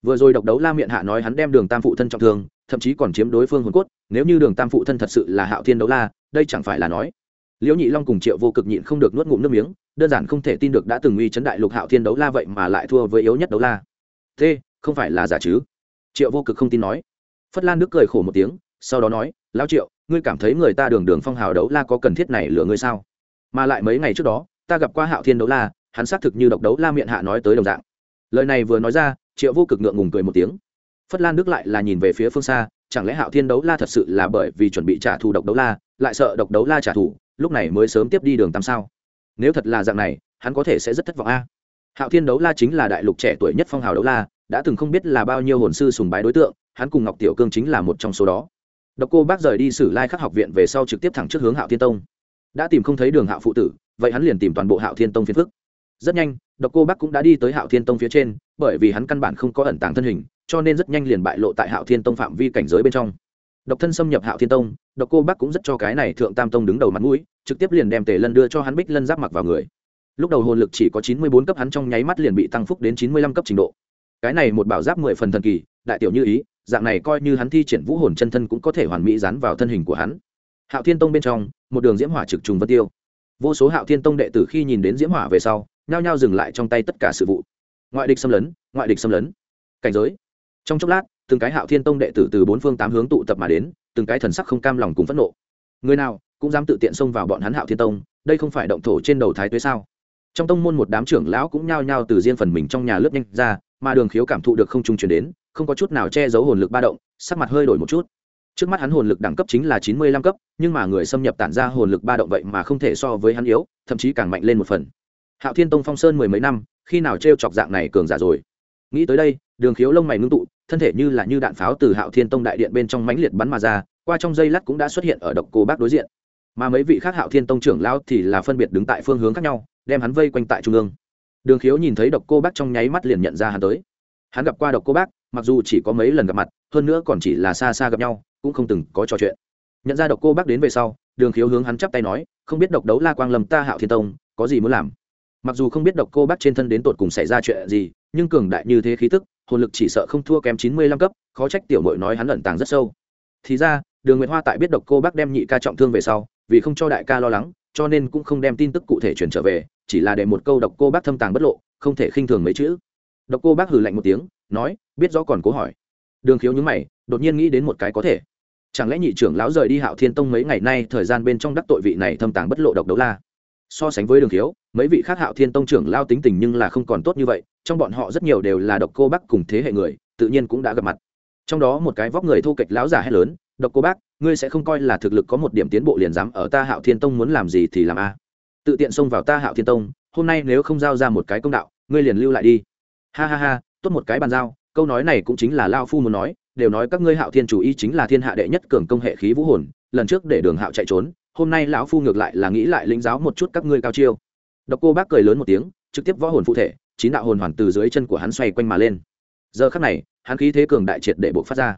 Vừa rồi độc đấu la miệng hạ nói hắn đem đường tam phụ thân trọng thương, thậm chí còn chiếm đối phương hồn cốt, nếu như đường tam phụ thân thật sự là hạo thiên đấu la, đây chẳng phải là nói. Liễu nhị long cùng triệu vô cực nhịn không được nuốt ngụm nước miếng, đơn giản không thể tin được đã từng uy chấn đại lục hạo thiên đấu la vậy mà lại thua với yếu nhất đấu la. Thế, không phải là giả chứ? Triệu vô cực không tin nói. Phất lan nước cười khổ một tiếng sau đó nói, lão triệu, ngươi cảm thấy người ta đường đường phong hào đấu la có cần thiết này lừa ngươi sao? Mà lại mấy ngày trước đó, ta gặp qua hạo thiên đấu la, hắn xác thực như độc đấu la miệng hạ nói tới đồng dạng. Lời này vừa nói ra, triệu vô cực ngượng ngùng cười một tiếng. Phất lan đức lại là nhìn về phía phương xa, chẳng lẽ hạo thiên đấu la thật sự là bởi vì chuẩn bị trả thù độc đấu la, lại sợ độc đấu la trả thù, lúc này mới sớm tiếp đi đường tam sao? Nếu thật là dạng này, hắn có thể sẽ rất thất vọng a. Hạo thiên đấu la chính là đại lục trẻ tuổi nhất phong hào đấu la, đã từng không biết là bao nhiêu hồn sư sùng bái đối tượng, hắn cùng ngọc tiểu cương chính là một trong số đó độc cô bác rời đi sử lai khắc học viện về sau trực tiếp thẳng trước hướng hạo thiên tông. Đã tìm không thấy đường hạo phụ tử, vậy hắn liền tìm toàn bộ hạo thiên tông phiên phức. Rất nhanh, độc cô bác cũng đã đi tới hạo thiên tông phía trên, bởi vì hắn căn bản không có ẩn tàng thân hình, cho nên rất nhanh liền bại lộ tại hạo thiên tông phạm vi cảnh giới bên trong. Độc thân xâm nhập hạo thiên tông, độc cô bác cũng rất cho cái này thượng tam tông đứng đầu mặt mũi, trực tiếp liền đem tề lân đưa cho hắn bích lân giáp mặc vào người. Lúc đầu hồn lực chỉ có chín mươi bốn cấp hắn trong nháy mắt liền bị tăng phúc đến chín mươi lăm cấp trình độ. Cái này một bảo giáp mười phần thần kỳ, đại tiểu như ý dạng này coi như hắn thi triển vũ hồn chân thân cũng có thể hoàn mỹ dán vào thân hình của hắn. Hạo thiên tông bên trong, một đường diễm hỏa trực trùng vân tiêu. Vô số hạo thiên tông đệ tử khi nhìn đến diễm hỏa về sau, nhao nhao dừng lại trong tay tất cả sự vụ. Ngoại địch xâm lấn, ngoại địch xâm lấn. Cảnh giới. Trong chốc lát, từng cái hạo thiên tông đệ tử từ bốn phương tám hướng tụ tập mà đến, từng cái thần sắc không cam lòng cùng phẫn nộ. Người nào cũng dám tự tiện xông vào bọn hắn hạo thiên tông, đây không phải động thổ trên đầu thái tuế sao? Trong tông môn một đám trưởng lão cũng nhao nhao từ riêng phần mình trong nhà lướt nhanh ra, mà đường khiếu cảm thụ được không trung chuyển đến không có chút nào che giấu hồn lực ba động, sắc mặt hơi đổi một chút. Trước mắt hắn hồn lực đẳng cấp chính là chín mươi lăm cấp, nhưng mà người xâm nhập tản ra hồn lực ba động vậy mà không thể so với hắn yếu, thậm chí càng mạnh lên một phần. Hạo thiên tông phong sơn mười mấy năm, khi nào t r e o chọc dạng này cường giả rồi? Nghĩ tới đây, đường khiếu lông mày ngưng tụ, thân thể như là như đạn pháo từ hạo thiên tông đại điện bên trong mãnh liệt bắn mà ra, qua trong dây lát cũng đã xuất hiện ở độc cô bác đối diện. Mà mấy vị khác hạo thiên tông trưởng lao thì là phân biệt đứng tại phương hướng khác nhau, đem hắn vây quanh tại trung ương. Đường khiếu nhìn thấy độc cô bác trong nháy mắt liền nhận ra hắn tới. Hắn gặp qua độc cô bác mặc dù chỉ có mấy lần gặp mặt, hơn nữa còn chỉ là xa xa gặp nhau, cũng không từng có trò chuyện. Nhận ra độc cô bác đến về sau, đường khiếu hướng hắn chắp tay nói, không biết độc đấu la quang lầm ta hạo thiên tông, có gì muốn làm? Mặc dù không biết độc cô bác trên thân đến tột cùng xảy ra chuyện gì, nhưng cường đại như thế khí tức, hồn lực chỉ sợ không thua kém chín mươi lăm cấp, khó trách tiểu mội nói hắn lẩn tàng rất sâu. Thì ra, đường nguyệt hoa tại biết độc cô bác đem nhị ca trọng thương về sau, vì không cho đại ca lo lắng, cho nên cũng không đem tin tức cụ thể chuyển trở về, chỉ là để một câu độc cô bác thâm tàng bất lộ, không thể khinh thường mấy chữ. Độc cô bác hừ lạnh một tiếng nói, biết rõ còn cố hỏi. Đường khiếu nhúng mày, đột nhiên nghĩ đến một cái có thể. Chẳng lẽ nhị trưởng lão rời đi hạo thiên tông mấy ngày nay, thời gian bên trong đắc tội vị này thâm tàng bất lộ độc đấu la? So sánh với đường khiếu, mấy vị khác hạo thiên tông trưởng lao tính tình nhưng là không còn tốt như vậy, trong bọn họ rất nhiều đều là độc cô bác cùng thế hệ người, tự nhiên cũng đã gặp mặt. Trong đó một cái vóc người thu kịch lão giả hét lớn, độc cô bác, ngươi sẽ không coi là thực lực có một điểm tiến bộ liền dám ở ta hạo thiên tông muốn làm gì thì làm a. Tự tiện xông vào ta hạo thiên tông, hôm nay nếu không giao ra một cái công đạo, ngươi liền lưu lại đi. Ha ha ha tốt một cái bàn giao, câu nói này cũng chính là lao phu muốn nói, đều nói các ngươi hạo thiên chủ y chính là thiên hạ đệ nhất cường công hệ khí vũ hồn, lần trước để đường hạo chạy trốn, hôm nay lão phu ngược lại là nghĩ lại lĩnh giáo một chút các ngươi cao chiêu. Độc cô bác cười lớn một tiếng, trực tiếp võ hồn phụ thể, chín đạo hồn hoàn từ dưới chân của hắn xoay quanh mà lên. Giờ khắc này, hắn khí thế cường đại triệt để buộc phát ra.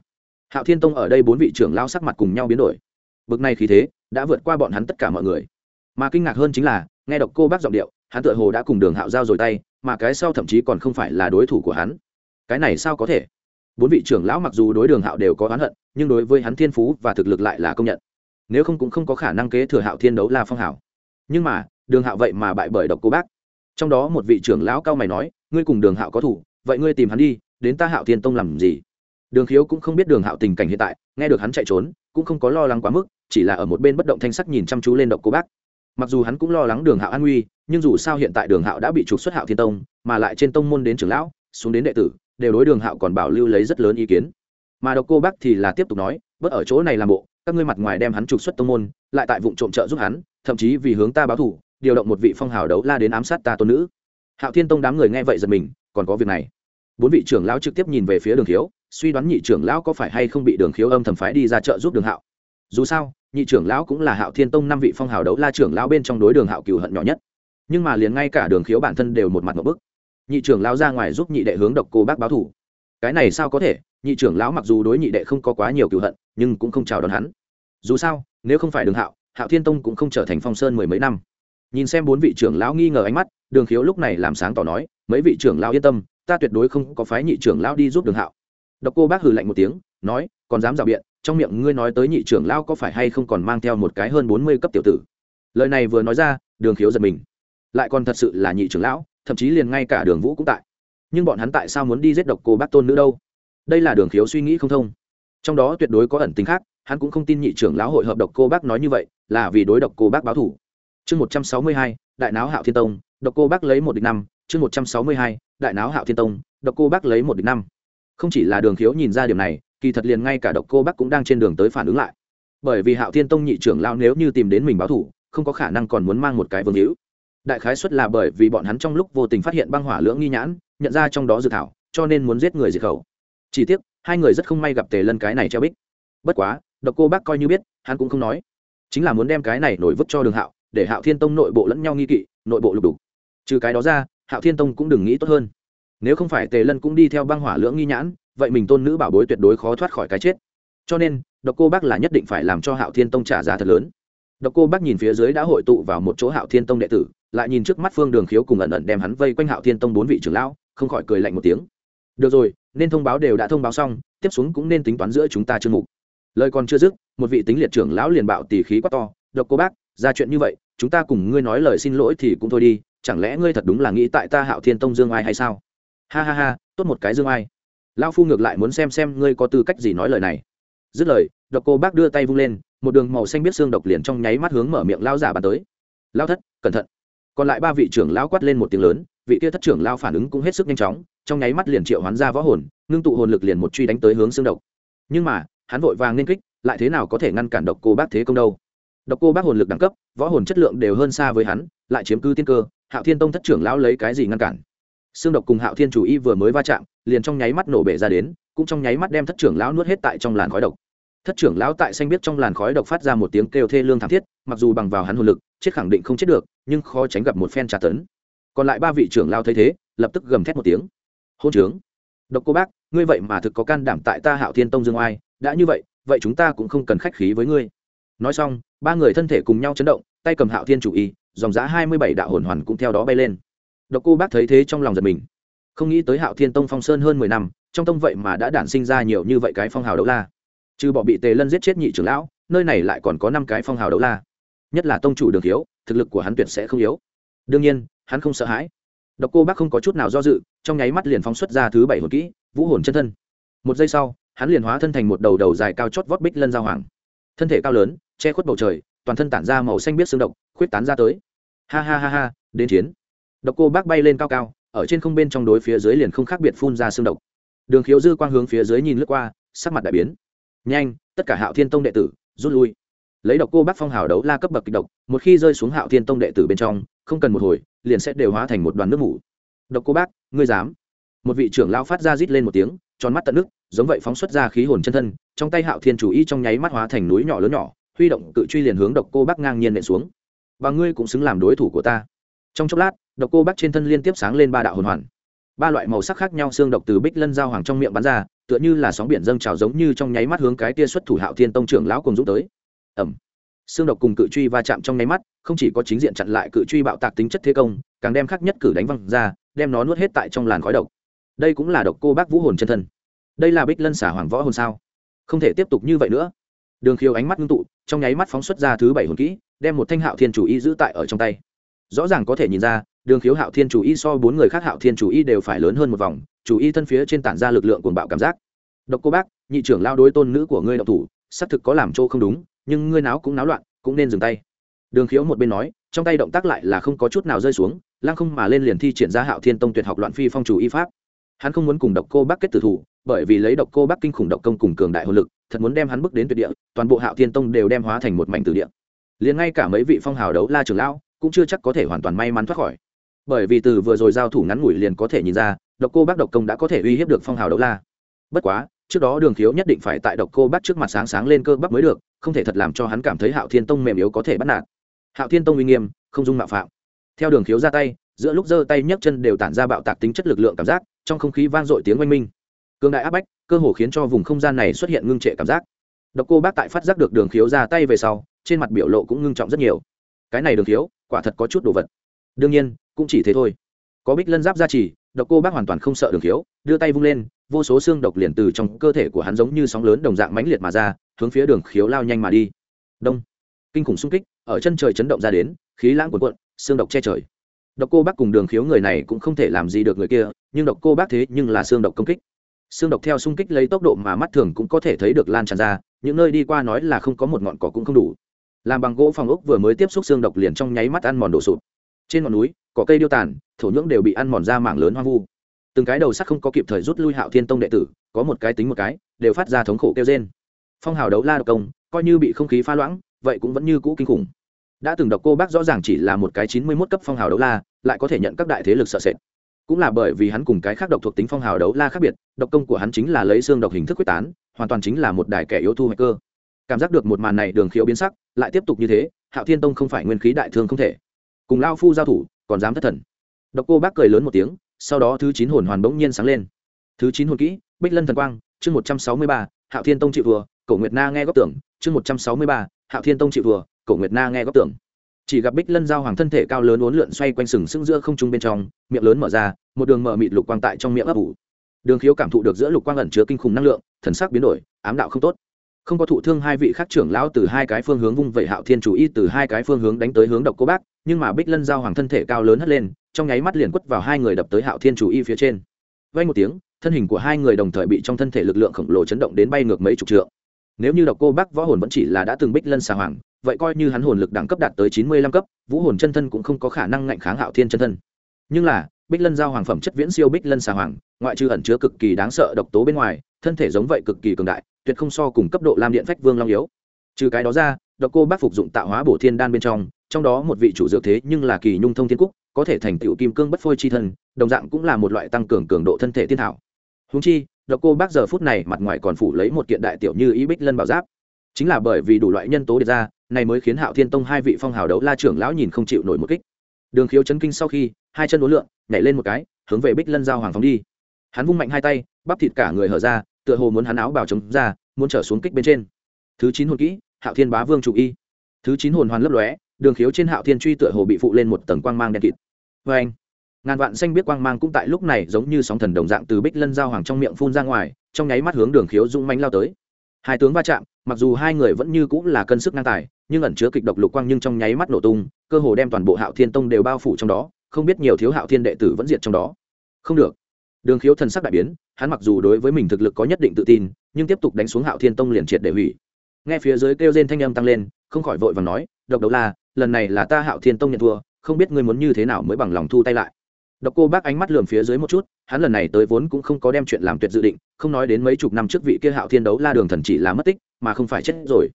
Hạo thiên tông ở đây bốn vị trưởng lao sắc mặt cùng nhau biến đổi. Bực này khí thế, đã vượt qua bọn hắn tất cả mọi người. Mà kinh ngạc hơn chính là, nghe độc cô bác giọng điệu, hắn tựa hồ đã cùng đường hạo giao rồi tay mà cái sau thậm chí còn không phải là đối thủ của hắn. Cái này sao có thể? Bốn vị trưởng lão mặc dù đối đường hạo đều có oán hận, nhưng đối với hắn thiên phú và thực lực lại là công nhận. Nếu không cũng không có khả năng kế thừa hạo thiên đấu la phong hảo. Nhưng mà, đường hạo vậy mà bại bởi độc cô bác. Trong đó một vị trưởng lão cao mày nói, ngươi cùng đường hạo có thủ, vậy ngươi tìm hắn đi, đến ta hạo thiên tông làm gì? Đường khiếu cũng không biết đường hạo tình cảnh hiện tại, nghe được hắn chạy trốn, cũng không có lo lắng quá mức, chỉ là ở một bên bất động thanh sắc nhìn chăm chú lên độc cô bác mặc dù hắn cũng lo lắng đường hạo an nguy, nhưng dù sao hiện tại đường hạo đã bị trục xuất hạo thiên tông, mà lại trên tông môn đến trưởng lão, xuống đến đệ tử, đều đối đường hạo còn bảo lưu lấy rất lớn ý kiến. Mà độc cô bác thì là tiếp tục nói, bớt ở chỗ này làm bộ, các ngươi mặt ngoài đem hắn trục xuất tông môn, lại tại vụ trộm trợ giúp hắn, thậm chí vì hướng ta báo thù, điều động một vị phong hào đấu la đến ám sát ta tôn nữ. Hạo thiên tông đám người nghe vậy giật mình, còn có việc này? Bốn vị trưởng lão trực tiếp nhìn về phía đường khiếu, suy đoán nhị trưởng lão có phải hay không bị đường khiếu âm thầm phái đi ra chợ giúp đường hạo dù sao, nhị trưởng lão cũng là hạo thiên tông năm vị phong hào đấu la trưởng lão bên trong đối đường hạo cừu hận nhỏ nhất. Nhưng mà liền ngay cả đường khiếu bản thân đều một mặt một bức. Nhị trưởng lão ra ngoài giúp nhị đệ hướng độc cô bác báo thủ. Cái này sao có thể? Nhị trưởng lão mặc dù đối nhị đệ không có quá nhiều cựu hận, nhưng cũng không chào đón hắn. Dù sao, nếu không phải đường hạo hạo thiên tông cũng không trở thành phong sơn mười mấy năm. Nhìn xem bốn vị trưởng lão nghi ngờ ánh mắt, đường khiếu lúc này làm sáng tỏ nói, mấy vị trưởng lão yên tâm, ta tuyệt đối không có phái nhị trưởng lão đi giúp đường hạo. Độc cô bác hừ lạnh một tiếng, nói, còn dám rào biện trong miệng ngươi nói tới nhị trưởng lão có phải hay không còn mang theo một cái hơn bốn mươi cấp tiểu tử? Lời này vừa nói ra, đường khiếu giật mình. Lại còn thật sự là nhị trưởng lão, thậm chí liền ngay cả đường vũ cũng tại. Nhưng bọn hắn tại sao muốn đi giết độc cô bác tôn nữ đâu? Đây là đường khiếu suy nghĩ không thông. Trong đó tuyệt đối có ẩn tính khác, hắn cũng không tin nhị trưởng lão hội hợp độc cô bác nói như vậy, là vì đối độc cô bác báo thủ chương một trăm sáu mươi hai, đại náo hạo thiên tông, độc cô bác lấy một địch năm. Chương một trăm sáu mươi hai, đại náo hạo thiên tông, độc cô bác lấy một địch năm. Không chỉ là đường khiếu nhìn ra điểm này kỳ thật liền ngay cả độc cô bác cũng đang trên đường tới phản ứng lại. Bởi vì hạo thiên tông nhị trưởng lão nếu như tìm đến mình báo thủ, không có khả năng còn muốn mang một cái vương hữu. Đại khái xuất là bởi vì bọn hắn trong lúc vô tình phát hiện băng hỏa lưỡng nghi nhãn, nhận ra trong đó dự thảo, cho nên muốn giết người diệt khẩu. Chỉ tiếc, hai người rất không may gặp tề lân cái này treo bích. Bất quá, độc cô bác coi như biết, hắn cũng không nói. Chính là muốn đem cái này nổi vứt cho đường hạo, để hạo thiên tông nội bộ lẫn nhau nghi kỵ, nội bộ lục đục. Trừ cái đó ra, hạo thiên tông cũng đừng nghĩ tốt hơn. Nếu không phải tề lân cũng đi theo băng hỏa lưỡng nghi nhãn vậy mình tôn nữ bảo bối tuyệt đối khó thoát khỏi cái chết. Cho nên, độc cô bác là nhất định phải làm cho hạo thiên tông trả giá thật lớn. Độc cô bác nhìn phía dưới đã hội tụ vào một chỗ hạo thiên tông đệ tử, lại nhìn trước mắt phương đường khiếu cùng ẩn ẩn đem hắn vây quanh hạo thiên tông bốn vị trưởng lão, không khỏi cười lạnh một tiếng. Được rồi, nên thông báo đều đã thông báo xong, tiếp xuống cũng nên tính toán giữa chúng ta chương mục. Lời còn chưa dứt, một vị tính liệt trưởng lão liền bạo tỉ khí quá to, độc cô bác, ra chuyện như vậy, chúng ta cùng ngươi nói lời xin lỗi thì cũng thôi đi, chẳng lẽ ngươi thật đúng là nghĩ tại ta hạo thiên tông dương ai hay sao? Ha ha ha, tốt một cái dương ai lão phu ngược lại muốn xem xem ngươi có tư cách gì nói lời này. Dứt lời, độc cô bác đưa tay vung lên, một đường màu xanh biết xương độc liền trong nháy mắt hướng mở miệng lao giả bàn tới. Lao thất, cẩn thận. Còn lại ba vị trưởng lao quát lên một tiếng lớn, vị kia thất trưởng lao phản ứng cũng hết sức nhanh chóng, trong nháy mắt liền triệu hoán ra võ hồn, ngưng tụ hồn lực liền một truy đánh tới hướng xương độc. Nhưng mà, hắn vội vàng nên kích, lại thế nào có thể ngăn cản độc cô bác thế công đâu? Độc cô bác hồn lực đẳng cấp, võ hồn chất lượng đều hơn xa với hắn, lại chiếm cư tiên cơ, hạo thiên tông thất trưởng lão lấy cái gì ngăn cản? Xương độc cùng hạo thiên chủ y vừa mới va chạm liền trong nháy mắt nổ bể ra đến, cũng trong nháy mắt đem thất trưởng lão nuốt hết tại trong làn khói độc. Thất trưởng lão tại xanh biết trong làn khói độc phát ra một tiếng kêu thê lương thảm thiết, mặc dù bằng vào hắn hồn lực, chết khẳng định không chết được, nhưng khó tránh gặp một phen tra tấn. Còn lại ba vị trưởng lão thấy thế, lập tức gầm thét một tiếng. Hôn trướng! Độc cô bác, ngươi vậy mà thực có can đảm tại ta hạo thiên tông dương oai, đã như vậy vậy chúng ta cũng không cần khách khí với ngươi. Nói xong, ba người thân thể cùng nhau chấn động, tay cầm hạo thiên chủ y, dòng giá hai mươi bảy đạo hồn hoàn cũng theo đó bay lên. Độc cô bác thấy thế trong lòng giật mình không nghĩ tới hạo thiên tông phong sơn hơn mười năm, trong tông vậy mà đã đản sinh ra nhiều như vậy cái phong hào đấu la. Trừ bỏ bị tề lân giết chết nhị trưởng lão, nơi này lại còn có năm cái phong hào đấu la. Nhất là tông chủ đường thiếu thực lực của hắn tuyệt sẽ không yếu. Đương nhiên, hắn không sợ hãi. Độc cô bác không có chút nào do dự, trong nháy mắt liền phóng xuất ra thứ bảy hồn kỹ, vũ hồn chân thân. Một giây sau, hắn liền hóa thân thành một đầu đầu dài cao chót vót bích lân giao hoàng. Thân thể cao lớn, che khuất bầu trời, toàn thân tản ra màu xanh biết xương độc, khuyết tán ra tới. Ha ha ha ha, đến chiến. Độc cô bác bay lên cao cao ở trên không bên trong đối phía dưới liền không khác biệt phun ra xương độc. Đường khiếu dư quang hướng phía dưới nhìn lướt qua, sắc mặt đại biến. Nhanh, tất cả hạo thiên tông đệ tử, rút lui. Lấy độc cô bác phong hào đấu la cấp bậc kịch độc, một khi rơi xuống hạo thiên tông đệ tử bên trong, không cần một hồi, liền sẽ đều hóa thành một đoàn nước mủ. Độc cô bác, ngươi dám? Một vị trưởng lão phát ra rít lên một tiếng, tròn mắt tận nước, giống vậy phóng xuất ra khí hồn chân thân, trong tay hạo thiên chủ y trong nháy mắt hóa thành núi nhỏ lớn nhỏ, huy động cự truy liền hướng độc cô bác ngang nhiên nện xuống. Và ngươi cũng xứng làm đối thủ của ta. Trong chốc lát độc cô bác trên thân liên tiếp sáng lên ba đạo hồn hoàn. Ba loại màu sắc khác nhau xương độc từ bích lân giao hoàng trong miệng bắn ra, tựa như là sóng biển dâng trào giống như trong nháy mắt hướng cái tia xuất thủ hạo thiên tông trưởng lão cùng dũng tới. Ẩm xương độc cùng cự truy va chạm trong nháy mắt, không chỉ có chính diện chặn lại cự truy bạo tạc tính chất thế công, càng đem khắc nhất cử đánh văng ra, đem nó nuốt hết tại trong làn khói độc. Đây cũng là độc cô bác vũ hồn chân thân. Đây là bích lân xả hoàng võ hồn sao? Không thể tiếp tục như vậy nữa. Đường khiếu ánh mắt ngưng tụ, trong nháy mắt phóng xuất ra thứ bảy hồn kỹ, đem một thanh hạo thiên chủ y giữ tại ở trong tay. Rõ ràng có thể nhìn ra đường khiếu hạo thiên chủ y so bốn người khác hạo thiên chủ y đều phải lớn hơn một vòng, chủ y thân phía trên tản ra lực lượng cuồng bạo cảm giác. Độc cô bác, nhị trưởng lao đối tôn nữ của ngươi độc thủ, xác thực có làm chỗ không đúng, nhưng ngươi náo cũng náo loạn, cũng nên dừng tay. Đường khiếu một bên nói, trong tay động tác lại là không có chút nào rơi xuống lang không mà lên liền thi triển ra hạo thiên tông tuyệt học loạn phi phong chủ y pháp. Hắn không muốn cùng độc cô bác kết tử thủ, bởi vì lấy độc cô bác kinh khủng độc công cùng cường đại hồn lực, thật muốn đem hắn bước đến tuyệt địa, toàn bộ hạo thiên tông đều đem hóa thành một mảnh từ địa. Liền ngay cả mấy vị phong hào đấu la trưởng lão cũng chưa chắc có thể hoàn toàn may mắn thoát khỏi bởi vì từ vừa rồi giao thủ ngắn ngủi liền có thể nhìn ra, độc cô bác độc công đã có thể uy hiếp được phong hào đấu la. Bất quá, trước đó đường khiếu nhất định phải tại độc cô bác trước mặt sáng sáng lên cơ bắp mới được, không thể thật làm cho hắn cảm thấy hạo thiên tông mềm yếu có thể bắt nạt. Hạo thiên tông uy nghiêm, không dung mạo phạm. Theo đường khiếu ra tay, giữa lúc giơ tay nhấc chân đều tản ra bạo tạc tính chất lực lượng cảm giác, trong không khí vang dội tiếng oanh minh. Cương đại áp bách, cơ hồ khiến cho vùng không gian này xuất hiện ngưng trệ cảm giác. Độc cô bác tại phát giác được đường khiếu ra tay về sau, trên mặt biểu lộ cũng ngưng trọng rất nhiều. Cái này đường khiếu, quả thật có chút đồ vật đương nhiên, cũng chỉ thế thôi. Có bích lân giáp gia trì, độc cô bác hoàn toàn không sợ đường khiếu, đưa tay vung lên, vô số xương độc liền từ trong cơ thể của hắn giống như sóng lớn đồng dạng mãnh liệt mà ra, hướng phía đường khiếu lao nhanh mà đi. Đông. Kinh khủng xung kích, ở chân trời chấn động ra đến, khí lãng cuộn cuộn, xương độc che trời. Độc cô bác cùng đường khiếu người này cũng không thể làm gì được người kia, nhưng độc cô bác thế nhưng là xương độc công kích. Xương độc theo xung kích lấy tốc độ mà mắt thường cũng có thể thấy được lan tràn ra, những nơi đi qua nói là không có một ngọn cỏ cũng không đủ. Làm bằng gỗ phòng ốc vừa mới tiếp xúc xương độc liền trong nháy mắt ăn mòn đổ sụp trên ngọn núi, cỏ cây điêu tàn, thổ nhưỡng đều bị ăn mòn ra mảng lớn hoang vu. Từng cái đầu sắt không có kịp thời rút lui hạo thiên tông đệ tử, có một cái tính một cái, đều phát ra thống khổ kêu trên phong hào đấu la độc công, coi như bị không khí pha loãng, vậy cũng vẫn như cũ kinh khủng. Đã từng độc cô bác rõ ràng chỉ là một cái chín mươi mốt cấp phong hào đấu la, lại có thể nhận các đại thế lực sợ sệt. Cũng là bởi vì hắn cùng cái khác độc thuộc tính phong hào đấu la khác biệt, độc công của hắn chính là lấy xương độc hình thức quyết tán, hoàn toàn chính là một đài kẻ yếu thu hoạch cơ. Cảm giác được một màn này đường khiếu biến sắc, lại tiếp tục như thế, hạo thiên tông không phải nguyên khí đại thương không thể cùng lao phu giao thủ, còn dám thất thần. Độc cô bác cười lớn một tiếng, sau đó thứ chín hồn hoàn bỗng nhiên sáng lên. Thứ chín hồn kỹ, bích lân thần quang, chương một trăm sáu mươi ba, hạo thiên tông chịu vừa cổ nguyệt na nghe góc tưởng, chương một trăm sáu mươi ba, hạo thiên tông chịu vừa cổ nguyệt na nghe góc tưởng. Chỉ gặp bích lân giao hoàng thân thể cao lớn uốn lượn xoay quanh sừng sững giữa không trung bên trong, miệng lớn mở ra, một đường mở mịt lục quang tại trong miệng ấp ủ. Đường khiếu cảm thụ được giữa lục quang ẩn chứa kinh khủng năng lượng, thần sắc biến đổi, ám đạo không tốt. Không có thụ thương hai vị khác trưởng lão từ hai cái phương hướng vung vẩy hạo thiên chủ y từ hai cái phương hướng đánh tới hướng độc cô bác nhưng mà bích lân giao hoàng thân thể cao lớn hất lên, trong nháy mắt liền quất vào hai người đập tới hạo thiên chủ y phía trên. Vay một tiếng, thân hình của hai người đồng thời bị trong thân thể lực lượng khổng lồ chấn động đến bay ngược mấy chục trượng. Nếu như độc cô bác võ hồn vẫn chỉ là đã từng bích lân xà hoàng, vậy coi như hắn hồn lực đẳng cấp đạt tới chín mươi lăm cấp, vũ hồn chân thân cũng không có khả năng ngạnh kháng hạo thiên chân thân. Nhưng là, bích lân giao hoàng phẩm chất viễn siêu bích lân xà hoàng, ngoại trừ ẩn chứa cực kỳ đáng sợ độc tố bên ngoài, thân thể giống vậy cực kỳ cường đại, tuyệt không so cùng cấp độ lam điện phách vương long yếu. Trừ cái đó ra, độc cô bác phục dụng tạo hóa bổ thiên đan bên trong trong đó một vị chủ dược thế nhưng là kỳ nhung thông thiên cúc, có thể thành tựu kim cương bất phôi chi thân, đồng dạng cũng là một loại tăng cường cường độ thân thể thiên thảo. Húng chi, độc cô bác giờ phút này mặt ngoài còn phủ lấy một kiện đại tiểu như ý bích lân bảo giáp. Chính là bởi vì đủ loại nhân tố đề ra, này mới khiến hạo thiên tông hai vị phong hào đấu la trưởng lão nhìn không chịu nổi một kích. Đường khiếu chấn kinh sau khi, hai chân đối lượng nhảy lên một cái, hướng về bích lân giao hoàng phóng đi. Hắn vung mạnh hai tay, bắp thịt cả người hở ra, tựa hồ muốn hắn áo bào chống ra, muốn trở xuống kích bên trên. Thứ chín hồn kỹ, hạo thiên bá vương chủ y. Thứ chín hồn hoàn lấp lóe đường khiếu trên hạo thiên truy tựa hồ bị phụ lên một tầng quang mang đen kịt. Vê anh, ngàn vạn xanh biết quang mang cũng tại lúc này giống như sóng thần đồng dạng từ bích lân giao hoàng trong miệng phun ra ngoài, trong nháy mắt hướng đường khiếu dũng mánh lao tới. Hai tướng va chạm, mặc dù hai người vẫn như cũng là cân sức ngang tài, nhưng ẩn chứa kịch độc lục quang nhưng trong nháy mắt nổ tung, cơ hồ đem toàn bộ hạo thiên tông đều bao phủ trong đó, không biết nhiều thiếu hạo thiên đệ tử vẫn diệt trong đó. Không được. Đường khiếu thần sắc đại biến, hắn mặc dù đối với mình thực lực có nhất định tự tin, nhưng tiếp tục đánh xuống hạo thiên tông liền triệt để hủy. Nghe phía dưới kêu rên thanh âm tăng lên, không khỏi vội và nói, độc đấu la lần này là ta hạo thiên tông nhận thua, không biết ngươi muốn như thế nào mới bằng lòng thu tay lại. Độc cô bác ánh mắt lườm phía dưới một chút, hắn lần này tới vốn cũng không có đem chuyện làm tuyệt dự định, không nói đến mấy chục năm trước vị kia hạo thiên đấu la đường thần chỉ là mất tích, mà không phải chết rồi.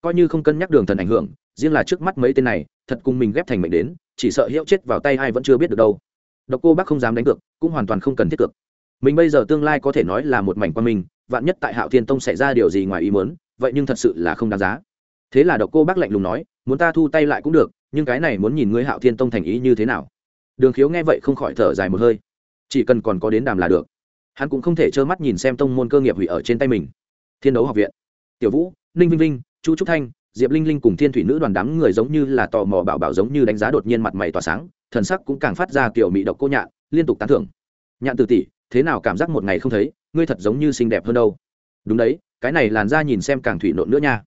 Coi như không cân nhắc đường thần ảnh hưởng, riêng là trước mắt mấy tên này, thật cùng mình ghép thành mệnh đến, chỉ sợ hiệu chết vào tay ai vẫn chưa biết được đâu. Độc cô bác không dám đánh cược, cũng hoàn toàn không cần thiết cược. Mình bây giờ tương lai có thể nói là một mảnh qua mình vạn nhất tại hạo thiên tông xảy ra điều gì ngoài ý muốn, vậy nhưng thật sự là không đáng giá. Thế là độc cô bác lạnh lùng nói muốn ta thu tay lại cũng được, nhưng cái này muốn nhìn ngươi hạo thiên tông thành ý như thế nào. Đường khiếu nghe vậy không khỏi thở dài một hơi. Chỉ cần còn có đến đàm là được. Hắn cũng không thể trơ mắt nhìn xem tông môn cơ nghiệp hủy ở trên tay mình. Thiên đấu học viện, tiểu vũ, ninh vinh vinh, chu trúc thanh, diệp linh linh cùng thiên thủy nữ đoàn đám người giống như là tò mò bảo bảo giống như đánh giá đột nhiên mặt mày tỏa sáng, thần sắc cũng càng phát ra kiểu mị độc cô nhạn, liên tục tán thưởng. Nhạn từ tỷ, thế nào cảm giác một ngày không thấy, ngươi thật giống như xinh đẹp hơn đâu. Đúng đấy, cái này làn ra nhìn xem càng thủy nộn nữa nha.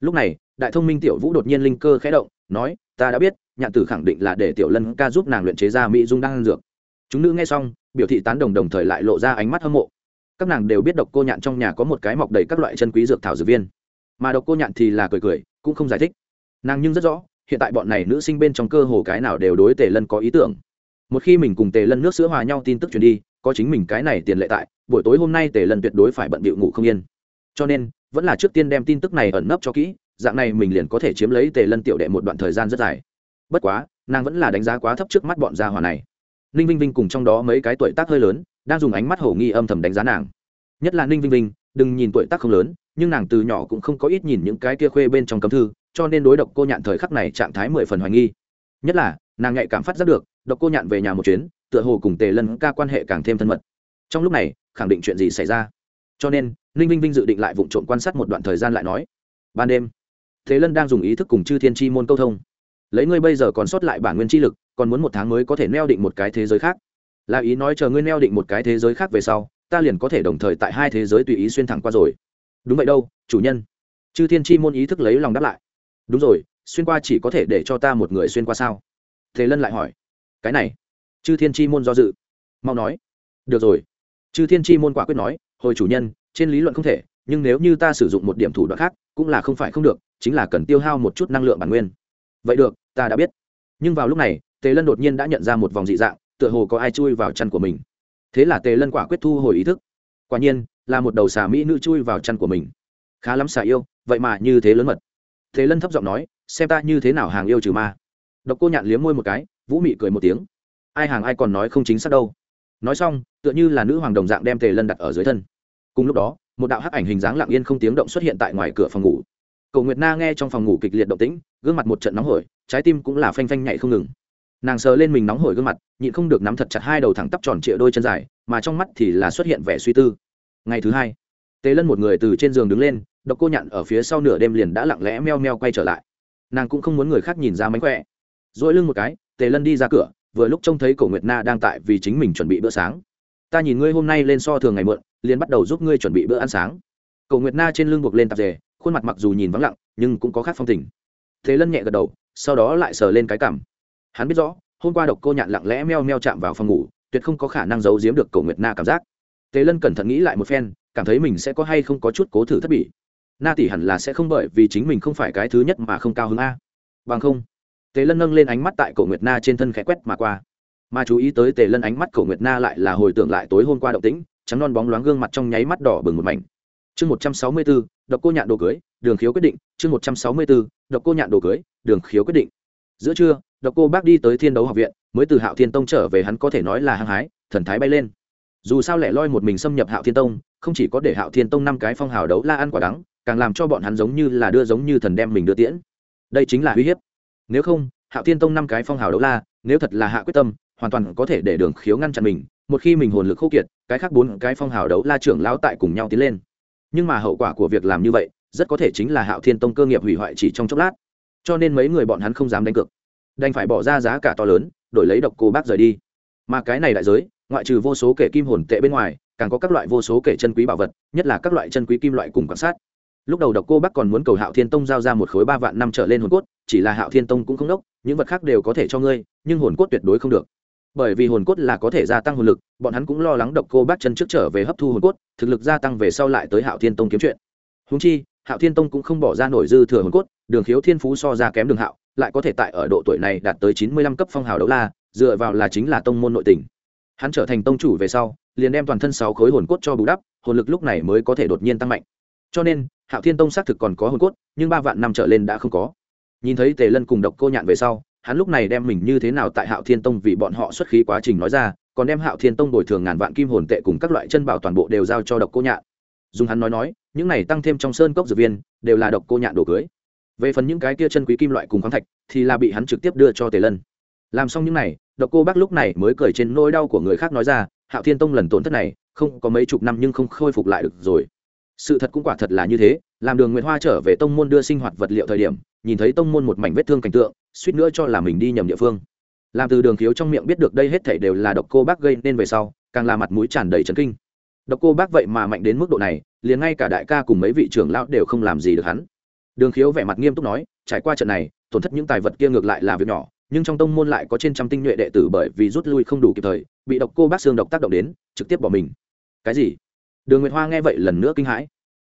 Lúc này đại thông minh tiểu vũ đột nhiên linh cơ khẽ động, nói, ta đã biết, nhạn tử khẳng định là để tiểu lân ca giúp nàng luyện chế ra mỹ dung đang dược. Chúng nữ nghe xong, biểu thị tán đồng đồng thời lại lộ ra ánh mắt hâm mộ. Các nàng đều biết độc cô nhạn trong nhà có một cái mọc đầy các loại chân quý dược thảo dược viên. Mà độc cô nhạn thì là cười cười, cũng không giải thích. Nàng nhưng rất rõ, hiện tại bọn này nữ sinh bên trong cơ hồ cái nào đều đối tề lân có ý tưởng. Một khi mình cùng tề lân nước sữa hòa nhau tin tức truyền đi, có chính mình cái này tiền lệ tại, buổi tối hôm nay tề lân tuyệt đối phải bận bịu ngủ không yên. Cho nên, vẫn là trước tiên đem tin tức này ẩn nấp cho kỹ dạng này mình liền có thể chiếm lấy tề lân tiểu đệ một đoạn thời gian rất dài. Bất quá, nàng vẫn là đánh giá quá thấp trước mắt bọn gia hỏa này. Ninh vinh vinh cùng trong đó mấy cái tuổi tác hơi lớn, đang dùng ánh mắt hổ nghi âm thầm đánh giá nàng. Nhất là ninh vinh vinh, đừng nhìn tuổi tác không lớn, nhưng nàng từ nhỏ cũng không có ít nhìn những cái kia khuê bên trong cấm thư, cho nên đối độc cô nhạn thời khắc này trạng thái mười phần hoài nghi. Nhất là, nàng nhạy cảm phát giác được, độc cô nhạn về nhà một chuyến, tựa hồ cùng tề lân ca quan hệ càng thêm thân mật. Trong lúc này, khẳng định chuyện gì xảy ra? Cho nên, ninh vinh vinh dự định lại vụ trộm quan sát một đoạn thời gian lại nói, ban đêm thế lân đang dùng ý thức cùng chư thiên chi môn câu thông. Lấy ngươi bây giờ còn sót lại bản nguyên chi lực, còn muốn một tháng mới có thể neo định một cái thế giới khác. Là ý nói chờ ngươi neo định một cái thế giới khác về sau, ta liền có thể đồng thời tại hai thế giới tùy ý xuyên thẳng qua rồi. Đúng vậy đâu, chủ nhân. Chư thiên chi môn ý thức lấy lòng đáp lại. Đúng rồi, xuyên qua chỉ có thể để cho ta một người xuyên qua sao? Thế lân lại hỏi. Cái này, chư thiên chi môn do dự. Mau nói. Được rồi. Chư thiên chi môn quả quyết nói, hồi chủ nhân, trên lý luận không thể nhưng nếu như ta sử dụng một điểm thủ đoạn khác, cũng là không phải không được, chính là cần tiêu hao một chút năng lượng bản nguyên. Vậy được, ta đã biết. Nhưng vào lúc này, tề lân đột nhiên đã nhận ra một vòng dị dạng, tựa hồ có ai chui vào chăn của mình. Thế là tề lân quả quyết thu hồi ý thức. Quả nhiên, là một đầu xà mỹ nữ chui vào chăn của mình. Khá lắm xà yêu, vậy mà như thế lớn mật. Tề lân thấp giọng nói, xem ta như thế nào hàng yêu trừ ma. Độc cô nhạn liếm môi một cái, vũ mị cười một tiếng. Ai hàng ai còn nói không chính xác đâu. Nói xong, tựa như là nữ hoàng đồng dạng đem tề lân đặt ở dưới thân. Cùng lúc đó một đạo hắc ảnh hình dáng lặng yên không tiếng động xuất hiện tại ngoài cửa phòng ngủ. Cầu nguyệt na nghe trong phòng ngủ kịch liệt động tĩnh, gương mặt một trận nóng hổi, trái tim cũng là phanh phanh nhảy không ngừng. Nàng sờ lên mình nóng hổi gương mặt, nhịn không được nắm thật chặt hai đầu thẳng tắp tròn trịa đôi chân dài, mà trong mắt thì là xuất hiện vẻ suy tư. Ngày thứ hai, tề lân một người từ trên giường đứng lên, độc cô nhặn ở phía sau nửa đêm liền đã lặng lẽ meo meo quay trở lại. Nàng cũng không muốn người khác nhìn ra mánh khỏe. Dỗi lưng một cái, tề lân đi ra cửa, vừa lúc trông thấy cổ nguyệt na đang tại vì chính mình chuẩn bị bữa sáng. Ta nhìn ngươi hôm nay lên so thường ngày mượn liền bắt đầu giúp ngươi chuẩn bị bữa ăn sáng. Cổ nguyệt na trên lưng buộc lên tạp dề, khuôn mặt mặc dù nhìn vắng lặng, nhưng cũng có khác phong tình. Thế lân nhẹ gật đầu, sau đó lại sờ lên cái cảm hắn biết rõ, hôm qua độc cô nhạn lặng lẽ meo meo chạm vào phòng ngủ, tuyệt không có khả năng giấu giếm được cổ nguyệt na cảm giác. Thế lân cẩn thận nghĩ lại một phen, cảm thấy mình sẽ có hay không có chút cố thử thất bỉ. Na tỷ hẳn là sẽ không bởi vì chính mình không phải cái thứ nhất mà không cao hứng a. Bằng không tề lân nâng lên ánh mắt tại cổ nguyệt na trên thân khẽ quét mà qua. Mà chú ý tới tề lân ánh mắt cổ nguyệt na lại là hồi tưởng lại tối hôm qua động tĩnh trắng non bóng loáng gương mặt trong nháy mắt đỏ bừng một mảnh. Chương một trăm sáu mươi bốn độc cô nhạn đồ cưới, đường khiếu quyết định. Chương một trăm sáu mươi bốn độc cô nhạn đồ cưới, đường khiếu quyết định. Giữa trưa, độc cô bác đi tới thiên đấu học viện, mới từ hạo thiên tông trở về hắn có thể nói là hăng hái, thần thái bay lên. Dù sao lẻ loi một mình xâm nhập hạo thiên tông, không chỉ có để hạo thiên tông năm cái phong hào đấu la ăn quả đắng, càng làm cho bọn hắn giống như là đưa giống như thần đem mình đưa tiễn. Đây chính là uy hiếp. Nếu không, hạo thiên tông năm cái phong hào đấu la, nếu thật là hạ quyết tâm, hoàn toàn có thể để đường khiếu ngăn chặn mình một khi mình hồn lực khô kiệt, cái khác bốn cái phong hào đấu la trưởng lão tại cùng nhau tiến lên. Nhưng mà hậu quả của việc làm như vậy, rất có thể chính là hạo thiên tông cơ nghiệp hủy hoại chỉ trong chốc lát. Cho nên mấy người bọn hắn không dám đánh cược. Đành phải bỏ ra giá cả to lớn, đổi lấy độc cô bác rời đi. Mà cái này đại giới, ngoại trừ vô số kể kim hồn tệ bên ngoài, càng có các loại vô số kể chân quý bảo vật, nhất là các loại chân quý kim loại cùng quan sát. Lúc đầu độc cô bác còn muốn cầu hạo thiên tông giao ra một khối ba vạn năm trở lên hồn cốt, chỉ là hạo thiên tông cũng không đốc, những vật khác đều có thể cho ngươi, nhưng hồn cốt tuyệt đối không được bởi vì hồn cốt là có thể gia tăng hồn lực, bọn hắn cũng lo lắng độc cô bác chân trước trở về hấp thu hồn cốt, thực lực gia tăng về sau lại tới hạo thiên tông kiếm chuyện. Húng chi, hạo thiên tông cũng không bỏ ra nổi dư thừa hồn cốt, đường khiếu thiên phú so ra kém đường hạo, lại có thể tại ở độ tuổi này đạt tới chín mươi lăm cấp phong hào đấu la, dựa vào là chính là tông môn nội tình. Hắn trở thành tông chủ về sau, liền đem toàn thân sáu khối hồn cốt cho bù đắp, hồn lực lúc này mới có thể đột nhiên tăng mạnh. Cho nên, hạo thiên tông xác thực còn có hồn cốt, nhưng ba vạn năm trở lên đã không có. Nhìn thấy tề lân cùng độc cô nhạn về sau hắn lúc này đem mình như thế nào tại hạo thiên tông vì bọn họ xuất khí quá trình nói ra, còn đem hạo thiên tông bồi thường ngàn vạn kim hồn tệ cùng các loại chân bảo toàn bộ đều giao cho độc cô nhạn. Dùng hắn nói nói, những này tăng thêm trong sơn cốc dược viên, đều là độc cô nhạn đồ cưới. Về phần những cái kia chân quý kim loại cùng khoáng thạch, thì là bị hắn trực tiếp đưa cho tề lân. Làm xong những này, độc cô bác lúc này mới cười trên nỗi đau của người khác nói ra, hạo thiên tông lần tổn thất này, không có mấy chục năm nhưng không khôi phục lại được rồi. Sự thật cũng quả thật là như thế, làm đường nguyệt hoa trở về tông môn đưa sinh hoạt vật liệu thời điểm, nhìn thấy tông môn một mảnh vết thương cảnh tượng suýt nữa cho là mình đi nhầm địa phương. Làm từ đường khiếu trong miệng biết được đây hết thảy đều là độc cô bác gây nên về sau, càng là mặt mũi tràn đầy trấn kinh. Độc cô bác vậy mà mạnh đến mức độ này, liền ngay cả đại ca cùng mấy vị trưởng lão đều không làm gì được hắn. Đường khiếu vẻ mặt nghiêm túc nói, trải qua trận này, tổn thất những tài vật kia ngược lại là việc nhỏ, nhưng trong tông môn lại có trên trăm tinh nhuệ đệ tử bởi vì rút lui không đủ kịp thời, bị độc cô bác xương độc tác động đến, trực tiếp bỏ mình. Cái gì? Đường nguyệt hoa nghe vậy lần nữa kinh hãi.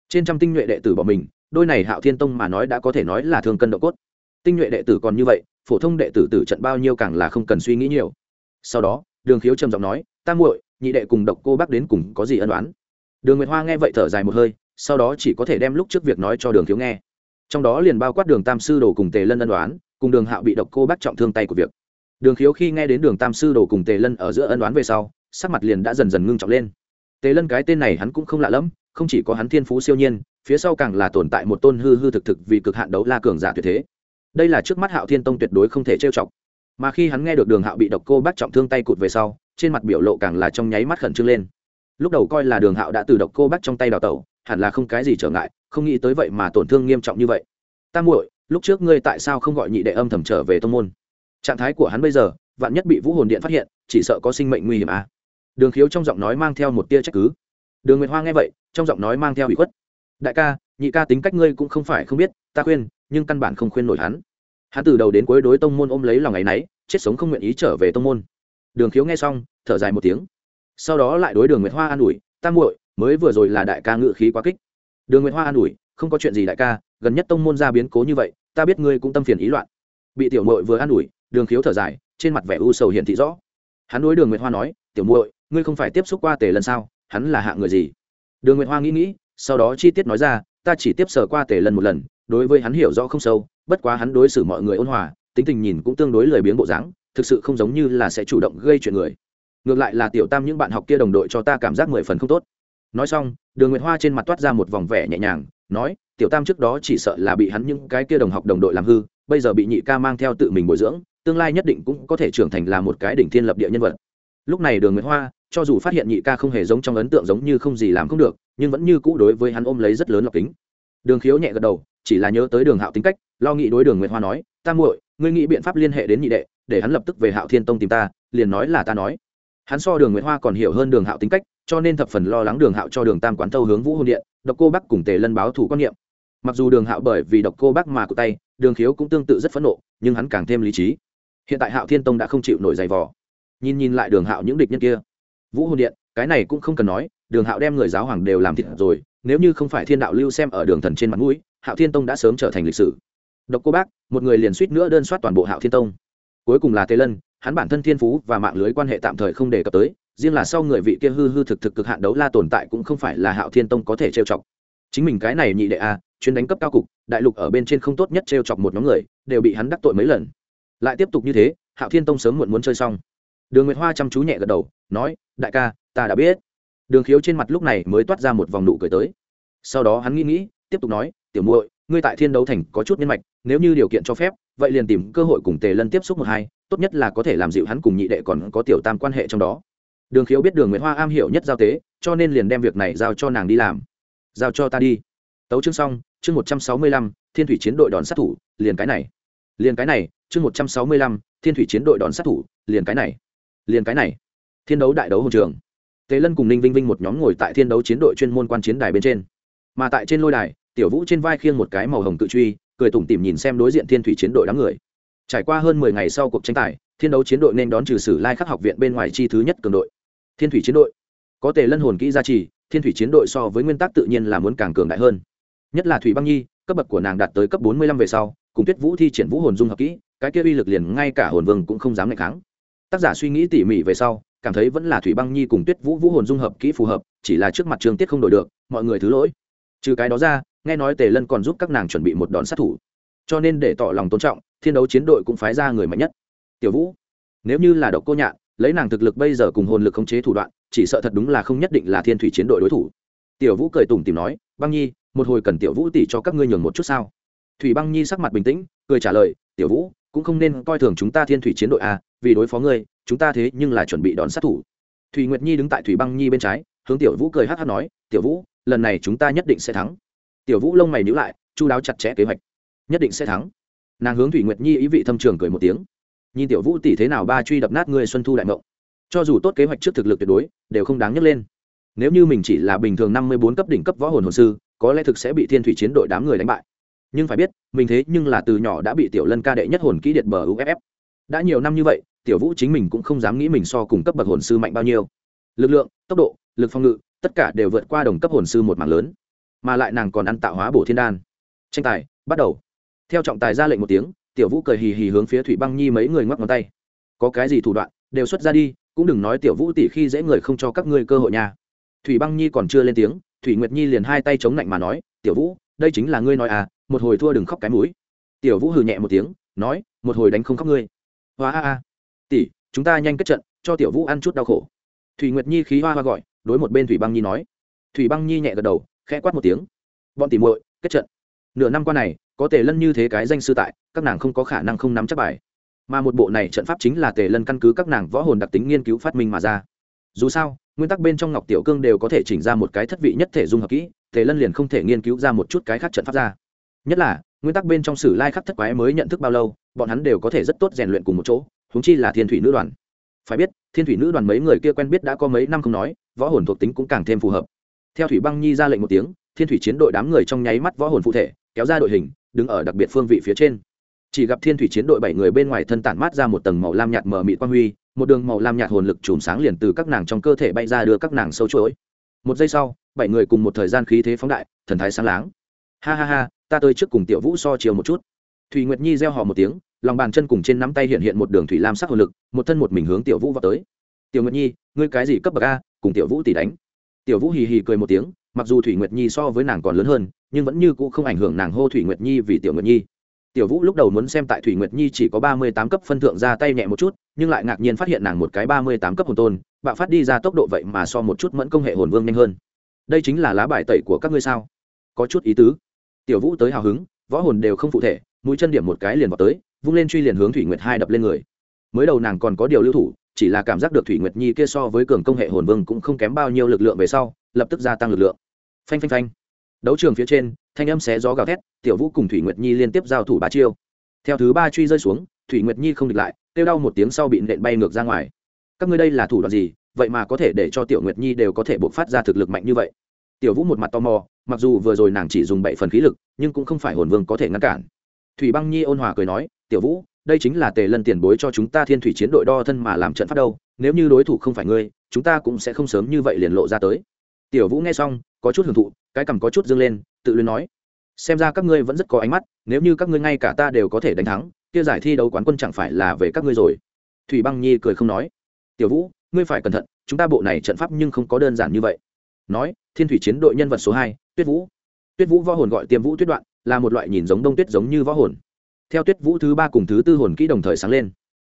Trên trăm tinh nhuệ đệ tử bỏ mình, đôi này hạo thiên tông mà nói đã có thể nói là thường cân độ cốt tinh nhuệ đệ tử còn như vậy, phổ thông đệ tử tử trận bao nhiêu càng là không cần suy nghĩ nhiều. Sau đó, đường khiếu trầm giọng nói, ta muội, nhị đệ cùng độc cô bác đến cùng có gì ân oán? Đường nguyệt hoa nghe vậy thở dài một hơi, sau đó chỉ có thể đem lúc trước việc nói cho đường khiếu nghe. Trong đó liền bao quát đường tam sư đồ cùng tề lân ân đoán cùng đường hạo bị độc cô bác trọng thương tay của việc. Đường khiếu khi nghe đến đường tam sư đồ cùng tề lân ở giữa ân đoán về sau, sắc mặt liền đã dần dần ngưng trọng lên. Tề lân cái tên này hắn cũng không lạ lẫm, không chỉ có hắn thiên phú siêu nhiên, phía sau càng là tồn tại một tôn hư hư thực thực vì cực hạn đấu la cường giả tuyệt thế đây là trước mắt hạo thiên tông tuyệt đối không thể trêu chọc. Mà khi hắn nghe được đường hạo bị độc cô bác trọng thương tay cụt về sau, trên mặt biểu lộ càng là trong nháy mắt khẩn trương lên. Lúc đầu coi là đường hạo đã từ độc cô bác trong tay đào tẩu, hẳn là không cái gì trở ngại, không nghĩ tới vậy mà tổn thương nghiêm trọng như vậy. Ta muội, lúc trước ngươi tại sao không gọi nhị đệ âm thầm trở về tông môn? Trạng thái của hắn bây giờ, vạn nhất bị vũ hồn điện phát hiện, chỉ sợ có sinh mệnh nguy hiểm à. đường khiếu trong giọng nói mang theo một tia trách cứ. Đường nguyệt hoa nghe vậy, trong giọng nói mang theo bị khuất. Đại ca, nhị ca tính cách ngươi cũng không phải không biết, ta khuyên nhưng căn bản không khuyên nổi hắn. Hắn từ đầu đến cuối đối tông môn ôm lấy lòng ngày nấy chết sống không nguyện ý trở về tông môn. Đường khiếu nghe xong, thở dài một tiếng. Sau đó lại đối đường nguyệt hoa an ủi tam muội, mới vừa rồi là đại ca ngự khí quá kích. Đường nguyệt hoa an ủi, không có chuyện gì đại ca, gần nhất tông môn ra biến cố như vậy, ta biết ngươi cũng tâm phiền ý loạn. Bị tiểu muội vừa an ủi, đường khiếu thở dài, trên mặt vẻ u sầu hiển thị rõ. Hắn đối đường nguyệt hoa nói, tiểu muội, ngươi không phải tiếp xúc qua tề lần sao? Hắn là hạ người gì? Đường nguyệt hoa nghĩ nghĩ, sau đó chi tiết nói ra, ta chỉ tiếp sở qua tề lần một lần đối với hắn hiểu rõ không sâu, bất quá hắn đối xử mọi người ôn hòa, tính tình nhìn cũng tương đối lười biếng bộ dáng, thực sự không giống như là sẽ chủ động gây chuyện người. Ngược lại là tiểu tam những bạn học kia đồng đội cho ta cảm giác mười phần không tốt. Nói xong, đường nguyệt hoa trên mặt toát ra một vòng vẻ nhẹ nhàng, nói, tiểu tam trước đó chỉ sợ là bị hắn những cái kia đồng học đồng đội làm hư, bây giờ bị nhị ca mang theo tự mình bồi dưỡng, tương lai nhất định cũng có thể trưởng thành là một cái đỉnh thiên lập địa nhân vật. Lúc này đường nguyệt hoa, cho dù phát hiện nhị ca không hề giống trong ấn tượng giống như không gì làm không được, nhưng vẫn như cũ đối với hắn ôm lấy rất lớn lọc kính. Đường khiếu nhẹ gật đầu chỉ là nhớ tới đường hạo tính cách, lo nghĩ đối đường nguyệt hoa nói, ta muội, ngươi nghĩ biện pháp liên hệ đến nhị đệ, để hắn lập tức về hạo thiên tông tìm ta, liền nói là ta nói. Hắn so đường nguyệt hoa còn hiểu hơn đường hạo tính cách, cho nên thập phần lo lắng đường hạo cho đường tam quán thâu hướng vũ hôn điện, độc cô bắc cùng tề lân báo thủ quan niệm. Mặc dù đường hạo bởi vì độc cô bắc mà cụ tay, đường khiếu cũng tương tự rất phẫn nộ, nhưng hắn càng thêm lý trí. Hiện tại hạo thiên tông đã không chịu nổi giày vò. Nhìn nhìn lại đường hạo những địch nhân kia, vũ hôn điện, cái này cũng không cần nói, đường hạo đem người giáo hoàng đều làm thịt rồi, nếu như không phải thiên đạo lưu xem ở đường thần trên mặt mũi hạo thiên tông đã sớm trở thành lịch sử. Độc cô bác, một người liền suýt nữa đơn soát toàn bộ hạo thiên tông. Cuối cùng là tề lân, hắn bản thân thiên phú và mạng lưới quan hệ tạm thời không đề cập tới, riêng là sau người vị kia hư hư thực thực cực hạn đấu la tồn tại cũng không phải là hạo thiên tông có thể trêu chọc. Chính mình cái này nhị đệ a chuyến đánh cấp cao cục, đại lục ở bên trên không tốt nhất trêu chọc một nhóm người, đều bị hắn đắc tội mấy lần. Lại tiếp tục như thế, hạo thiên tông sớm muộn muốn chơi xong. Đường nguyệt hoa chăm chú nhẹ gật đầu, nói, đại ca, ta đã biết. Đường khiếu trên mặt lúc này mới toát ra một vòng nụ cười tới. Sau đó hắn nghĩ nghĩ, tiếp tục nói tiểu muội, ngươi tại thiên đấu thành có chút nhân mạch, nếu như điều kiện cho phép, vậy liền tìm cơ hội cùng tề lân tiếp xúc một hai, tốt nhất là có thể làm dịu hắn cùng nhị đệ còn có tiểu tam quan hệ trong đó. Đường khiếu biết đường nguyễn hoa am hiểu nhất giao tế, cho nên liền đem việc này giao cho nàng đi làm. Giao cho ta đi. Tấu chương xong, chương một trăm sáu mươi lăm, thiên thủy chiến đội đòn sát thủ, liền cái này. Liền cái này, chương một trăm sáu mươi lăm, thiên thủy chiến đội đòn sát thủ, liền cái này. Liền cái này. Thiên đấu đại đấu hồn trường. Tề lân cùng ninh vinh vinh một nhóm ngồi tại thiên đấu chiến đội chuyên môn quan chiến đài bên trên. Mà tại trên lôi đài tiểu vũ trên vai khiêng một cái màu hồng cự truy, cười tủm tỉm nhìn xem đối diện thiên thủy chiến đội đám người. Trải qua hơn mười ngày sau cuộc tranh tài, thiên đấu chiến đội nên đón trừ sử lai khắc học viện bên ngoài chi thứ nhất cường đội. Thiên thủy chiến đội. Có tề lân hồn kỹ gia trì, thiên thủy chiến đội so với nguyên tắc tự nhiên là muốn càng cường đại hơn. Nhất là thủy băng nhi, cấp bậc của nàng đạt tới cấp bốn mươi lăm về sau, cùng tuyết vũ thi triển vũ hồn dung hợp kỹ, cái kia uy lực liền ngay cả hồn vương cũng không dám ngày kháng. Tác giả suy nghĩ tỉ mỉ về sau, cảm thấy vẫn là thủy băng nhi cùng tuyết vũ vũ hồn dung hợp kỹ phù hợp, chỉ là trước mặt trường tiết không đổi được, mọi người thứ lỗi. Trừ cái đó ra nghe nói tề lân còn giúp các nàng chuẩn bị một đòn sát thủ. Cho nên để tỏ lòng tôn trọng, thiên đấu chiến đội cũng phái ra người mạnh nhất. Tiểu vũ, nếu như là độc cô nhạn, lấy nàng thực lực bây giờ cùng hồn lực khống chế thủ đoạn, chỉ sợ thật đúng là không nhất định là thiên thủy chiến đội đối thủ. Tiểu vũ cười tủm tìm nói, băng nhi, một hồi cần tiểu vũ tỉ cho các ngươi nhường một chút sao? Thủy băng nhi sắc mặt bình tĩnh, cười trả lời, tiểu vũ, cũng không nên coi thường chúng ta thiên thủy chiến đội à vì đối phó ngươi, chúng ta thế nhưng là chuẩn bị đón sát thủ. Thủy nguyệt nhi đứng tại thủy băng nhi bên trái, hướng tiểu vũ cười hát hát nói, tiểu vũ, lần này chúng ta nhất định sẽ thắng tiểu vũ lông mày nhữ lại, chu đáo chặt chẽ kế hoạch. Nhất định sẽ thắng. Nàng hướng thủy nguyệt nhi ý vị thâm trường cười một tiếng. Nhìn tiểu vũ tỷ thế nào ba truy đập nát ngươi xuân thu đại mộng. Cho dù tốt kế hoạch trước thực lực tuyệt đối, đều không đáng nhắc lên. Nếu như mình chỉ là bình thường năm mươi bốn cấp đỉnh cấp võ hồn hồn sư, có lẽ thực sẽ bị thiên thủy chiến đội đám người đánh bại. Nhưng phải biết, mình thế nhưng là từ nhỏ đã bị tiểu lân ca đệ nhất hồn kỹ điện bờ uff đã nhiều năm như vậy, tiểu vũ chính mình cũng không dám nghĩ mình so cùng cấp bậc hồn sư mạnh bao nhiêu. Lực lượng, tốc độ, lực phòng ngự, tất cả đều vượt qua đồng cấp hồn sư một mảng lớn mà lại nàng còn ăn tạo hóa bổ thiên đan. Tranh tài, bắt đầu. Theo trọng tài ra lệnh một tiếng, tiểu vũ cười hì hì hướng phía thủy băng nhi mấy người ngoắc ngón tay. Có cái gì thủ đoạn, đều xuất ra đi, cũng đừng nói tiểu vũ tỷ khi dễ người không cho các ngươi cơ hội nhà thủy băng nhi còn chưa lên tiếng, thủy nguyệt nhi liền hai tay chống lạnh mà nói, tiểu vũ, đây chính là ngươi nói à một hồi thua đừng khóc cái mũi. Tiểu vũ hừ nhẹ một tiếng, nói, một hồi đánh không khóc ngươi. Hoa a a, tỷ, chúng ta nhanh kết trận, cho tiểu vũ ăn chút đau khổ. Thủy nguyệt nhi khí hoa hoa gọi, đối một bên thủy băng nhi nói. Thủy băng nhi nhẹ gật đầu khẽ quát một tiếng. Bọn tỉ muội, kết trận. Nửa năm qua này, có tề lân như thế cái danh sư tại, các nàng không có khả năng không nắm chắc bài. Mà một bộ này trận pháp chính là tề lân căn cứ các nàng võ hồn đặc tính nghiên cứu phát minh mà ra. Dù sao, nguyên tắc bên trong ngọc tiểu cương đều có thể chỉnh ra một cái thất vị nhất thể dung hợp kỹ, tề lân liền không thể nghiên cứu ra một chút cái khác trận pháp ra. Nhất là, nguyên tắc bên trong sử lai khắc thất quái mới nhận thức bao lâu, bọn hắn đều có thể rất tốt rèn luyện cùng một chỗ húng chi là thiên thủy nữ đoàn. Phải biết, thiên thủy nữ đoàn mấy người kia quen biết đã có mấy năm không nói, võ hồn thuộc tính cũng càng thêm phù hợp theo thủy băng nhi ra lệnh một tiếng, thiên thủy chiến đội đám người trong nháy mắt võ hồn phụ thể, kéo ra đội hình, đứng ở đặc biệt phương vị phía trên. Chỉ gặp thiên thủy chiến đội bảy người bên ngoài thân tản mát ra một tầng màu lam nhạt mờ mịt quang huy, một đường màu lam nhạt hồn lực chùm sáng liền từ các nàng trong cơ thể bay ra đưa các nàng sâu chuỗi. Một giây sau, bảy người cùng một thời gian khí thế phóng đại, thần thái sáng láng. Ha ha ha, ta tới trước cùng tiểu vũ so chiều một chút. Thùy nguyệt nhi reo hò một tiếng, lòng bàn chân cùng trên nắm tay hiện hiện một đường thủy lam sắc hồn lực, một thân một mình hướng tiểu vũ vào tới. Tiểu nguyệt nhi, ngươi cái gì cấp bậc a, cùng tiểu vũ tỷ đánh tiểu vũ hì hì cười một tiếng, mặc dù thủy nguyệt nhi so với nàng còn lớn hơn, nhưng vẫn như cũ không ảnh hưởng nàng hô thủy nguyệt nhi vì tiểu nguyệt nhi. Tiểu vũ lúc đầu muốn xem tại thủy nguyệt nhi chỉ có ba mươi tám cấp phân thượng ra tay nhẹ một chút, nhưng lại ngạc nhiên phát hiện nàng một cái ba mươi tám cấp hồn tôn, bạo phát đi ra tốc độ vậy mà so một chút mẫn công hệ hồn vương nhanh hơn. Đây chính là lá bài tẩy của các ngươi sao? Có chút ý tứ. Tiểu vũ tới hào hứng, võ hồn đều không phụ thể, mũi chân điểm một cái liền vào tới, vung lên truy liền hướng thủy nguyệt hai đập lên người. Mới đầu nàng còn có điều lưu thủ chỉ là cảm giác được thủy nguyệt nhi kia so với cường công hệ hồn vương cũng không kém bao nhiêu lực lượng về sau, lập tức gia tăng lực lượng. Phanh phanh phanh. Đấu trường phía trên, thanh âm xé gió gào thét, tiểu vũ cùng thủy nguyệt nhi liên tiếp giao thủ ba chiêu. Theo thứ ba truy rơi xuống, thủy nguyệt nhi không địch lại, kêu đau một tiếng sau bị nện bay ngược ra ngoài. Các ngươi đây là thủ đoạn gì, vậy mà có thể để cho tiểu nguyệt nhi đều có thể bộc phát ra thực lực mạnh như vậy? Tiểu vũ một mặt tò mò, mặc dù vừa rồi nàng chỉ dùng bảy phần khí lực, nhưng cũng không phải hồn vương có thể ngăn cản. Thủy băng nhi ôn hòa cười nói, tiểu vũ đây chính là tề lân tiền bối cho chúng ta thiên thủy chiến đội đo thân mà làm trận pháp đâu, nếu như đối thủ không phải ngươi, chúng ta cũng sẽ không sớm như vậy liền lộ ra tới. Tiểu vũ nghe xong, có chút hưởng thụ, cái cằm có chút dâng lên, tự luyến nói, xem ra các ngươi vẫn rất có ánh mắt, nếu như các ngươi ngay cả ta đều có thể đánh thắng, kia giải thi đấu quán quân chẳng phải là về các ngươi rồi. Thủy băng nhi cười không nói, tiểu vũ, ngươi phải cẩn thận, chúng ta bộ này trận pháp nhưng không có đơn giản như vậy. Nói, thiên thủy chiến đội nhân vật số hai, tuyết vũ. Tuyết vũ võ hồn gọi tiêm vũ tuyết đoạn, là một loại nhìn giống đông tuyết giống như võ hồn theo tuyết vũ thứ ba cùng thứ tư hồn kỹ đồng thời sáng lên.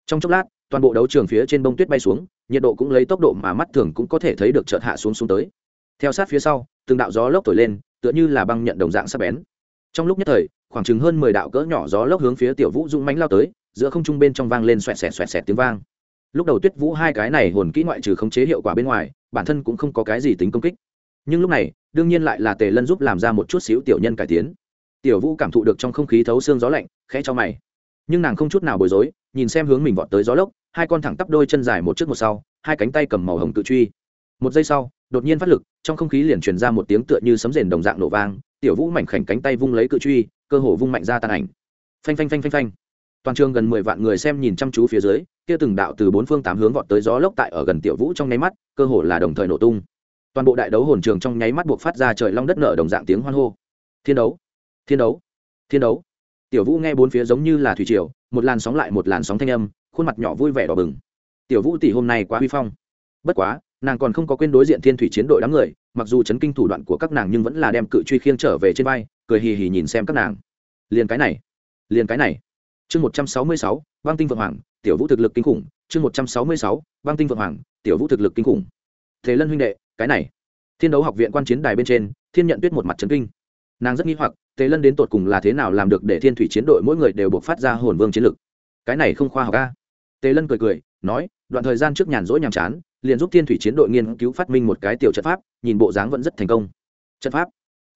Trong chốc lát, toàn bộ đấu trường phía trên bông tuyết bay xuống, nhiệt độ cũng lấy tốc độ mà mắt thường cũng có thể thấy được chợt hạ xuống xuống tới. Theo sát phía sau, từng đạo gió lốc thổi lên, tựa như là băng nhận đồng dạng sắp bén. Trong lúc nhất thời, khoảng chừng hơn mười đạo cỡ nhỏ gió lốc hướng phía tiểu vũ dũng mánh lao tới, giữa không trung bên trong vang lên xoẹt xẹt xoẹt xẹt tiếng vang. Lúc đầu tuyết vũ hai cái này hồn kỹ ngoại trừ khống chế hiệu quả bên ngoài, bản thân cũng không có cái gì tính công kích. Nhưng lúc này, đương nhiên lại là tề lân giúp làm ra một chút xíu tiểu nhân cải tiến. Tiểu vũ cảm thụ được trong không khí thấu xương gió lạnh khẽ cho mày. Nhưng nàng không chút nào bối rối, nhìn xem hướng mình vọt tới gió lốc, hai con thẳng tắp đôi chân dài một trước một sau, hai cánh tay cầm màu hồng tự truy. Một giây sau, đột nhiên phát lực, trong không khí liền truyền ra một tiếng tựa như sấm rền đồng dạng nổ vang, tiểu vũ mảnh khảnh cánh tay vung lấy cự truy, cơ hồ vung mạnh ra tàn ảnh. Phanh phanh phanh phanh phanh. Toàn trường gần mười vạn người xem nhìn chăm chú phía dưới, kia từng đạo từ bốn phương tám hướng vọt tới gió lốc tại ở gần tiểu vũ trong nháy mắt, cơ hồ là đồng thời nổ tung. Toàn bộ đại đấu hồn trường trong nháy mắt buộc phát ra trời long đất nở đồng dạng tiếng hoan hô. Thiên đấu. Thiên đấu. Thiên đấu tiểu vũ nghe bốn phía giống như là thủy triều, một làn sóng lại một làn sóng thanh âm, khuôn mặt nhỏ vui vẻ đỏ bừng. Tiểu vũ tỷ hôm nay quá huy phong. Bất quá, nàng còn không có quên đối diện thiên thủy chiến đội đám người, mặc dù chấn kinh thủ đoạn của các nàng nhưng vẫn là đem cự truy khiêng trở về trên vai, cười hì hì nhìn xem các nàng. Liền cái này, liền cái này. Chương một trăm sáu mươi sáu băng tinh vượng hoàng, tiểu vũ thực lực kinh khủng. Chương một trăm sáu mươi sáu băng tinh vượng hoàng, tiểu vũ thực lực kinh khủng. Thế lân huynh đệ, cái này. Thiên đấu học viện quan chiến đài bên trên, thiên nhận tuyết một mặt trấn kinh. Nàng rất nghi hoặc tề lân đến tột cùng là thế nào làm được để thiên thủy chiến đội mỗi người đều buộc phát ra hồn vương chiến lực? Cái này không khoa học ca tề lân cười cười, nói, đoạn thời gian trước nhàn rỗi nhàm chán, liền giúp thiên thủy chiến đội nghiên cứu phát minh một cái tiểu trận pháp, nhìn bộ dáng vẫn rất thành công. Trận pháp?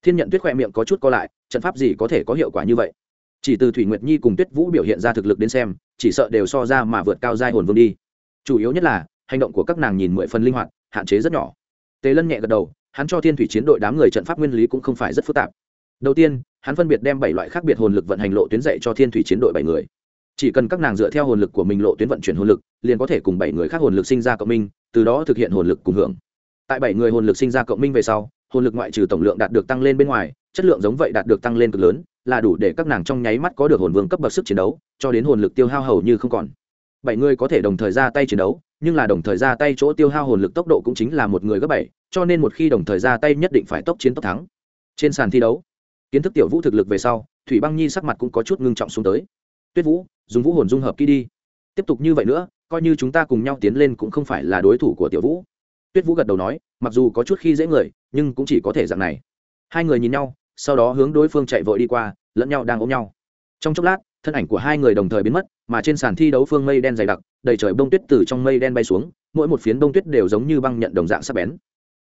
Thiên nhận tuyết khoe miệng có chút co lại, trận pháp gì có thể có hiệu quả như vậy? Chỉ từ thủy nguyệt nhi cùng tuyết vũ biểu hiện ra thực lực đến xem, chỉ sợ đều so ra mà vượt cao giai hồn vương đi. Chủ yếu nhất là, hành động của các nàng nhìn mười phần linh hoạt, hạn chế rất nhỏ. Tề lân nhẹ gật đầu, hắn cho thiên thủy chiến đội đám người trận pháp nguyên lý cũng không phải rất phức tạp đầu tiên, hắn phân biệt đem bảy loại khác biệt hồn lực vận hành lộ tuyến dạy cho thiên thủy chiến đội bảy người. Chỉ cần các nàng dựa theo hồn lực của mình lộ tuyến vận chuyển hồn lực, liền có thể cùng bảy người khác hồn lực sinh ra cộng minh, từ đó thực hiện hồn lực cùng hưởng. Tại bảy người hồn lực sinh ra cộng minh về sau, hồn lực ngoại trừ tổng lượng đạt được tăng lên bên ngoài, chất lượng giống vậy đạt được tăng lên cực lớn, là đủ để các nàng trong nháy mắt có được hồn vương cấp bậc sức chiến đấu, cho đến hồn lực tiêu hao hầu như không còn. Bảy người có thể đồng thời ra tay chiến đấu, nhưng là đồng thời ra tay chỗ tiêu hao hồn lực tốc độ cũng chính là một người gấp bảy, cho nên một khi đồng thời ra tay nhất định phải tốc chiến tốc thắng. Trên sàn thi đấu kiến thức tiểu vũ thực lực về sau, thủy băng nhi sắc mặt cũng có chút ngưng trọng xuống tới. Tuyết vũ, dùng vũ hồn dung hợp kỹ đi. Tiếp tục như vậy nữa, coi như chúng ta cùng nhau tiến lên cũng không phải là đối thủ của tiểu vũ. Tuyết vũ gật đầu nói, mặc dù có chút khi dễ người, nhưng cũng chỉ có thể dạng này. Hai người nhìn nhau, sau đó hướng đối phương chạy vội đi qua, lẫn nhau đang ôm nhau. Trong chốc lát, thân ảnh của hai người đồng thời biến mất, mà trên sàn thi đấu phương mây đen dày đặc, đầy trời bông tuyết từ trong mây đen bay xuống, mỗi một phiến bông tuyết đều giống như băng nhận đồng dạng sắc bén.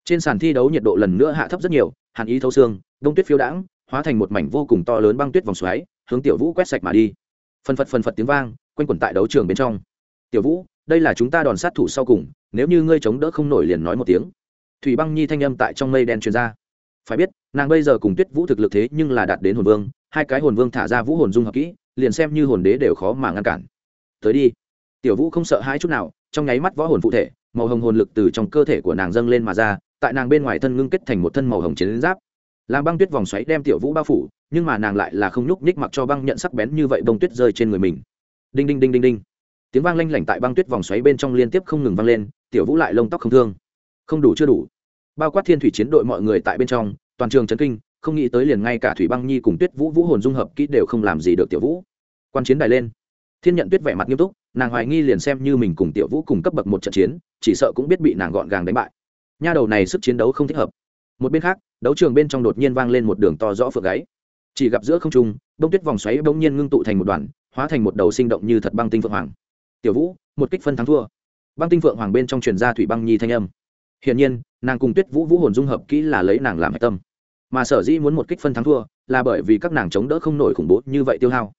Trên sàn thi đấu nhiệt độ lần nữa hạ thấp rất nhiều, hàn ý thấu xương, bông tuyết phiêu đãng hóa thành một mảnh vô cùng to lớn băng tuyết vòng xoáy, hướng tiểu vũ quét sạch mà đi. Phân phật phân phật tiếng vang, quanh quẩn tại đấu trường bên trong. Tiểu vũ, đây là chúng ta đòn sát thủ sau cùng, nếu như ngươi chống đỡ không nổi liền nói một tiếng. Thủy băng nhi thanh âm tại trong mây đen truyền ra. Phải biết, nàng bây giờ cùng tuyết vũ thực lực thế nhưng là đạt đến hồn vương, hai cái hồn vương thả ra vũ hồn dung hợp kỹ, liền xem như hồn đế đều khó mà ngăn cản. Tới đi. Tiểu vũ không sợ hai chút nào, trong nháy mắt võ hồn phụ thể, màu hồng hồn lực từ trong cơ thể của nàng dâng lên mà ra, tại nàng bên ngoài thân ngưng kết thành một thân màu hồng chiến giáp làm băng tuyết vòng xoáy đem tiểu vũ bao phủ, nhưng mà nàng lại là không nhúc nhích mặc cho băng nhận sắc bén như vậy bông tuyết rơi trên người mình. Đinh đinh đinh đinh đinh. Tiếng vang lanh lảnh tại băng tuyết vòng xoáy bên trong liên tiếp không ngừng vang lên, tiểu vũ lại lông tóc không thương. Không đủ chưa đủ. Bao quát thiên thủy chiến đội mọi người tại bên trong, toàn trường trấn kinh, không nghĩ tới liền ngay cả thủy băng nhi cùng tuyết vũ vũ hồn dung hợp kỹ đều không làm gì được tiểu vũ. Quan chiến đài lên. Thiên nhận tuyết vẻ mặt nghiêm túc, nàng hoài nghi liền xem như mình cùng tiểu vũ cùng cấp bậc một trận chiến, chỉ sợ cũng biết bị nàng gọn gàng đánh bại. Nha đầu này sức chiến đấu không thích hợp. Một bên khác đấu trường bên trong đột nhiên vang lên một đường to rõ phượng gáy. Chỉ gặp giữa không trung, bông tuyết vòng xoáy bỗng nhiên ngưng tụ thành một đoàn, hóa thành một đầu sinh động như thật băng tinh phượng hoàng. Tiểu vũ, một kích phân thắng thua. Băng tinh phượng hoàng bên trong truyền ra thủy băng nhi thanh âm. Hiển nhiên, nàng cùng tuyết vũ vũ hồn dung hợp kỹ là lấy nàng làm hạch tâm. Mà sở dĩ muốn một kích phân thắng thua, là bởi vì các nàng chống đỡ không nổi khủng bố như vậy tiêu hao.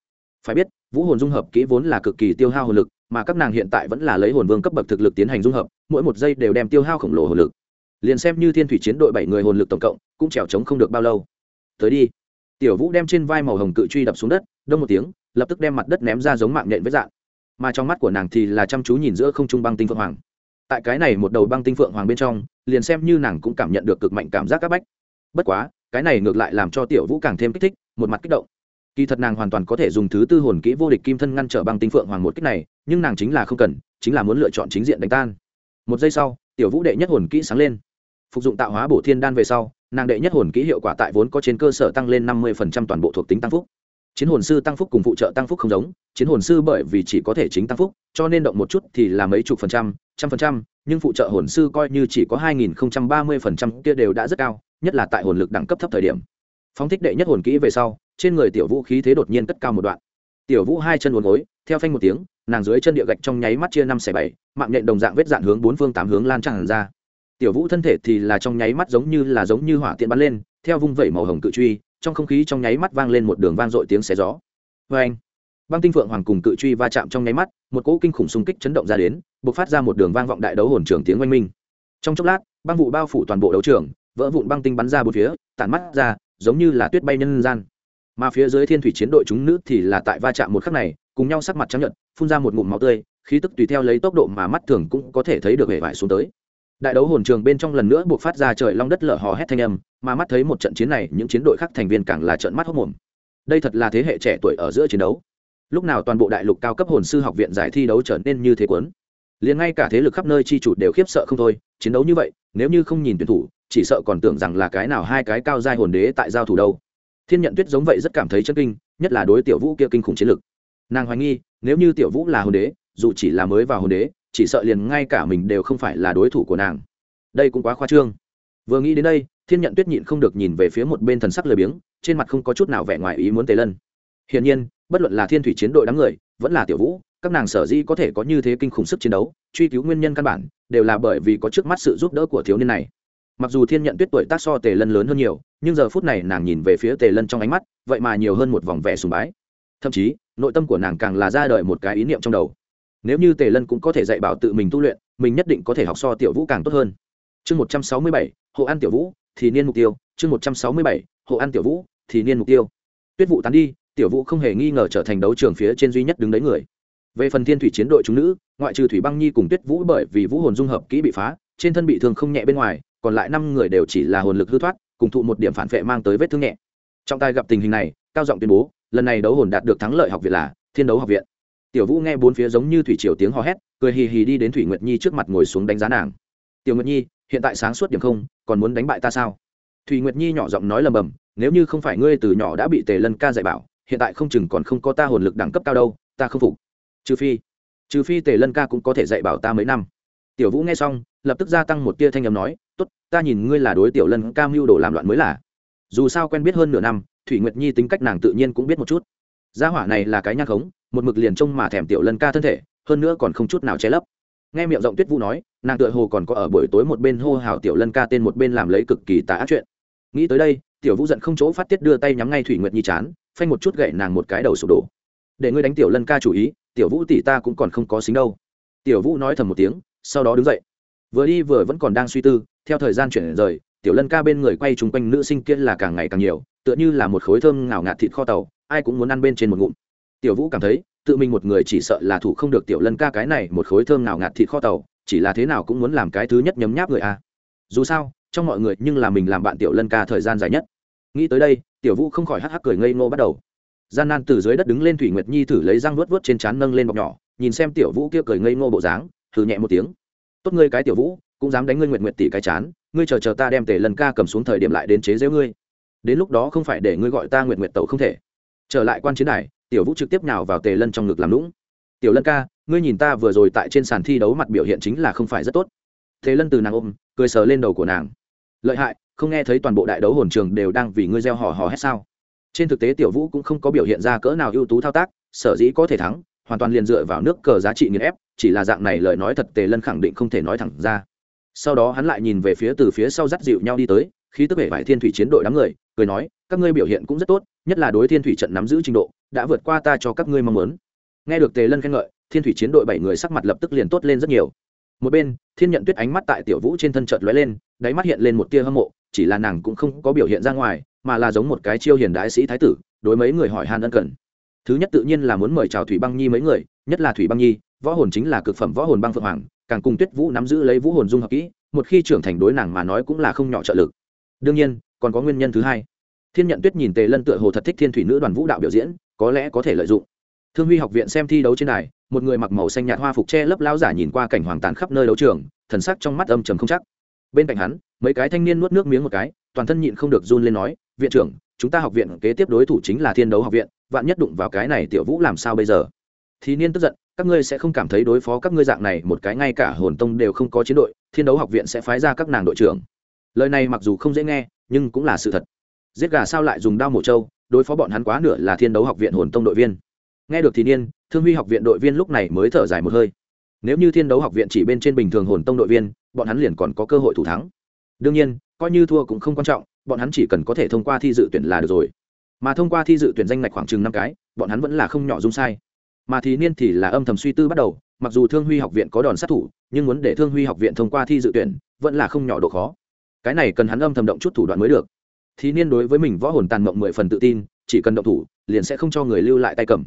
Phải biết, vũ hồn dung hợp kỹ vốn là cực kỳ tiêu hao hồn lực, mà các nàng hiện tại vẫn là lấy hồn vương cấp bậc thực lực tiến hành dung hợp, mỗi một giây đều đem tiêu hao khổng lồ hồn lực liền xem như thiên thủy chiến đội bảy người hồn lực tổng cộng, cũng trèo trống không được bao lâu. Tới đi. Tiểu vũ đem trên vai màu hồng cự truy đập xuống đất, đông một tiếng, lập tức đem mặt đất ném ra giống mạng nhện với dạng. Mà trong mắt của nàng thì là chăm chú nhìn giữa không trung băng tinh phượng hoàng. Tại cái này một đầu băng tinh phượng hoàng bên trong, liền xem như nàng cũng cảm nhận được cực mạnh cảm giác c áp bách. Bất quá, cái này ngược lại làm cho tiểu vũ càng thêm kích thích, một mặt kích động. Kỳ thật nàng hoàn toàn có thể dùng thứ tư hồn kỹ vô địch kim thân ngăn trở băng tinh phượng hoàng một kích này, nhưng nàng chính là không cần, chính là muốn lựa chọn chính diện đánh tan. Một giây sau tiểu vũ đệ nhất hồn kỹ sáng lên. Phục dụng tạo hóa bổ thiên đan về sau, nàng đệ nhất hồn kỹ hiệu quả tại vốn có trên cơ sở tăng lên năm mươi toàn bộ thuộc tính tăng phúc. Chiến hồn sư tăng phúc cùng phụ trợ tăng phúc không giống, chiến hồn sư bởi vì chỉ có thể chính tăng phúc, cho nên động một chút thì là mấy chục phần trăm trăm phần trăm, nhưng phụ trợ hồn sư coi như chỉ có hai nghìn ba mươi phần trăm kia đều đã rất cao, nhất là tại hồn lực đẳng cấp thấp thời điểm. Phóng thích đệ nhất hồn kỹ về sau, trên người tiểu vũ khí thế đột nhiên cất cao một đoạn. Tiểu vũ hai chân uốn gối, theo phanh một tiếng nàng dưới chân địa gạch trong nháy mắt chia năm xẻ bảy, mạng nhện đồng dạng vết dạn hướng bốn phương tám hướng lan tràn ra. Tiểu vũ thân thể thì là trong nháy mắt giống như là giống như hỏa tiện bắn lên, theo vung vẩy màu hồng cự truy, trong không khí trong nháy mắt vang lên một đường vang dội tiếng xé gió. Vê anh, băng tinh phượng hoàng cùng cự truy va chạm trong nháy mắt, một cỗ kinh khủng xung kích chấn động ra đến b ộ c phát ra một đường vang vọng đại đấu hồn trường tiếng oanh minh. Trong chốc lát, băng vụ bao phủ toàn bộ đấu trường, vỡ vụn băng tinh bắn ra bốn phía, tản mắt ra, giống như là tuyết bay nhân gian. Mà phía dưới thiên thủy chiến đội chúng nữ thì là tại va chạm một khắc này cùng nhau sắc mặt chấp nhận phun ra một ngụm máu tươi, khí tức tùy theo lấy tốc độ mà mắt thường cũng có thể thấy được hề vải xuống tới. Đại đấu hồn trường bên trong lần nữa buộc phát ra trời long đất lở hò hét thanh âm, mà mắt thấy một trận chiến này, những chiến đội khác thành viên càng là trận mắt hốc mồm. Đây thật là thế hệ trẻ tuổi ở giữa chiến đấu. Lúc nào toàn bộ đại lục cao cấp hồn sư học viện giải thi đấu trở nên như thế quấn liền ngay cả thế lực khắp nơi chi chủ đều khiếp sợ không thôi, chiến đấu như vậy, nếu như không nhìn tuyển thủ, chỉ sợ còn tưởng rằng là cái nào hai cái cao giai hồn đế tại giao thủ đâu. Thiên nhận tuyết giống vậy rất cảm thấy chân kinh, nhất là đối tiểu vũ kia kinh khủng chiến lực nàng hoài nghi, nếu như tiểu vũ là hồn đế, dù chỉ là mới vào hồn đế, chỉ sợ liền ngay cả mình đều không phải là đối thủ của nàng. Đây cũng quá khoa trương. Vừa nghĩ đến đây, thiên nhận tuyết nhịn không được nhìn về phía một bên thần sắc lười biếng, trên mặt không có chút nào vẻ ngoài ý muốn tề lân. Hiển nhiên, bất luận là thiên thủy chiến đội đám người, vẫn là tiểu vũ, các nàng sở dĩ có thể có như thế kinh khủng sức chiến đấu, truy cứu nguyên nhân căn bản, đều là bởi vì có trước mắt sự giúp đỡ của thiếu niên này. Mặc dù thiên nhận tuyết tuổi tác so tề lân lớn hơn nhiều, nhưng giờ phút này nàng nhìn về phía tề lân trong ánh mắt, vậy mà nhiều hơn một vòng vẻ sùng bái. Thậm chí nội tâm của nàng càng là ra đời một cái ý niệm trong đầu. Nếu như tề lân cũng có thể dạy bảo tự mình tu luyện, mình nhất định có thể học so tiểu vũ càng tốt hơn. Chương một trăm sáu mươi bảy, hộ ăn tiểu vũ, thì niên mục tiêu. Chương một trăm sáu mươi bảy, hộ ăn tiểu vũ, thì niên mục tiêu. Tuyết vụ tán đi, tiểu vũ không hề nghi ngờ trở thành đấu trường phía trên duy nhất đứng đấy người. Về phần thiên thủy chiến đội chúng nữ, ngoại trừ thủy băng nhi cùng tuyết vũ bởi vì vũ hồn dung hợp kỹ bị phá, trên thân bị thương không nhẹ bên ngoài, còn lại năm người đều chỉ là hồn lực hư thoát, cùng thụ một điểm phản vệ mang tới vết thương nhẹ. Trọng tài gặp tình hình này, cao giọng tuyên bố lần này đấu hồn đạt được thắng lợi học viện là thiên đấu học viện. Tiểu vũ nghe bốn phía giống như thủy triều tiếng hò hét, cười hì hì đi đến thủy nguyệt nhi trước mặt ngồi xuống đánh giá nàng. Tiểu nguyệt nhi, hiện tại sáng suốt điểm không, còn muốn đánh bại ta sao? Thủy nguyệt nhi nhỏ giọng nói lầm bầm, nếu như không phải ngươi từ nhỏ đã bị tề lân ca dạy bảo, hiện tại không chừng còn không có ta hồn lực đẳng cấp cao đâu, ta không phục. Trừ phi trừ phi tề lân ca cũng có thể dạy bảo ta mấy năm. Tiểu vũ nghe xong, lập tức gia tăng một tia thanh â m nói t ố t ta nhìn ngươi là đối tiểu lân ca mưu đồ làm loạn mới là. Dù sao quen biết hơn nửa năm thủy nguyệt nhi tính cách nàng tự nhiên cũng biết một chút. Gia hỏa này là cái nhang khống, một mực liền trông mà thèm tiểu lân ca thân thể, hơn nữa còn không chút nào che lấp. Nghe miệng rộng tuyết vũ nói, nàng tựa hồ còn có ở buổi tối một bên hô hào tiểu lân ca tên một bên làm lấy cực kỳ tà ác chuyện. Nghĩ tới đây, tiểu vũ giận không chỗ phát tiết đưa tay nhắm ngay thủy nguyệt nhi chán, phanh một chút gậy nàng một cái đầu sụp đổ. Để ngươi đánh tiểu lân ca chủ ý, tiểu vũ tỷ ta cũng còn không có xính đâu. Tiểu vũ nói thầm một tiếng, sau đó đứng dậy. Vừa đi vừa vẫn còn đang suy tư, theo thời gian chuyển rời tiểu lân ca bên người quay chung quanh nữ sinh kia là càng ngày càng nhiều, tựa như là một khối thơm ngào ngạt thịt kho tàu, ai cũng muốn ăn bên trên một ngụm. Tiểu vũ cảm thấy, tự mình một người chỉ sợ là thủ không được tiểu lân ca cái này một khối thơm ngào ngạt thịt kho tàu, chỉ là thế nào cũng muốn làm cái thứ nhất nhấm nháp người a. Dù sao, trong mọi người nhưng là mình làm bạn tiểu lân ca thời gian dài nhất. Nghĩ tới đây, tiểu vũ không khỏi hắc hắc cười ngây ngô bắt đầu. Gian nan từ dưới đất đứng lên thủy nguyệt nhi thử lấy răng vuốt vuốt trên trán nâng lên bọc nhỏ, nhìn xem tiểu vũ kia cười ngây ngô bộ dáng, thử nhẹ một tiếng. Tốt ngươi cái tiểu vũ, cũng dám đánh ngươi nguyệt nguyệt tỷ cái chán ngươi chờ chờ ta đem tề lần ca cầm xuống thời điểm lại đến chế giễu ngươi. Đến lúc đó không phải để ngươi gọi ta nguyệt nguyệt tẩu không thể. Trở lại quan chiến này tiểu vũ trực tiếp nhào vào tề lân trong ngực làm lũng. Tiểu lân ca, ngươi nhìn ta vừa rồi tại trên sàn thi đấu mặt biểu hiện chính là không phải rất tốt. Tề lân từ nàng ôm, cười sờ lên đầu của nàng. Lợi hại, không nghe thấy toàn bộ đại đấu hồn trường đều đang vì ngươi gieo hò hò hết sao. Trên thực tế tiểu vũ cũng không có biểu hiện ra cỡ nào ưu tú thao tác, sở dĩ có thể thắng, hoàn toàn liền dựa vào nước cờ giá trị nghiền ép, chỉ là dạng này lời nói thật tề lân khẳng định không thể nói thẳng ra sau đó hắn lại nhìn về phía từ phía sau dắt dịu nhau đi tới khi tức hệ vải thiên thủy chiến đội đám người, cười nói, các ngươi biểu hiện cũng rất tốt, nhất là đối thiên thủy trận nắm giữ trình độ, đã vượt qua ta cho các ngươi mong muốn. Nghe được tề lân khen ngợi, thiên thủy chiến đội bảy người sắc mặt lập tức liền tốt lên rất nhiều. Một bên, thiên nhận tuyết ánh mắt tại tiểu vũ trên thân trợt lóe lên, đáy mắt hiện lên một tia hâm mộ, chỉ là nàng cũng không có biểu hiện ra ngoài, mà là giống một cái chiêu hiền đại sĩ thái tử, đối mấy người hỏi han ân cần. Thứ nhất tự nhiên là muốn mời chào thủy băng nhi mấy người, nhất là thủy băng nhi, võ hồn chính là cực phẩm võ hồn băng phượng hoàng càng cùng tuyết vũ nắm giữ lấy vũ hồn dung hợp kỹ, một khi trưởng thành đối nàng mà nói cũng là không nhỏ trợ lực. Đương nhiên, còn có nguyên nhân thứ hai. Thiên nhận tuyết nhìn tề lân tựa hồ thật thích thiên thủy nữ đoàn vũ đạo biểu diễn, có lẽ có thể lợi dụng. Thương huy học viện xem thi đấu trên đài, một người mặc màu xanh nhạt hoa phục che lấp lao giả nhìn qua cảnh hoàng tàn khắp nơi đấu trường, thần sắc trong mắt âm trầm không chắc. Bên cạnh hắn, mấy cái thanh niên nuốt nước miếng một cái, toàn thân nhịn không được run lên nói, viện trưởng, chúng ta học viện kế tiếp đối thủ chính là thiên đấu học viện, vạn nhất đụng vào cái này tiểu vũ làm sao bây giờ? Thì niên tức giận các ngươi sẽ không cảm thấy đối phó các ngươi dạng này một cái ngay cả hồn tông đều không có chiến đội, thiên đấu học viện sẽ phái ra các nàng đội trưởng. Lời này mặc dù không dễ nghe, nhưng cũng là sự thật. Giết gà sao lại dùng đao mổ trâu, đối phó bọn hắn quá nửa là thiên đấu học viện hồn tông đội viên. Nghe được thì niên, thương huy học viện đội viên lúc này mới thở dài một hơi. Nếu như thiên đấu học viện chỉ bên trên bình thường hồn tông đội viên, bọn hắn liền còn có cơ hội thủ thắng. Đương nhiên, coi như thua cũng không quan trọng, bọn hắn chỉ cần có thể thông qua thi dự tuyển là được rồi. Mà thông qua thi dự tuyển danh ngạch khoảng chừng năm cái, bọn hắn vẫn là không nhỏ dung sai mà thì niên thì là âm thầm suy tư bắt đầu, mặc dù thương huy học viện có đòn sát thủ, nhưng muốn để thương huy học viện thông qua thi dự tuyển vẫn là không nhỏ độ khó. Cái này cần hắn âm thầm động chút thủ đoạn mới được. Thì niên đối với mình võ hồn tàn mộng mười phần tự tin, chỉ cần động thủ, liền sẽ không cho người lưu lại tay cầm.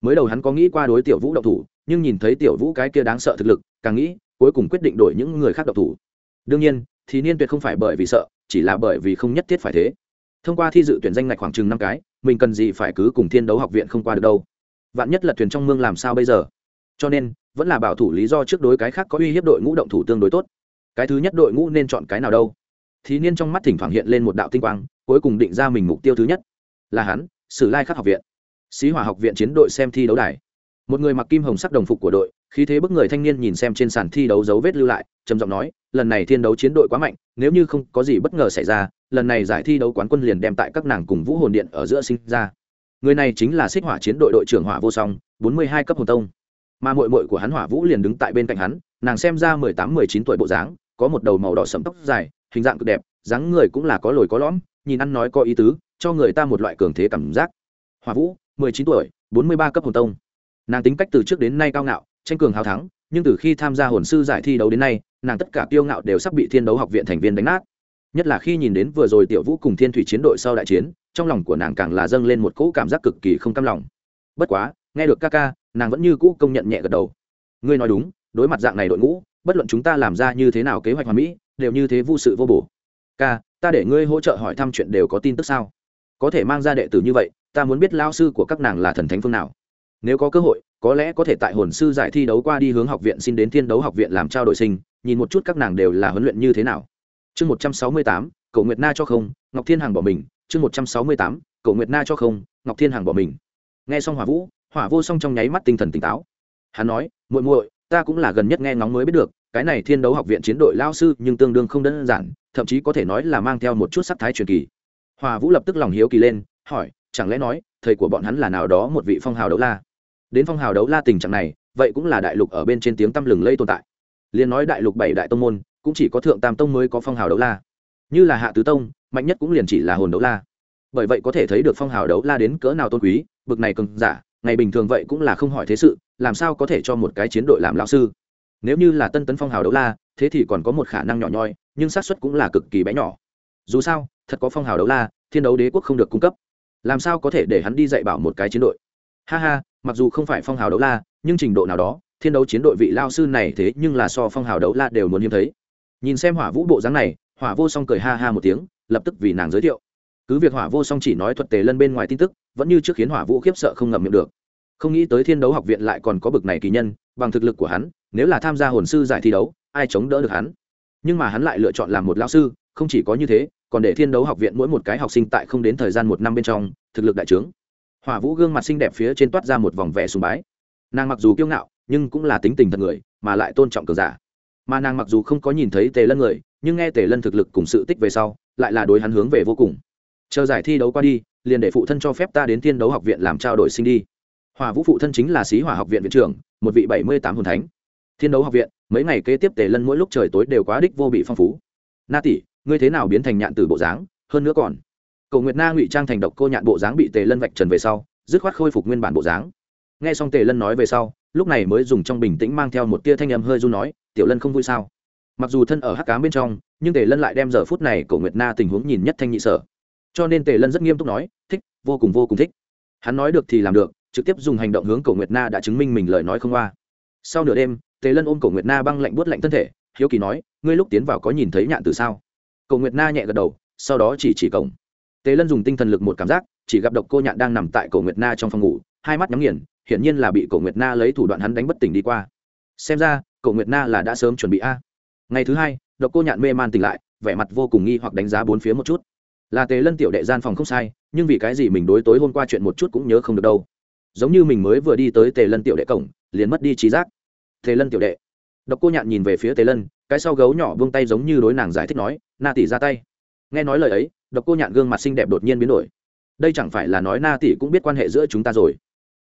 Mới đầu hắn có nghĩ qua đối tiểu vũ động thủ, nhưng nhìn thấy tiểu vũ cái kia đáng sợ thực lực, càng nghĩ, cuối cùng quyết định đổi những người khác động thủ. Đương nhiên thì niên tuyệt không phải bởi vì sợ, chỉ là bởi vì không nhất thiết phải thế. Thông qua thi dự tuyển danh ngạch khoảng chừng năm cái, mình cần gì phải cứ cùng thiên đấu học viện không qua được đâu vạn nhất là thuyền trong mương làm sao bây giờ? Cho nên, vẫn là bảo thủ lý do trước đối cái khác có uy hiếp đội ngũ động thủ tương đối tốt. Cái thứ nhất đội ngũ nên chọn cái nào đâu? Thì niên trong mắt thỉnh thoảng hiện lên một đạo tinh quang, cuối cùng định ra mình mục tiêu thứ nhất, là hắn, sử lai khắc học viện. Sĩ hỏa học viện chiến đội xem thi đấu đài. Một người mặc kim hồng sắc đồng phục của đội, khí thế bức người thanh niên nhìn xem trên sàn thi đấu dấu vết lưu lại, trầm giọng nói, lần này thiên đấu chiến đội quá mạnh, nếu như không có gì bất ngờ xảy ra, lần này giải thi đấu quán quân liền đem tại các nàng cùng vũ hồn điện ở giữa sinh ra người này chính là xích hỏa chiến đội đội trưởng hỏa vô song, bốn mươi hai cấp hồn tông. Mà mội mội của hắn hỏa vũ liền đứng tại bên cạnh hắn, nàng xem ra mười tám, mười chín tuổi bộ dáng, có một đầu màu đỏ sẫm tóc dài, hình dạng cực đẹp, dáng người cũng là có lồi có lõm, nhìn ăn nói có ý tứ, cho người ta một loại cường thế cảm giác. Hỏa vũ, mười chín tuổi, bốn mươi ba cấp hồn tông. Nàng tính cách từ trước đến nay cao ngạo, tranh cường hào thắng, nhưng từ khi tham gia hồn sư giải thi đấu đến nay, nàng tất cả kiêu ngạo đều sắp bị thiên đấu học viện thành viên đánh nát nhất là khi nhìn đến vừa rồi tiểu vũ cùng thiên thủy chiến đội sau đại chiến, trong lòng của nàng càng là dâng lên một cỗ cảm giác cực kỳ không cam lòng. Bất quá, nghe được ca ca, nàng vẫn như cũ công nhận nhẹ gật đầu. Ngươi nói đúng, đối mặt dạng này đội ngũ, bất luận chúng ta làm ra như thế nào kế hoạch hoàn mỹ, đều như thế vô sự vô bổ. Ca, ta để ngươi hỗ trợ hỏi thăm chuyện đều có tin tức sao? Có thể mang ra đệ tử như vậy, ta muốn biết lao sư của các nàng là thần thánh phương nào. Nếu có cơ hội, có lẽ có thể tại hồn sư giải thi đấu qua đi hướng học viện xin đến thiên đấu học viện làm trao đổi sinh, nhìn một chút các nàng đều là huấn luyện như thế nào chương một trăm sáu mươi tám cậu nguyệt na cho không, ngọc thiên hằng bỏ mình, chương một trăm sáu mươi tám cậu nguyệt na cho không, ngọc thiên hằng bỏ mình. Nghe xong hỏa vũ, hỏa vô song trong nháy mắt tinh thần tỉnh táo. Hắn nói, muội muội, ta cũng là gần nhất nghe ngóng mới biết được, cái này thiên đấu học viện chiến đội lao sư nhưng tương đương không đơn giản, thậm chí có thể nói là mang theo một chút sắc thái truyền kỳ. Hòa vũ lập tức lòng hiếu kỳ lên, hỏi, chẳng lẽ nói, thầy của bọn hắn là nào đó một vị phong hào đấu la? Đến phong hào đấu la tình trạng này, vậy cũng là đại lục ở bên trên tiếng tăm lừng lây tồn tại. Liền nói đại lục bảy đại tông môn cũng chỉ có thượng tam tông mới có phong hào đấu la. Như là hạ tứ tông, mạnh nhất cũng liền chỉ là hồn đấu la. Bởi vậy có thể thấy được phong hào đấu la đến cỡ nào tôn quý, bực này cường giả, ngày bình thường vậy cũng là không hỏi thế sự, làm sao có thể cho một cái chiến đội làm lão sư? Nếu như là tân tấn phong hào đấu la, thế thì còn có một khả năng nhỏ nhoi, nhưng xác suất cũng là cực kỳ bé nhỏ. Dù sao, thật có phong hào đấu la, thiên đấu đế quốc không được cung cấp. Làm sao có thể để hắn đi dạy bảo một cái chiến đội? Ha ha, mặc dù không phải phong hào đấu la, nhưng trình độ nào đó, thiên đấu chiến đội vị lao sư này thế nhưng là so phong hào đấu la đều muốn hiếm thấy nhìn xem hỏa vũ bộ dáng này, hỏa vô song cười ha ha một tiếng, lập tức vì nàng giới thiệu. Cứ việc hỏa vô song chỉ nói thuật tề lân bên ngoài tin tức, vẫn như trước khiến hỏa vũ khiếp sợ không ngậm miệng được. Không nghĩ tới thiên đấu học viện lại còn có bực này kỳ nhân, bằng thực lực của hắn, nếu là tham gia hồn sư giải thi đấu, ai chống đỡ được hắn? Nhưng mà hắn lại lựa chọn làm một lao sư, không chỉ có như thế, còn để thiên đấu học viện mỗi một cái học sinh tại không đến thời gian một năm bên trong, thực lực đại trướng. Hỏa vũ gương mặt xinh đẹp phía trên toát ra một vòng vẻ sùng bái. Nàng mặc dù kiêu ngạo, nhưng cũng là tính tình thật người, mà lại tôn trọng cờ giả mà nàng mặc dù không có nhìn thấy tề lân người, nhưng nghe tề lân thực lực cùng sự tích về sau, lại là đối hắn hướng về vô cùng. Chờ giải thi đấu qua đi, liền để phụ thân cho phép ta đến thiên đấu học viện làm trao đổi sinh đi. Hòa vũ phụ thân chính là sĩ hỏa học viện viện trưởng, một vị bảy mươi tám hồn thánh. Thiên đấu học viện, mấy ngày kế tiếp tề lân mỗi lúc trời tối đều quá đích vô bị phong phú. Na tỷ, ngươi thế nào biến thành nhạn từ bộ dáng, hơn nữa còn. Cầu nguyệt na ngụy trang thành độc cô nhạn bộ dáng bị tề lân vạch trần về sau, dứt khoát khôi phục nguyên bản bộ dáng. Nghe xong tề lân nói về sau lúc này mới dùng trong bình tĩnh mang theo một tia thanh âm hơi run nói, tiểu lân không vui sao? Mặc dù thân ở hắc cám bên trong, nhưng tề lân lại đem giờ phút này của nguyệt na tình huống nhìn nhất thanh nhị sở. Cho nên tề lân rất nghiêm túc nói, thích, vô cùng vô cùng thích. Hắn nói được thì làm được, trực tiếp dùng hành động hướng cổ nguyệt na đã chứng minh mình lời nói không qua. Sau nửa đêm, tề lân ôm cổ nguyệt na băng lạnh buốt lạnh thân thể, hiếu kỳ nói, ngươi lúc tiến vào có nhìn thấy nhạn từ sao? Cổ nguyệt na nhẹ gật đầu, sau đó chỉ chỉ cổng. Tề lân dùng tinh thần lực một cảm giác, chỉ gặp độc cô nhạn đang nằm tại cổ nguyệt na trong phòng ngủ, hai mắt nhắm nghiền hiển nhiên là bị Cổ nguyệt na lấy thủ đoạn hắn đánh bất tỉnh đi qua. Xem ra, Cổ nguyệt na là đã sớm chuẩn bị a. Ngày thứ hai, độc cô nhạn mê man tỉnh lại, vẻ mặt vô cùng nghi hoặc đánh giá bốn phía một chút. Là tề lân tiểu đệ gian phòng không sai, nhưng vì cái gì mình đối tối hôm qua chuyện một chút cũng nhớ không được đâu. Giống như mình mới vừa đi tới tề lân tiểu đệ cổng, liền mất đi trí giác. Tề lân tiểu đệ. Độc cô nhạn nhìn về phía tề lân, cái sau gấu nhỏ vung tay giống như đối nàng giải thích nói, na tỷ ra tay. Nghe nói lời ấy, độc cô nhạn gương mặt xinh đẹp đột nhiên biến đổi. Đây chẳng phải là nói na tỷ cũng biết quan hệ giữa chúng ta rồi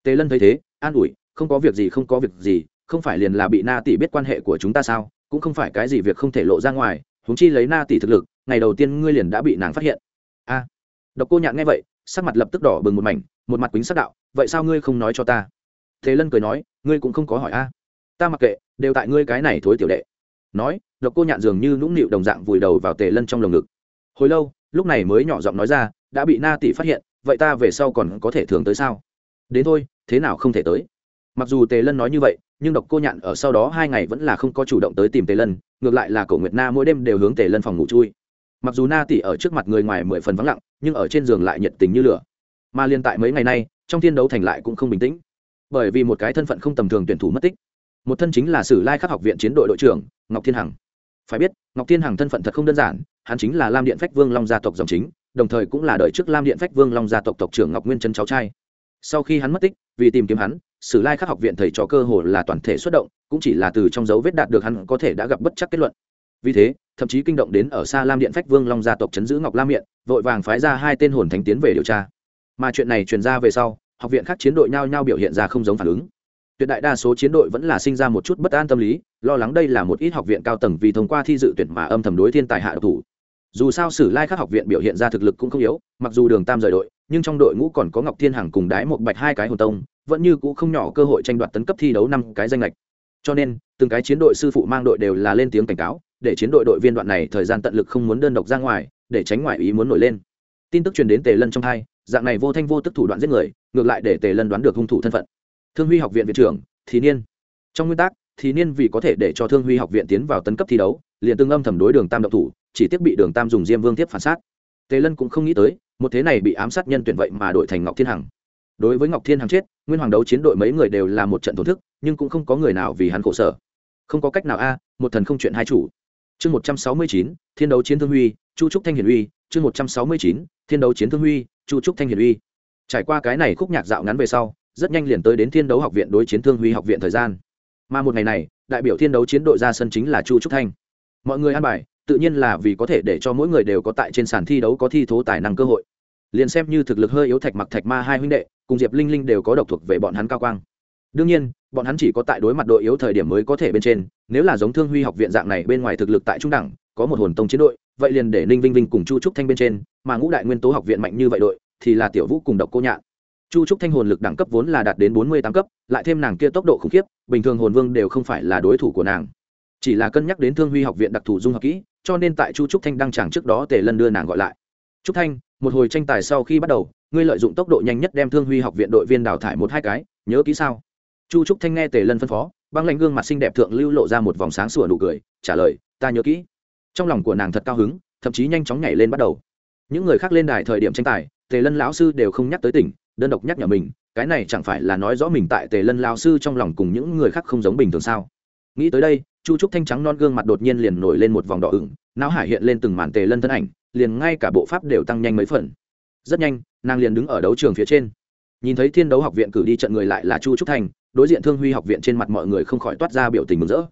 tề lân thấy thế, an ủi, không có việc gì, không có việc gì, không phải liền là bị na tỷ biết quan hệ của chúng ta sao? Cũng không phải cái gì việc không thể lộ ra ngoài, huống chi lấy na tỷ thực lực, ngày đầu tiên ngươi liền đã bị nàng phát hiện. A. Độc cô nhạn nghe vậy, sắc mặt lập tức đỏ bừng một mảnh, một mặt quýnh sắc đạo, vậy sao ngươi không nói cho ta? Thế lân cười nói, ngươi cũng không có hỏi a. Ta mặc kệ, đều tại ngươi cái này thối tiểu đệ. Nói, độc cô nhạn dường như nũng nịu đồng dạng vùi đầu vào tề lân trong lồng ngực. Hồi lâu, lúc này mới nhỏ giọng nói ra, đã bị na tỷ phát hiện, vậy ta về sau còn có thể thường tới sao? Đến thôi, thế nào không thể tới. Mặc dù tề lân nói như vậy, nhưng độc cô nhạn ở sau đó hai ngày vẫn là không có chủ động tới tìm tề lân, ngược lại là cổ nguyệt na mỗi đêm đều hướng tề lân phòng ngủ chui. Mặc dù na tỷ ở trước mặt người ngoài mười phần vắng lặng, nhưng ở trên giường lại nhiệt tình như lửa. Mà liên tại mấy ngày nay, trong thiên đấu thành lại cũng không bình tĩnh. Bởi vì một cái thân phận không tầm thường tuyển thủ mất tích. Một thân chính là sử lai khắc học viện chiến đội đội trưởng, ngọc thiên hằng. Phải biết, ngọc thiên hằng thân phận thật không đơn giản, hắn chính là lam điện phách vương long gia tộc dòng chính, đồng thời cũng là đời trước lam điện phách vương long gia tộc tộc trưởng ngọc nguyên trấn cháu trai sau khi hắn mất tích, vì tìm kiếm hắn, sử lai khắc học viện thầy trò cơ hồ là toàn thể xuất động, cũng chỉ là từ trong dấu vết đạt được hắn có thể đã gặp bất chắc kết luận. Vì thế, thậm chí kinh động đến ở xa lam điện phách vương long gia tộc chấn giữ ngọc lam miện, vội vàng phái ra hai tên hồn thánh tiến về điều tra. Mà chuyện này truyền ra về sau, học viện khác chiến đội nhao nhao biểu hiện ra không giống phản ứng. Tuyệt đại đa số chiến đội vẫn là sinh ra một chút bất an tâm lý, lo lắng đây là một ít học viện cao tầng vì thông qua thi dự tuyển mà âm thầm đối thiên tài hạ độc thủ. Dù sao sử lai khắc học viện biểu hiện ra thực lực cũng không yếu, mặc dù đường tam rời đội nhưng trong đội ngũ còn có ngọc thiên hằng cùng đái một bạch hai cái hồn tông, vẫn như cũ không nhỏ cơ hội tranh đoạt tấn cấp thi đấu năm cái danh lệch. Cho nên, từng cái chiến đội sư phụ mang đội đều là lên tiếng cảnh cáo, để chiến đội đội viên đoạn này thời gian tận lực không muốn đơn độc ra ngoài, để tránh ngoại ý muốn nổi lên. Tin tức truyền đến tề lân trong hai, dạng này vô thanh vô tức thủ đoạn giết người, ngược lại để tề lân đoán được hung thủ thân phận. Thương huy học viện viện trưởng thì niên. Trong nguyên tắc thì niên vì có thể để cho thương huy học viện tiến vào tấn cấp thi đấu, liền tương âm thầm đối đường tam độc thủ, chỉ tiếc bị đường tam dùng diêm vương tiếp phản sát. Tề lân cũng không nghĩ tới một thế này bị ám sát nhân tuyển vậy mà đổi thành ngọc thiên hằng. Đối với ngọc thiên hằng chết, nguyên hoàng đấu chiến đội mấy người đều là một trận thổn thức, nhưng cũng không có người nào vì hắn khổ sở. Không có cách nào a, một thần không chuyện hai chủ. Chương một trăm sáu mươi chín, thiên đấu chiến thương huy, chu trúc thanh hiển uy, chương một trăm sáu mươi chín, thiên đấu chiến thương huy, chu trúc thanh hiển uy. Trải qua cái này khúc nhạc dạo ngắn về sau, rất nhanh liền tới đến thiên đấu học viện đối chiến thương huy học viện thời gian. Mà một ngày này, đại biểu thiên đấu chiến đội ra sân chính là chu trúc thanh. Mọi người an bài tự nhiên là vì có thể để cho mỗi người đều có tại trên sàn thi đấu có thi thố tài năng cơ hội. Liền xem như thực lực hơi yếu thạch mặc, thạch ma hai huynh đệ, cùng diệp linh linh đều có độc thuộc về bọn hắn cao quang. Đương nhiên, bọn hắn chỉ có tại đối mặt đội yếu thời điểm mới có thể bên trên, nếu là giống thương huy học viện dạng này bên ngoài thực lực tại trung đẳng, có một hồn tông chiến đội, vậy liền để ninh vinh vinh cùng chu trúc thanh bên trên, mà ngũ đại nguyên tố học viện mạnh như vậy đội, thì là tiểu vũ cùng độc cô nhạn. Chu trúc thanh hồn lực đẳng cấp vốn là đạt đến bốn mươi tám cấp, lại thêm nàng kia tốc độ khủng khiếp, bình thường hồn vương đều không phải là đối thủ của nàng chỉ là cân nhắc đến thương huy học viện đặc thù dung học kỹ, cho nên tại chu trúc thanh đăng tràng trước đó tề lân đưa nàng gọi lại. Trúc thanh, một hồi tranh tài sau khi bắt đầu, ngươi lợi dụng tốc độ nhanh nhất đem thương huy học viện đội viên đào thải một hai cái, nhớ kỹ sao? Chu trúc thanh nghe tề lân phân phó, băng lãnh gương mặt xinh đẹp thượng lưu lộ ra một vòng sáng sủa nụ cười, trả lời, ta nhớ kỹ. Trong lòng của nàng thật cao hứng, thậm chí nhanh chóng nhảy lên bắt đầu. Những người khác lên đài thời điểm tranh tài, tề lân lão sư đều không nhắc tới tỉnh, đơn độc nhắc nhở mình, cái này chẳng phải là nói rõ mình tại tề lân lao sư trong lòng cùng những người khác không giống bình thường sao? Nghĩ tới đây chu trúc thanh trắng non gương mặt đột nhiên liền nổi lên một vòng đỏ ửng, não hải hiện lên từng màn tề lân thân ảnh, liền ngay cả bộ pháp đều tăng nhanh mấy phần. Rất nhanh, nàng liền đứng ở đấu trường phía trên. Nhìn thấy thiên đấu học viện cử đi trận người lại là chu trúc thanh, đối diện thương huy học viện trên mặt mọi người không khỏi toát ra biểu tình mừng rỡ.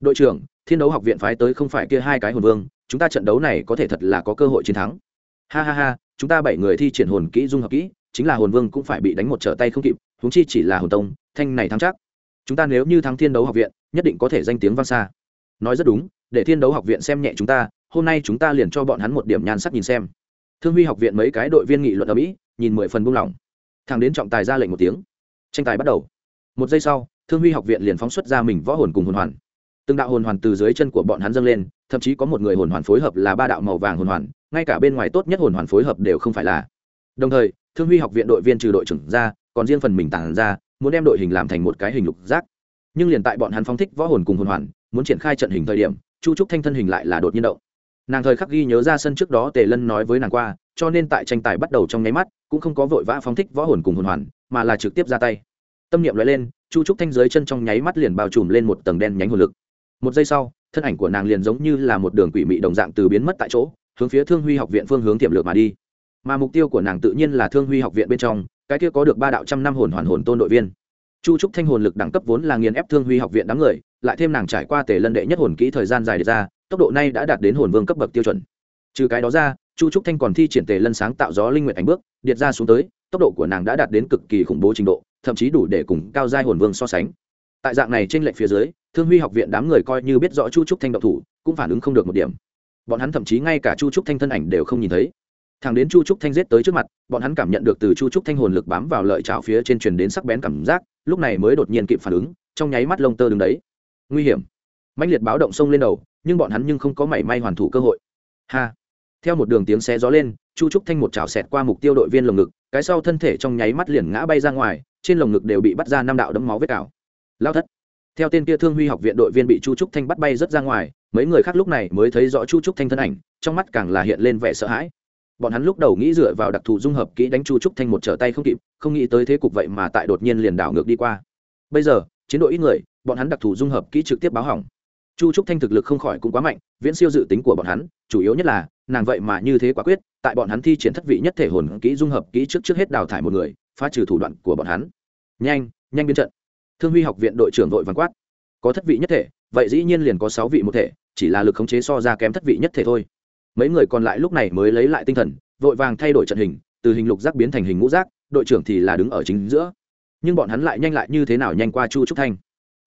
Đội trưởng, thiên đấu học viện phái tới không phải kia hai cái hồn vương, chúng ta trận đấu này có thể thật là có cơ hội chiến thắng. Ha ha ha, chúng ta bảy người thi triển hồn kỹ dung hợp kỹ, chính là hồn vương cũng phải bị đánh một trở tay không kịp, huống chi chỉ là hồn tông, thanh này thắng chắc chúng ta nếu như thắng thiên đấu học viện, nhất định có thể danh tiếng vang xa. Nói rất đúng, để thiên đấu học viện xem nhẹ chúng ta, hôm nay chúng ta liền cho bọn hắn một điểm nhan sắc nhìn xem. Thương huy học viện mấy cái đội viên nghị luận ở mỹ nhìn mười phần buông lỏng. Thằng đến trọng tài ra lệnh một tiếng. Tranh tài bắt đầu. Một giây sau, thương huy học viện liền phóng xuất ra mình võ hồn cùng hồn hoàn. Từng đạo hồn hoàn từ dưới chân của bọn hắn dâng lên, thậm chí có một người hồn hoàn phối hợp là ba đạo màu vàng hồn hoàn, ngay cả bên ngoài tốt nhất hồn hoàn phối hợp đều không phải là. Đồng thời, thương huy học viện đội viên trừ đội trưởng ra, còn riêng phần mình tản ra muốn đem đội hình làm thành một cái hình lục giác. Nhưng liền tại bọn hắn phóng thích võ hồn cùng hồn hoàn, muốn triển khai trận hình thời điểm, chu trúc thanh thân hình lại là đột nhiên động. Nàng thời khắc ghi nhớ ra sân trước đó tề lân nói với nàng qua, cho nên tại tranh tài bắt đầu trong nháy mắt, cũng không có vội vã phóng thích võ hồn cùng hồn hoàn, mà là trực tiếp ra tay. Tâm niệm loại lên, chu trúc thanh dưới chân trong nháy mắt liền bao trùm lên một tầng đen nhánh hồn lực. Một giây sau, thân ảnh của nàng liền giống như là một đường quỷ mị đồng dạng từ biến mất tại chỗ, hướng phía thương huy học viện phương hướng tiềm lược mà đi. Mà mục tiêu của nàng tự nhiên là thương huy học viện bên trong cái kia có được ba đạo trăm năm hồn hoàn hồn tôn đội viên. Chu trúc thanh hồn lực đẳng cấp vốn là nghiền ép thương huy học viện đám người, lại thêm nàng trải qua tề lân đệ nhất hồn kỹ thời gian dài được ra, tốc độ nay đã đạt đến hồn vương cấp bậc tiêu chuẩn. Trừ cái đó ra, chu trúc thanh còn thi triển tề lân sáng tạo gió linh nguyện ảnh bước, điệt ra xuống tới, tốc độ của nàng đã đạt đến cực kỳ khủng bố trình độ, thậm chí đủ để cùng cao giai hồn vương so sánh. Tại dạng này trên lệnh phía dưới, thương huy học viện đám người coi như biết rõ chu trúc thanh độc thủ, cũng phản ứng không được một điểm. Bọn hắn thậm chí ngay cả chu trúc thanh thân ảnh đều không nhìn thấy thằng đến chu trúc thanh giết tới trước mặt, bọn hắn cảm nhận được từ chu trúc thanh hồn lực bám vào lợi trào phía trên truyền đến sắc bén cảm giác, lúc này mới đột nhiên kịp phản ứng, trong nháy mắt lông tơ đứng đấy. Nguy hiểm. Mạnh liệt báo động sông lên đầu, nhưng bọn hắn nhưng không có mảy may hoàn thủ cơ hội. Ha. Theo một đường tiếng xé gió lên, chu trúc thanh một chảo xẹt qua mục tiêu đội viên lồng ngực, cái sau thân thể trong nháy mắt liền ngã bay ra ngoài, trên lồng ngực đều bị bắt ra năm đạo đấm máu vết cào. Lao thất. Theo tên kia thương huy học viện đội viên bị chu trúc thanh bắt bay rất ra ngoài, mấy người khác lúc này mới thấy rõ chu trúc thanh thân ảnh, trong mắt càng là hiện lên vẻ sợ hãi bọn hắn lúc đầu nghĩ dựa vào đặc thù dung hợp kỹ đánh chu trúc thanh một trở tay không kịp, không nghĩ tới thế cục vậy mà tại đột nhiên liền đảo ngược đi qua. Bây giờ, chiến đội ít người, bọn hắn đặc thù dung hợp kỹ trực tiếp báo hỏng. Chu trúc thanh thực lực không khỏi cũng quá mạnh, viễn siêu dự tính của bọn hắn, chủ yếu nhất là, nàng vậy mà như thế quả quyết, tại bọn hắn thi triển thất vị nhất thể hồn kỹ dung hợp kỹ trước trước hết đào thải một người, phá trừ thủ đoạn của bọn hắn. Nhanh nhanh biến trận. Thương huy học viện đội trưởng đội văn quát. Có thất vị nhất thể, vậy dĩ nhiên liền có sáu vị một thể, chỉ là lực khống chế so ra kém thất vị nhất thể thôi mấy người còn lại lúc này mới lấy lại tinh thần, vội vàng thay đổi trận hình, từ hình lục giác biến thành hình ngũ giác, đội trưởng thì là đứng ở chính giữa. Nhưng bọn hắn lại nhanh lại như thế nào nhanh qua chu trúc thanh?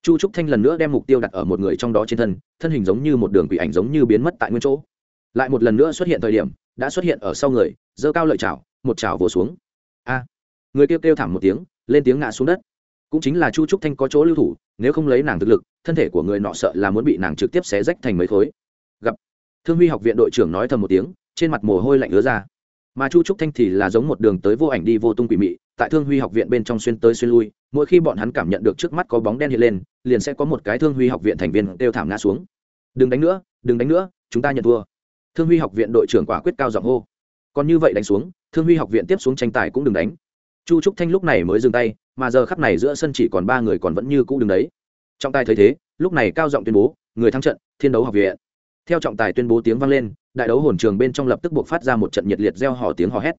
Chu trúc thanh lần nữa đem mục tiêu đặt ở một người trong đó trên thân thân hình giống như một đường quỷ ảnh giống như biến mất tại nguyên chỗ. Lại một lần nữa xuất hiện thời điểm, đã xuất hiện ở sau người, giơ cao lợi chảo, một chảo vồ xuống. A! Người kêu kêu thảm một tiếng, lên tiếng ngã xuống đất. Cũng chính là chu trúc thanh có chỗ lưu thủ, nếu không lấy nàng thực lực, thân thể của người nọ sợ là muốn bị nàng trực tiếp xé rách thành mấy khối. Gặp! Thương huy học viện đội trưởng nói thầm một tiếng, trên mặt mồ hôi lạnh ứa ra. Mà chu trúc thanh thì là giống một đường tới vô ảnh đi vô tung quỷ mị, tại thương huy học viện bên trong xuyên tới xuyên lui, mỗi khi bọn hắn cảm nhận được trước mắt có bóng đen hiện lên, liền sẽ có một cái thương huy học viện thành viên đều thảm ngã xuống. Đừng đánh nữa, đừng đánh nữa, chúng ta nhận thua. Thương huy học viện đội trưởng quả quyết cao giọng hô. Còn như vậy đánh xuống, thương huy học viện tiếp xuống tranh tài cũng đừng đánh. Chu trúc thanh lúc này mới dừng tay, mà giờ khắp này giữa sân chỉ còn ba người còn vẫn như cũ đứng đấy. Trọng tài thấy thế, lúc này cao giọng tuyên bố, người thắng trận, thiên đấu học viện theo trọng tài tuyên bố tiếng vang lên, đại đấu hồn trường bên trong lập tức buộc phát ra một trận nhiệt liệt gieo hò tiếng hò hét.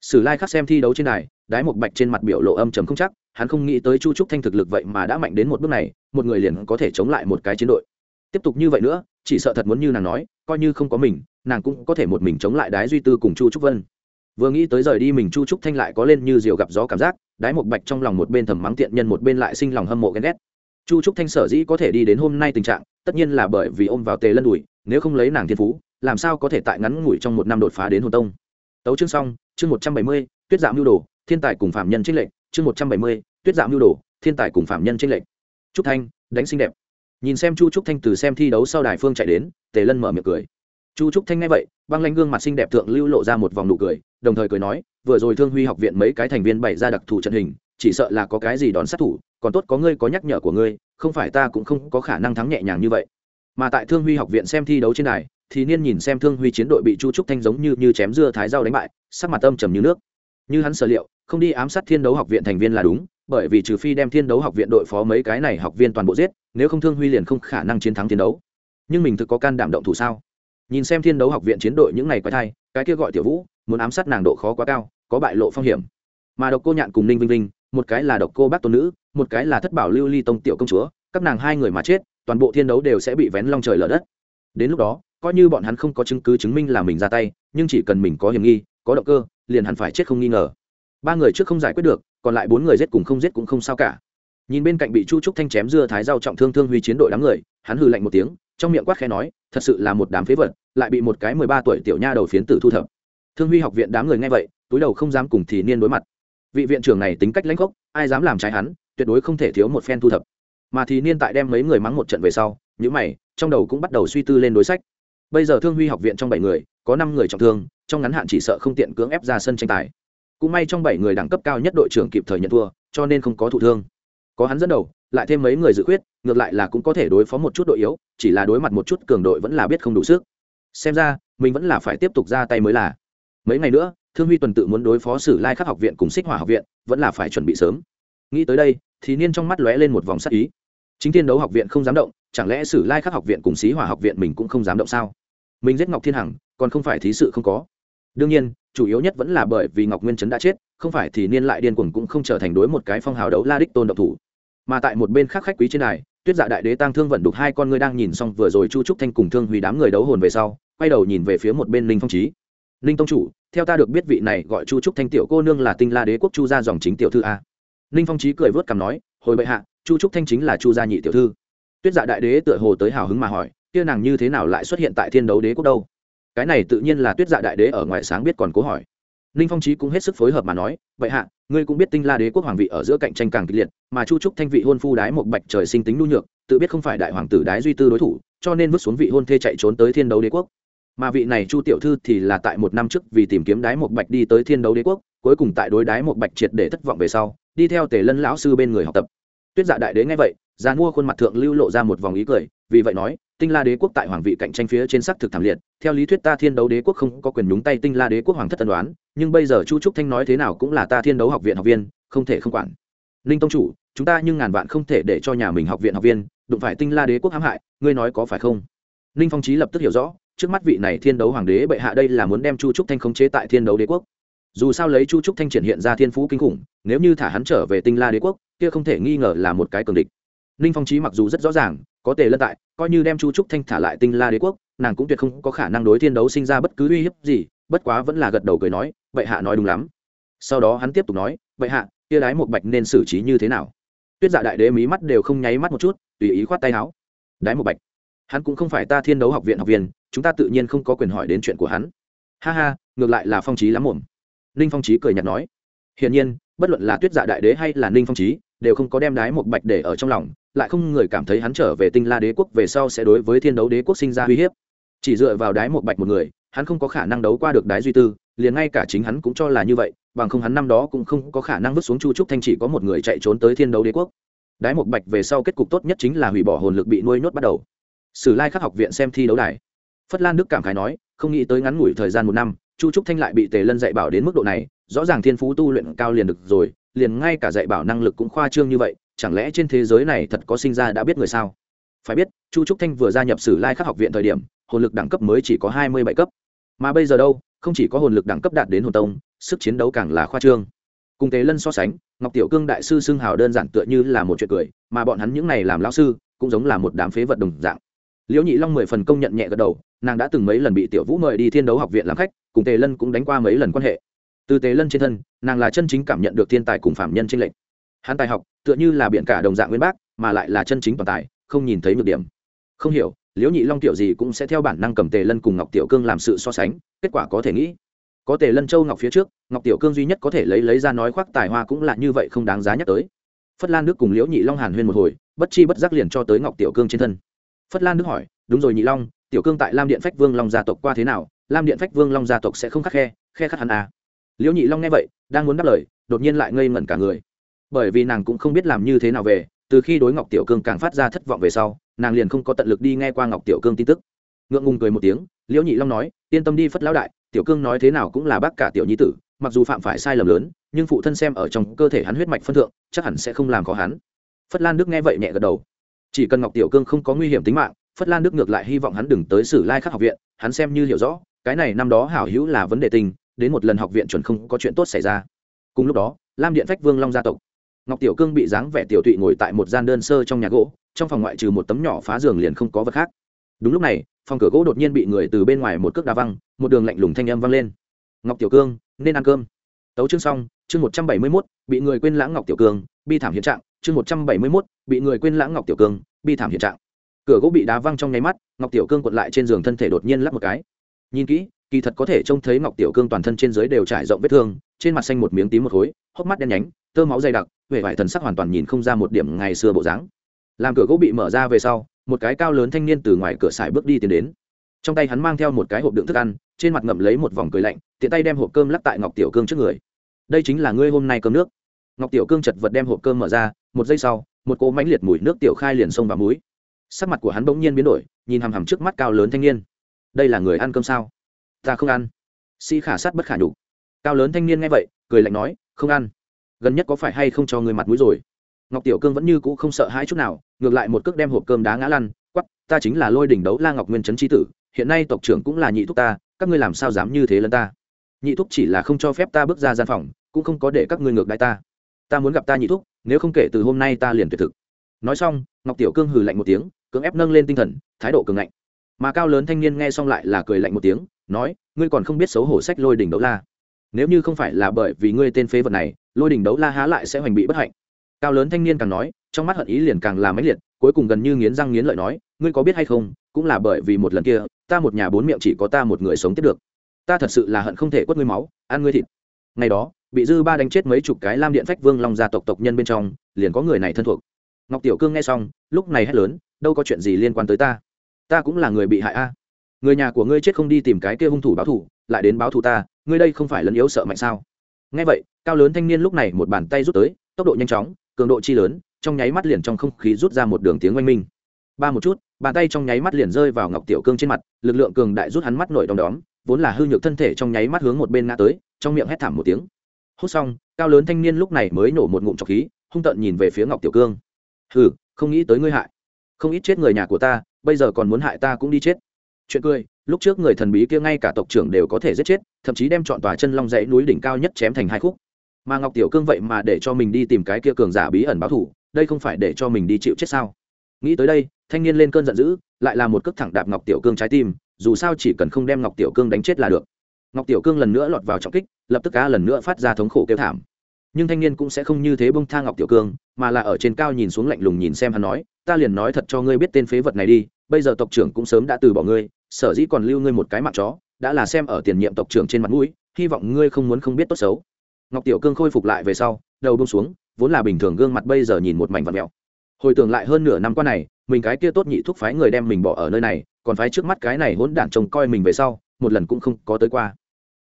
Sử lai khắc xem thi đấu trên đài, đái một bạch trên mặt biểu lộ âm trầm không chắc, hắn không nghĩ tới chu trúc thanh thực lực vậy mà đã mạnh đến một bước này, một người liền có thể chống lại một cái chiến đội. Tiếp tục như vậy nữa, chỉ sợ thật muốn như nàng nói, coi như không có mình, nàng cũng có thể một mình chống lại đái duy tư cùng chu trúc vân. Vừa nghĩ tới rời đi mình chu trúc thanh lại có lên như diều gặp gió cảm giác, đái một bạch trong lòng một bên thầm mắng tiện nhân, một bên lại sinh lòng hâm mộ ghen ghét chu trúc thanh sở dĩ có thể đi đến hôm nay tình trạng, tất nhiên là bởi vì ôm vào tề lân đùi nếu không lấy nàng thiên phú, làm sao có thể tại ngắn ngủi trong một năm đột phá đến hồn tông. Tấu chương xong, chương một trăm bảy mươi, tuyết giảm mưu đồ, thiên tài cùng phạm nhân trinh lệnh chương một trăm bảy mươi, tuyết giảm mưu đồ, thiên tài cùng phạm nhân trinh lệnh trúc thanh, đánh xinh đẹp. Nhìn xem chu trúc thanh từ xem thi đấu sau đài phương chạy đến, tề lân mở miệng cười. Chu trúc thanh nghe vậy, băng lanh gương mặt xinh đẹp thượng lưu lộ ra một vòng nụ cười, đồng thời cười nói, vừa rồi thương huy học viện mấy cái thành viên bày ra đặc thù trận hình, chỉ sợ là có cái gì đón sát thủ còn tốt có ngươi có nhắc nhở của ngươi, không phải ta cũng không có khả năng thắng nhẹ nhàng như vậy. Mà tại thương huy học viện xem thi đấu trên đài, thì niên nhìn xem thương huy chiến đội bị chu trúc thanh giống như như chém dưa thái dao đánh bại, sắc mặt âm trầm như nước. Như hắn sở liệu, không đi ám sát thiên đấu học viện thành viên là đúng, bởi vì trừ phi đem thiên đấu học viện đội phó mấy cái này học viên toàn bộ giết, nếu không thương huy liền không khả năng chiến thắng thiên đấu. Nhưng mình thực có can đảm động thủ sao? Nhìn xem thiên đấu học viện chiến đội những ngày quái thai, cái kia gọi tiểu vũ, muốn ám sát nàng độ khó quá cao, có bại lộ phong hiểm. Mà độc cô nhạn cùng ninh vinh vinh một cái là độc cô bác tôn nữ, một cái là thất bảo lưu ly tông tiểu công chúa, các nàng hai người mà chết, toàn bộ thiên đấu đều sẽ bị vén long trời lở đất. Đến lúc đó, coi như bọn hắn không có chứng cứ chứng minh là mình ra tay, nhưng chỉ cần mình có hiểm nghi, có động cơ, liền hẳn phải chết không nghi ngờ. Ba người trước không giải quyết được, còn lại bốn người giết cùng không giết cũng không sao cả. Nhìn bên cạnh bị chu trúc thanh chém dưa thái rau trọng thương thương huy chiến đội đám người, hắn hừ lạnh một tiếng, trong miệng quát khẽ nói, thật sự là một đám phế vật, lại bị một cái mười ba tuổi tiểu nha đầu phiến tử thu thập. Thương huy học viện đám người nghe vậy, túi đầu không dám cùng thì niên đối mặt vị viện trưởng này tính cách lãnh khốc, ai dám làm trái hắn, tuyệt đối không thể thiếu một phen thu thập. Mà thì niên tại đem mấy người mắng một trận về sau những mày, trong đầu cũng bắt đầu suy tư lên đối sách. Bây giờ thương huy học viện trong bảy người, có năm người trọng thương, trong ngắn hạn chỉ sợ không tiện cưỡng ép ra sân tranh tài. Cũng may trong bảy người đẳng cấp cao nhất đội trưởng kịp thời nhận thua, cho nên không có thụ thương. Có hắn dẫn đầu, lại thêm mấy người dự khuyết, ngược lại là cũng có thể đối phó một chút đội yếu, chỉ là đối mặt một chút cường đội vẫn là biết không đủ sức. Xem ra, mình vẫn là phải tiếp tục ra tay mới là. Mấy ngày nữa thương huy tuần tự muốn đối phó sử lai khắc học viện cùng xích hỏa học viện, vẫn là phải chuẩn bị sớm. Nghĩ tới đây, thì niên trong mắt lóe lên một vòng sắc ý. Chính thiên đấu học viện không dám động, chẳng lẽ sử lai khắc học viện cùng xí hỏa học viện mình cũng không dám động sao? Mình giết ngọc thiên hằng, còn không phải thí sự không có. Đương nhiên, chủ yếu nhất vẫn là bởi vì ngọc nguyên trấn đã chết, không phải thì niên lại điên cuồng cũng không trở thành đối một cái phong hào đấu la đích tôn độc thủ. Mà tại một bên khác khách quý trên này tuyết dạ đại đế tăng thương vận đục hai con ngươi đang nhìn xong vừa rồi chu trúc thanh cùng thương hủy đám người đấu hồn về sau, quay đầu nhìn về phía một bên linh phong trí linh tông chủ theo ta được biết vị này gọi chu trúc thanh tiểu cô nương là tinh la đế quốc chu gia dòng chính tiểu thư a. Linh phong trí cười vớt cằm nói, hồi bệ hạ, chu trúc thanh chính là chu gia nhị tiểu thư. Tuyết dạ đại đế tựa hồ tới hào hứng mà hỏi, kia nàng như thế nào lại xuất hiện tại thiên đấu đế quốc đâu? Cái này tự nhiên là tuyết dạ đại đế ở ngoài sáng biết còn cố hỏi. Ninh phong trí cũng hết sức phối hợp mà nói vậy hạ, ngươi cũng biết tinh la đế quốc hoàng vị ở giữa cạnh tranh càng kịch liệt, mà chu trúc thanh vị hôn phu đái một bạch trời sinh tính nhu nhược, tự biết không phải đại hoàng tử đái duy tư đối thủ, cho nên vứt xuống vị hôn thê chạy trốn tới thiên đấu đế quốc mà vị này chu tiểu thư thì là tại một năm trước vì tìm kiếm đái một bạch đi tới thiên đấu đế quốc, cuối cùng tại đối đái một bạch triệt để thất vọng về sau, đi theo tề lân lão sư bên người học tập. Tuyết dạ đại đế nghe vậy, già mua khuôn mặt thượng lưu lộ ra một vòng ý cười, vì vậy nói, tinh la đế quốc tại hoàng vị cạnh tranh phía trên sắc thực thảm liệt, theo lý thuyết ta thiên đấu đế quốc không có quyền nhúng tay tinh la đế quốc hoàng thất tân đoán nhưng bây giờ chu trúc thanh nói thế nào cũng là ta thiên đấu học viện học viên, không thể không quản. Ninh tông chủ, chúng ta nhưng ngàn vạn không thể để cho nhà mình học viện học viên đụng phải tinh la đế quốc hãm hại, ngươi nói có phải không? Ninh phong trí lập tức hiểu rõ trước mắt vị này thiên đấu hoàng đế bệ hạ đây là muốn đem chu trúc thanh khống chế tại thiên đấu đế quốc. Dù sao lấy chu trúc thanh triển hiện ra thiên phú kinh khủng, nếu như thả hắn trở về tinh la đế quốc, kia không thể nghi ngờ là một cái cường địch. Ninh phong trí mặc dù rất rõ ràng, có tề lân tại, coi như đem chu trúc thanh thả lại tinh la đế quốc, nàng cũng tuyệt không có khả năng đối thiên đấu sinh ra bất cứ uy hiếp gì, bất quá vẫn là gật đầu cười nói, bệ hạ nói đúng lắm. Sau đó hắn tiếp tục nói, bệ hạ, kia đái một bạch nên xử trí như thế nào? Tuyết dạ đại đế mí mắt đều không nháy mắt một chút, tùy ý khoát tay áo. Đái một bạch, hắn cũng không phải ta thiên đấu học viện học viên chúng ta tự nhiên không có quyền hỏi đến chuyện của hắn. Ha ha, ngược lại là phong trí lắm mồm. Ninh phong trí cười nhạt nói. Hiển nhiên, bất luận là tuyết dạ đại đế hay là ninh phong trí đều không có đem đái một bạch để ở trong lòng, lại không người cảm thấy hắn trở về tinh la đế quốc về sau sẽ đối với thiên đấu đế quốc sinh ra uy hiếp. Chỉ dựa vào đái một bạch một người, hắn không có khả năng đấu qua được đái duy tư, liền ngay cả chính hắn cũng cho là như vậy, bằng không hắn năm đó cũng không có khả năng vứt xuống chu trúc thanh chỉ có một người chạy trốn tới thiên đấu đế quốc. Đái một bạch về sau kết cục tốt nhất chính là hủy bỏ hồn lực bị nuôi nhốt bắt đầu. Sử lai khắc học viện xem thi đấu đài phất lan đức cảm khái nói, không nghĩ tới ngắn ngủi thời gian một năm, chu trúc thanh lại bị tề lân dạy bảo đến mức độ này, rõ ràng thiên phú tu luyện cao liền được rồi, liền ngay cả dạy bảo năng lực cũng khoa trương như vậy, chẳng lẽ trên thế giới này thật có sinh ra đã biết người sao? Phải biết, chu trúc thanh vừa gia nhập sử lai khắc học viện thời điểm, hồn lực đẳng cấp mới chỉ có hai mươi bảy cấp. Mà bây giờ đâu, không chỉ có hồn lực đẳng cấp đạt đến hồn tông, sức chiến đấu càng là khoa trương. Cùng tế lân so sánh, ngọc tiểu cương đại sư xưng hào đơn giản tựa như là một chuyện cười, mà bọn hắn những này làm lão sư, cũng giống là một đám phế vật đồng dạng liễu nhị long mười phần công nhận nhẹ gật đầu, nàng đã từng mấy lần bị tiểu vũ mời đi thiên đấu học viện làm khách, cùng tề lân cũng đánh qua mấy lần quan hệ. Từ tề lân trên thân, nàng là chân chính cảm nhận được thiên tài cùng phạm nhân trên lệnh hắn tài học, tựa như là biện cả đồng dạng nguyên bác, mà lại là chân chính toàn tài, không nhìn thấy nhược điểm. Không hiểu, liễu nhị long tiểu gì cũng sẽ theo bản năng cầm tề lân cùng ngọc tiểu cương làm sự so sánh, kết quả có thể nghĩ. Có tề lân châu ngọc phía trước, ngọc tiểu cương duy nhất có thể lấy lấy ra nói khoác tài hoa cũng là như vậy không đáng giá nhắc tới. Phất lan đức cùng liễu nhị long hàn huyên một hồi, bất chi bất giác liền cho tới ngọc tiểu cương trên thân phất lan đức hỏi, đúng rồi nhị long, tiểu cương tại lam điện phách vương long gia tộc qua thế nào? Lam điện phách vương long gia tộc sẽ không khắc khe khe khắc hắn à. liễu nhị long nghe vậy, đang muốn đáp lời, đột nhiên lại ngây ngẩn cả người. Bởi vì nàng cũng không biết làm như thế nào về, từ khi đối ngọc tiểu cương càng phát ra thất vọng về sau, nàng liền không có tận lực đi nghe qua ngọc tiểu cương tin tức. Ngượng ngùng cười một tiếng, liễu nhị long nói, yên tâm đi phất lão đại, tiểu cương nói thế nào cũng là bác cả tiểu nhi tử, mặc dù phạm phải sai lầm lớn, nhưng phụ thân xem ở trong cơ thể hắn huyết mạch phân thượng, chắc hẳn sẽ không làm khó hắn. Phất lan đức nghe vậy nhẹ gật đầu chỉ cần ngọc tiểu cương không có nguy hiểm tính mạng, phất lan đức ngược lại hy vọng hắn đừng tới sử lai khắc học viện, hắn xem như hiểu rõ, cái này năm đó hảo hữu là vấn đề tình, đến một lần học viện chuẩn không có chuyện tốt xảy ra. Cùng lúc đó, lam điện phách vương long gia tộc. Ngọc tiểu cương bị dáng vẻ tiểu tụy ngồi tại một gian đơn sơ trong nhà gỗ, trong phòng ngoại trừ một tấm nhỏ phá giường liền không có vật khác. Đúng lúc này, phòng cửa gỗ đột nhiên bị người từ bên ngoài một cước đá văng, một đường lạnh lùng thanh âm vang lên. Ngọc tiểu cương, nên ăn cơm. Tấu chương xong, chương một trăm bảy mươi mốt, bị người quên lãng ngọc tiểu cương, bi thảm hiện trạng chương một trăm bảy mươi mốt, bị người quên lãng ngọc tiểu cương, bi thảm hiện trạng. Cửa gỗ bị đá văng trong nháy mắt, ngọc tiểu cương quật lại trên giường thân thể đột nhiên lắp một cái. Nhìn kỹ, kỳ thật có thể trông thấy ngọc tiểu cương toàn thân trên dưới đều trải rộng vết thương, trên mặt xanh một miếng tím một khối, hốc mắt đen nhánh, tơ máu dày đặc, vẻ vải thần sắc hoàn toàn nhìn không ra một điểm ngày xưa bộ dáng. Làm cửa gỗ bị mở ra về sau, một cái cao lớn thanh niên từ ngoài cửa sải bước đi tiến đến. Trong tay hắn mang theo một cái hộp đựng thức ăn, trên mặt ngậm lấy một vòng cười lạnh, tiện tay đem hộp cơm lắc tại ngọc tiểu cương trước người. Đây chính là ngươi hôm nay cơm nước ngọc tiểu cương chật vật đem hộp cơm mở ra, một giây sau, một cỗ mãnh liệt mùi nước tiểu khai liền xông vào mũi. Sắc mặt của hắn bỗng nhiên biến đổi, nhìn hằm hằm trước mắt cao lớn thanh niên. Đây là người ăn cơm sao? Ta không ăn. Sĩ khả sát bất khả nhục. Cao lớn thanh niên nghe vậy, cười lạnh nói, không ăn. Gần nhất có phải hay không cho người mặt mũi rồi? Ngọc tiểu cương vẫn như cũ không sợ hãi chút nào, ngược lại một cước đem hộp cơm đá ngã lăn quắp ta chính là lôi đỉnh đấu la ngọc nguyên trấn tri tử, hiện nay tộc trưởng cũng là nhị thúc ta, các ngươi làm sao dám như thế lẫn ta? Nhị thúc chỉ là không cho phép ta bước ra gian phòng, cũng không có để các ngươi ngược đại ta ta muốn gặp ta nhị thúc, nếu không kể từ hôm nay ta liền tuyệt thực. Nói xong, ngọc tiểu cương hừ lạnh một tiếng, cưỡng ép nâng lên tinh thần, thái độ cường ngạnh. Mà cao lớn thanh niên nghe xong lại là cười lạnh một tiếng, nói, ngươi còn không biết xấu hổ sách lôi đình đấu la. Nếu như không phải là bởi vì ngươi tên phế vật này, lôi đình đấu la há lại sẽ hoành bị bất hạnh. Cao lớn thanh niên càng nói, trong mắt hận ý liền càng là máy liệt, cuối cùng gần như nghiến răng nghiến lợi nói, ngươi có biết hay không, cũng là bởi vì một lần kia, ta một nhà bốn miệng chỉ có ta một người sống tiếp được. Ta thật sự là hận không thể quất ngươi máu, ăn ngươi thịt. Ngày đó bị dư ba đánh chết mấy chục cái lam điện phách vương long gia tộc tộc nhân bên trong, liền có người này thân thuộc. Ngọc tiểu cương nghe xong, lúc này hét lớn, đâu có chuyện gì liên quan tới ta? Ta cũng là người bị hại a. Người nhà của ngươi chết không đi tìm cái kia hung thủ báo thù, lại đến báo thù ta, ngươi đây không phải lấn yếu sợ mạnh sao? Nghe vậy, cao lớn thanh niên lúc này một bàn tay rút tới, tốc độ nhanh chóng, cường độ chi lớn, trong nháy mắt liền trong không khí rút ra một đường tiếng oanh minh. Ba một chút, bàn tay trong nháy mắt liền rơi vào ngọc tiểu cương trên mặt, lực lượng cường đại rút hắn mắt nổi đom đóm, vốn là hư nhược thân thể trong nháy mắt hướng một bên ngã tới, trong miệng hét thảm một tiếng hút xong, cao lớn thanh niên lúc này mới nổ một ngụm trọc khí, hung tợn nhìn về phía ngọc tiểu cương. Hừ, không nghĩ tới ngươi hại. Không ít chết người nhà của ta, bây giờ còn muốn hại ta cũng đi chết. Chuyện cười, lúc trước người thần bí kia ngay cả tộc trưởng đều có thể giết chết, thậm chí đem chọn tòa chân long dãy núi đỉnh cao nhất chém thành hai khúc. Mà ngọc tiểu cương vậy mà để cho mình đi tìm cái kia cường giả bí ẩn báo thủ, đây không phải để cho mình đi chịu chết sao? Nghĩ tới đây, thanh niên lên cơn giận dữ, lại là một cước thẳng đạp ngọc tiểu cương trái tim, dù sao chỉ cần không đem ngọc tiểu cương đánh chết là được ngọc tiểu cương lần nữa lọt vào trọng kích, lập tức cá lần nữa phát ra thống khổ kêu thảm. Nhưng thanh niên cũng sẽ không như thế bông tha ngọc tiểu cương, mà là ở trên cao nhìn xuống lạnh lùng nhìn xem hắn nói, ta liền nói thật cho ngươi biết tên phế vật này đi, bây giờ tộc trưởng cũng sớm đã từ bỏ ngươi, sở dĩ còn lưu ngươi một cái mạng chó, đã là xem ở tiền nhiệm tộc trưởng trên mặt mũi, hy vọng ngươi không muốn không biết tốt xấu. Ngọc tiểu cương khôi phục lại về sau, đầu bông xuống, vốn là bình thường gương mặt bây giờ nhìn một mảnh vật mèo hồi tưởng lại hơn nửa năm qua này, mình cái kia tốt nhị thúc phái người đem mình bỏ ở nơi này, còn phái trước mắt cái này hỗn đản trông coi mình về sau, một lần cũng không có tới qua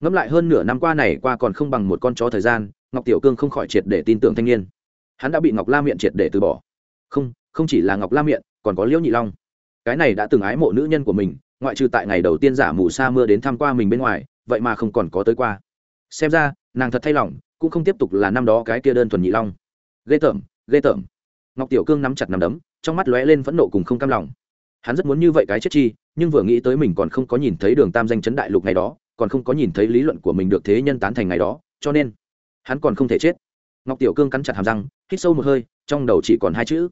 ngẫm lại hơn nửa năm qua này qua còn không bằng một con chó thời gian, ngọc tiểu cương không khỏi triệt để tin tưởng thanh niên. Hắn đã bị ngọc la miệng triệt để từ bỏ. Không không chỉ là ngọc la miệng còn có liễu nhị long. Cái này đã từng ái mộ nữ nhân của mình, ngoại trừ tại ngày đầu tiên giả mù sa mưa đến tham qua mình bên ngoài, vậy mà không còn có tới qua. Xem ra, nàng thật thay lòng, cũng không tiếp tục là năm đó cái kia đơn thuần nhị long. Ghê tởm ghê tởm. Ngọc tiểu cương nắm chặt nắm đấm, trong mắt lóe lên phẫn nộ cùng không cam lòng. Hắn rất muốn như vậy cái chết chi, nhưng vừa nghĩ tới mình còn không có nhìn thấy đường tam danh chấn đại lục ngày đó còn không có nhìn thấy lý luận của mình được thế nhân tán thành ngày đó, cho nên hắn còn không thể chết. Ngọc tiểu cương cắn chặt hàm răng, hít sâu một hơi, trong đầu chỉ còn hai chữ,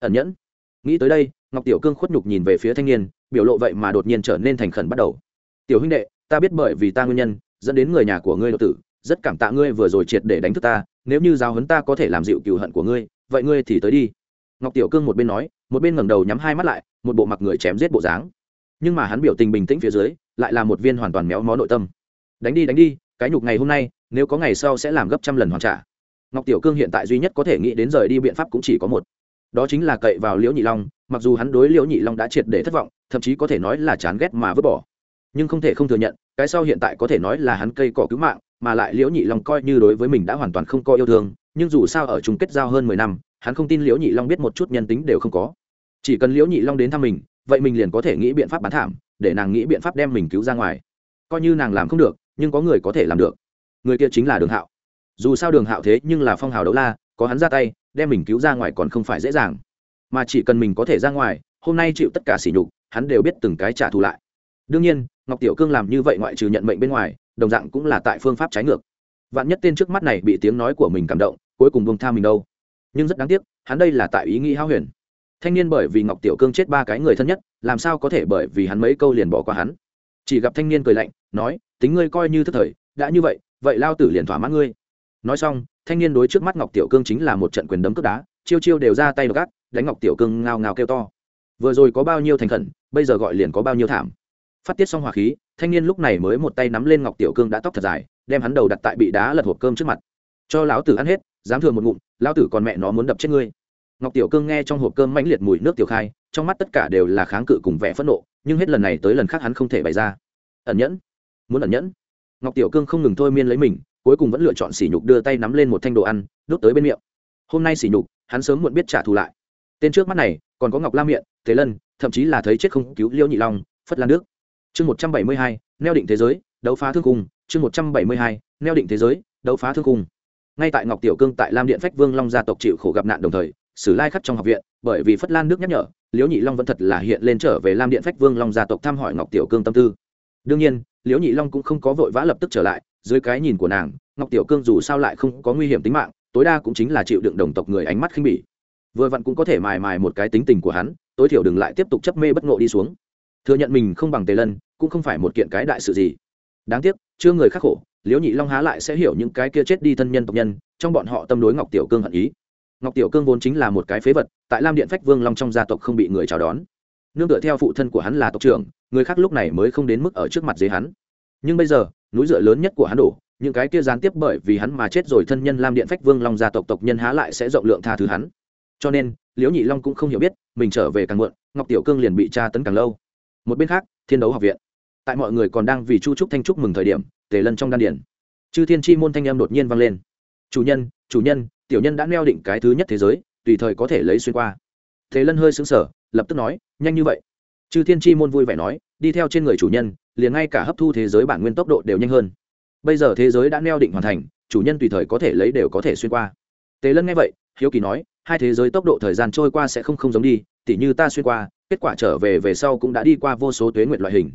ẩn nhẫn. Nghĩ tới đây, ngọc tiểu cương khuất nhục nhìn về phía thanh niên, biểu lộ vậy mà đột nhiên trở nên thành khẩn bắt đầu. Tiểu huynh đệ, ta biết bởi vì ta nguyên nhân, dẫn đến người nhà của ngươi độc tử, rất cảm tạ ngươi vừa rồi triệt để đánh thức ta, nếu như giáo huấn ta có thể làm dịu cừu hận của ngươi, vậy ngươi thì tới đi. Ngọc tiểu cương một bên nói, một bên ngẩng đầu nhắm hai mắt lại, một bộ mặc người chém giết bộ dáng nhưng mà hắn biểu tình bình tĩnh phía dưới, lại là một viên hoàn toàn méo mó nội tâm. Đánh đi đánh đi, cái nhục ngày hôm nay, nếu có ngày sau sẽ làm gấp trăm lần hoàn trả. Ngọc tiểu cương hiện tại duy nhất có thể nghĩ đến rời đi biện pháp cũng chỉ có một. Đó chính là cậy vào liễu nhị long, mặc dù hắn đối liễu nhị long đã triệt để thất vọng, thậm chí có thể nói là chán ghét mà vứt bỏ. Nhưng không thể không thừa nhận, cái sau hiện tại có thể nói là hắn cây cỏ cứu mạng, mà lại liễu nhị long coi như đối với mình đã hoàn toàn không có yêu thương, nhưng dù sao ở chung kết giao hơn mười năm, hắn không tin liễu nhị long biết một chút nhân tính đều không có. Chỉ cần liễu nhị long đến thăm mình vậy mình liền có thể nghĩ biện pháp bán thảm, để nàng nghĩ biện pháp đem mình cứu ra ngoài. Coi như nàng làm không được, nhưng có người có thể làm được. Người kia chính là đường hạo. Dù sao đường hạo thế nhưng là phong hào đấu la, có hắn ra tay, đem mình cứu ra ngoài còn không phải dễ dàng. Mà chỉ cần mình có thể ra ngoài, hôm nay chịu tất cả sỉ nhục, hắn đều biết từng cái trả thù lại. Đương nhiên, ngọc tiểu cương làm như vậy ngoại trừ nhận mệnh bên ngoài, đồng dạng cũng là tại phương pháp trái ngược. Vạn nhất tên trước mắt này bị tiếng nói của mình cảm động, cuối cùng bông tha mình đâu. Nhưng rất đáng tiếc, hắn đây là tại ý nghĩ hao huyền thanh niên bởi vì ngọc tiểu cương chết ba cái người thân nhất, làm sao có thể bởi vì hắn mấy câu liền bỏ qua hắn? Chỉ gặp thanh niên cười lạnh, nói, tính ngươi coi như thức thời, đã như vậy vậy lao tử liền thỏa mãn ngươi. Nói xong, thanh niên đối trước mắt ngọc tiểu cương chính là một trận quyền đấm cướp đá, chiêu chiêu đều ra tay gác đánh ngọc tiểu cương ngao ngao kêu to. Vừa rồi có bao nhiêu thành khẩn, bây giờ gọi liền có bao nhiêu thảm. Phát tiết xong hỏa khí, thanh niên lúc này mới một tay nắm lên ngọc tiểu cương đã tóc thật dài, đem hắn đầu đặt tại bị đá lật hộp cơm trước mặt. Cho lão tử ăn hết, dám thường một ngụm, lão tử còn mẹ nó muốn đập chết ngươi ngọc tiểu cương nghe trong hộp cơm mãnh liệt mùi nước tiểu khai, trong mắt tất cả đều là kháng cự cùng vẻ phẫn nộ, nhưng hết lần này tới lần khác hắn không thể bày ra. Ẩn nhẫn? Muốn ẩn nhẫn? Ngọc tiểu cương không ngừng thôi miên lấy mình, cuối cùng vẫn lựa chọn sỉ nhục đưa tay nắm lên một thanh đồ ăn đốt tới bên miệng. Hôm nay sỉ nhục, hắn sớm muộn biết trả thù lại. Tên trước mắt này, còn có ngọc la miệng thế lân, thậm chí là thấy chết không cứu liêu nhị long, phất lan nước chương một trăm bảy mươi hai, neo định thế giới, đấu phá thương cung chương một trăm bảy mươi hai, neo định thế giới, đấu phá thương cung ngay tại ngọc tiểu cương tại lam điện phách vương long gia tộc chịu khổ gặp nạn đồng thời sử lai khắc trong học viện, bởi vì phất lan nước nhắc nhở, liễu nhị long vẫn thật là hiện lên trở về lam điện phách vương long gia tộc thăm hỏi ngọc tiểu cương tâm tư. Đương nhiên, liễu nhị long cũng không có vội vã lập tức trở lại, dưới cái nhìn của nàng, ngọc tiểu cương dù sao lại không có nguy hiểm tính mạng, tối đa cũng chính là chịu đựng đồng tộc người ánh mắt khinh bỉ. Vừa vặn cũng có thể mài mài một cái tính tình của hắn, tối thiểu đừng lại tiếp tục chấp mê bất ngộ đi xuống. Thừa nhận mình không bằng tề lân, cũng không phải một kiện cái đại sự gì. Đáng tiếc, chưa người khắc khổ, liễu nhị long há lại sẽ hiểu những cái kia chết đi thân nhân tộc nhân, trong bọn họ tâm đối ngọc tiểu cương hận ý ngọc tiểu cương vốn chính là một cái phế vật, tại lam điện phách vương long trong gia tộc không bị người chào đón. Nương tựa theo phụ thân của hắn là tộc trưởng, người khác lúc này mới không đến mức ở trước mặt dưới hắn. Nhưng bây giờ, núi dựa lớn nhất của hắn đổ, những cái kia gián tiếp bởi vì hắn mà chết rồi thân nhân lam điện phách vương long gia tộc tộc nhân há lại sẽ rộng lượng tha thứ hắn. Cho nên, liễu nhị long cũng không hiểu biết, mình trở về càng muộn, ngọc tiểu cương liền bị tra tấn càng lâu. Một bên khác, thiên đấu học viện. Tại mọi người còn đang vì chu trúc thanh trúc mừng thời điểm, tề lân trong đan điển chư thiên chi môn thanh em đột nhiên vang lên. Chủ nhân chủ nhân, tiểu nhân đã neo định cái thứ nhất thế giới, tùy thời có thể lấy xuyên qua. Thế lân hơi xứng sở lập tức nói, nhanh như vậy. Chư thiên chi môn vui vẻ nói, đi theo trên người chủ nhân, liền ngay cả hấp thu thế giới bản nguyên tốc độ đều nhanh hơn. Bây giờ thế giới đã neo định hoàn thành, chủ nhân tùy thời có thể lấy đều có thể xuyên qua. Tế lân nghe vậy, hiếu kỳ nói, hai thế giới tốc độ thời gian trôi qua sẽ không không giống đi, tỉ như ta xuyên qua, kết quả trở về về sau cũng đã đi qua vô số tuế nguyệt loại hình.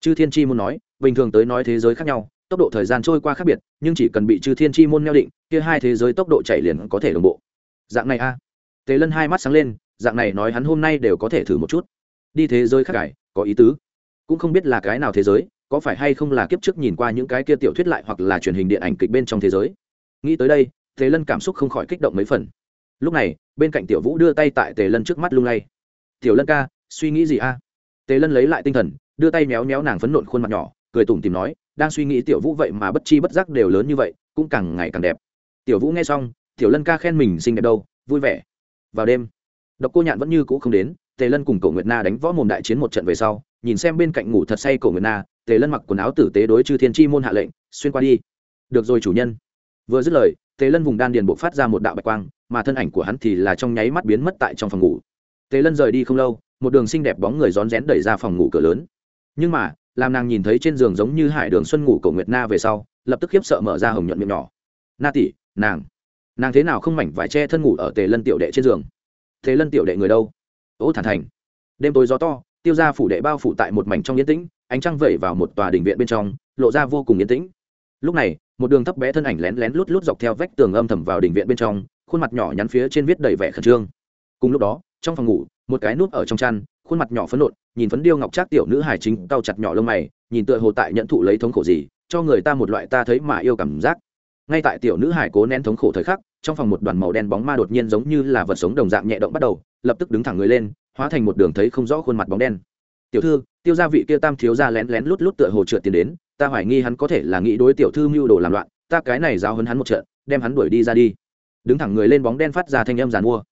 Chư thiên chi muốn nói, bình thường tới nói thế giới khác nhau tốc độ thời gian trôi qua khác biệt, nhưng chỉ cần bị chư thiên chi môn neo định, kia hai thế giới tốc độ chạy liền có thể đồng bộ. Dạng này a. À. tề lân hai mắt sáng lên, dạng này nói hắn hôm nay đều có thể thử một chút. Đi thế giới khác cải, có ý tứ. Cũng không biết là cái nào thế giới, có phải hay không là kiếp trước nhìn qua những cái kia tiểu thuyết lại hoặc là truyền hình điện ảnh kịch bên trong thế giới. Nghĩ tới đây, tề lân cảm xúc không khỏi kích động mấy phần. Lúc này, bên cạnh tiểu vũ đưa tay tại tề lân trước mắt lung lay. Tiểu lân ca, suy nghĩ gì a? Tề lân lấy lại tinh thần, đưa tay méo méo nàng phấn nộn khuôn mặt nhỏ, cười tủm tìm nói đang suy nghĩ tiểu vũ vậy mà bất chi bất giác đều lớn như vậy, cũng càng ngày càng đẹp. Tiểu vũ nghe xong, tiểu lân ca khen mình xinh đẹp đâu, vui vẻ. Vào đêm, độc cô nhạn vẫn như cũ không đến, tề lân cùng cổ nguyệt na đánh võ mồm đại chiến một trận về sau, nhìn xem bên cạnh ngủ thật say cổ nguyệt na, tề lân mặc quần áo tử tế đối chư thiên chi môn hạ lệnh, xuyên qua đi. Được rồi chủ nhân. Vừa dứt lời, tề lân vùng đan điền bộ phát ra một đạo bạch quang, mà thân ảnh của hắn thì là trong nháy mắt biến mất tại trong phòng ngủ. Tề lân rời đi không lâu, một đường xinh đẹp bóng người rón rén đẩy ra phòng ngủ cửa lớn. Nhưng mà làm nàng nhìn thấy trên giường giống như hải đường xuân ngủ cổ nguyệt na về sau, lập tức khiếp sợ mở ra hồng nhuận miệng nhỏ. Na tỷ, nàng nàng thế nào không mảnh vải che thân ngủ ở tề lân tiểu đệ trên giường? Thế lân tiểu đệ người đâu? Ô thản thành. Đêm tối gió to, tiêu ra phủ đệ bao phủ tại một mảnh trong yên tĩnh, ánh trăng vẩy vào một tòa đình viện bên trong, lộ ra vô cùng yên tĩnh. Lúc này, một đường thấp bé thân ảnh lén lén lút lút dọc theo vách tường âm thầm vào đình viện bên trong, khuôn mặt nhỏ nhắn phía trên viết đầy vẻ khẩn trương. Cùng lúc đó trong phòng ngủ, một cái nút ở trong chăn, khuôn mặt nhỏ phấn nộn, nhìn phấn điêu ngọc trác tiểu nữ hài chính cau chặt nhỏ lông mày, nhìn tựa hồ tại nhận thụ lấy thống khổ gì, cho người ta một loại ta thấy mà yêu cảm giác. Ngay tại tiểu nữ hải cố nén thống khổ thời khắc, trong phòng một đoàn màu đen bóng ma đột nhiên giống như là vật sống đồng dạng nhẹ động bắt đầu, lập tức đứng thẳng người lên, hóa thành một đường thấy không rõ khuôn mặt bóng đen. Tiểu thư, tiêu gia vị kia tam thiếu gia lén lén lút lút tựa hồ trượt tiền đến, ta hoài nghi hắn có thể là nghĩ đối tiểu thư mưu đồ làm loạn, ta cái này giao hấn hắn một trận, đem hắn đuổi đi ra đi. Đứng thẳng người lên bóng đen phát ra thanh âm giàn mua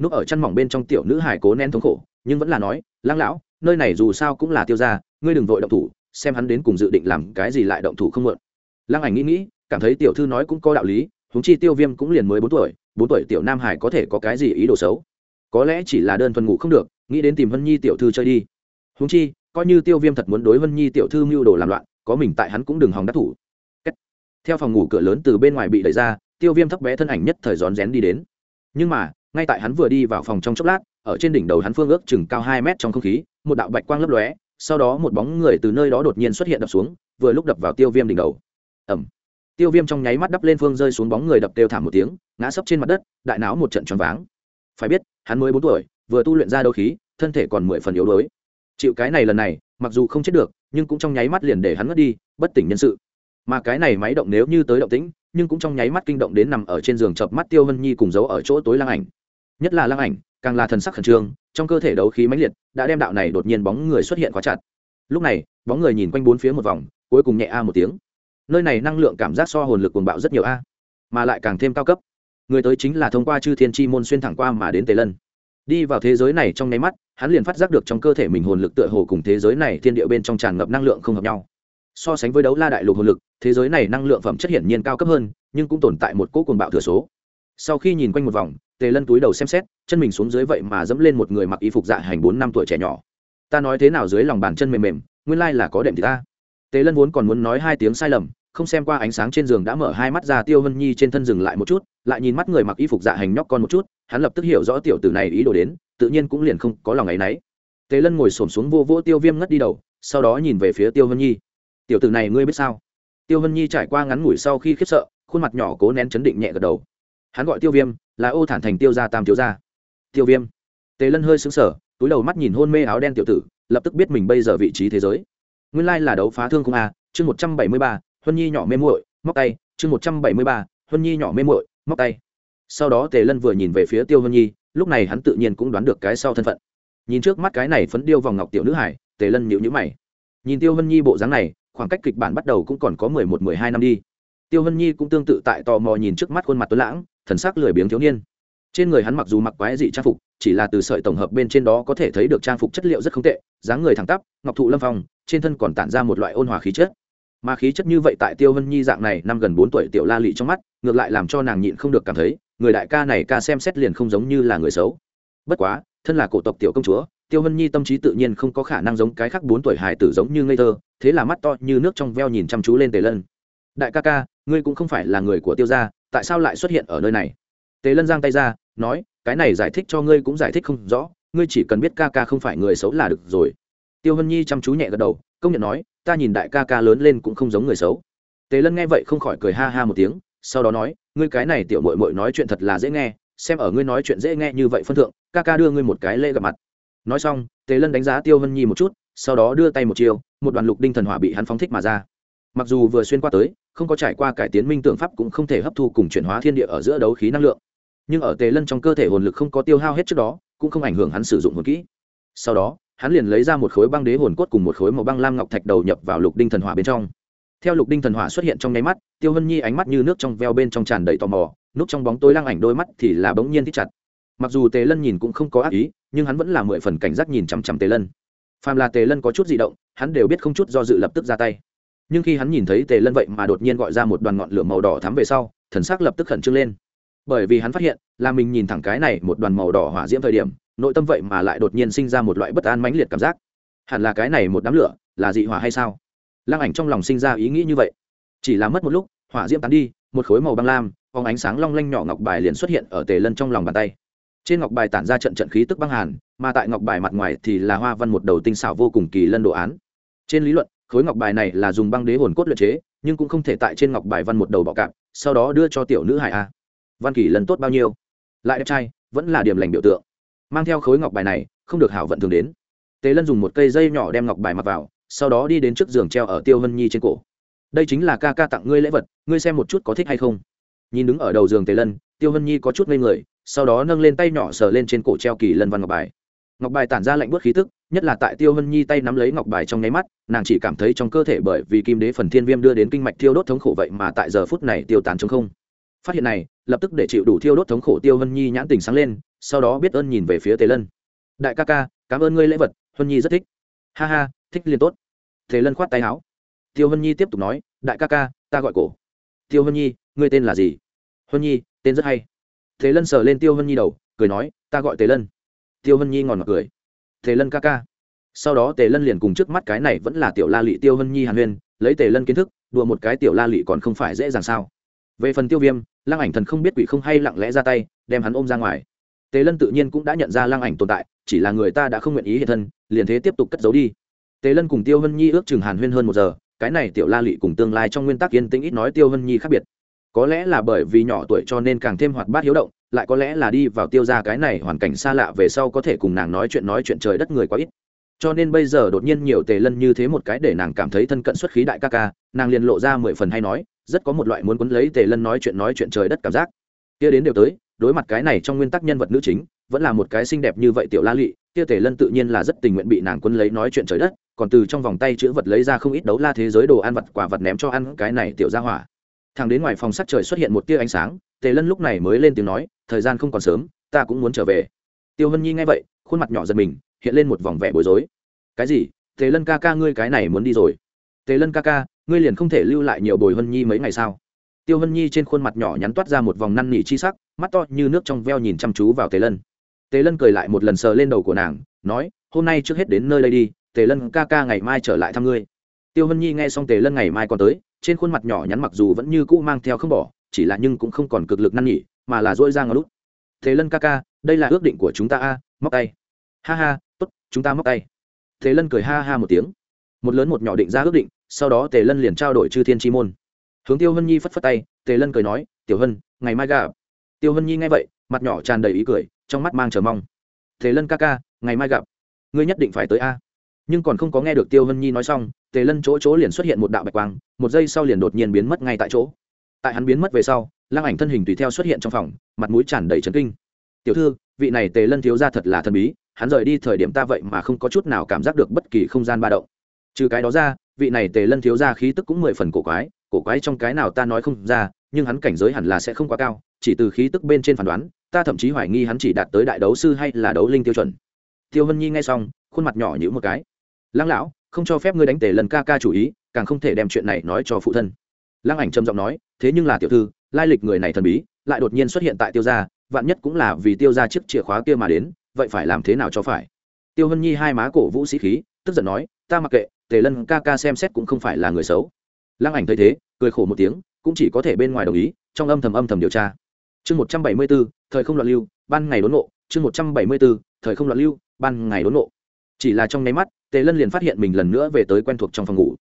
núp ở chăn mỏng bên trong tiểu nữ hải cố nén thống khổ, nhưng vẫn là nói lang lão, nơi này dù sao cũng là tiêu gia, ngươi đừng vội động thủ, xem hắn đến cùng dự định làm cái gì lại động thủ không mượn lăng ảnh nghĩ nghĩ, cảm thấy tiểu thư nói cũng có đạo lý, huống chi tiêu viêm cũng liền mới bốn tuổi bốn tuổi tiểu nam hải có thể có cái gì ý đồ xấu? Có lẽ chỉ là đơn thuần ngủ không được, nghĩ đến tìm vân nhi tiểu thư chơi đi. Huống chi, coi như tiêu viêm thật muốn đối vân nhi tiểu thư mưu đồ làm loạn, có mình tại hắn cũng đừng hòng đắc thủ. Theo phòng ngủ cửa lớn từ bên ngoài bị đẩy ra, tiêu viêm thấp bé thân ảnh nhất thời rón rén đi đến. Nhưng mà ngay tại hắn vừa đi vào phòng trong chốc lát, ở trên đỉnh đầu hắn phương ước chừng cao hai mét trong không khí, một đạo bạch quang lấp lóe, sau đó một bóng người từ nơi đó đột nhiên xuất hiện đập xuống, vừa lúc đập vào tiêu viêm đỉnh đầu. Ẩm tiêu viêm trong nháy mắt đắp lên phương rơi xuống bóng người đập đều thảm một tiếng, ngã sấp trên mặt đất, đại não một trận tròn váng. Phải biết, hắn mới bốn tuổi, vừa tu luyện ra đấu khí, thân thể còn mười phần yếu đuối. Chịu cái này lần này, mặc dù không chết được, nhưng cũng trong nháy mắt liền để hắn ngất đi, bất tỉnh nhân sự. Mà cái này máy động nếu như tới động tĩnh, nhưng cũng trong nháy mắt kinh động đến nằm ở trên giường chợp mắt tiêu hân nhi cùng giấu ở chỗ tối lang ảnh nhất là lăng ảnh, càng là thần sắc khẩn trương, trong cơ thể đấu khí mãnh liệt, đã đem đạo này đột nhiên bóng người xuất hiện quá chặt. Lúc này, bóng người nhìn quanh bốn phía một vòng, cuối cùng nhẹ a một tiếng. Nơi này năng lượng cảm giác so hồn lực cuồng bạo rất nhiều a, mà lại càng thêm cao cấp. Người tới chính là thông qua chư thiên chi môn xuyên thẳng qua mà đến tề lân. Đi vào thế giới này trong nháy mắt, hắn liền phát giác được trong cơ thể mình hồn lực tựa hồ cùng thế giới này thiên địa bên trong tràn ngập năng lượng không hợp nhau. So sánh với đấu la đại lục hồn lực, thế giới này năng lượng phẩm chất hiển nhiên cao cấp hơn, nhưng cũng tồn tại một cỗ cuồng bạo thừa số. Sau khi nhìn quanh một vòng tề lân túi đầu xem xét, chân mình xuống dưới vậy mà dẫm lên một người mặc y phục dạ hành bốn năm tuổi trẻ nhỏ. Ta nói thế nào dưới lòng bàn chân mềm mềm, nguyên lai là có đệm thì ta. Tề lân vốn còn muốn nói hai tiếng sai lầm, không xem qua ánh sáng trên giường đã mở hai mắt ra, tiêu hân nhi trên thân dừng lại một chút, lại nhìn mắt người mặc y phục dạ hành nhóc con một chút, hắn lập tức hiểu rõ tiểu tử này ý đồ đến, tự nhiên cũng liền không có lòng ấy náy tề lân ngồi xổm xuống vô vỗ tiêu viêm ngất đi đầu, sau đó nhìn về phía tiêu hân nhi. Tiểu tử này ngươi biết sao? Tiêu hân nhi trải qua ngắn ngủi sau khi khiếp sợ, khuôn mặt nhỏ cố nén chấn định nhẹ gật đầu hắn gọi tiêu viêm, là ô thản thành tiêu gia tam thiếu gia. Tiêu viêm. Tề lân hơi xứng sở túi đầu mắt nhìn hôn mê áo đen tiểu tử, lập tức biết mình bây giờ vị trí thế giới. Nguyên lai là đấu phá thương không a, chương một trăm bảy mươi ba, huân nhi nhỏ mê muội, móc tay, chương một trăm bảy mươi ba, huân nhi nhỏ mê muội, móc tay. Sau đó tề lân vừa nhìn về phía tiêu huân nhi, lúc này hắn tự nhiên cũng đoán được cái sau thân phận. Nhìn trước mắt cái này phấn điêu vòng ngọc tiểu nữ hải, tề lân nhịu nhữ mày. Nhìn tiêu huân nhi bộ dáng này, khoảng cách kịch bản bắt đầu cũng còn có mười một, mười hai năm đi. Tiêu huân nhi cũng tương tự tại tò mò nhìn trước mắt khuôn mặt tuấn lãng thần sắc lười biếng thiếu niên. Trên người hắn mặc dù mặc quái dị trang phục, chỉ là từ sợi tổng hợp bên trên đó có thể thấy được trang phục chất liệu rất không tệ, dáng người thẳng tắp, ngọc thụ lâm phong, trên thân còn tản ra một loại ôn hòa khí chất. Mà khí chất như vậy tại tiêu vân nhi dạng này năm gần bốn tuổi tiểu la lị trong mắt, ngược lại làm cho nàng nhịn không được cảm thấy, người đại ca này ca xem xét liền không giống như là người xấu. Bất quá, thân là cổ tộc tiểu công chúa, tiêu vân nhi tâm trí tự nhiên không có khả năng giống cái khác bốn tuổi hài tử giống như ngây thơ, thế là mắt to như nước trong veo nhìn chăm chú lên tề lân. Đại ca ca, ngươi cũng không phải là người của tiêu gia tại sao lại xuất hiện ở nơi này? Tề lân giang tay ra, nói, cái này giải thích cho ngươi cũng giải thích không rõ, ngươi chỉ cần biết ca ca không phải người xấu là được rồi. Tiêu hân nhi chăm chú nhẹ gật đầu, công nhận nói, ta nhìn đại ca ca lớn lên cũng không giống người xấu. Tề lân nghe vậy không khỏi cười ha ha một tiếng, sau đó nói, ngươi cái này tiểu mội mội nói chuyện thật là dễ nghe, xem ở ngươi nói chuyện dễ nghe như vậy phân thượng, ca ca đưa ngươi một cái lễ gặp mặt. Nói xong, tề lân đánh giá tiêu hân nhi một chút, sau đó đưa tay một chiều, một đoàn lục đinh thần hỏa bị hắn phóng thích mà ra. Mặc dù vừa xuyên qua tới không có trải qua cải tiến minh tượng pháp cũng không thể hấp thu cùng chuyển hóa thiên địa ở giữa đấu khí năng lượng. Nhưng ở tề lân trong cơ thể hồn lực không có tiêu hao hết trước đó, cũng không ảnh hưởng hắn sử dụng hồn kỹ. Sau đó, hắn liền lấy ra một khối băng đế hồn cốt cùng một khối màu băng lam ngọc thạch đầu nhập vào lục đinh thần hỏa bên trong. Theo lục đinh thần hỏa xuất hiện trong nháy mắt, tiêu hân nhi ánh mắt như nước trong veo bên trong tràn đầy tò mò núp trong bóng tối lăng ảnh đôi mắt thì là bỗng nhiên thích chặt. Mặc dù tề lân nhìn cũng không có ác ý, nhưng hắn vẫn là mười phần cảnh giác nhìn chằm chằm tề lân. Phàm là tề lân có chút di động, hắn đều biết không chút do dự lập tức ra tay nhưng khi hắn nhìn thấy tề lân vậy mà đột nhiên gọi ra một đoàn ngọn lửa màu đỏ thắm về sau, thần sắc lập tức khẩn trương lên. Bởi vì hắn phát hiện, là mình nhìn thẳng cái này một đoàn màu đỏ hỏa diễm thời điểm, nội tâm vậy mà lại đột nhiên sinh ra một loại bất an mãnh liệt cảm giác. Hẳn là cái này một đám lửa, là dị hỏa hay sao? Lăng ảnh trong lòng sinh ra ý nghĩ như vậy. Chỉ là mất một lúc, hỏa diễm tán đi, một khối màu băng lam, phóng ánh sáng long lanh nhỏ ngọc bài liền xuất hiện ở tề lân trong lòng bàn tay. Trên ngọc bài tản ra trận trận khí tức băng hàn, mà tại ngọc bài mặt ngoài thì là hoa văn một đầu tinh xảo vô cùng kỳ lân đồ án. Trên lý luận khối ngọc bài này là dùng băng đế hồn cốt luyện chế, nhưng cũng không thể tại trên ngọc bài văn một đầu bọ cạp, sau đó đưa cho tiểu nữ hải a. Văn kỳ lần tốt bao nhiêu? Lại đẹp trai, vẫn là điểm lành biểu tượng. Mang theo khối ngọc bài này, không được hảo vận thường đến. Tề lân dùng một cây dây nhỏ đem ngọc bài mặc vào, sau đó đi đến trước giường treo ở tiêu hân nhi trên cổ. Đây chính là ca ca tặng ngươi lễ vật, ngươi xem một chút có thích hay không. Nhìn đứng ở đầu giường tề lân, tiêu hân nhi có chút ngây người, sau đó nâng lên tay nhỏ sờ lên trên cổ treo kỳ lân văn ngọc bài ngọc bài tản ra lạnh bớt khí tức, nhất là tại tiêu hân nhi tay nắm lấy ngọc bài trong nháy mắt, nàng chỉ cảm thấy trong cơ thể bởi vì kim đế phần thiên viêm đưa đến kinh mạch thiêu đốt thống khổ vậy mà tại giờ phút này tiêu tán chống không. Phát hiện này, lập tức để chịu đủ thiêu đốt thống khổ tiêu hân nhi nhãn tình sáng lên, sau đó biết ơn nhìn về phía tề lân. Đại ca ca, cảm ơn ngươi lễ vật, hân nhi rất thích. Ha ha, thích liền tốt. Tề lân khoát tay áo. Tiêu hân nhi tiếp tục nói, đại ca ca, ta gọi cổ. Tiêu hân nhi, ngươi tên là gì? Hân nhi, tên rất hay. Tề lân sờ lên tiêu hân nhi đầu, cười nói, ta gọi tề lân tiêu hân nhi ngòn mặt cười. Tề lân ca ca. Sau đó tề lân liền cùng trước mắt cái này vẫn là tiểu la lị tiêu hân nhi hàn huyên, lấy tề lân kiến thức, đùa một cái tiểu la lị còn không phải dễ dàng sao. Về phần tiêu viêm, lăng ảnh thần không biết quỷ không hay lặng lẽ ra tay, đem hắn ôm ra ngoài. Tề lân tự nhiên cũng đã nhận ra lăng ảnh tồn tại, chỉ là người ta đã không nguyện ý hiện thân, liền thế tiếp tục cất giấu đi. Tề lân cùng tiêu hân nhi ước chừng hàn huyên hơn một giờ, cái này tiểu la lị cùng tương lai trong nguyên tắc yên tĩnh ít nói tiêu hân nhi khác biệt có lẽ là bởi vì nhỏ tuổi cho nên càng thêm hoạt bát hiếu động, lại có lẽ là đi vào tiêu ra cái này hoàn cảnh xa lạ về sau có thể cùng nàng nói chuyện nói chuyện trời đất người quá ít. Cho nên bây giờ đột nhiên nhiều tề lân như thế một cái để nàng cảm thấy thân cận xuất khí đại ca ca, nàng liền lộ ra mười phần hay nói, rất có một loại muốn quấn lấy tề lân nói chuyện nói chuyện trời đất cảm giác. Kia đến đều tới, đối mặt cái này trong nguyên tắc nhân vật nữ chính, vẫn là một cái xinh đẹp như vậy tiểu la lụy kia tề lân tự nhiên là rất tình nguyện bị nàng quấn lấy nói chuyện trời đất, còn từ trong vòng tay chữ vật lấy ra không ít đấu la thế giới đồ ăn vật quả vật ném cho ăn cái này tiểu ra hỏa thằng đến ngoài phòng sắt trời xuất hiện một tia ánh sáng, tề lân lúc này mới lên tiếng nói, thời gian không còn sớm, ta cũng muốn trở về. Tiêu hân nhi nghe vậy, khuôn mặt nhỏ giật mình, hiện lên một vòng vẻ bối rối. Cái gì? Tề lân ca ca ngươi cái này muốn đi rồi. Tề lân ca ca, ngươi liền không thể lưu lại nhiều bồi hân nhi mấy ngày sao? Tiêu hân nhi trên khuôn mặt nhỏ nhắn toát ra một vòng năn nỉ chi sắc, mắt to như nước trong veo nhìn chăm chú vào tề lân. Tề lân cười lại một lần sờ lên đầu của nàng, nói, hôm nay trước hết đến nơi đây đi, tề lân ca ca ngày mai trở lại thăm ngươi. Tiêu hân nhi nghe xong tề lân ngày mai còn tới trên khuôn mặt nhỏ nhắn mặc dù vẫn như cũ mang theo không bỏ, chỉ là nhưng cũng không còn cực lực năn nỉ, mà là dỗi ra ngó lút thế lân ca ca, đây là ước định của chúng ta a, móc tay. Ha ha, tốt, chúng ta móc tay. Thế lân cười ha ha một tiếng. Một lớn một nhỏ định ra ước định, sau đó tề lân liền trao đổi chư thiên chi môn. Hướng tiêu hân nhi phất phất tay, tề lân cười nói, tiểu hân, ngày mai gặp. Tiêu hân nhi nghe vậy, mặt nhỏ tràn đầy ý cười, trong mắt mang chờ mong. Tề lân ca ca, ngày mai gặp. Ngươi nhất định phải tới a. Nhưng còn không có nghe được tiêu hân nhi nói xong, tề lân chỗ chỗ liền xuất hiện một đạo bạch quang một giây sau liền đột nhiên biến mất ngay tại chỗ. Tại hắn biến mất về sau, lăng ảnh thân hình tùy theo xuất hiện trong phòng, mặt mũi tràn đầy trấn kinh. Tiểu thư, vị này tề lân thiếu ra thật là thần bí, hắn rời đi thời điểm ta vậy mà không có chút nào cảm giác được bất kỳ không gian ba động. Trừ cái đó ra, vị này tề lân thiếu ra khí tức cũng mười phần cổ quái cổ quái trong cái nào ta nói không ra, nhưng hắn cảnh giới hẳn là sẽ không quá cao, chỉ từ khí tức bên trên phán đoán, ta thậm chí hoài nghi hắn chỉ đạt tới đại đấu sư hay là đấu linh tiêu chuẩn. Tiêu hân nhi nghe xong, khuôn mặt nhỏ nhữ một cái. Lăng lão, không cho phép ngươi đánh tề lần ca ca chủ ý càng không thể đem chuyện này nói cho phụ thân. Lăng ảnh trầm giọng nói, thế nhưng là tiểu thư, lai lịch người này thần bí, lại đột nhiên xuất hiện tại tiêu gia, vạn nhất cũng là vì tiêu gia chiếc chìa khóa kia mà đến, vậy phải làm thế nào cho phải? Tiêu hân nhi hai má cổ vũ sĩ khí, tức giận nói, ta mặc kệ, tề lân ca ca xem xét cũng không phải là người xấu. Lăng ảnh thấy thế, cười khổ một tiếng, cũng chỉ có thể bên ngoài đồng ý, trong âm thầm âm thầm điều tra. Chương một trăm bảy mươi b ố thời không loạn lưu, ban ngày đốn nộ. Chương một trăm bảy mươi b ố thời không loạn lưu, ban ngày đốn nộ. Chỉ là trong nháy mắt, tề lân liền phát hiện mình lần nữa về tới quen thuộc trong phòng ngủ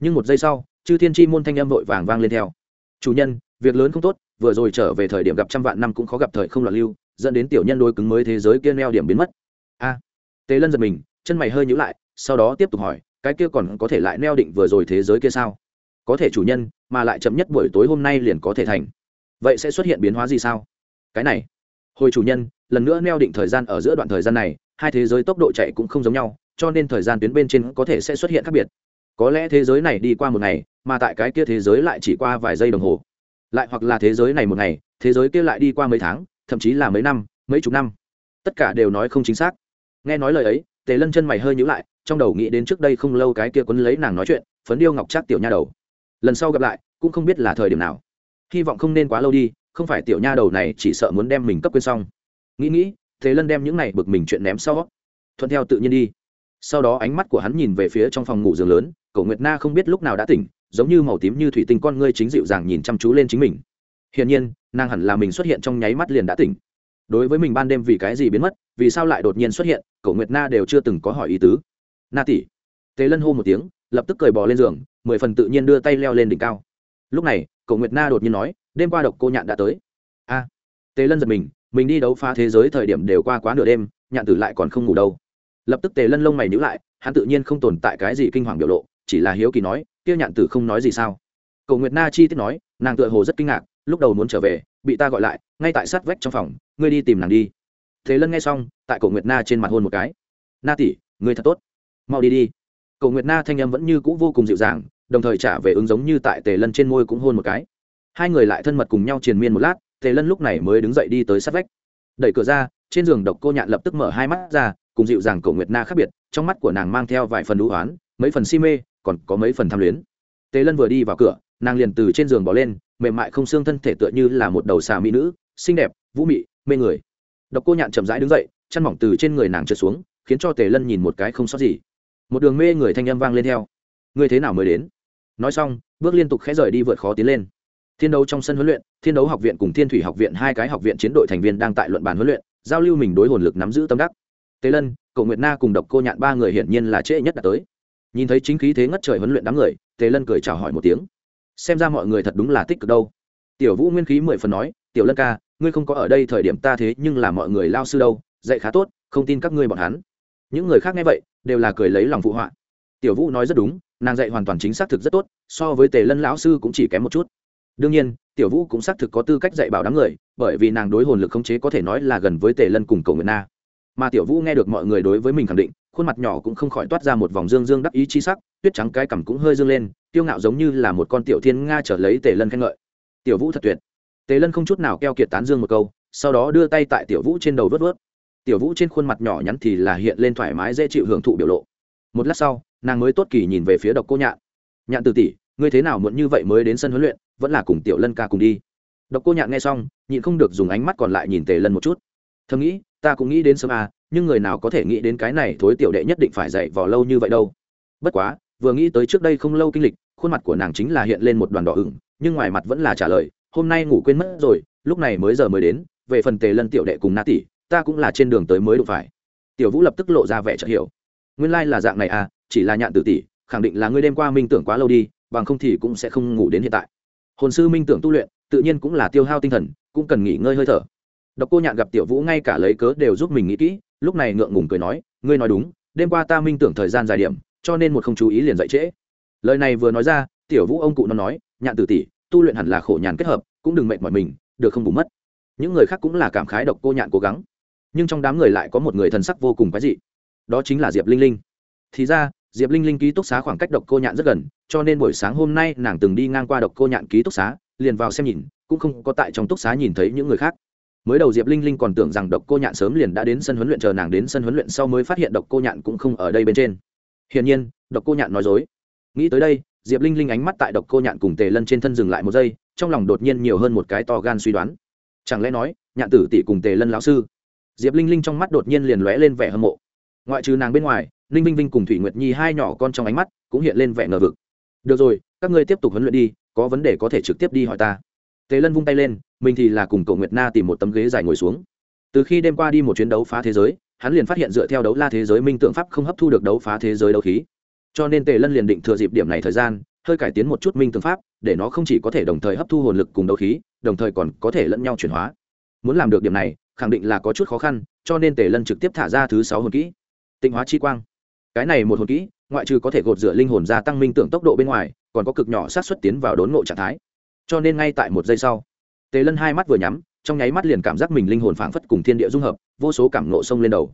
nhưng một giây sau, chư thiên chi môn thanh âm vội vàng vang lên theo. Chủ nhân, việc lớn không tốt, vừa rồi trở về thời điểm gặp trăm vạn năm cũng khó gặp thời không loạn lưu, dẫn đến tiểu nhân đôi cứng mới thế giới kia neo điểm biến mất. A. À. Tế lân giật mình, chân mày hơi nhữ lại, sau đó tiếp tục hỏi, cái kia còn có thể lại neo định vừa rồi thế giới kia sao? Có thể chủ nhân, mà lại chậm nhất buổi tối hôm nay liền có thể thành. Vậy sẽ xuất hiện biến hóa gì sao? Cái này. Hồi chủ nhân, lần nữa neo định thời gian ở giữa đoạn thời gian này, hai thế giới tốc độ chạy cũng không giống nhau, cho nên thời gian tuyến bên trên có thể sẽ xuất hiện khác biệt có lẽ thế giới này đi qua một ngày, mà tại cái kia thế giới lại chỉ qua vài giây đồng hồ. Lại hoặc là thế giới này một ngày, thế giới kia lại đi qua mấy tháng, thậm chí là mấy năm, mấy chục năm. Tất cả đều nói không chính xác. Nghe nói lời ấy, tề lân chân mày hơi nhữ lại, trong đầu nghĩ đến trước đây không lâu cái kia quấn lấy nàng nói chuyện, phấn điêu ngọc trác tiểu nha đầu. Lần sau gặp lại, cũng không biết là thời điểm nào. Hy vọng không nên quá lâu đi, không phải tiểu nha đầu này chỉ sợ muốn đem mình cấp quên xong. Nghĩ nghĩ thế lân đem những này bực mình chuyện ném sau. Thuận theo tự nhiên đi. Sau đó ánh mắt của hắn nhìn về phía trong phòng ngủ giường lớn cổ nguyệt na không biết lúc nào đã tỉnh, giống như màu tím như thủy tinh con ngươi chính dịu dàng nhìn chăm chú lên chính mình. Hiển nhiên, nàng hẳn là mình xuất hiện trong nháy mắt liền đã tỉnh. Đối với mình ban đêm vì cái gì biến mất, vì sao lại đột nhiên xuất hiện, cổ nguyệt na đều chưa từng có hỏi ý tứ. Na tỷ. Tề lân hô một tiếng, lập tức cười bò lên giường, mười phần tự nhiên đưa tay leo lên đỉnh cao. Lúc này, cổ nguyệt na đột nhiên nói, đêm qua độc cô nhạn đã tới. A. Tề lân giật mình mình đi đấu phá thế giới thời điểm đều qua quá nửa đêm, nhạn tử lại còn không ngủ đâu. Lập tức tề lân lông mày nhữ lại, hắn tự nhiên không tồn tại cái gì kinh hoàng biểu lộ chỉ là hiếu kỳ nói tiêu nhạn tử không nói gì sao? Cầu nguyệt na chi tiết nói, nàng tựa hồ rất kinh ngạc, lúc đầu muốn trở về, bị ta gọi lại, ngay tại sát vách trong phòng, ngươi đi tìm nàng đi. Thế lân nghe xong, tại cầu nguyệt na trên mặt hôn một cái. Na tỷ, ngươi thật tốt. Mau đi đi. Cầu nguyệt na thanh âm vẫn như c ũ vô cùng dịu dàng, đồng thời trả về ứng giống như tại tề lân trên môi cũng hôn một cái. Hai người lại thân mật cùng nhau triền miên một lát, tề lân lúc này mới đứng dậy đi tới sát vách. Đẩy cửa ra, trên giường độc cô nhạn lập tức mở hai mắt ra, cùng dịu dàng cầu nguyệt na khác biệt, trong mắt của nàng mang theo vài phần đũ oán, mấy phần si mê còn có mấy phần tham luyến. Tề lân vừa đi vào cửa, nàng liền từ trên giường bỏ lên, mềm mại không xương thân thể tựa như là một đầu xà mỹ nữ, xinh đẹp, vũ mị, mê người. Độc cô nhạn chậm rãi đứng dậy, chăn mỏng từ trên người nàng trượt xuống, khiến cho tề lân nhìn một cái không sót gì. Một đường mê người thanh âm vang lên theo. Người thế nào mới đến? Nói xong, bước liên tục khẽ rời đi vượt khó tiến lên. Thiên đấu trong sân huấn luyện, thiên đấu học viện cùng thiên thủy học viện hai cái học viện chiến đội thành viên đang tại luận bàn huấn luyện, giao lưu mình đối hồn lực nắm giữ tâm đắc. Tề lân, cậu nguyệt na cùng độc cô nhạn ba người hiển nhiên là trễ nhất đã tới nhìn thấy chính khí thế ngất trời huấn luyện đám người, tề lân cười chào hỏi một tiếng. Xem ra mọi người thật đúng là tích cực đâu. Tiểu vũ nguyên khí mười phần nói, tiểu lân ca, ngươi không có ở đây thời điểm ta thế nhưng là mọi người lao sư đâu, dạy khá tốt, không tin các ngươi bọn hắn. Những người khác nghe vậy, đều là cười lấy lòng phụ họa. Tiểu vũ nói rất đúng, nàng dạy hoàn toàn chính xác thực rất tốt, so với tề lân lão sư cũng chỉ kém một chút. Đương nhiên, tiểu vũ cũng xác thực có tư cách dạy bảo đám người, bởi vì nàng đối hồn lực khống chế có thể nói là gần với tề lân cùng cầu nguyện na. Mà tiểu vũ nghe được mọi người đối với mình khẳng định khuôn mặt nhỏ cũng không khỏi toát ra một vòng dương dương đắc ý chi sắc, tuyết trắng cái cằm cũng hơi dương lên tiêu ngạo giống như là một con tiểu thiên nga trở lấy tề lân khen ngợi. Tiểu vũ thật tuyệt. Tề lân không chút nào keo kiệt tán dương một câu, sau đó đưa tay tại tiểu vũ trên đầu vớt vớt. Tiểu vũ trên khuôn mặt nhỏ nhắn thì là hiện lên thoải mái dễ chịu hưởng thụ biểu lộ. Một lát sau, nàng mới tốt kỳ nhìn về phía độc cô nhạn. Nhạn từ tỷ, ngươi thế nào muộn như vậy mới đến sân huấn luyện, vẫn là cùng tiểu lân ca cùng đi. Độc cô nhạn nghe xong, nhịn không được dùng ánh mắt còn lại nhìn tề lân một chút thầm nghĩ, ta cũng nghĩ đến sớm à nhưng người nào có thể nghĩ đến cái này thối tiểu đệ nhất định phải dạy vò lâu như vậy đâu. Bất quá, vừa nghĩ tới trước đây không lâu kinh lịch, khuôn mặt của nàng chính là hiện lên một đoàn đỏ ửng, nhưng ngoài mặt vẫn là trả lời, hôm nay ngủ quên mất rồi, lúc này mới giờ mới đến, về phần tề lân tiểu đệ cùng na tỷ, ta cũng là trên đường tới mới đụng phải. Tiểu vũ lập tức lộ ra vẻ chợt hiểu. Nguyên lai là dạng này à chỉ là nhạn tử tỷ, khẳng định là ngươi đêm qua minh tưởng quá lâu đi, bằng không thì cũng sẽ không ngủ đến hiện tại. Hồn sư minh tưởng tu luyện, tự nhiên cũng là tiêu hao tinh thần, cũng cần nghỉ ngơi hơi thở độc cô nhạn gặp tiểu vũ ngay cả lấy cớ đều giúp mình nghĩ kỹ, lúc này ngượng ngùng cười nói, ngươi nói đúng, đêm qua ta minh tưởng thời gian dài điểm, cho nên một không chú ý liền dậy trễ. Lời này vừa nói ra, tiểu vũ ông cụ nó nói, nhạn tử tỷ, tu luyện hẳn là khổ nhàn kết hợp, cũng đừng mệt mỏi mình, được không bù mất. Những người khác cũng là cảm khái độc cô nhạn cố gắng, nhưng trong đám người lại có một người thần sắc vô cùng quái dị. Đó chính là diệp linh linh. Thì ra, diệp linh linh ký túc xá khoảng cách độc cô nhạn rất gần, cho nên buổi sáng hôm nay nàng từng đi ngang qua độc cô nhạn ký túc xá, liền vào xem nhìn, cũng không có tại trong túc xá nhìn thấy những người khác mới đầu diệp linh linh còn tưởng rằng độc cô nhạn sớm liền đã đến sân huấn luyện, chờ nàng đến sân huấn luyện sau mới phát hiện độc cô nhạn cũng không ở đây bên trên. Hiển nhiên, độc cô nhạn nói dối. Nghĩ tới đây, diệp linh linh ánh mắt tại độc cô nhạn cùng tề lân trên thân dừng lại một giây, trong lòng đột nhiên nhiều hơn một cái to gan suy đoán. Chẳng lẽ nói, nhạn tử tỷ cùng tề lân lão sư? Diệp linh linh trong mắt đột nhiên liền lóe lên vẻ hâm mộ. Ngoại trừ nàng bên ngoài, ninh vinh vinh cùng thủy nguyệt nhi hai nhỏ con trong ánh mắt cũng hiện lên vẻ ngờ vực. Được rồi, các ngươi tiếp tục huấn luyện đi, có vấn đề có thể trực tiếp đi hỏi ta. Tề lân vung tay lên mình thì là cùng cậu nguyệt na tìm một tấm ghế dài ngồi xuống. Từ khi đêm qua đi một chuyến đấu phá thế giới, hắn liền phát hiện dựa theo đấu la thế giới minh tượng pháp không hấp thu được đấu phá thế giới đấu khí. Cho nên tề lân liền định thừa dịp điểm này thời gian, hơi cải tiến một chút minh tượng pháp, để nó không chỉ có thể đồng thời hấp thu hồn lực cùng đấu khí, đồng thời còn có thể lẫn nhau chuyển hóa. Muốn làm được điểm này, khẳng định là có chút khó khăn, cho nên tề lân trực tiếp thả ra thứ sáu hồn kỹ. Tịnh hóa chi quang. Cái này một hồn kỹ, ngoại trừ có thể gột rửa linh hồn gia tăng minh tưởng tốc độ bên ngoài, còn có cực nhỏ sát xuất tiến vào đốn ngộ trạng thái. Cho nên ngay tại một giây sau tề lân hai mắt vừa nhắm, trong nháy mắt liền cảm giác mình linh hồn phảng phất cùng thiên địa dung hợp, vô số cảm nộ sông lên đầu.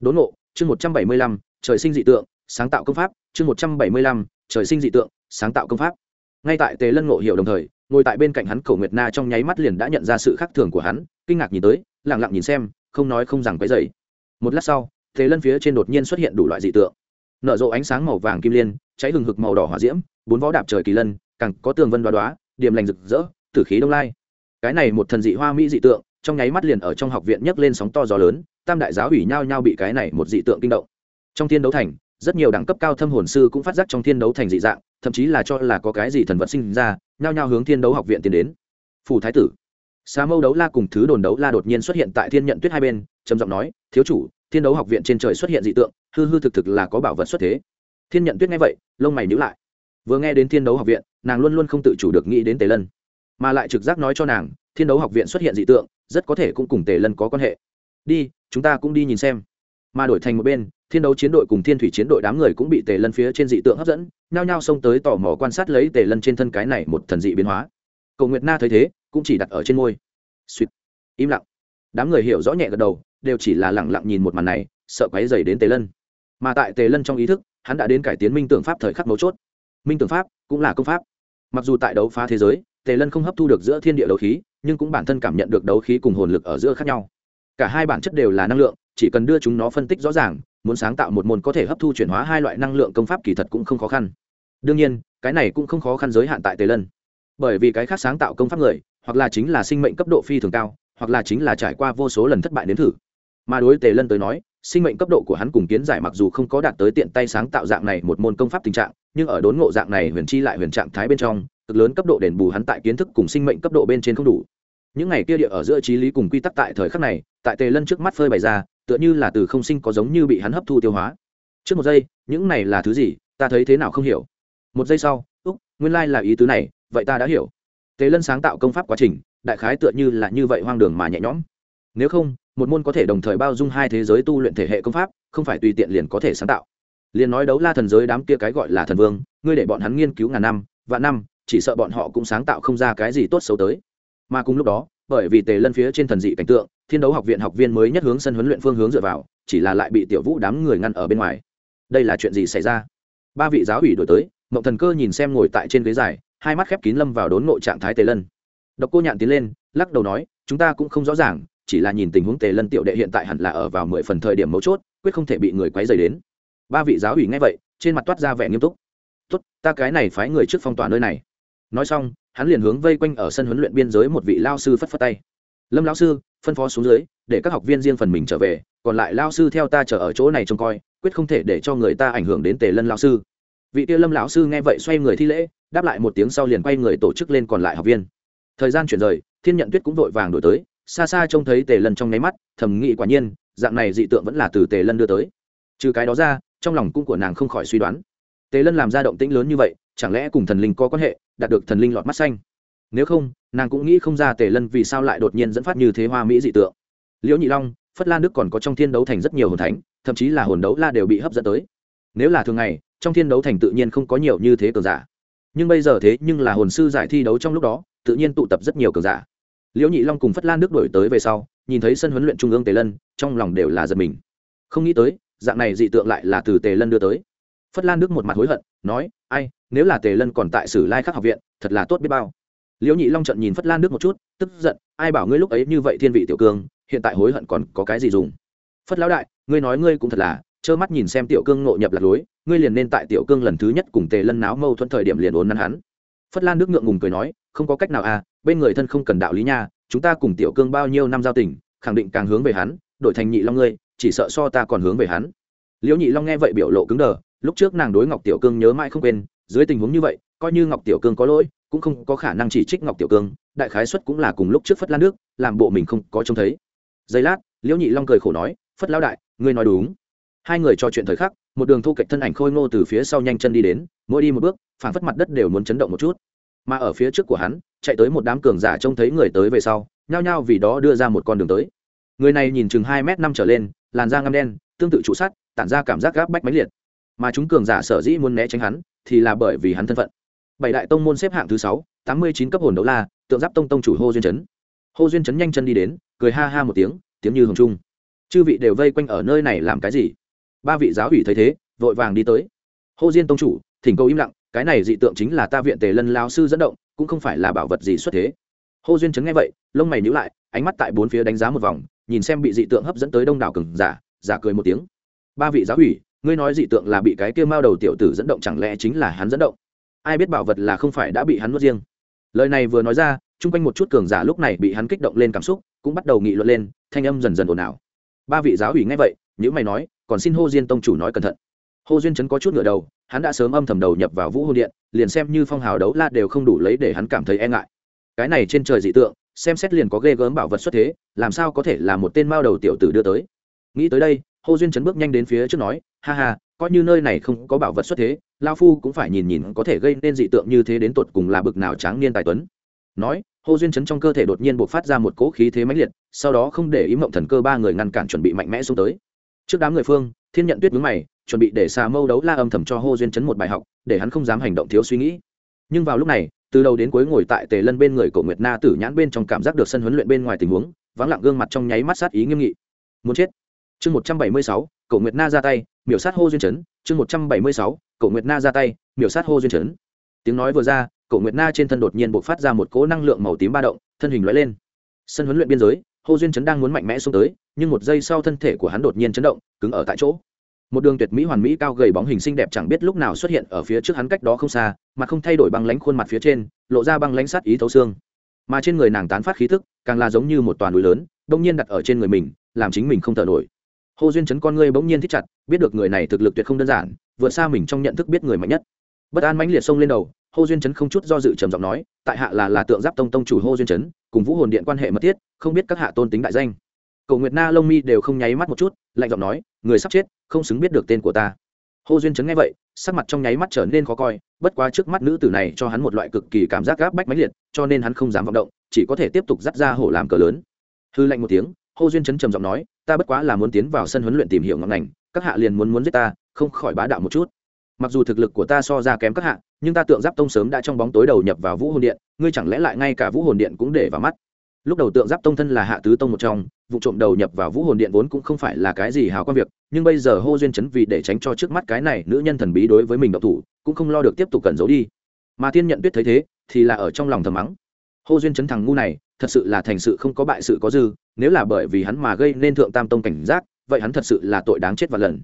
Đốn ngộ, chương một trăm bảy mươi lăm, trời sinh dị tượng, sáng tạo công pháp, chương một trăm bảy mươi lăm, trời sinh dị tượng, sáng tạo công pháp. Ngay tại tề lân ngộ hiểu đồng thời, ngồi tại bên cạnh hắn cầu nguyệt na trong nháy mắt liền đã nhận ra sự khác thường của hắn, kinh ngạc nhìn tới lẳng lặng nhìn xem, không nói không rằng cái dày một lát sau, tề lân phía trên đột nhiên xuất hiện đủ loại dị tượng. Nở rộ ánh sáng màu vàng kim liên, cháy hừng hực màu đỏ hỏa diễm, bốn võ đạp trời kỳ lân, càng có tường vân đoá đoá, điểm lành rực rỡ, tử khí đông lai cái này một thần dị hoa mỹ dị tượng, trong nháy mắt liền ở trong học viện nhấc lên sóng to gió lớn, tam đại giáo ủy nhao nhao bị cái này một dị tượng kinh động. Trong thiên đấu thành, rất nhiều đẳng cấp cao thâm hồn sư cũng phát giác trong thiên đấu thành dị dạng, thậm chí là cho là có cái gì thần vật sinh ra, nhao nhao hướng thiên đấu học viện tiến đến. Phù thái tử xà mâu đấu la cùng thứ đồn đấu la đột nhiên xuất hiện tại thiên nhận tuyết hai bên, trầm giọng nói, thiếu chủ, thiên đấu học viện trên trời xuất hiện dị tượng, hư hư thực thực là có bảo vật xuất thế. Thiên nhận tuyết nghe vậy, lông mày nhữ lại. Vừa nghe đến thiên đấu học viện, nàng luôn luôn không tự chủ được nghĩ đến tề lân mà lại trực giác nói cho nàng, thiên đấu học viện xuất hiện dị tượng, rất có thể cũng cùng tề lân có quan hệ. Đi, chúng ta cũng đi nhìn xem. Mà đổi thành một bên, thiên đấu chiến đội cùng thiên thủy chiến đội đám người cũng bị tề lân phía trên dị tượng hấp dẫn, nhao nhao xông tới tò mò quan sát lấy tề lân trên thân cái này một thần dị biến hóa. Cầu nguyệt na thấy thế, cũng chỉ đặt ở trên môi. Suýt im lặng. Đám người hiểu rõ nhẹ gật đầu, đều chỉ là lẳng lặng nhìn một màn này, sợ quáy dày đến tề lân. Mà tại tề lân trong ý thức, hắn đã đến cải tiến minh tưởng pháp thời khắc mấu chốt. Minh tưởng pháp cũng là công pháp. Mặc dù tại đấu phá thế giới tề lân không hấp thu được giữa thiên địa đấu khí, nhưng cũng bản thân cảm nhận được đấu khí cùng hồn lực ở giữa khác nhau. Cả hai bản chất đều là năng lượng, chỉ cần đưa chúng nó phân tích rõ ràng, muốn sáng tạo một môn có thể hấp thu chuyển hóa hai loại năng lượng công pháp kỳ thật cũng không khó khăn. Đương nhiên, cái này cũng không khó khăn giới hạn tại tề lân. Bởi vì cái khác sáng tạo công pháp người, hoặc là chính là sinh mệnh cấp độ phi thường cao, hoặc là chính là trải qua vô số lần thất bại đến thử. Mà đối tề lân tới nói, sinh mệnh cấp độ của hắn cùng kiến giải mặc dù không có đạt tới tiện tay sáng tạo dạng này một môn công pháp tình trạng, nhưng ở đốn ngộ dạng này huyền chi lại huyền trạng thái bên trong cực lớn cấp độ đền bù hắn tại kiến thức cùng sinh mệnh cấp độ bên trên không đủ. Những ngày kia địa ở giữa trí lý cùng quy tắc tại thời khắc này, tại tề lân trước mắt phơi bày ra, tựa như là từ không sinh có giống như bị hắn hấp thu tiêu hóa. Trước một giây, những này là thứ gì, ta thấy thế nào không hiểu. Một giây sau, úc, nguyên lai là ý tứ này, vậy ta đã hiểu. Tề lân sáng tạo công pháp quá trình, đại khái tựa như là như vậy hoang đường mà nhẹ nhõm. Nếu không, một môn có thể đồng thời bao dung hai thế giới tu luyện thể hệ công pháp, không phải tùy tiện liền có thể sáng tạo. Liền nói đấu la thần giới đám kia cái gọi là thần vương, ngươi để bọn hắn nghiên cứu ngàn năm, vạn năm chỉ sợ bọn họ cũng sáng tạo không ra cái gì tốt xấu tới. Mà cùng lúc đó, bởi vì tề lân phía trên thần dị cảnh tượng, thiên đấu học viện học viên mới nhất hướng sân huấn luyện phương hướng dựa vào, chỉ là lại bị tiểu vũ đám người ngăn ở bên ngoài. Đây là chuyện gì xảy ra? Ba vị giáo ủy đổi tới, mộng thần cơ nhìn xem ngồi tại trên ghế dài, hai mắt khép kín lâm vào đốn ngộ trạng thái tề lân. Độc cô nhạn tiến lên, lắc đầu nói, chúng ta cũng không rõ ràng, chỉ là nhìn tình huống tề lân tiểu đệ hiện tại hẳn là ở vào mười phần thời điểm mấu chốt, quyết không thể bị người quấy dày đến. Ba vị giáo ủy nghe vậy, trên mặt toát ra vẻ nghiêm túc. Tốt, ta cái này phái người trước phong tỏa nơi này nói xong, hắn liền hướng vây quanh ở sân huấn luyện biên giới một vị lao sư phất phất tay. Lâm lão sư, phân phó xuống dưới, để các học viên riêng phần mình trở về, còn lại lao sư theo ta chờ ở chỗ này trông coi, quyết không thể để cho người ta ảnh hưởng đến tề lân lao sư. Vị tiêu lâm lão sư nghe vậy xoay người thi lễ, đáp lại một tiếng sau liền quay người tổ chức lên còn lại học viên. Thời gian chuyển rời, thiên nhận tuyết cũng vội vàng đổi tới, xa xa trông thấy tề lân trong nháy mắt, thầm nghĩ quả nhiên, dạng này dị tượng vẫn là từ tề lân đưa tới. Trừ cái đó ra, trong lòng cũng của nàng không khỏi suy đoán. Tề lân làm ra động tĩnh lớn như vậy, chẳng lẽ cùng thần linh có quan hệ đạt được thần linh lọt mắt xanh. Nếu không, nàng cũng nghĩ không ra tề lân vì sao lại đột nhiên dẫn phát như thế hoa mỹ dị tượng. Liễu nhị long, phất lan đức còn có trong thiên đấu thành rất nhiều hồn thánh, thậm chí là hồn đấu la đều bị hấp dẫn tới. Nếu là thường ngày, trong thiên đấu thành tự nhiên không có nhiều như thế cường giả. Nhưng bây giờ thế nhưng là hồn sư giải thi đấu trong lúc đó, tự nhiên tụ tập rất nhiều cường giả. Liễu nhị long cùng phất lan đức đổi tới về sau, nhìn thấy sân huấn luyện trung ương tề lân, trong lòng đều là giật mình. Không nghĩ tới, dạng này dị tượng lại là từ tề lân đưa tới. Phất lan đức một mặt hối hận, nói ai, nếu là tề lân còn tại sử lai khắc học viện, thật là tốt biết bao. Liễu nhị long trận nhìn phất lan đức một chút, tức giận, ai bảo ngươi lúc ấy như vậy thiên vị tiểu cương, hiện tại hối hận còn có cái gì dùng. Phất lão đại, ngươi nói ngươi cũng thật là, trơ mắt nhìn xem tiểu cương ngộ nhập lạc lối, ngươi liền nên tại tiểu cương lần thứ nhất cùng tề lân náo mâu thuẫn thời điểm liền ốn năn hắn. Phất lan đức ngượng ngùng cười nói, không có cách nào à bên người thân không cần đạo lý nha, chúng ta cùng tiểu cương bao nhiêu năm giao tình, khẳng định càng hướng về hắn, đổi thành nhị long ngươi, chỉ sợ so ta còn hướng về hắn. Liễu nhị long nghe vậy biểu lộ cứng đờ lúc trước nàng đối ngọc tiểu cương nhớ mãi không quên, dưới tình huống như vậy, coi như ngọc tiểu cương có lỗi, cũng không có khả năng chỉ trích ngọc tiểu cương, đại khái xuất cũng là cùng lúc trước phất lan nước làm bộ mình không có trông thấy. Giây lát, liễu nhị long cười khổ nói, phất lao đại, ngươi nói đúng. Hai người trò chuyện thời khắc, một đường thu kệch thân ảnh khôi ngô từ phía sau nhanh chân đi đến, mỗi đi một bước phản phất mặt đất đều muốn chấn động một chút. Mà ở phía trước của hắn, chạy tới một đám cường giả trông thấy người tới về sau, nhao nhao vì đó đưa ra một con đường tới. Người này nhìn chừng hai m năm trở lên, làn da ngăm đen, tương tự trụ sắt, tản ra cảm giác gáp bách máy liệt mà chúng cường giả sở dĩ muốn né tránh hắn, thì là bởi vì hắn thân phận. Bảy đại tông môn xếp hạng thứ sáu, tám mươi chín cấp hồn đấu la, tượng giáp tông tông chủ hô duyên chấn. Hô duyên chấn nhanh chân đi đến, cười ha ha một tiếng tiếng như hồng trung. Chư vị đều vây quanh ở nơi này làm cái gì? Ba vị giáo ủy thấy thế, vội vàng đi tới. Hô diên tông chủ, thỉnh cầu im lặng, cái này dị tượng chính là ta viện tề lân lao sư dẫn động, cũng không phải là bảo vật gì xuất thế. Hô duyên chấn nghe vậy, lông mày nhíu lại, ánh mắt tại bốn phía đánh giá một vòng, nhìn xem bị dị tượng hấp dẫn tới đông đảo cường giả giả cười một tiếng. Ba vị giáo ủy ngươi nói dị tượng là bị cái kia mao đầu tiểu tử dẫn động chẳng lẽ chính là hắn dẫn động? Ai biết bảo vật là không phải đã bị hắn nuốt riêng? Lời này vừa nói ra, chung quanh một chút cường giả lúc này bị hắn kích động lên cảm xúc, cũng bắt đầu nghị luận lên, thanh âm dần dần ồn ào. Ba vị giáo ủy nghe vậy những mày nói, còn xin hô diên tông chủ nói cẩn thận. Hồ duyên chấn có chút ngựa đầu, hắn đã sớm âm thầm đầu nhập vào vũ hồn điện, liền xem như phong hào đấu la đều không đủ lấy để hắn cảm thấy e ngại. Cái này trên trời dị tượng, xem xét liền có ghê gớm bảo vật xuất thế, làm sao có thể là một tên mao đầu tiểu tử đưa tới? Nghĩ tới đây Hô duyên chấn bước nhanh đến phía trước nói, ha ha, coi như nơi này không có bảo vật xuất thế lao phu cũng phải nhìn nhìn có thể gây nên dị tượng như thế đến tột cùng là bực nào tráng niên tài tuấn. Nói Hô duyên chấn trong cơ thể đột nhiên buộc phát ra một cỗ khí thế mãnh liệt, sau đó không để ý mộng thần cơ ba người ngăn cản chuẩn bị mạnh mẽ xuống tới. Trước đám người phương, thiên nhận tuyết mướn mày, chuẩn bị để xà mâu đấu la âm thầm cho hô duyên chấn một bài học, để hắn không dám hành động thiếu suy nghĩ. Nhưng vào lúc này, từ đầu đến cuối ngồi tại tề lân bên người cổ nguyệt na tử nhãn bên trong cảm giác được sân huấn luyện bên ngoài tình huống, vắng lặng gương mặt trong nháy mắt sát ý nghiêm nghị. Muốn chết? Chương một trăm bảy mươi sáu, cổ nguyệt na ra tay, miểu sát hô duyên chấn. Chương một trăm bảy mươi sáu, cổ nguyệt na ra tay, miểu sát hô duyên chấn. Tiếng nói vừa ra, cổ nguyệt na trên thân đột nhiên b ộ c phát ra một cỗ năng lượng màu tím ba động, thân hình loại lên. Sân huấn luyện biên giới, hô duyên chấn đang muốn mạnh mẽ xuống tới, nhưng một giây sau thân thể của hắn đột nhiên chấn động, cứng ở tại chỗ. Một đường tuyệt mỹ hoàn mỹ cao gầy bóng hình xinh đẹp chẳng biết lúc nào xuất hiện ở phía trước hắn cách đó không xa, mà không thay đổi băng lánh khuôn mặt phía trên, lộ ra băng lánh sát ý thấu xương. Mà trên người nàng tán phát khí thức càng là giống như một toàn núi lớn đông nhiên đặt ở trên người mình, làm chính mình không thở nổi hồ duyên chấn con ngươi bỗng nhiên thích chặt, biết được người này thực lực tuyệt không đơn giản, vượt xa mình trong nhận thức biết người mạnh nhất. Bất an mãnh liệt xông lên đầu, hồ duyên chấn không chút do dự trầm giọng nói, tại hạ là là tượng giáp tông tông chủ hồ duyên chấn, cùng vũ hồn điện quan hệ mật thiết, không biết các hạ tôn tính đại danh. Cầu nguyệt na lông mi đều không nháy mắt một chút, lạnh giọng nói, người sắp chết, không xứng biết được tên của ta. Hồ duyên chấn nghe vậy, sắc mặt trong nháy mắt trở nên khó coi, bất quá trước mắt nữ tử này cho hắn một loại cực kỳ cảm giác gáp bách mãnh liệt, cho nên hắn không dám vọng động, chỉ có thể tiếp tục dắt ra hổ làm cờ lớn. Hư lạnh một tiếng, hồ duyên chấn trầm giọng nói ta bất quá là muốn tiến vào sân huấn luyện tìm hiểu ngọn ngành, các hạ liền muốn muốn giết ta, không khỏi bá đạo một chút. Mặc dù thực lực của ta so ra kém các hạ, nhưng ta tượng giáp tông sớm đã trong bóng tối đầu nhập vào vũ hồn điện, ngươi chẳng lẽ lại ngay cả vũ hồn điện cũng để vào mắt? Lúc đầu tượng giáp tông thân là hạ tứ tông một trong, vụ trộm đầu nhập vào vũ hồn điện vốn cũng không phải là cái gì hào quan việc, nhưng bây giờ hô duyên chấn vì để tránh cho trước mắt cái này nữ nhân thần bí đối với mình độc thủ, cũng không lo được tiếp tục cẩn giấu đi. Mà thiên nhận biết thấy thế, thì là ở trong lòng thầm mắng. Hô duyên chấn thằng ngu này thật sự là thành sự không có bại sự có dư, nếu là bởi vì hắn mà gây nên thượng tam tông cảnh giác, vậy hắn thật sự là tội đáng chết và lần.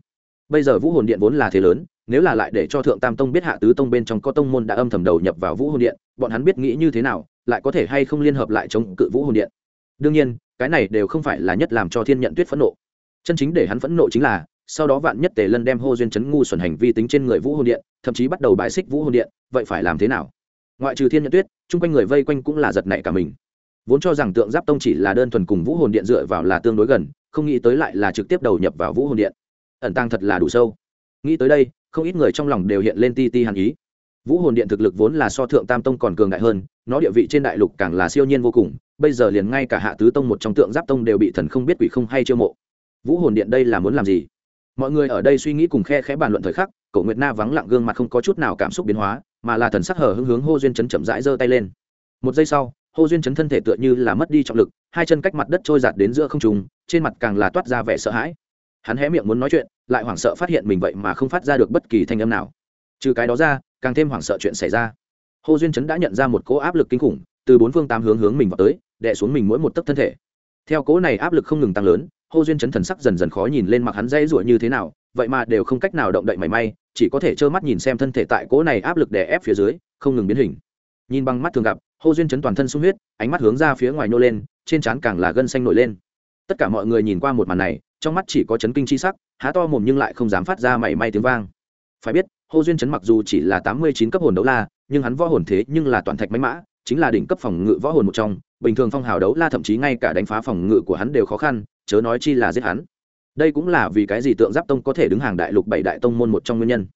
Bây giờ vũ hồn điện vốn là thế lớn, nếu là lại để cho thượng tam tông biết hạ tứ tông bên trong có tông môn đã âm thầm đầu nhập vào vũ hồn điện, bọn hắn biết nghĩ như thế nào, lại có thể hay không liên hợp lại chống cự vũ hồn điện. Đương nhiên, cái này đều không phải là nhất làm cho thiên nhận tuyết phẫn nộ. Chân chính để hắn phẫn nộ chính là, sau đó vạn nhất tề lân đem hô duyên chấn ngu xuẩn hành vi tính trên người vũ hồn điện, thậm chí bắt đầu bài xích vũ hồn điện, vậy phải làm thế nào? Ngoại trừ thiên nhận tuyết, chung quanh người vây quanh cũng là giật nảy cả mình vốn cho rằng tượng giáp tông chỉ là đơn thuần cùng vũ hồn điện dựa vào là tương đối gần, không nghĩ tới lại là trực tiếp đầu nhập vào vũ hồn điện. Ẩn tăng thật là đủ sâu. Nghĩ tới đây, không ít người trong lòng đều hiện lên ti ti hàn ý. Vũ hồn điện thực lực vốn là so thượng tam tông còn cường đại hơn, nó địa vị trên đại lục càng là siêu nhiên vô cùng, bây giờ liền ngay cả hạ tứ tông một trong tượng giáp tông đều bị thần không biết quỷ không hay chiêu mộ. Vũ hồn điện đây là muốn làm gì? Mọi người ở đây suy nghĩ cùng khe khẽ bàn luận thời khắc cậu nguyệt na vắng lặng gương mặt không có chút nào cảm xúc biến hóa, mà là thần sắc hở hưng hướng hô duyên chấn chậm rãi giơ tay lên. Một giây sau hô duyên chấn thân thể tựa như là mất đi trọng lực, hai chân cách mặt đất trôi giạt đến giữa không trùng trên mặt càng là toát ra vẻ sợ hãi. Hắn hé miệng muốn nói chuyện, lại hoảng sợ phát hiện mình vậy mà không phát ra được bất kỳ thanh âm nào. Trừ cái đó ra, càng thêm hoảng sợ chuyện xảy ra. Hồ duyên chấn đã nhận ra một cỗ áp lực kinh khủng, từ bốn phương tám hướng hướng mình vào tới, đè xuống mình mỗi một tấc thân thể. Theo cỗ này áp lực không ngừng tăng lớn hồ duyên chấn thần sắc dần dần khó nhìn lên mặt hắn dây rủa như thế nào, vậy mà đều không cách nào động đậy mảy may, chỉ có thể trơ mắt nhìn xem thân thể tại cỗ này áp lực đè ép phía dưới, không ngừng biến hình. Nhìn bằng mắt thường gặp hồ duyên chấn toàn thân sung huyết ánh mắt hướng ra phía ngoài nô lên trên trán càng là gân xanh nổi lên tất cả mọi người nhìn qua một màn này trong mắt chỉ có chấn kinh chi sắc há to mồm nhưng lại không dám phát ra mảy may tiếng vang phải biết Hồ Duyên Chấn mặc dù chỉ là tám mươi chín cấp hồn đấu la, nhưng hắn võ hồn thế nhưng là toàn thạch máy mã, chính là đỉnh cấp phòng ngự võ hồn một trong, bình thường phong hào đấu la thậm chí ngay cả đánh phá phòng ngự của hắn đều khó khăn, chớ nói chi là giết hắn. Đây cũng là vì cái gì tượng giáp tông có thể đứng hàng đại lục bảy đại tông môn một trong nguyên nhân.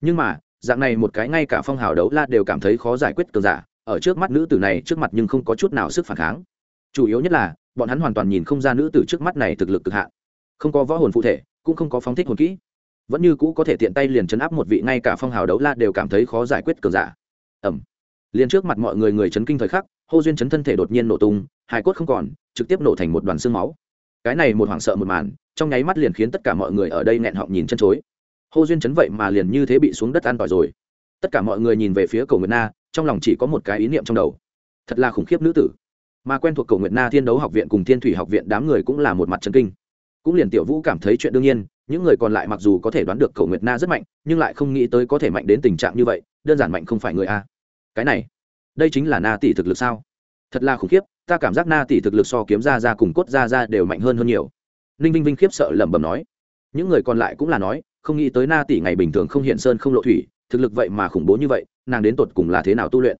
Nhưng mà, dạng này một cái ngay cả phong hào đấu la đều cảm thấy khó giải quyết cường giả, ở trước mắt nữ tử này trước mặt nhưng không có chút nào sức phản kháng. Chủ yếu nhất là, bọn hắn hoàn toàn nhìn không ra nữ tử trước mắt này thực lực cực hạn. Không có võ hồn phụ thể, cũng không có phóng thích hồn kỹ. Vẫn như cũ có thể tiện tay liền chấn áp một vị ngay cả phong hào đấu la đều cảm thấy khó giải quyết cường giả. Ẩm liền trước mặt mọi người người chấn kinh thời khắc hô duyên chấn thân thể đột nhiên nổ tung hài cốt không còn trực tiếp nổ thành một đoàn xương máu. Cái này một hoảng sợ một màn trong nháy mắt liền khiến tất cả mọi người ở đây nghẹn họng nhìn chân chối. Hô duyên chấn vậy mà liền như thế bị xuống đất an tỏi rồi. Tất cả mọi người nhìn về phía cầu nguyệt na trong lòng chỉ có một cái ý niệm trong đầu. Thật là khủng khiếp nữ tử. Mà quen thuộc cầu nguyệt na thiên đấu học viện cùng thiên thủy học viện đám người cũng là một mặt chân kinh. Cũng liền tiểu vũ cảm thấy chuyện đương nhiên, những người còn lại mặc dù có thể đoán được cầu nguyệt na rất mạnh, nhưng lại không nghĩ tới có thể mạnh đến tình trạng như vậy, đơn giản mạnh không phải người a. Cái này, đây chính là na tỷ thực lực sao? Thật là khủng khiếp, ta cảm giác na tỷ thực lực so kiếm ra ra cùng cốt ra ra đều mạnh hơn hơn nhiều. Ninh vinh vinh khiếp sợ lẩm bẩm nói. Những người còn lại cũng là nói, không nghĩ tới na tỷ ngày bình thường không hiện sơn không lộ thủy, thực lực vậy mà khủng bố như vậy nàng đến tột cùng là thế nào tu luyện.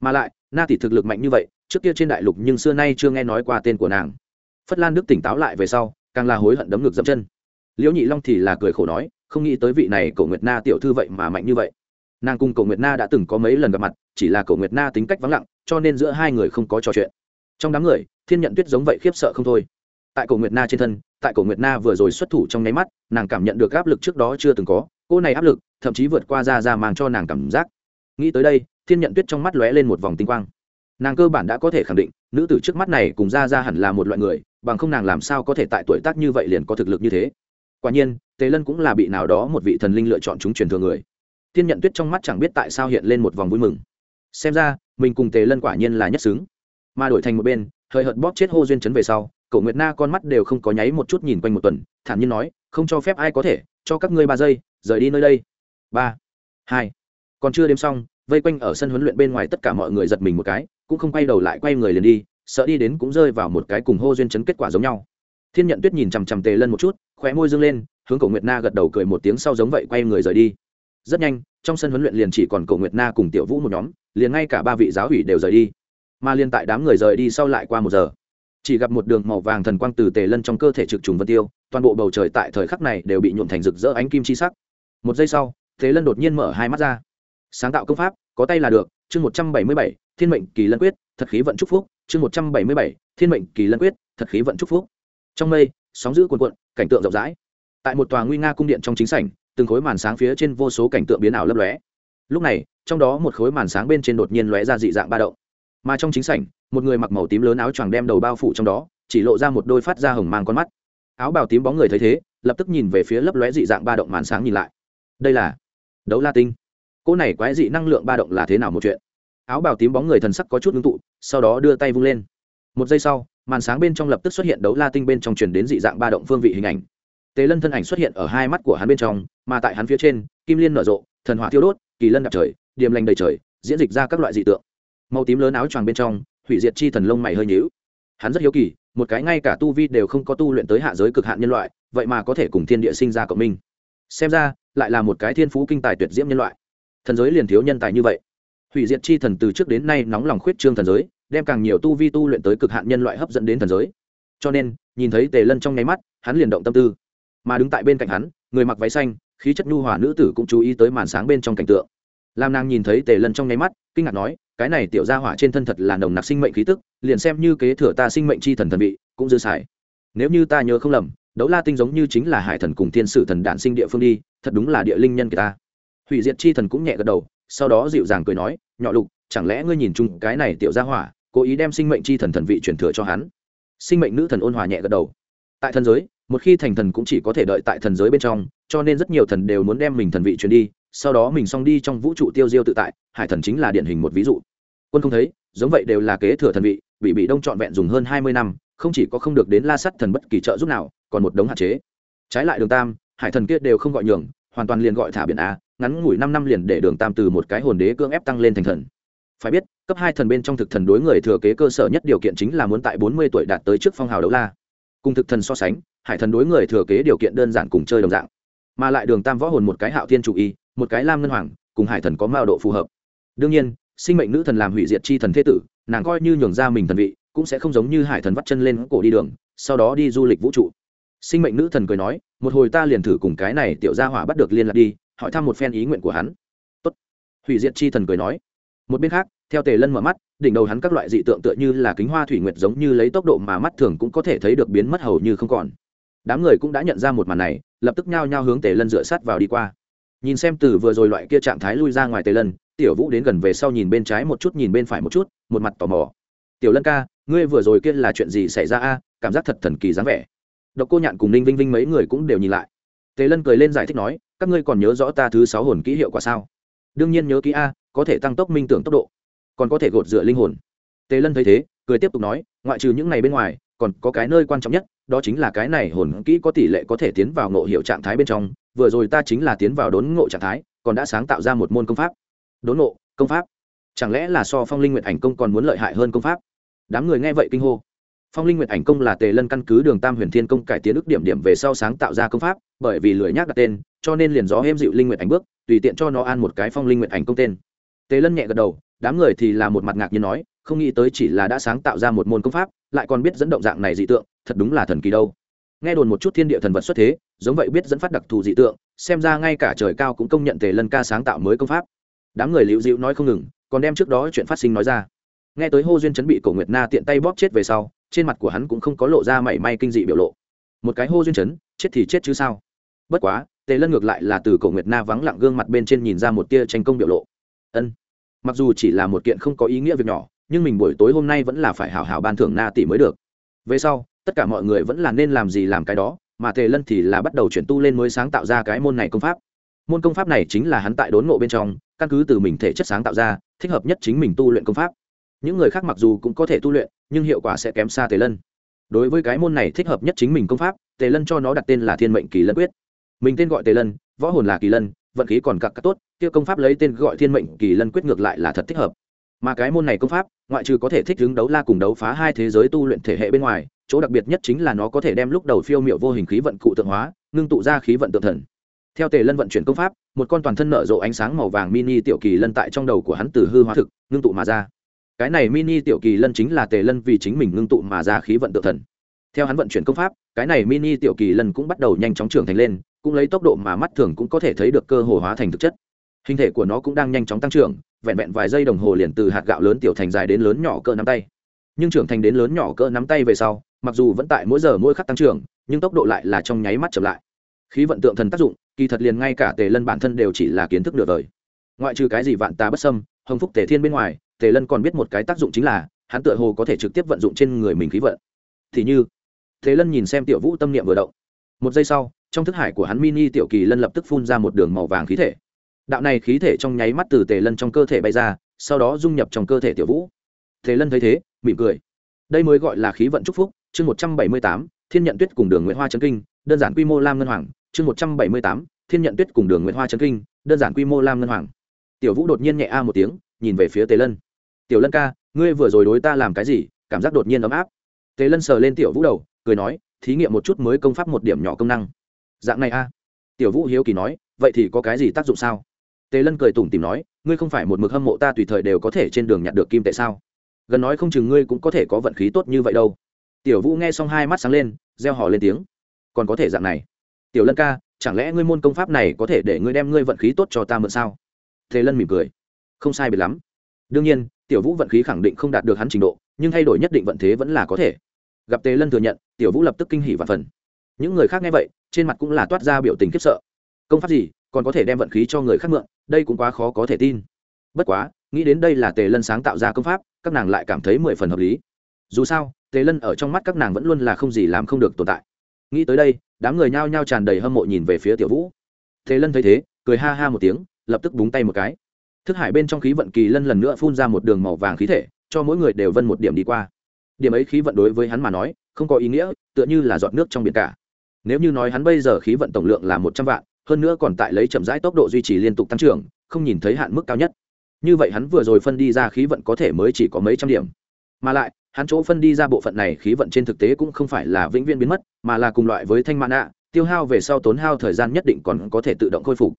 Mà lại, na tỷ thực lực mạnh như vậy, trước kia trên đại lục nhưng xưa nay chưa nghe nói qua tên của nàng. Phất lan đức tỉnh táo lại về sau, càng là hối hận đấm ngực dậm chân. Liễu nhị long thì là cười khổ nói, không nghĩ tới vị này cổ nguyệt na tiểu thư vậy mà mạnh như vậy. Nàng cùng cổ nguyệt na đã từng có mấy lần gặp mặt, chỉ là cổ nguyệt na tính cách vắng lặng, cho nên giữa hai người không có trò chuyện. Trong đám người, thiên nhận tuyết giống vậy khiếp sợ không thôi. Tại cổ nguyệt na trên thân, tại cổ nguyệt na vừa rồi xuất thủ trong nháy mắt, nàng cảm nhận được áp lực trước đó chưa từng có cô này áp lực, thậm chí vượt qua ra ra mang cho nàng cảm giác nghĩ tới đây, thiên nhận tuyết trong mắt lóe lên một vòng tinh quang. Nàng cơ bản đã có thể khẳng định, nữ tử trước mắt này cùng ra ra hẳn là một loại người, bằng không nàng làm sao có thể tại tuổi tác như vậy liền có thực lực như thế. Quả nhiên, tề lân cũng là bị nào đó một vị thần linh lựa chọn chúng truyền thừa người. Thiên nhận tuyết trong mắt chẳng biết tại sao hiện lên một vòng vui mừng. Xem ra, mình cùng tề lân quả nhiên là nhất xứng. Mà đổi thành một bên, hơi hợt bóp chết hô duyên chấn về sau cậu nguyệt na con mắt đều không có nháy một chút nhìn quanh một tuần, thản nhiên nói, không cho phép ai có thể, cho các ngươi ba giây, rời đi nơi đây. Ba, hai còn chưa đêm xong, vây quanh ở sân huấn luyện bên ngoài tất cả mọi người giật mình một cái, cũng không quay đầu lại quay người liền đi, sợ đi đến cũng rơi vào một cái cùng hô duyên chấn kết quả giống nhau. Thiên nhận tuyết nhìn chằm chằm tề lân một chút, khóe môi dương lên, hướng cổ nguyệt na gật đầu cười một tiếng sau giống vậy quay người rời đi. Rất nhanh, trong sân huấn luyện liền chỉ còn cổ nguyệt na cùng tiểu vũ một nhóm, liền ngay cả ba vị giáo ủy đều rời đi. Mà liên tại đám người rời đi sau lại qua một giờ, chỉ gặp một đường màu vàng thần quang từ tề lân trong cơ thể trực trùng vân tiêu, toàn bộ bầu trời tại thời khắc này đều bị nhuộm thành rực rỡ ánh kim chi sắc. Một giây sau, tề lân đột nhiên mở hai mắt ra sáng tạo công pháp, có tay là được, chương một trăm bảy mươi bảy, thiên mệnh kỳ lân quyết, thật khí vận c phúc, chương một trăm bảy mươi bảy, thiên mệnh kỳ lân quyết, thật khí vận c phúc. Trong mây, sóng giữ cuồn cuộn, cảnh tượng rộng rãi. Tại một tòa nguy nga cung điện trong chính sảnh, từng khối màn sáng phía trên vô số cảnh tượng biến ảo lấp lóe. Lúc này, trong đó một khối màn sáng bên trên đột nhiên lóe ra dị dạng ba động. Mà trong chính sảnh, một người mặc màu tím lớn áo choàng đem đầu bao phủ trong đó, chỉ lộ ra một đôi phát ra hồng mang con mắt. Áo bào tím bóng người thấy thế, lập tức nhìn về phía lấp lóe dị dạng ba động màn sáng nhìn lại. Đây là đấu la tinh cô này quái dị năng lượng ba động là thế nào một chuyện? Áo bào tím bóng người thần sắc có chút ngưng tụ, sau đó đưa tay vung lên. Một giây sau, màn sáng bên trong lập tức xuất hiện đấu la tinh bên trong truyền đến dị dạng ba động phương vị hình ảnh. Tế lân thân ảnh xuất hiện ở hai mắt của hắn bên trong, mà tại hắn phía trên, kim liên nở rộ, thần hỏa thiêu đốt, kỳ lân đạp trời, điềm lành đầy trời, diễn dịch ra các loại dị tượng. Màu tím lớn áo choàng bên trong, hủy diệt chi thần lông mày hơi nhíu. Hắn rất hiếu kỳ, một cái ngay cả tu vi đều không có tu luyện tới hạ giới cực hạn nhân loại, vậy mà có thể cùng thiên địa sinh ra cộng minh. Xem ra, lại là một cái thiên phú kinh tài tuyệt diễm nhân loại thần giới liền thiếu nhân tài như vậy. Hủy diệt chi thần từ trước đến nay nóng lòng khuyết trương thần giới, đem càng nhiều tu vi tu luyện tới cực hạn nhân loại hấp dẫn đến thần giới. Cho nên, nhìn thấy tề lân trong nháy mắt, hắn liền động tâm tư. Mà đứng tại bên cạnh hắn, người mặc váy xanh, khí chất nhu hòa nữ tử cũng chú ý tới màn sáng bên trong cảnh tượng. Làm nàng nhìn thấy tề lân trong nháy mắt, kinh ngạc nói, cái này tiểu gia hỏa trên thân thật là nồng nặc sinh mệnh khí tức, liền xem như kế thừa ta sinh mệnh chi thần thần vị, cũng dư xài. Nếu như ta nhớ không lầm, đấu la tinh giống như chính là hải thần cùng thiên sử thần đản sinh địa phương đi, thật đúng là địa linh nhân kỳ ta hủy diệt chi thần cũng nhẹ gật đầu, sau đó dịu dàng cười nói, nhỏ lục, chẳng lẽ ngươi nhìn chung cái này tiểu gia hỏa, cố ý đem sinh mệnh chi thần thần vị truyền thừa cho hắn? Sinh mệnh nữ thần ôn hòa nhẹ gật đầu. Tại thần giới, một khi thành thần cũng chỉ có thể đợi tại thần giới bên trong, cho nên rất nhiều thần đều muốn đem mình thần vị truyền đi, sau đó mình xong đi trong vũ trụ tiêu diêu tự tại, hải thần chính là điển hình một ví dụ. Quân không thấy, giống vậy đều là kế thừa thần vị, bị bị đông trọn vẹn dùng hơn hai mươi năm, không chỉ có không được đến la sắt thần bất kỳ trợ giúp nào, còn một đống hạn chế. Trái lại đường tam, hải thần kia đều không gọi nhường, hoàn toàn liền gọi thả biển a ngắn ngủi năm năm liền để đường tam từ một cái hồn đế cưỡng ép tăng lên thành thần. Phải biết, cấp hai thần bên trong thực thần đối người thừa kế cơ sở nhất điều kiện chính là muốn tại bốn mươi tuổi đạt tới trước phong hào đấu la. Cùng thực thần so sánh, hải thần đối người thừa kế điều kiện đơn giản cùng chơi đồng dạng. Mà lại đường tam võ hồn một cái hạo thiên chủ y, một cái lam ngân hoàng, cùng hải thần có mao độ phù hợp. Đương nhiên, sinh mệnh nữ thần làm hủy diệt chi thần thế tử, nàng coi như nhường ra mình thần vị, cũng sẽ không giống như hải thần vắt chân lên cổ đi đường, sau đó đi du lịch vũ trụ. Sinh mệnh nữ thần cười nói, một hồi ta liền thử cùng cái này tiểu gia hỏa bắt được liên lạc đi hỏi thăm một phen ý nguyện của hắn. Tốt. hủy diệt chi thần cười nói. Một bên khác, theo tề lân mở mắt, đỉnh đầu hắn các loại dị tượng tựa như là kính hoa thủy nguyệt giống như lấy tốc độ mà mắt thường cũng có thể thấy được biến mất hầu như không còn. Đám người cũng đã nhận ra một màn này, lập tức nhao nhao hướng tề lân dựa sát vào đi qua. Nhìn xem từ vừa rồi loại kia trạng thái lui ra ngoài tề lân, tiểu vũ đến gần về sau nhìn bên trái một chút, nhìn bên phải một chút, một mặt tò mò. Tiểu lân ca, ngươi vừa rồi kia là chuyện gì xảy ra a? Cảm giác thật thần kỳ dáng vẻ. Độc cô nhạn cùng ninh vinh vinh mấy người cũng đều nhìn lại tề lân cười lên giải thích nói, các ngươi còn nhớ rõ ta thứ sáu hồn kỹ hiệu quả sao? Đương nhiên nhớ kỹ a, có thể tăng tốc minh tưởng tốc độ, còn có thể gột rửa linh hồn. Tề lân thấy thế, cười tiếp tục nói, ngoại trừ những ngày bên ngoài, còn có cái nơi quan trọng nhất, đó chính là cái này hồn kỹ có tỷ lệ có thể tiến vào ngộ hiệu trạng thái bên trong, vừa rồi ta chính là tiến vào đốn ngộ trạng thái, còn đã sáng tạo ra một môn công pháp. Đốn ngộ, công pháp? Chẳng lẽ là so phong linh nguyện ảnh công còn muốn lợi hại hơn công pháp? Đám người nghe vậy kinh hô. Phong linh nguyện ảnh công là tề lân căn cứ đường tam huyền thiên công cải tiến ước điểm điểm về sau sáng tạo ra công pháp bởi vì lười nhác đặt tên, cho nên liền gió êm dịu linh nguyện ảnh bước, tùy tiện cho nó an một cái phong linh nguyện ảnh công tên. Tề lân nhẹ gật đầu, đám người thì là một mặt ngạc nhiên nói, không nghĩ tới chỉ là đã sáng tạo ra một môn công pháp, lại còn biết dẫn động dạng này dị tượng, thật đúng là thần kỳ đâu. Nghe đồn một chút thiên địa thần vật xuất thế, giống vậy biết dẫn phát đặc thù dị tượng, xem ra ngay cả trời cao cũng công nhận tề lân ca sáng tạo mới công pháp. Đám người liễu dịu nói không ngừng, còn đem trước đó chuyện phát sinh nói ra. Nghe tới hô duyên chấn bị cổ nguyệt na tiện tay bóp chết về sau, trên mặt của hắn cũng không có lộ ra mảy may kinh dị biểu lộ. Một cái hô duyên chấn, chết thì chết chứ sao? Bất quá, tề lân ngược lại là từ cổ nguyệt na vắng lặng gương mặt bên trên nhìn ra một tia tranh công biểu lộ. Ân, mặc dù chỉ là một kiện không có ý nghĩa việc nhỏ, nhưng mình buổi tối hôm nay vẫn là phải hào hào ban thưởng na tỷ mới được. Về sau, tất cả mọi người vẫn là nên làm gì làm cái đó, mà tề lân thì là bắt đầu chuyển tu lên mới sáng tạo ra cái môn này công pháp. Môn công pháp này chính là hắn tại đốn ngộ bên trong, căn cứ từ mình thể chất sáng tạo ra, thích hợp nhất chính mình tu luyện công pháp. Những người khác mặc dù cũng có thể tu luyện, nhưng hiệu quả sẽ kém xa tề lân. Đối với cái môn này thích hợp nhất chính mình công pháp, tề lân cho nó đặt tên là thiên mệnh kỳ lân quyết mình tên gọi tề lân, võ hồn là kỳ lân, vận khí còn cặp cắt tốt, kia công pháp lấy tên gọi thiên mệnh kỳ lân quyết ngược lại là thật thích hợp. Mà cái môn này công pháp, ngoại trừ có thể thích ứng đấu la cùng đấu phá hai thế giới tu luyện thể hệ bên ngoài, chỗ đặc biệt nhất chính là nó có thể đem lúc đầu phiêu miệu vô hình khí vận cụ tượng hóa, ngưng tụ ra khí vận tượng thần. Theo tề lân vận chuyển công pháp, một con toàn thân nở rộ ánh sáng màu vàng mini tiểu kỳ lân tại trong đầu của hắn từ hư hóa thực, ngưng tụ mà ra. Cái này mini tiểu kỳ lân chính là tề lân vì chính mình ngưng tụ mà ra khí vận tượng thần. Theo hắn vận chuyển công pháp, cái này mini tiểu kỳ lân cũng bắt đầu nhanh chóng trưởng thành lên cũng lấy tốc độ mà mắt thường cũng có thể thấy được cơ hồ hóa thành thực chất. Hình thể của nó cũng đang nhanh chóng tăng trưởng, vẹn vẹn vài giây đồng hồ liền từ hạt gạo lớn tiểu thành dài đến lớn nhỏ cỡ nắm tay. Nhưng trưởng thành đến lớn nhỏ cỡ nắm tay về sau, mặc dù vẫn tại mỗi giờ mỗi khắc tăng trưởng, nhưng tốc độ lại là trong nháy mắt chậm lại. Khí vận tượng thần tác dụng, kỳ thật liền ngay cả tề lân bản thân đều chỉ là kiến thức nửa đời. Ngoại trừ cái gì vạn ta bất sâm hồng phúc tề thiên bên ngoài, tề lân còn biết một cái tác dụng chính là, hắn tựa hồ có thể trực tiếp vận dụng trên người mình khí vận. Thì như thế lân nhìn xem tiểu vũ tâm niệm vừa động. Một giây sau trong thức hải của hắn mini tiểu kỳ lân lập tức phun ra một đường màu vàng khí thể. Đạo này khí thể trong nháy mắt từ tề lân trong cơ thể bay ra, sau đó dung nhập trong cơ thể tiểu vũ. Tề lân thấy thế, mỉm cười. Đây mới gọi là khí vận chúc phúc, chương một trăm bảy mươi tám, thiên nhận tuyết cùng đường nguyễn hoa trấn kinh, đơn giản quy mô lam ngân hoàng, chương một trăm bảy mươi tám, thiên nhận tuyết cùng đường nguyễn hoa trấn kinh, đơn giản quy mô lam ngân hoàng. Tiểu vũ đột nhiên nhẹ a một tiếng, nhìn về phía tề lân. Tiểu lân ca, ngươi vừa rồi đối ta làm cái gì, cảm giác đột nhiên ấm áp. Tề lân sờ lên tiểu vũ đầu, cười nói, thí nghiệm một chút mới công pháp một điểm nhỏ công năng dạng này a. Tiểu vũ hiếu kỳ nói, vậy thì có cái gì tác dụng sao? Tề lân cười tủm tìm nói, ngươi không phải một mực hâm mộ ta tùy thời đều có thể trên đường nhặt được kim tệ sao? Gần nói không chừng ngươi cũng có thể có vận khí tốt như vậy đâu. Tiểu vũ nghe xong hai mắt sáng lên, reo hò lên tiếng. Còn có thể dạng này. Tiểu lân ca, chẳng lẽ ngươi môn công pháp này có thể để ngươi đem ngươi vận khí tốt cho ta mượn sao? Tề lân mỉm cười. Không sai biệt lắm. Đương nhiên, tiểu vũ vận khí khẳng định không đạt được hắn trình độ, nhưng thay đổi nhất định vận thế vẫn là có thể. Gặp tề lân thừa nhận, tiểu vũ lập tức kinh hỉ và phần những người khác nghe vậy, trên mặt cũng là toát ra biểu tình khiếp sợ. Công pháp gì, còn có thể đem vận khí cho người khác mượn, đây cũng quá khó có thể tin. Bất quá, nghĩ đến đây là tề lân sáng tạo ra công pháp, các nàng lại cảm thấy mười phần hợp lý. Dù sao, tề lân ở trong mắt các nàng vẫn luôn là không gì làm không được tồn tại. Nghĩ tới đây, đám người nhao nhao tràn đầy hâm mộ nhìn về phía tiểu vũ. Tề lân thấy thế, cười ha ha một tiếng, lập tức búng tay một cái. Thức hải bên trong khí vận kỳ lân lần nữa phun ra một đường màu vàng khí thể, cho mỗi người đều vân một điểm đi qua. Điểm ấy khí vận đối với hắn mà nói, không có ý nghĩa, tựa như là giọt nước trong biển cả nếu như nói hắn bây giờ khí vận tổng lượng là một trăm vạn, hơn nữa còn tại lấy chậm rãi tốc độ duy trì liên tục tăng trưởng, không nhìn thấy hạn mức cao nhất. Như vậy hắn vừa rồi phân đi ra khí vận có thể mới chỉ có mấy trăm điểm. Mà lại, hắn chỗ phân đi ra bộ phận này khí vận trên thực tế cũng không phải là vĩnh viễn biến mất, mà là cùng loại với thanh mạn ạ tiêu hao về sau tốn hao thời gian nhất định còn có thể tự động khôi phục.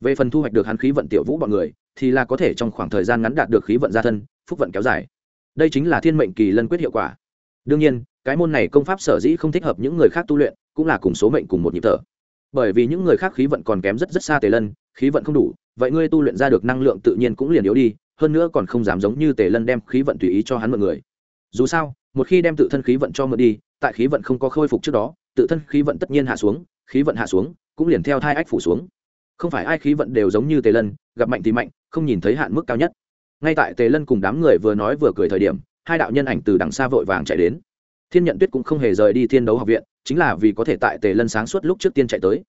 Về phần thu hoạch được hắn khí vận tiểu vũ bọn người, thì là có thể trong khoảng thời gian ngắn đạt được khí vận gia thân, phúc vận kéo dài. Đây chính là thiên mệnh kỳ lân quyết hiệu quả. Đương nhiên, cái môn này công pháp sở dĩ không thích hợp những người khác tu luyện cũng là cùng số mệnh cùng một nhịp thở. Bởi vì những người khác khí vận còn kém rất rất xa tề lân, khí vận không đủ, vậy ngươi tu luyện ra được năng lượng tự nhiên cũng liền yếu đi, hơn nữa còn không dám giống như tề lân đem khí vận tùy ý cho hắn mọi người. Dù sao, một khi đem tự thân khí vận cho mượn đi, tại khí vận không có khôi phục trước đó, tự thân khí vận tất nhiên hạ xuống, khí vận hạ xuống, cũng liền theo thai ách phủ xuống. Không phải ai khí vận đều giống như tề lân, gặp mạnh thì mạnh, không nhìn thấy hạn mức cao nhất. Ngay tại tề lân cùng đám người vừa nói vừa cười thời điểm, hai đạo nhân ảnh từ đằng xa vội vàng chạy đến. Thiên nhận tuyết cũng không hề rời đi thiên đấu học viện chính là vì có thể tại tề lân sáng suốt lúc trước tiên chạy tới.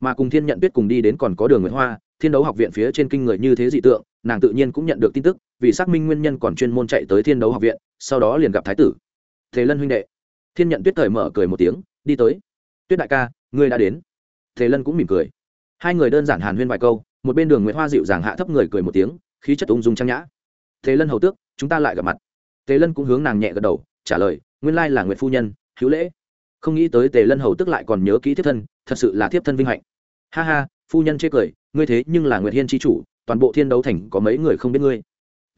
Mà cùng thiên nhận biết cùng đi đến còn có đường nguyễn hoa, thiên đấu học viện phía trên kinh người như thế dị tượng, nàng tự nhiên cũng nhận được tin tức, vì xác minh nguyên nhân còn chuyên môn chạy tới thiên đấu học viện, sau đó liền gặp thái tử. Thế lân huynh đệ. Thiên nhận tuyết thời mở cười một tiếng, đi tới. Tuyết đại ca, ngươi đã đến. Thế lân cũng mỉm cười. Hai người đơn giản hàn huyên vài câu, một bên đường nguyễn hoa dịu dàng hạ thấp người cười một tiếng, khí chất ung dung trang nhã. Thế lân hầu tước, chúng ta lại gặp mặt. Thế lân cũng hướng nàng nhẹ gật đầu, trả lời, nguyên lai là nguyệt phu nhân, hữu lễ không nghĩ tới tề lân hầu tức lại còn nhớ kỹ thiếp thân, thật sự là thiếp thân vinh hạnh. Ha ha, phu nhân chê cười, ngươi thế nhưng là nguyệt hiên tri chủ, toàn bộ thiên đấu thành có mấy người không biết ngươi?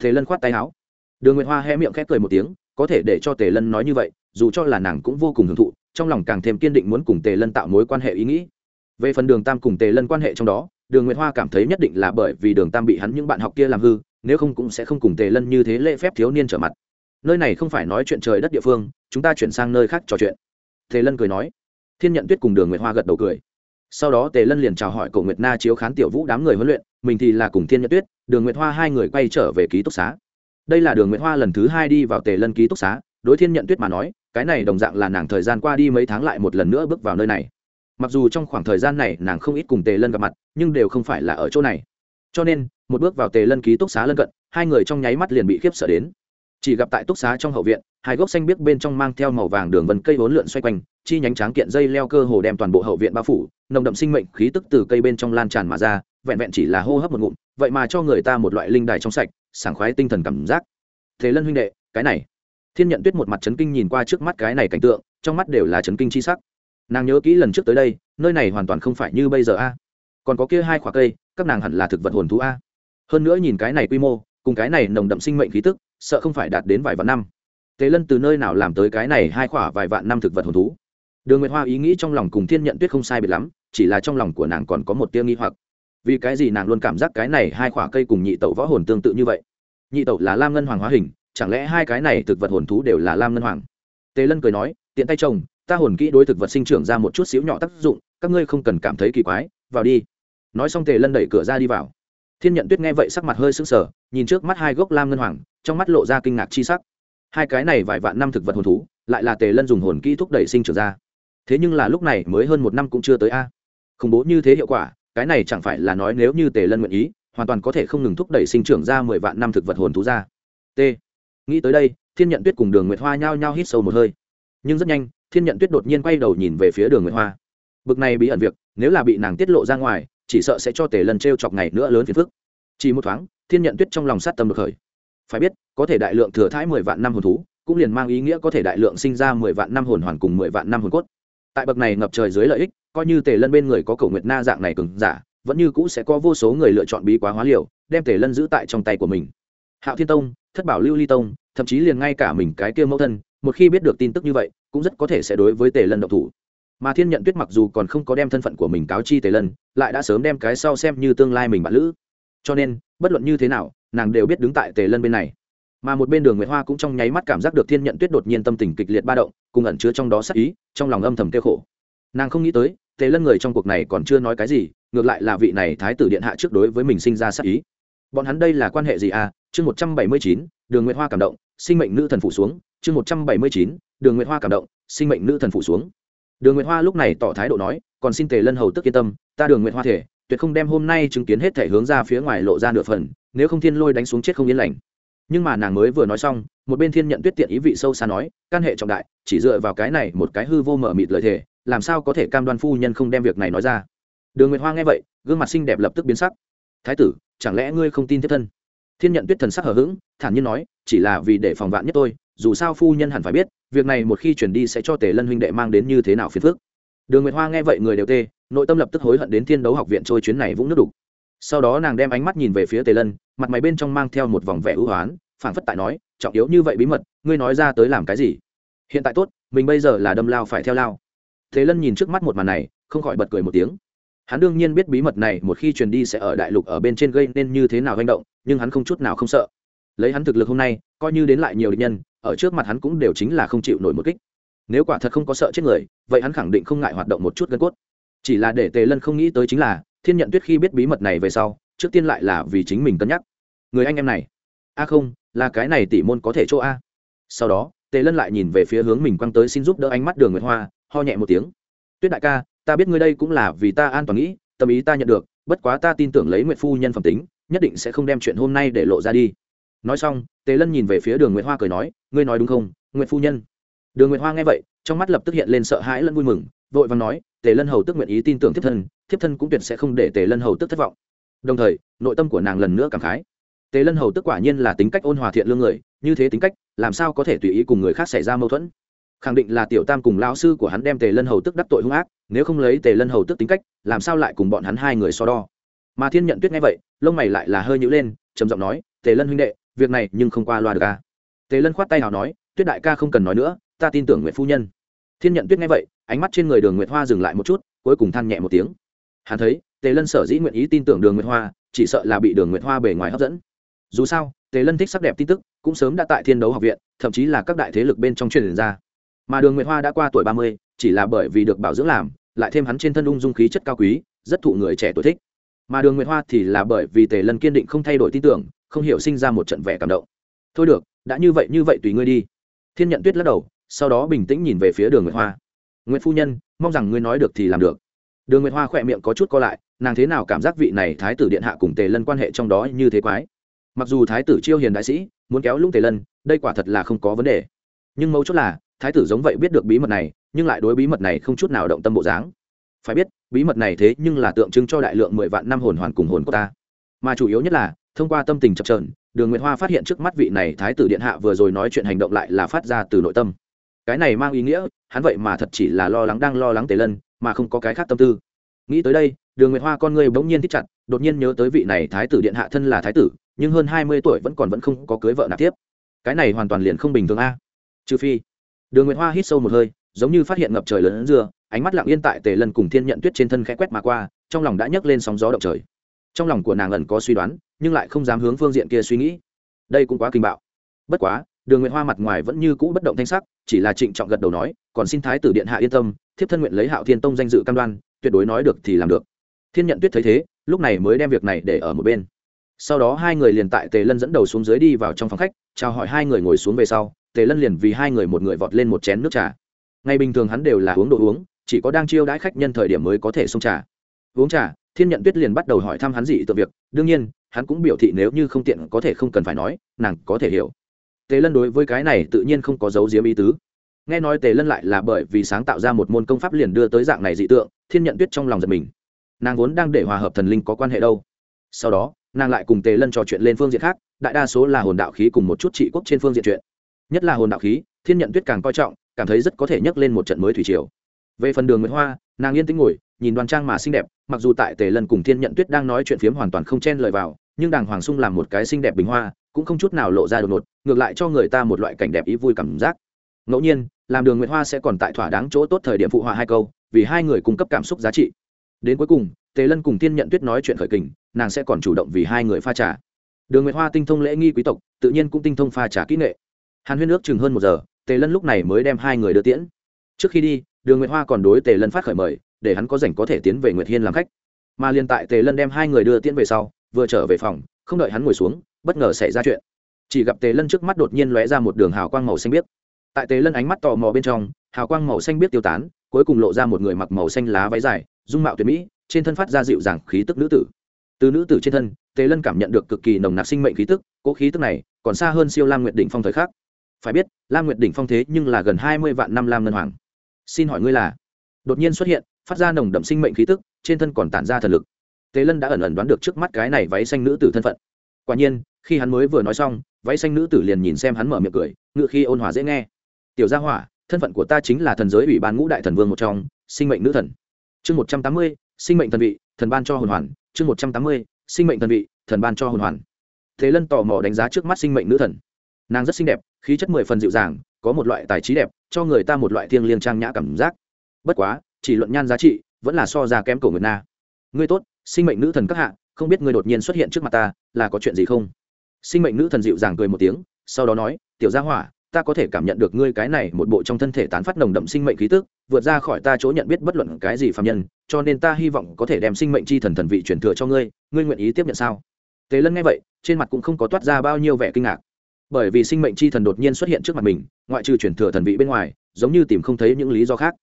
Tề lân khoát tay áo. Đường nguyệt hoa hé miệng khép cười một tiếng, có thể để cho tề lân nói như vậy, dù cho là nàng cũng vô cùng hưởng thụ, trong lòng càng thêm kiên định muốn cùng tề lân tạo mối quan hệ ý nghĩ. Về phần đường tam cùng tề lân quan hệ trong đó, đường nguyệt hoa cảm thấy nhất định là bởi vì đường tam bị hắn những bạn học kia làm hư, nếu không cũng sẽ không cùng tề lân như thế lễ phép thiếu niên trở mặt. Nơi này không phải nói chuyện trời đất địa phương, chúng ta chuyển sang nơi khác trò chuyện tề lân cười nói. Thiên nhận tuyết cùng đường nguyệt hoa gật đầu cười. Sau đó tề lân liền chào hỏi cậu nguyệt na chiếu khán tiểu vũ đám người huấn luyện, mình thì là cùng thiên nhận tuyết, đường nguyệt hoa hai người quay trở về ký túc xá. Đây là đường nguyệt hoa lần thứ hai đi vào tề lân ký túc xá, đối thiên nhận tuyết mà nói, cái này đồng dạng là nàng thời gian qua đi mấy tháng lại một lần nữa bước vào nơi này. Mặc dù trong khoảng thời gian này nàng không ít cùng tề lân gặp mặt, nhưng đều không phải là ở chỗ này. Cho nên, một bước vào tề lân ký túc xá lân cận, hai người trong nháy mắt liền bị khiếp sợ đến chỉ gặp tại túc xá trong hậu viện, hai gốc xanh biếc bên trong mang theo màu vàng đường vân cây vốn lượn xoay quanh, chi nhánh tráng kiện dây leo cơ hồ đem toàn bộ hậu viện bao phủ, nồng đậm sinh mệnh khí tức từ cây bên trong lan tràn mà ra, vẹn vẹn chỉ là hô hấp một ngụm, vậy mà cho người ta một loại linh đài trong sạch, sảng khoái tinh thần cảm giác. Thế lân huynh đệ, cái này. Thiên nhận tuyết một mặt chấn kinh nhìn qua trước mắt cái này cảnh tượng, trong mắt đều là chấn kinh chi sắc. Nàng nhớ kỹ lần trước tới đây, nơi này hoàn toàn không phải như bây giờ a. Còn có kia hai khoả cây, các nàng hẳn là thực vật hồn thú a. Hơn nữa nhìn cái này quy mô cùng cái này nồng đậm sinh mệnh khí tức, sợ không phải đạt đến vài vạn năm. Tề lân từ nơi nào làm tới cái này hai khỏa vài vạn năm thực vật hồn thú? Đường nguyệt hoa ý nghĩ trong lòng cùng thiên nhận tuyết không sai biệt lắm, chỉ là trong lòng của nàng còn có một tia nghi hoặc. Vì cái gì nàng luôn cảm giác cái này hai khỏa cây cùng nhị tẩu võ hồn tương tự như vậy? Nhị tẩu là lam ngân hoàng hóa hình, chẳng lẽ hai cái này thực vật hồn thú đều là lam ngân hoàng? Tề lân cười nói, tiện tay chồng ta hồn kỹ đối thực vật sinh trưởng ra một chút xíu nhỏ tác dụng, các ngươi không cần cảm thấy kỳ quái, vào đi. Nói xong tề lân đẩy cửa ra đi vào thiên nhận tuyết nghe vậy sắc mặt hơi sững sờ, nhìn trước mắt hai gốc lam ngân hoàng, trong mắt lộ ra kinh ngạc chi sắc. Hai cái này vài vạn năm thực vật hồn thú, lại là tề lân dùng hồn kỹ thúc đẩy sinh trưởng ra. Thế nhưng là lúc này mới hơn một năm cũng chưa tới a. Khủng bố như thế hiệu quả, cái này chẳng phải là nói nếu như tề lân nguyện ý, hoàn toàn có thể không ngừng thúc đẩy sinh trưởng ra mười vạn năm thực vật hồn thú ra. T. Nghĩ tới đây, thiên nhận tuyết cùng đường nguyệt hoa nhao nhao hít sâu một hơi. Nhưng rất nhanh, thiên nhận tuyết đột nhiên quay đầu nhìn về phía đường nguyệt hoa. Bực này bí ẩn việc, nếu là bị nàng tiết lộ ra ngoài chỉ sợ sẽ cho tề lân t r e o chọc ngày nữa lớn phiền phức. Chỉ một thoáng, thiên nhận tuyết trong lòng sát tâm được khởi. Phải biết, có thể đại lượng thừa thãi mười vạn năm hồn thú, cũng liền mang ý nghĩa có thể đại lượng sinh ra mười vạn năm hồn hoàn cùng mười vạn năm hồn cốt. Tại bậc này ngập trời dưới lợi ích, coi như tề lân bên người có cầu nguyệt na dạng này cứng giả, vẫn như cũ sẽ có vô số người lựa chọn bí quá hóa liều, đem tề lân giữ tại trong tay của mình. Hạo thiên tông, thất bảo lưu ly tông, thậm chí liền ngay cả mình cái kia mẫu thân, một khi biết được tin tức như vậy, cũng rất có thể sẽ đối với tề lân độc thủ mà thiên nhận tuyết mặc dù còn không có đem thân phận của mình cáo chi tề lân, lại đã sớm đem cái sau xem như tương lai mình bạn lữ. Cho nên, bất luận như thế nào, nàng đều biết đứng tại tề lân bên này. Mà một bên đường nguyễn hoa cũng trong nháy mắt cảm giác được thiên nhận tuyết đột nhiên tâm tình kịch liệt ba động, cùng ẩn chứa trong đó sắc ý, trong lòng âm thầm kêu khổ. Nàng không nghĩ tới, tề lân người trong cuộc này còn chưa nói cái gì, ngược lại là vị này thái tử điện hạ trước đối với mình sinh ra sắc ý. Bọn hắn đây là quan hệ gì à? Chương một trăm bảy mươi chín, đường nguyễn hoa cảm động, sinh mệnh nữ thần phụ xuống. Chương một trăm bảy mươi chín, đường nguyễn hoa cảm động, sinh mệnh nữ thần phụ xuống đường nguyệt hoa lúc này tỏ thái độ nói, còn xin tề lân hầu tức yên tâm, ta đường nguyệt hoa thể, tuyệt không đem hôm nay chứng kiến hết thể hướng ra phía ngoài lộ ra nửa phần, nếu không thiên lôi đánh xuống chết không yên lành. Nhưng mà nàng mới vừa nói xong, một bên thiên nhận tuyết tiện ý vị sâu xa nói căn hệ trọng đại, chỉ dựa vào cái này một cái hư vô mở mịt lời thề, làm sao có thể cam đoan phu nhân không đem việc này nói ra? Đường nguyệt hoa nghe vậy, gương mặt xinh đẹp lập tức biến sắc. Thái tử, chẳng lẽ ngươi không tin thiết thân? Thiên nhận tuyết thần sắc hờ hững, thản nhiên nói, chỉ là vì để phòng vạn nhất tôi dù sao phu nhân hẳn phải biết, việc này một khi chuyển đi sẽ cho tề lân huynh đệ mang đến như thế nào phiền phức. Đường nguyệt hoa nghe vậy người đều tê, nội tâm lập tức hối hận đến thiên đấu học viện trôi chuyến này vũng nước đục. Sau đó nàng đem ánh mắt nhìn về phía tề lân, mặt mày bên trong mang theo một vòng vẻ ưu hoán, phảng phất tại nói, trọng yếu như vậy bí mật, ngươi nói ra tới làm cái gì? Hiện tại tốt, mình bây giờ là đâm lao phải theo lao. Thế lân nhìn trước mắt một màn này, không khỏi bật cười một tiếng hắn đương nhiên biết bí mật này, một khi truyền đi sẽ ở đại lục ở bên trên gây nên như thế nào hành động, nhưng hắn không chút nào không sợ. Lấy hắn thực lực hôm nay, coi như đến lại nhiều địch nhân, ở trước mặt hắn cũng đều chính là không chịu nổi một kích. Nếu quả thật không có sợ chết người, vậy hắn khẳng định không ngại hoạt động một chút gân cốt. Chỉ là để tề lân không nghĩ tới chính là, thiên nhận tuyết khi biết bí mật này về sau, trước tiên lại là vì chính mình cân nhắc. Người anh em này, a không, là cái này tỷ môn có thể chỗ a. Sau đó, tề lân lại nhìn về phía hướng mình quăng tới xin giúp đỡ ánh mắt đường nguyệt hoa, ho nhẹ một tiếng. Tuyết đại ca ta biết ngươi đây cũng là vì ta an toàn nghĩ, tâm ý ta nhận được, bất quá ta tin tưởng lấy nguyệt phu nhân phẩm tính, nhất định sẽ không đem chuyện hôm nay để lộ ra đi. Nói xong, tề lân nhìn về phía đường nguyệt hoa cười nói, ngươi nói đúng không, nguyệt phu nhân? Đường nguyệt hoa nghe vậy, trong mắt lập tức hiện lên sợ hãi lẫn vui mừng, vội vàng nói, tề lân hầu tức nguyện ý tin tưởng thiếp thân thiếp thân cũng tuyệt sẽ không để tề lân hầu tức thất vọng. Đồng thời, nội tâm của nàng lần nữa cảm khái. Tề lân hầu tức quả nhiên là tính cách ôn hòa thiện lương người, như thế tính cách, làm sao có thể tùy ý cùng người khác xảy ra mâu thuẫn? Khẳng định là tiểu tam cùng lão sư của hắn đem tề lân hầu tức đắc tội hung ác, nếu không lấy tề lân hầu tức tính cách, làm sao lại cùng bọn hắn hai người so đo? Mà thiên nhận tuyết nghe vậy, lông mày lại là hơi nhữ lên, trầm giọng nói, tề lân huynh đệ, việc này nhưng không qua loa được ca tề lân khoát tay nào nói, tuyết đại ca không cần nói nữa, ta tin tưởng nguyện phu nhân. Thiên nhận tuyết nghe vậy, ánh mắt trên người đường nguyệt hoa dừng lại một chút, cuối cùng than nhẹ một tiếng. Hắn thấy, tề lân sở dĩ nguyện ý tin tưởng đường nguyệt hoa, chỉ sợ là bị đường nguyệt hoa bề ngoài hấp dẫn. Dù sao, tề lân thích sắc đẹp tin tức, cũng sớm đã tại thiên đấu học viện, thậm chí là các đại thế lực bên trong truyền ra mà đường nguyệt hoa đã qua tuổi ba mươi, chỉ là bởi vì được bảo dưỡng làm, lại thêm hắn trên thân ung dung khí chất cao quý, rất thụ người trẻ tuổi thích. Mà đường nguyệt hoa thì là bởi vì tề lân kiên định không thay đổi tin tưởng, không hiểu sinh ra một trận vẻ cảm động. Thôi được, đã như vậy như vậy tùy ngươi đi. Thiên nhận tuyết lắc đầu, sau đó bình tĩnh nhìn về phía đường nguyệt hoa. Nguyễn phu nhân, mong rằng ngươi nói được thì làm được. Đường nguyệt hoa khỏe miệng có chút co lại, nàng thế nào cảm giác vị này thái tử điện hạ cùng tề lân quan hệ trong đó như thế quái? Mặc dù thái tử chiêu hiền đại sĩ, muốn kéo lũng tề lân, đây quả thật là không có vấn đề. Nhưng mấu chốt là thái tử giống vậy biết được bí mật này, nhưng lại đối bí mật này không chút nào động tâm bộ dáng. Phải biết, bí mật này thế nhưng là tượng trưng cho đại lượng mười vạn năm hồn hoàn cùng hồn của ta. Mà chủ yếu nhất là, thông qua tâm tình chập trờn đường nguyệt hoa phát hiện trước mắt vị này thái tử điện hạ vừa rồi nói chuyện hành động lại là phát ra từ nội tâm. Cái này mang ý nghĩa, hắn vậy mà thật chỉ là lo lắng đang lo lắng tề lân, mà không có cái khác tâm tư. Nghĩ tới đây, đường nguyệt hoa con người bỗng nhiên thích chặt, đột nhiên nhớ tới vị này thái tử điện hạ thân là thái tử, nhưng hơn hai mươi tuổi vẫn còn vẫn không có cưới vợ nạp tiếp. Cái này hoàn toàn liền không bình thường a. Trừ phi đường nguyệt hoa hít sâu một hơi, giống như phát hiện ngập trời lớn dưa, ánh mắt lặng yên tại tề lân cùng thiên nhận tuyết trên thân khẽ quét mà qua, trong lòng đã nhấc lên sóng gió động trời. Trong lòng của nàng ẩn có suy đoán, nhưng lại không dám hướng phương diện kia suy nghĩ. Đây cũng quá kinh bạo. Bất quá, đường nguyệt hoa mặt ngoài vẫn như cũ bất động thanh sắc, chỉ là trịnh trọng gật đầu nói, còn xin thái tử điện hạ yên tâm, thiếp thân nguyện lấy hạo thiên tông danh dự cam đoan, tuyệt đối nói được thì làm được. Thiên nhận tuyết thấy thế, lúc này mới đem việc này để ở một bên. Sau đó hai người liền tại tề lân dẫn đầu xuống dưới đi vào trong phòng khách, chào hỏi hai người ngồi xuống về sau tề lân liền vì hai người một người vọt lên một chén nước trà. Ngày bình thường hắn đều là uống đồ uống, chỉ có đang chiêu đãi khách nhân thời điểm mới có thể xông trà. Uống trà, thiên nhận tuyết liền bắt đầu hỏi thăm hắn dị tự việc, đương nhiên, hắn cũng biểu thị nếu như không tiện có thể không cần phải nói, nàng có thể hiểu. Tề lân đối với cái này tự nhiên không có dấu diếm ý tứ. Nghe nói tề lân lại là bởi vì sáng tạo ra một môn công pháp liền đưa tới dạng này dị tượng, thiên nhận tuyết trong lòng giật mình. Nàng vốn đang để hòa hợp thần linh có quan hệ đâu. Sau đó, nàng lại cùng tề lân trò chuyện lên phương diện khác, đại đa số là hồn đạo khí cùng một chút trị quốc trên phương diện chuyện nhất là hồn đạo khí, thiên nhận tuyết càng coi trọng, cảm thấy rất có thể nhấc lên một trận mới thủy triều. Về phần đường nguyễn hoa, nàng yên tĩnh ngồi, nhìn đoàn trang mà xinh đẹp, mặc dù tại tề lân cùng thiên nhận tuyết đang nói chuyện phiếm hoàn toàn không chen lời vào, nhưng đàng hoàng sung làm một cái xinh đẹp bình hoa, cũng không chút nào lộ ra đột ngột, ngược lại cho người ta một loại cảnh đẹp ý vui cảm giác. Ngẫu nhiên, làm đường nguyễn hoa sẽ còn tại thỏa đáng chỗ tốt thời điểm phụ họa hai câu, vì hai người cung cấp cảm xúc giá trị. Đến cuối cùng, tề lân cùng thiên nhận tuyết nói chuyện khởi kình, nàng sẽ còn chủ động vì hai người pha trà. Đường nguyệt hoa tinh thông lễ nghi quý tộc, tự nhiên cũng tinh thông pha trà kỹ nghệ hàn huyên ước chừng hơn một giờ, tề lân lúc này mới đem hai người đưa tiễn. Trước khi đi, đường nguyệt hoa còn đối tề lân phát khởi mời, để hắn có rảnh có thể tiến về nguyệt hiên làm khách. Mà liền tại tề lân đem hai người đưa tiễn về sau, vừa trở về phòng, không đợi hắn ngồi xuống, bất ngờ xảy ra chuyện. Chỉ gặp tề lân trước mắt đột nhiên lóe ra một đường hào quang màu xanh biếc. Tại tề lân ánh mắt tò mò bên trong, hào quang màu xanh biếc tiêu tán, cuối cùng lộ ra một người mặc màu xanh lá váy dài, dung mạo tuyệt mỹ, trên thân phát ra dịu dàng khí tức nữ tử. Từ nữ tử trên thân, tề lân cảm nhận được cực kỳ nồng nặc sinh mệnh khí tức, cỗ khí tức này còn xa hơn siêu lam nguyện đỉnh phong thời khắc phải biết, lam nguyệt đỉnh phong thế nhưng là gần hai mươi vạn năm lam ngân hoàng. Xin hỏi ngươi là? Đột nhiên xuất hiện, phát ra nồng đậm sinh mệnh khí tức, trên thân còn tản ra thần lực. Tế lân đã ẩn ẩn đoán được trước mắt cái này váy xanh nữ tử thân phận. Quả nhiên, khi hắn mới vừa nói xong, váy xanh nữ tử liền nhìn xem hắn mở miệng cười ngự khi ôn hòa dễ nghe. Tiểu gia hỏa, thân phận của ta chính là thần giới ủy ban ngũ đại thần vương một trong, sinh mệnh nữ thần. Chương một trăm tám mươi, sinh mệnh thần vị, thần ban cho hồn hoàn. Chương một trăm tám mươi, sinh mệnh thần vị, thần ban cho hồn hoàn. Thế lân tò mò đánh giá trước mắt sinh mệnh nữ thần nàng rất xinh đẹp, khí chất mười phần dịu dàng, có một loại tài trí đẹp, cho người ta một loại thiêng liêng trang nhã cảm giác. Bất quá, chỉ luận nhan giá trị, vẫn là so ra kém cổ người na. Ngươi tốt, sinh mệnh nữ thần các hạ, không biết ngươi đột nhiên xuất hiện trước mặt ta, là có chuyện gì không? Sinh mệnh nữ thần dịu dàng cười một tiếng, sau đó nói, tiểu gia hỏa, ta có thể cảm nhận được ngươi cái này một bộ trong thân thể tán phát nồng đậm sinh mệnh khí tức, vượt ra khỏi ta chỗ nhận biết bất luận cái gì phạm nhân, cho nên ta hy vọng có thể đem sinh mệnh chi thần thần vị truyền thừa cho ngươi ngươi nguyện ý tiếp nhận sao? Tề lân nghe vậy, trên mặt cũng không có toát ra bao nhiêu vẻ kinh ngạc bởi vì sinh mệnh chi thần đột nhiên xuất hiện trước mặt mình, ngoại trừ truyền thừa thần vị bên ngoài, giống như tìm không thấy những lý do khác.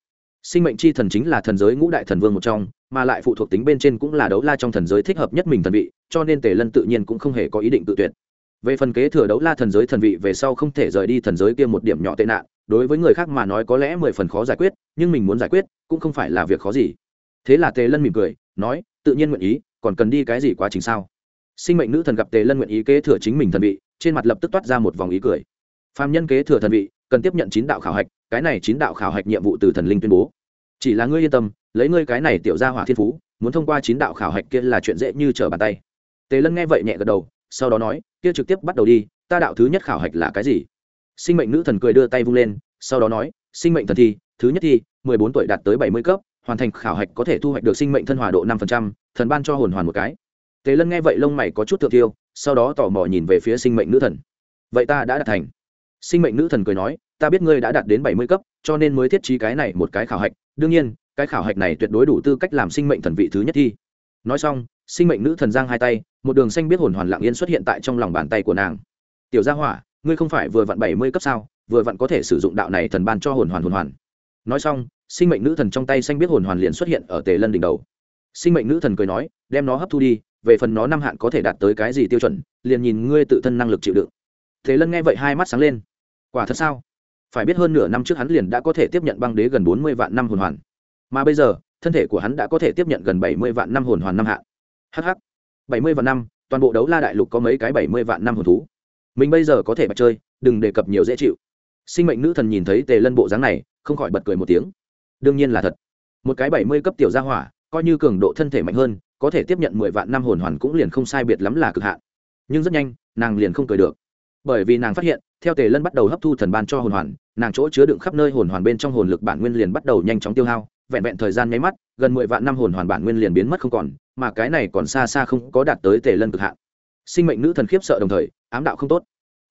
Sinh mệnh chi thần chính là thần giới ngũ đại thần vương một trong, mà lại phụ thuộc tính bên trên cũng là đấu la trong thần giới thích hợp nhất mình thần vị, cho nên tề lân tự nhiên cũng không hề có ý định tự tuyệt. Về phần kế thừa đấu la thần giới thần vị về sau không thể rời đi thần giới kia một điểm nhỏ tệ nạn, đối với người khác mà nói có lẽ mười phần khó giải quyết, nhưng mình muốn giải quyết cũng không phải là việc khó gì. Thế là tề lân mỉm cười, nói, tự nhiên nguyện ý, còn cần đi cái gì quá trình sao? Sinh mệnh nữ thần gặp tề lân nguyện ý kế thừa chính mình thần vị trên mặt lập tức toát ra một vòng ý cười. Phạm nhân kế thừa thần vị, cần tiếp nhận chín đạo khảo hạch, cái này chín đạo khảo hạch nhiệm vụ từ thần linh tuyên bố. Chỉ là ngươi yên tâm, lấy ngươi cái này tiểu ra hỏa thiên phú, muốn thông qua chín đạo khảo hạch kia là chuyện dễ như trở bàn tay. Tề lân nghe vậy nhẹ gật đầu, sau đó nói, kia trực tiếp bắt đầu đi, ta đạo thứ nhất khảo hạch là cái gì? Sinh mệnh nữ thần cười đưa tay vung lên, sau đó nói, sinh mệnh thần thi, thứ nhất thi, mười bốn tuổi đạt tới bảy mươi cấp, hoàn thành khảo hạch có thể thu hoạch được sinh mệnh thân hòa độ năm phần trăm, thần ban cho hồn hoàn một cái. Tề lân nghe vậy lông mày có chút thượng tiêu sau đó tò mò nhìn về phía sinh mệnh nữ thần. Vậy ta đã đạt thành. Sinh mệnh nữ thần cười nói, ta biết ngươi đã đạt đến bảy mươi cấp, cho nên mới thiết trí cái này một cái khảo hạch. Đương nhiên, cái khảo hạch này tuyệt đối đủ tư cách làm sinh mệnh thần vị thứ nhất thi. Nói xong, sinh mệnh nữ thần giang hai tay, một đường xanh biết hồn hoàn lặng yên xuất hiện tại trong lòng bàn tay của nàng. Tiểu gia hỏa, ngươi không phải vừa vặn bảy mươi cấp sao? Vừa vặn có thể sử dụng đạo này thần ban cho hồn hoàn hồn hoàn. Nói xong, sinh mệnh nữ thần trong tay xanh biết hồn hoàn liền xuất hiện ở tề lân đỉnh đầu. Sinh mệnh nữ thần cười nói, đem nó hấp thu đi về phần nó năm hạn có thể đạt tới cái gì tiêu chuẩn, liền nhìn ngươi tự thân năng lực chịu đựng. Tề lân nghe vậy hai mắt sáng lên. Quả thật sao? Phải biết hơn nửa năm trước hắn liền đã có thể tiếp nhận băng đế gần bốn mươi vạn năm hồn hoàn. Mà bây giờ, thân thể của hắn đã có thể tiếp nhận gần bảy mươi vạn năm hồn hoàn năm hạn. Hh bảy mươi vạn năm, toàn bộ đấu la đại lục có mấy cái bảy mươi vạn năm hồn thú? Mình bây giờ có thể bật chơi, đừng đề cập nhiều dễ chịu. Sinh mệnh nữ thần nhìn thấy tề lân bộ dáng này, không khỏi bật cười một tiếng. Đương nhiên là thật. Một cái bảy mươi cấp tiểu gia hỏa, coi như cường độ thân thể mạnh hơn có thể tiếp nhận mười vạn năm hồn hoàn cũng liền không sai biệt lắm là cực hạn. Nhưng rất nhanh, nàng liền không cười được. Bởi vì nàng phát hiện, theo tề lân bắt đầu hấp thu thần ban cho hồn hoàn, nàng chỗ chứa đựng khắp nơi hồn hoàn bên trong hồn lực bản nguyên liền bắt đầu nhanh chóng tiêu hao, vẹn vẹn thời gian nháy mắt, gần mười vạn năm hồn hoàn bản nguyên liền biến mất không còn, mà cái này còn xa xa không có đạt tới tề lân cực hạn. Sinh mệnh nữ thần khiếp sợ đồng thời, ám đạo không tốt.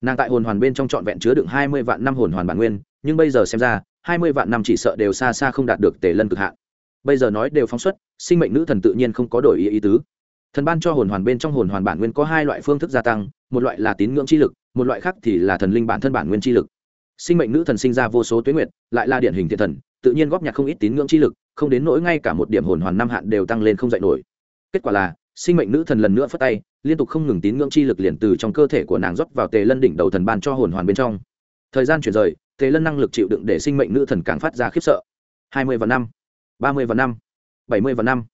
Nàng tại hồn hoàn bên trong trọn vẹn chứa đựng hai mươi vạn năm hồn hoàn bản nguyên, nhưng bây giờ xem ra, hai mươi vạn năm chỉ sợ đều xa xa không đạt được tề lân cực hạn bây giờ nói đều phóng xuất sinh mệnh nữ thần tự nhiên không có đổi ý ý tứ. Thần ban cho hồn hoàn bên trong hồn hoàn bản nguyên có hai loại phương thức gia tăng một loại là tín ngưỡng chi lực một loại khác thì là thần linh bản thân bản nguyên chi lực. Sinh mệnh nữ thần sinh ra vô số tuyến nguyện, lại là điển hình thiện thần tự nhiên góp nhặt không ít tín ngưỡng chi lực không đến nỗi ngay cả một điểm hồn hoàn năm hạn đều tăng lên không dạy nổi. Kết quả là sinh mệnh nữ thần lần nữa phất tay liên tục không ngừng tín ngưỡng chi lực liền từ trong cơ thể của nàng rót vào tề lân đỉnh đầu thần ban cho hồn hoàn bên trong. Thời gian chuyển rời tề lân năng lực chịu đựng để sinh mệnh nữ thần càng phát ra khiếp sợ. Hai mươi và năm ba mươi và năm, bảy mươi và năm.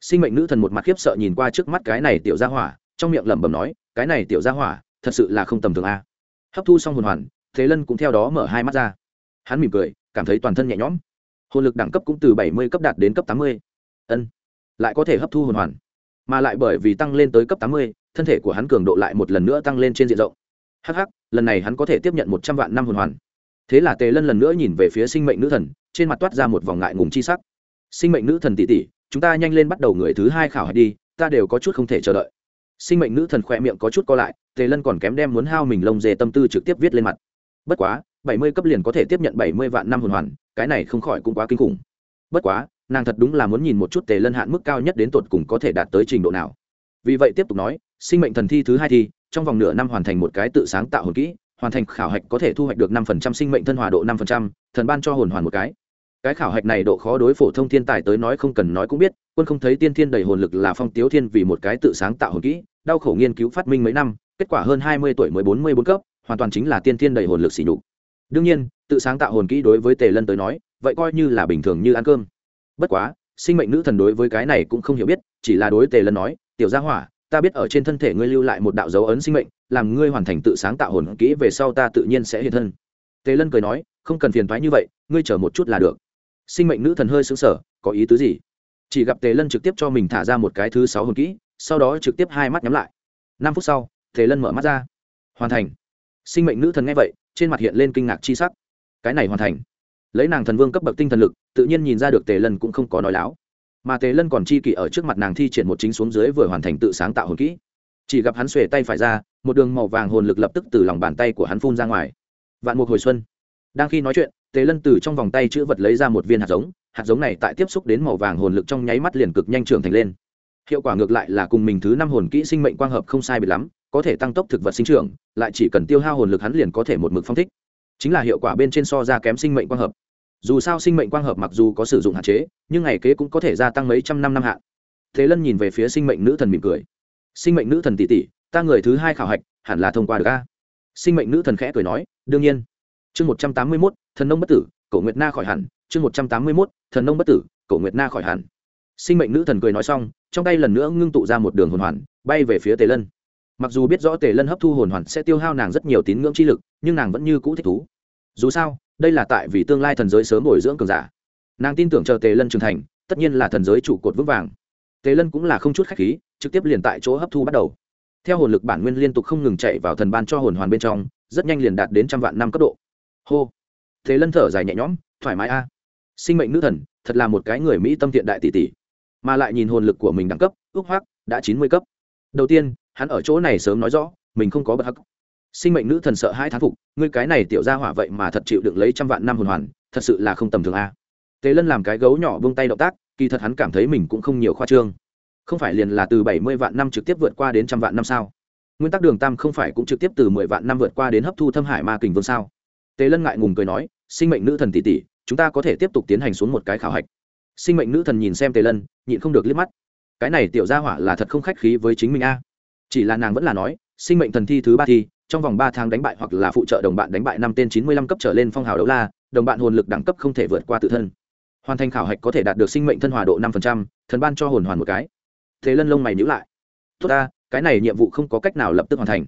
Sinh mệnh nữ thần một mặt khiếp sợ nhìn qua trước mắt cái này tiểu gia hỏa, trong miệng lẩm bẩm nói, cái này tiểu gia hỏa, thật sự là không tầm thường a. Hấp thu xong hồn hoàn, thế lân cũng theo đó mở hai mắt ra. Hắn mỉm cười, cảm thấy toàn thân nhẹ nhõm. Hồn lực đẳng cấp cũng từ bảy mươi cấp đạt đến cấp tám mươi. Ân, lại có thể hấp thu hồn hoàn, mà lại bởi vì tăng lên tới cấp tám mươi, thân thể của hắn cường độ lại một lần nữa tăng lên trên diện rộng. Hh lần này hắn có thể tiếp nhận một trăm vạn năm hồn hoàn. Thế là tề lân lần nữa nhìn về phía sinh mệnh nữ thần, trên mặt toát ra một vòng ngại ngùng chi sắc sinh mệnh nữ thần tỷ tỷ, chúng ta nhanh lên bắt đầu người thứ hai khảo hạch đi, ta đều có chút không thể chờ đợi. Sinh mệnh nữ thần khỏe miệng có chút co lại, tề lân còn kém đem muốn hao mình lông dề tâm tư trực tiếp viết lên mặt. Bất quá, bảy mươi cấp liền có thể tiếp nhận bảy mươi vạn năm hồn hoàn, cái này không khỏi cũng quá kinh khủng. Bất quá, nàng thật đúng là muốn nhìn một chút tề lân hạn mức cao nhất đến tột cùng có thể đạt tới trình độ nào. Vì vậy tiếp tục nói, sinh mệnh thần thi thứ hai thi, trong vòng nửa năm hoàn thành một cái tự sáng tạo hồn kỹ, hoàn thành khảo hạch có thể thu hoạch được năm phần trăm sinh mệnh thân hòa độ năm phần trăm, thần ban cho hồn hoàn một cái cái khảo hạch này độ khó đối phổ thông thiên tài tới nói không cần nói cũng biết, quân không thấy tiên thiên đầy hồn lực là phong tiếu thiên vì một cái tự sáng tạo hồn kỹ, đau khổ nghiên cứu phát minh mấy năm, kết quả hơn hai mươi tuổi mới bốn mươi bốn cấp, hoàn toàn chính là tiên thiên đầy hồn lực xỉ nhục. Đương nhiên, tự sáng tạo hồn kỹ đối với tề lân tới nói, vậy coi như là bình thường như ăn cơm. Bất quá, sinh mệnh nữ thần đối với cái này cũng không hiểu biết, chỉ là đối tề lân nói, tiểu gia hỏa, ta biết ở trên thân thể ngươi lưu lại một đạo dấu ấn sinh mệnh, làm ngươi hoàn thành tự sáng tạo hồn kỹ về sau ta tự nhiên sẽ hiện thân. Tề lân cười nói, không cần phiền thoái như vậy, ngươi chờ một chút là được sinh mệnh nữ thần hơi xứng sở có ý tứ gì? Chỉ gặp tề lân trực tiếp cho mình thả ra một cái thứ sáu hồn kỹ, sau đó trực tiếp hai mắt nhắm lại. Năm phút sau, tề lân mở mắt ra. Hoàn thành. Sinh mệnh nữ thần nghe vậy, trên mặt hiện lên kinh ngạc chi sắc. Cái này hoàn thành. Lấy nàng thần vương cấp bậc tinh thần lực, tự nhiên nhìn ra được tề lân cũng không có nói láo. Mà tề lân còn chi kỷ ở trước mặt nàng thi triển một chính xuống dưới vừa hoàn thành tự sáng tạo hồn kỹ. Chỉ gặp hắn xuề tay phải ra, một đường màu vàng hồn lực lập tức từ lòng bàn tay của hắn phun ra ngoài. Vạn mục hồi xuân. Đang khi nói chuyện tề lân từ trong vòng tay chữ vật lấy ra một viên hạt giống hạt giống này tại tiếp xúc đến màu vàng hồn lực trong nháy mắt liền cực nhanh trưởng thành lên. Hiệu quả ngược lại là cùng mình thứ năm hồn kỹ sinh mệnh quang hợp không sai biệt lắm, có thể tăng tốc thực vật sinh trưởng, lại chỉ cần tiêu hao hồn lực hắn liền có thể một mực phong thích. Chính là hiệu quả bên trên so ra kém sinh mệnh quang hợp. Dù sao sinh mệnh quang hợp mặc dù có sử dụng hạn chế, nhưng ngày kế cũng có thể gia tăng mấy trăm năm năm hạn. Thế lân nhìn về phía sinh mệnh nữ thần mỉm cười. Sinh mệnh nữ thần tỷ tỷ, ta người thứ hai khảo hạch, hẳn là thông qua được a. Sinh mệnh nữ thần khẽ cười nói, đương nhiên chương một trăm tám mươi mốt, thần nông bất tử, cổ nguyệt na khỏi hẳn, chương một trăm tám mươi mốt, thần nông bất tử, cổ nguyệt na khỏi hẳn. Sinh mệnh nữ thần cười nói xong, trong tay lần nữa ngưng tụ ra một đường hồn hoàn, bay về phía tề lân. Mặc dù biết rõ tề lân hấp thu hồn hoàn sẽ tiêu hao nàng rất nhiều tín ngưỡng chi lực, nhưng nàng vẫn như cũ thích thú. Dù sao, đây là tại vì tương lai thần giới sớm bồi dưỡng cường giả. Nàng tin tưởng chờ tề lân trưởng thành, tất nhiên là thần giới trụ cột vững vàng. Tề lân cũng là không chút khách khí, trực tiếp liền tại chỗ hấp thu bắt đầu. Theo hồn lực bản nguyên liên tục không ngừng chạy vào thần ban cho hồn hoàn bên trong, rất nhanh liền đạt đến trăm vạn năm cấp độ hô. Thế lân thở dài nhẹ nhõm, thoải mái a. Sinh mệnh nữ thần, thật là một cái người mỹ tâm thiện đại tỷ tỷ. Mà lại nhìn hồn lực của mình đẳng cấp, ước hoác đã chín mươi cấp. Đầu tiên, hắn ở chỗ này sớm nói rõ, mình không có bất hắc. Sinh mệnh nữ thần sợ hai thán phục, ngươi cái này tiểu ra hỏa vậy mà thật chịu đựng lấy trăm vạn năm hồn hoàn, thật sự là không tầm thường a. Tế lân làm cái gấu nhỏ vung tay động tác, kỳ thật hắn cảm thấy mình cũng không nhiều khoa trương. Không phải liền là từ bảy mươi vạn năm trực tiếp vượt qua đến trăm vạn năm sao? Nguyên tắc đường tam không phải cũng trực tiếp từ mười vạn năm vượt qua đến hấp thu thâm hải ma kình vương sao? Tề lân ngại ngùng cười nói, sinh mệnh nữ thần tỷ tỷ, chúng ta có thể tiếp tục tiến hành xuống một cái khảo hạch. Sinh mệnh nữ thần nhìn xem tề lân, nhịn không được liếc mắt. Cái này tiểu gia hỏa là thật không khách khí với chính mình a. Chỉ là nàng vẫn là nói, sinh mệnh thần thi thứ ba thi, trong vòng ba tháng đánh bại hoặc là phụ trợ đồng bạn đánh bại năm tên chín mươi lăm cấp trở lên phong hào đấu la, đồng bạn hồn lực đẳng cấp không thể vượt qua tự thân. Hoàn thành khảo hạch có thể đạt được sinh mệnh thân hòa độ năm thần ban cho hồn hoàn một cái. Thế lân lông mày nhữ lại. Tốt ta, cái này nhiệm vụ không có cách nào lập tức hoàn thành.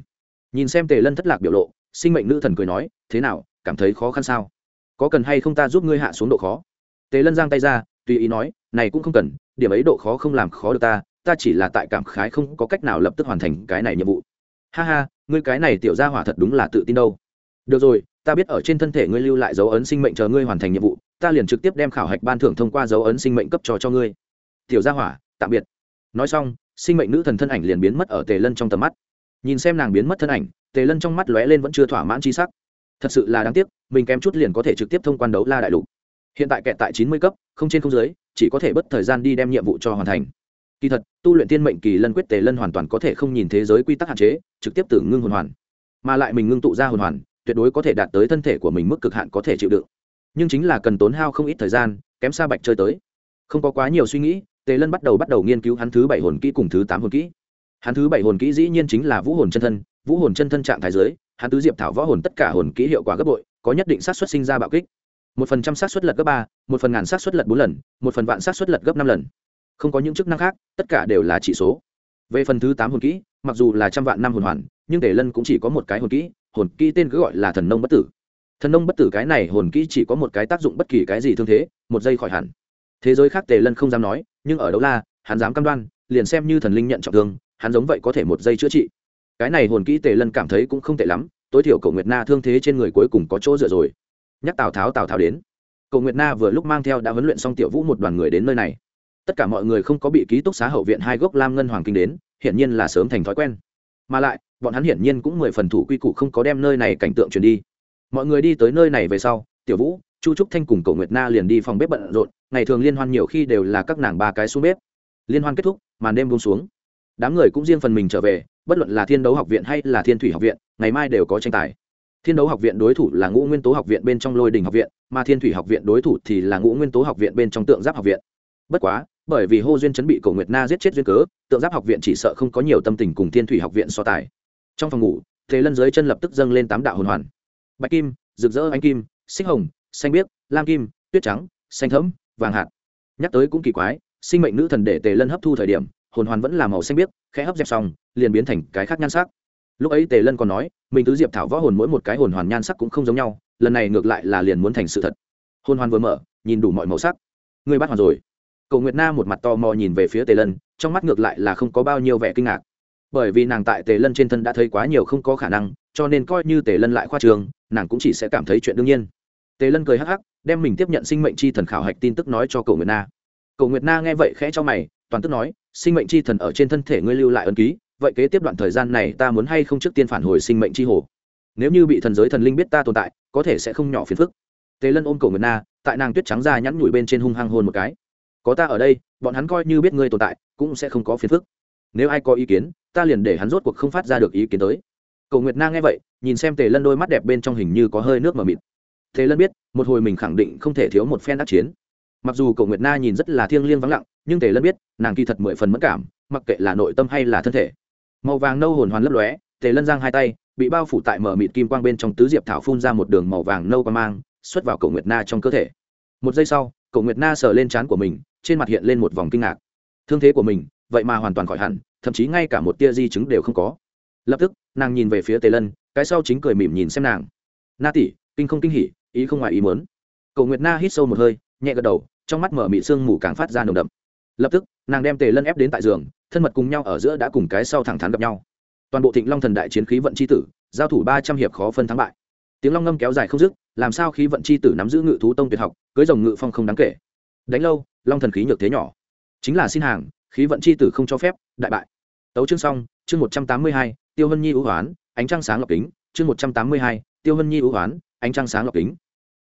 Nhìn xem tề lân thất lạc biểu lộ, sinh mệnh nữ thần cười nói, thế nào cảm thấy khó khăn sao? Có cần hay không ta giúp ngươi hạ xuống độ khó? Tề lân giang tay ra, tùy ý nói, này cũng không cần, điểm ấy độ khó không làm khó được ta ta chỉ là tại cảm khái không có cách nào lập tức hoàn thành cái này nhiệm vụ. Ha ha, ngươi cái này tiểu ra hỏa thật đúng là tự tin đâu. Được rồi, ta biết ở trên thân thể ngươi lưu lại dấu ấn sinh mệnh chờ ngươi hoàn thành nhiệm vụ, ta liền trực tiếp đem khảo hạch ban thưởng thông qua dấu ấn sinh mệnh cấp trò cho ngươi. Tiểu gia hỏa, tạm biệt. Nói xong, sinh mệnh nữ thần thân ảnh liền biến mất ở tề lân trong tầm mắt. Nhìn xem nàng biến mất thân ảnh, tề lân trong mắt lóe lên vẫn chưa thỏa mãn chi sắc thật sự là đáng tiếc, mình kém chút liền có thể trực tiếp thông quan đấu la đại lục. Hiện tại kẹt tại chín mươi cấp, không trên không dưới, chỉ có thể bất thời gian đi đem nhiệm vụ cho hoàn thành. Kỳ thật, tu luyện tiên mệnh kỳ lân quyết tề lân hoàn toàn có thể không nhìn thế giới quy tắc hạn chế, trực tiếp tử ngưng hồn hoàn. Mà lại mình ngưng tụ ra hồn hoàn, tuyệt đối có thể đạt tới thân thể của mình mức cực hạn có thể chịu đựng. Nhưng chính là cần tốn hao không ít thời gian, kém xa bạch chơi tới. Không có quá nhiều suy nghĩ, tề lân bắt đầu bắt đầu nghiên cứu hắn thứ bảy hồn kỹ cùng thứ tám hồn kỹ. Hắn thứ bảy hồn kỹ dĩ nhiên chính là vũ hồn chân thân, vũ hồn chân thân trạng thái giới hắn tứ diệp thảo võ hồn tất cả hồn kỹ hiệu quả gấp bội, có nhất định xác suất sinh ra bạo kích. Một phần trăm xác suất lật gấp ba, một phần ngàn xác suất lật bốn lần, một phần vạn xác suất lật gấp năm lần. Không có những chức năng khác, tất cả đều là chỉ số. Về phần thứ tám hồn kỹ, mặc dù là trăm vạn năm hồn hoàn, nhưng tề lân cũng chỉ có một cái hồn kỹ hồn kỹ tên cứ gọi là thần nông bất tử. Thần nông bất tử cái này hồn kỹ chỉ có một cái tác dụng bất kỳ cái gì thương thế, một giây khỏi hẳn. Thế giới khác tề lân không dám nói, nhưng ở đấu la, hắn dám cam đoan, liền xem như thần linh nhận trọng thương, hắn giống vậy có thể một giây chữa trị cái này hồn kỹ tề lân cảm thấy cũng không tệ lắm, tối thiểu cậu nguyệt na thương thế trên người cuối cùng có chỗ dựa rồi. Nhắc tào tháo tào tháo đến. Cậu nguyệt na vừa lúc mang theo đã huấn luyện xong tiểu vũ một đoàn người đến nơi này. Tất cả mọi người không có bị ký túc xá hậu viện hai gốc lam ngân hoàng kinh đến, hiển nhiên là sớm thành thói quen. Mà lại, bọn hắn hiển nhiên cũng mười phần thủ quy củ không có đem nơi này cảnh tượng truyền đi. Mọi người đi tới nơi này về sau, tiểu vũ, chu trúc thanh cùng cậu nguyệt na liền đi phòng bếp bận rộn, ngày thường liên hoan nhiều khi đều là các nàng ba cái xuống bếp. Liên hoan kết thúc, màn đêm buông xuống. Đám người cũng riêng phần mình trở về bất luận là thiên đấu học viện hay là thiên thủy học viện, ngày mai đều có tranh tài. Thiên đấu học viện đối thủ là ngũ nguyên tố học viện bên trong lôi đình học viện, mà thiên thủy học viện đối thủ thì là ngũ nguyên tố học viện bên trong tượng giáp học viện. Bất quá, bởi vì hô duyên chấn bị cổ nguyệt na giết chết duyên cớ, tượng giáp học viện chỉ sợ không có nhiều tâm tình cùng thiên thủy học viện so tài. Trong phòng ngủ, thế lân dưới chân lập tức dâng lên tám đạo hồn hoàn. Bạch kim, rực rỡ anh kim, xích hồng, xanh biếc, lam kim, tuyết trắng, xanh thẫm, vàng hạt. Nhắc tới cũng kỳ quái, sinh mệnh nữ thần để tề lân hấp thu thời điểm hồn hoàn vẫn là màu xanh biếc, khẽ hấp dẹp xong, liền biến thành cái khác nhan sắc. Lúc ấy tề lân còn nói, mình tứ diệp thảo võ hồn mỗi một cái hồn hoàn nhan sắc cũng không giống nhau, lần này ngược lại là liền muốn thành sự thật. Hồn hoàn vừa mở, nhìn đủ mọi màu sắc. Người bắt hoàn rồi. Cầu nguyệt na một mặt to mò nhìn về phía tề lân, trong mắt ngược lại là không có bao nhiêu vẻ kinh ngạc. Bởi vì nàng tại tề lân trên thân đã thấy quá nhiều không có khả năng, cho nên coi như tề lân lại khoa trường, nàng cũng chỉ sẽ cảm thấy chuyện đương nhiên. Tề lân cười hắc hắc, đem mình tiếp nhận sinh mệnh c h i thần khảo hạch tin tức nói cho cầu nguyệt na. Cầu nguyệt na nghe vậy khẽ cho mày, toàn tức nói sinh mệnh chi thần ở trên thân thể ngươi lưu lại ấn ký, vậy kế tiếp đoạn thời gian này ta muốn hay không trước tiên phản hồi sinh mệnh chi hồ? Nếu như bị thần giới thần linh biết ta tồn tại, có thể sẽ không nhỏ phiền phức. Tề lân ôm cổ nguyệt na, tại nàng tuyết trắng ra nhắn nhủi bên trên hung hăng hôn một cái. Có ta ở đây, bọn hắn coi như biết ngươi tồn tại, cũng sẽ không có phiền phức. Nếu ai có ý kiến, ta liền để hắn rốt cuộc không phát ra được ý kiến tới. Cầu nguyệt na nghe vậy, nhìn xem tề lân đôi mắt đẹp bên trong hình như có hơi nước mờ mịt. Tề lân biết, một hồi mình khẳng định không thể thiếu một phen đắc chiến. Mặc dù Cổ nguyệt na nhìn rất là thiêng liêng vắng lặng nhưng tề lân biết, nàng kỳ thật mười phần mất cảm, mặc kệ là nội tâm hay là thân thể. Màu vàng nâu hồn hoàn lấp lóe, tề lân giang hai tay, bị bao phủ tại mở mịt kim quang bên trong tứ diệp thảo phun ra một đường màu vàng nâu qua mang, xuất vào cậu nguyệt na trong cơ thể. Một giây sau cậu nguyệt na sờ lên trán của mình, trên mặt hiện lên một vòng kinh ngạc. Thương thế của mình, vậy mà hoàn toàn khỏi hẳn, thậm chí ngay cả một tia di chứng đều không có. Lập tức, nàng nhìn về phía tề lân, cái sau chính cười mỉm nhìn xem nàng. Na tỷ, kinh không kinh hỉ, ý không ngoài ý muốn. Cầu nguyệt na hít sâu một hơi, nhẹ gật đầu, trong mắt mở mị sương mù càng phát ra nồng đậm lập tức, nàng đem tề lân ép đến tại giường, thân mật cùng nhau ở giữa đã cùng cái sau thẳng thắn gặp nhau. Toàn bộ thịnh long thần đại chiến khí vận c h i tử, giao thủ ba trăm hiệp khó phân thắng bại. Tiếng long ngâm kéo dài không dứt, làm sao khí vận c h i tử nắm giữ ngự thú tông tuyệt học, cưới dòng ngự phong không đáng kể. Đánh lâu, long thần khí nhược thế nhỏ. Chính là xin hàng, khí vận c h i tử không cho phép, đại bại. Tấu chương xong, chương một trăm tám mươi hai, tiêu hân nhi ưu hoán, ánh trăng sáng lọc kính, chương một trăm tám mươi hai, tiêu hân nhi ưu hoán, ánh trăng sáng lọc kính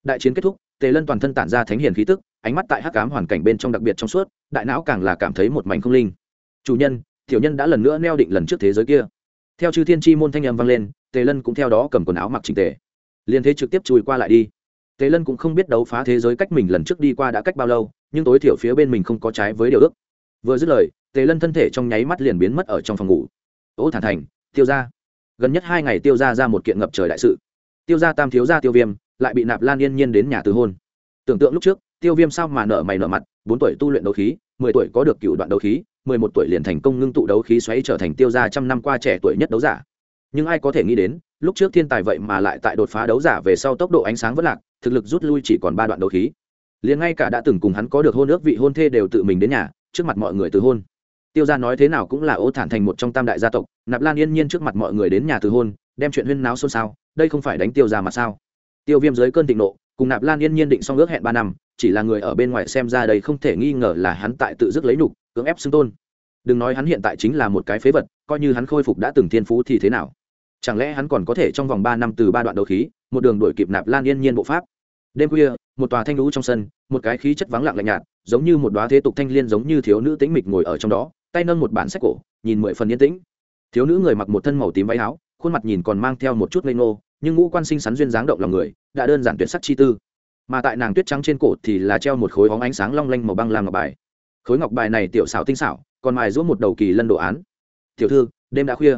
đại chiến kết thúc, tề lân toàn thân tản ra thánh hiền khí tức, ánh mắt tại hắc cám hoàn cảnh bên trong đặc biệt trong suốt, đại não càng là cảm thấy một mảnh không linh. Chủ nhân, tiểu nhân đã lần nữa neo định lần trước thế giới kia. Theo chư thiên chi môn thanh âm vang lên, tề lân cũng theo đó cầm quần áo mặc trình tề. Liên thế trực tiếp chùi qua lại đi. Tề lân cũng không biết đấu phá thế giới cách mình lần trước đi qua đã cách bao lâu, nhưng tối thiểu phía bên mình không có trái với điều ước. Vừa dứt lời, tề lân thân thể trong nháy mắt liền biến mất ở trong phòng ngủ. Ô thản thành, tiêu ra gần nhất hai ngày tiêu ra ra một kiện ngập trời đại sự. Tiêu ra tam thiếu ra tiêu viêm lại bị nạp lan yên nhiên đến nhà từ hôn. Tưởng tượng lúc trước, tiêu viêm sao mà nợ mày nợ mặt, bốn tuổi tu luyện đấu khí, mười tuổi có được cựu đoạn đấu khí, mười một tuổi liền thành công ngưng tụ đấu khí xoáy trở thành tiêu gia trăm năm qua trẻ tuổi nhất đấu giả. Nhưng ai có thể nghĩ đến, lúc trước thiên tài vậy mà lại tại đột phá đấu giả về sau tốc độ ánh sáng vất lạc, thực lực rút lui chỉ còn ba đoạn đấu khí. Liền ngay cả đã từng cùng hắn có được hôn ước vị hôn thê đều tự mình đến nhà, trước mặt mọi người từ hôn. Tiêu gia nói thế nào cũng là ô thản thành một trong tam đại gia tộc, nạp lan yên nhiên trước mặt mọi người đến nhà từ hôn, đem chuyện huyên náo xôn xao, đây không phải đánh tiêu gia mà sao? Tiêu viêm dưới cơn thịnh nộ, cùng nạp lan yên nhiên định xong ước hẹn ba năm, chỉ là người ở bên ngoài xem ra đây không thể nghi ngờ là hắn tại tự dứt lấy nhục cưỡng ép xưng tôn. Đừng nói hắn hiện tại chính là một cái phế vật, coi như hắn khôi phục đã từng thiên phú thì thế nào? Chẳng lẽ hắn còn có thể trong vòng ba năm từ ba đoạn đấu khí, một đường đuổi kịp nạp lan yên nhiên bộ pháp? Đêm khuya, một tòa thanh lũ trong sân, một cái khí chất vắng lặng lạnh nhạt, giống như một đoá thế tục thanh liên giống như thiếu nữ tĩnh mịch ngồi ở trong đó, tay nâng một bản sách cổ, nhìn mười phần yên tĩnh. Thiếu nữ người mặc một thân màu tím váy áo khuôn mặt nhìn còn mang theo một chút ngây ngô, nhưng ngũ quan sinh sắn duyên dáng động lòng người, đã đơn giản tuyệt sắc chi tư. Mà tại nàng tuyết trắng trên cổ thì là treo một khối óng ánh sáng long lanh màu băng làm ngọc bài. Khối ngọc bài này tiểu xảo tinh xảo, còn mài giũa một đầu kỳ lân đồ án. Tiểu thư, đêm đã khuya.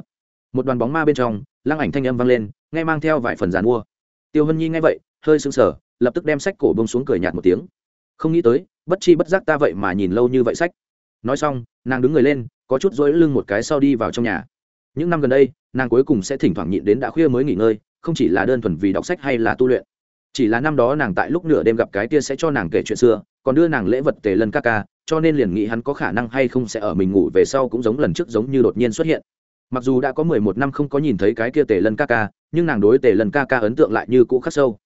Một đoàn bóng ma bên trong, lăng ảnh thanh âm vang lên, nghe mang theo vài phần giàn mua. Tiêu hân nhi nghe vậy, hơi sưng sờ, lập tức đem sách cổ bông xuống cười nhạt một tiếng. Không nghĩ tới, bất chi bất giác ta vậy mà nhìn lâu như vậy sách. Nói xong, nàng đứng người lên, có chút dỗi lưng một cái sau đi vào trong nhà. Những năm gần đây nàng cuối cùng sẽ thỉnh thoảng nhịn đến đã khuya mới nghỉ ngơi, không chỉ là đơn thuần vì đọc sách hay là tu luyện. Chỉ là năm đó nàng tại lúc nửa đêm gặp cái kia sẽ cho nàng kể chuyện xưa, còn đưa nàng lễ vật tề lân ca ca, cho nên liền nghĩ hắn có khả năng hay không sẽ ở mình ngủ về sau cũng giống lần trước giống như đột nhiên xuất hiện. Mặc dù đã có mười một năm không có nhìn thấy cái kia tề lân ca ca, nhưng nàng đối tề lân ca ca ấn tượng lại như cũ khắc sâu.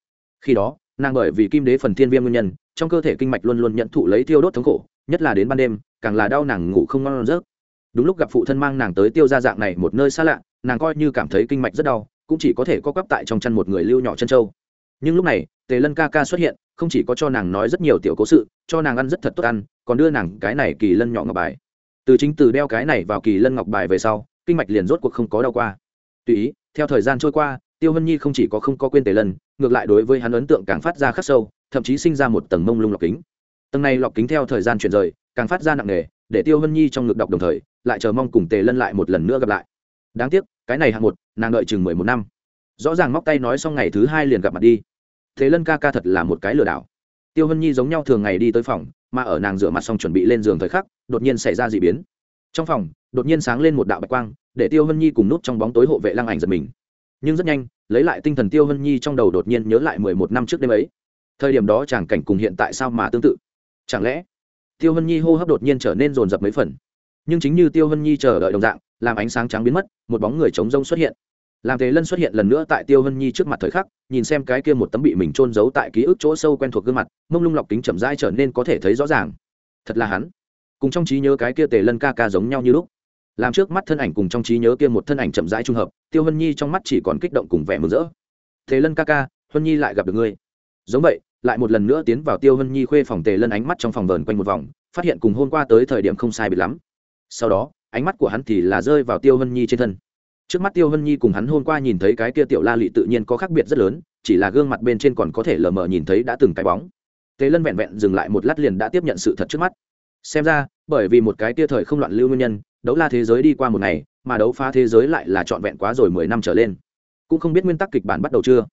Khi đó, nàng bởi vì kim đế phần thiên viêm nguyên nhân, trong cơ thể kinh mạch luôn luôn nhận thụ lấy tiêu đốt thống khổ, nhất là đến ban đêm, càng là đau nàng ngủ không ngon rớt đúng lúc gặp phụ thân mang nàng tới tiêu ra dạng này một nơi xa lạ nàng coi như cảm thấy kinh mạch rất đau, cũng chỉ có thể co quắp tại trong chăn một người lưu nhỏ chân trâu. Nhưng lúc này, tề lân ca ca xuất hiện, không chỉ có cho nàng nói rất nhiều tiểu cố sự, cho nàng ăn rất thật tốt ăn, còn đưa nàng cái này kỳ lân nhỏ ngọc bài. Từ chính từ đeo cái này vào kỳ lân ngọc bài về sau, kinh mạch liền rốt cuộc không có đau qua. Tùy ý, theo thời gian trôi qua, tiêu hân nhi không chỉ có không có quên tề lân, ngược lại đối với hắn ấn tượng càng phát ra khắc sâu, thậm chí sinh ra một tầng mông lung lọc kính. Tầng này lọc kính theo thời gian chuyển rời, càng phát ra nặng nề, để tiêu hân nhi trong ngực đọc đồng thời, lại chờ mong cùng tề lân lại một lần nữa gặp lại đáng tiếc, cái này hạng một, nàng đợi chừng mười một năm. Rõ ràng móc tay nói xong ngày thứ hai liền gặp mặt đi. Thế lân ca ca thật là một cái lừa đảo. Tiêu hân nhi giống nhau thường ngày đi tới phòng, mà ở nàng rửa mặt xong chuẩn bị lên giường thời khắc, đột nhiên xảy ra d ị biến. Trong phòng, đột nhiên sáng lên một đạo bạch quang, để tiêu hân nhi cùng nút trong bóng tối hộ vệ lăng ảnh giật mình. Nhưng rất nhanh, lấy lại tinh thần tiêu hân nhi trong đầu đột nhiên nhớ lại mười một năm trước đêm ấy. Thời điểm đó chàng cảnh cùng hiện tại sao mà tương tự. Chẳng lẽ, tiêu hân nhi hô hấp đột nhiên trở nên rồn rập mấy phần? Nhưng chính như tiêu hân nhi chờ đợi đồng dạng làm ánh sáng trắng biến mất, một bóng người trống rông xuất hiện. Làm thế lân xuất hiện lần nữa tại tiêu hân nhi trước mặt thời khắc, nhìn xem cái kia một tấm bị mình trôn giấu tại ký ức chỗ sâu quen thuộc gương mặt, mông lung lọc kính chậm rãi trở nên có thể thấy rõ ràng. Thật là hắn. Cùng trong trí nhớ cái kia tề lân ca ca giống nhau như lúc. Làm trước mắt thân ảnh cùng trong trí nhớ kia một thân ảnh chậm rãi trung hợp, tiêu hân nhi trong mắt chỉ còn kích động cùng vẻ mừng rỡ. Tề lân ca ca hân nhi lại gặp được ngươi. Giống vậy, lại một lần nữa tiến vào tiêu hân nhi khuê phòng tề lân ánh mắt trong phòng vờn quanh một vòng, phát hiện cùng hôm qua tới thời điểm không sai biệt lắm. Sau đó ánh mắt của hắn thì là rơi vào tiêu hân nhi trên thân. Trước mắt tiêu hân nhi cùng hắn hôm qua nhìn thấy cái kia tiểu la lị tự nhiên có khác biệt rất lớn, chỉ là gương mặt bên trên còn có thể lờ mờ nhìn thấy đã từng cái bóng. Tế lân vẹn vẹn dừng lại một lát liền đã tiếp nhận sự thật trước mắt. Xem ra, bởi vì một cái tia thời không loạn lưu nguyên nhân, đấu la thế giới đi qua một ngày, mà đấu phá thế giới lại là trọn vẹn quá rồi mười năm trở lên. Cũng không biết nguyên tắc kịch bản bắt đầu chưa.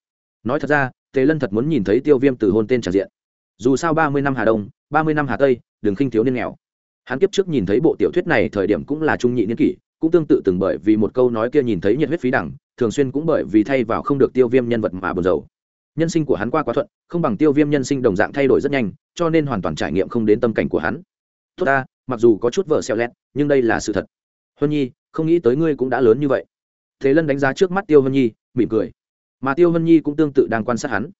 Nói thật ra, tề lân thật muốn nhìn thấy tiêu viêm từ hôn tên tràn diện. Dù sao ba mươi năm hà đông, ba mươi năm hà tây, đừng khinh thiếu niên nghèo hắn kiếp trước nhìn thấy bộ tiểu thuyết này thời điểm cũng là trung nhị niên kỷ, cũng tương tự từng bởi vì một câu nói kia nhìn thấy nhiệt huyết phí đẳng, thường xuyên cũng bởi vì thay vào không được tiêu viêm nhân vật mà buồn rầu. Nhân sinh của hắn qua quá thuận, không bằng tiêu viêm nhân sinh đồng dạng thay đổi rất nhanh, cho nên hoàn toàn trải nghiệm không đến tâm cảnh của hắn. Tốt ta, mặc dù có chút vợ xeo lét nhưng đây là sự thật. Huân nhi, không nghĩ tới ngươi cũng đã lớn như vậy. Thế lân đánh giá trước mắt tiêu huân nhi, mỉm cười. Mà tiêu hân nhi cũng tương tự đang quan sát hắn.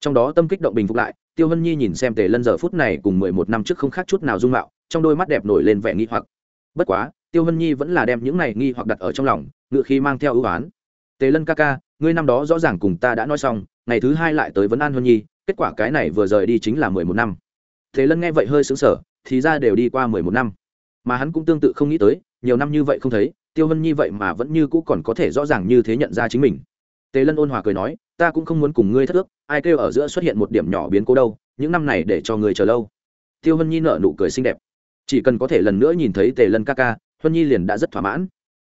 Trong đó tâm kích động bình phục lại, tiêu hân nhi nhìn xem tề lân giờ phút này cùng mười một năm trước không khác chút nào dung mạo trong đôi mắt đẹp nổi lên vẻ nghi hoặc. Bất quá, tiêu hân nhi vẫn là đem những này nghi hoặc đặt ở trong lòng, ngựa khi mang theo ưu oán. Tề lân ca ca, ngươi năm đó rõ ràng cùng ta đã nói xong, ngày thứ hai lại tới vấn an hân nhi, kết quả cái này vừa rời đi chính là mười một năm. Thế lân nghe vậy hơi xứng sở thì ra đều đi qua mười một năm. Mà hắn cũng tương tự không nghĩ tới, nhiều năm như vậy không thấy, tiêu hân nhi vậy mà vẫn như cũ còn có thể rõ ràng như thế nhận ra chính mình. Tề lân ôn hòa cười nói, ta cũng không muốn cùng ngươi thất ước, ai kêu ở giữa xuất hiện một điểm nhỏ biến cố đâu, những năm này để cho người chờ lâu. Tiêu hân nhi nở nụ cười xinh đẹp chỉ cần có thể lần nữa nhìn thấy tề lân ca ca, huân nhi liền đã rất thỏa mãn.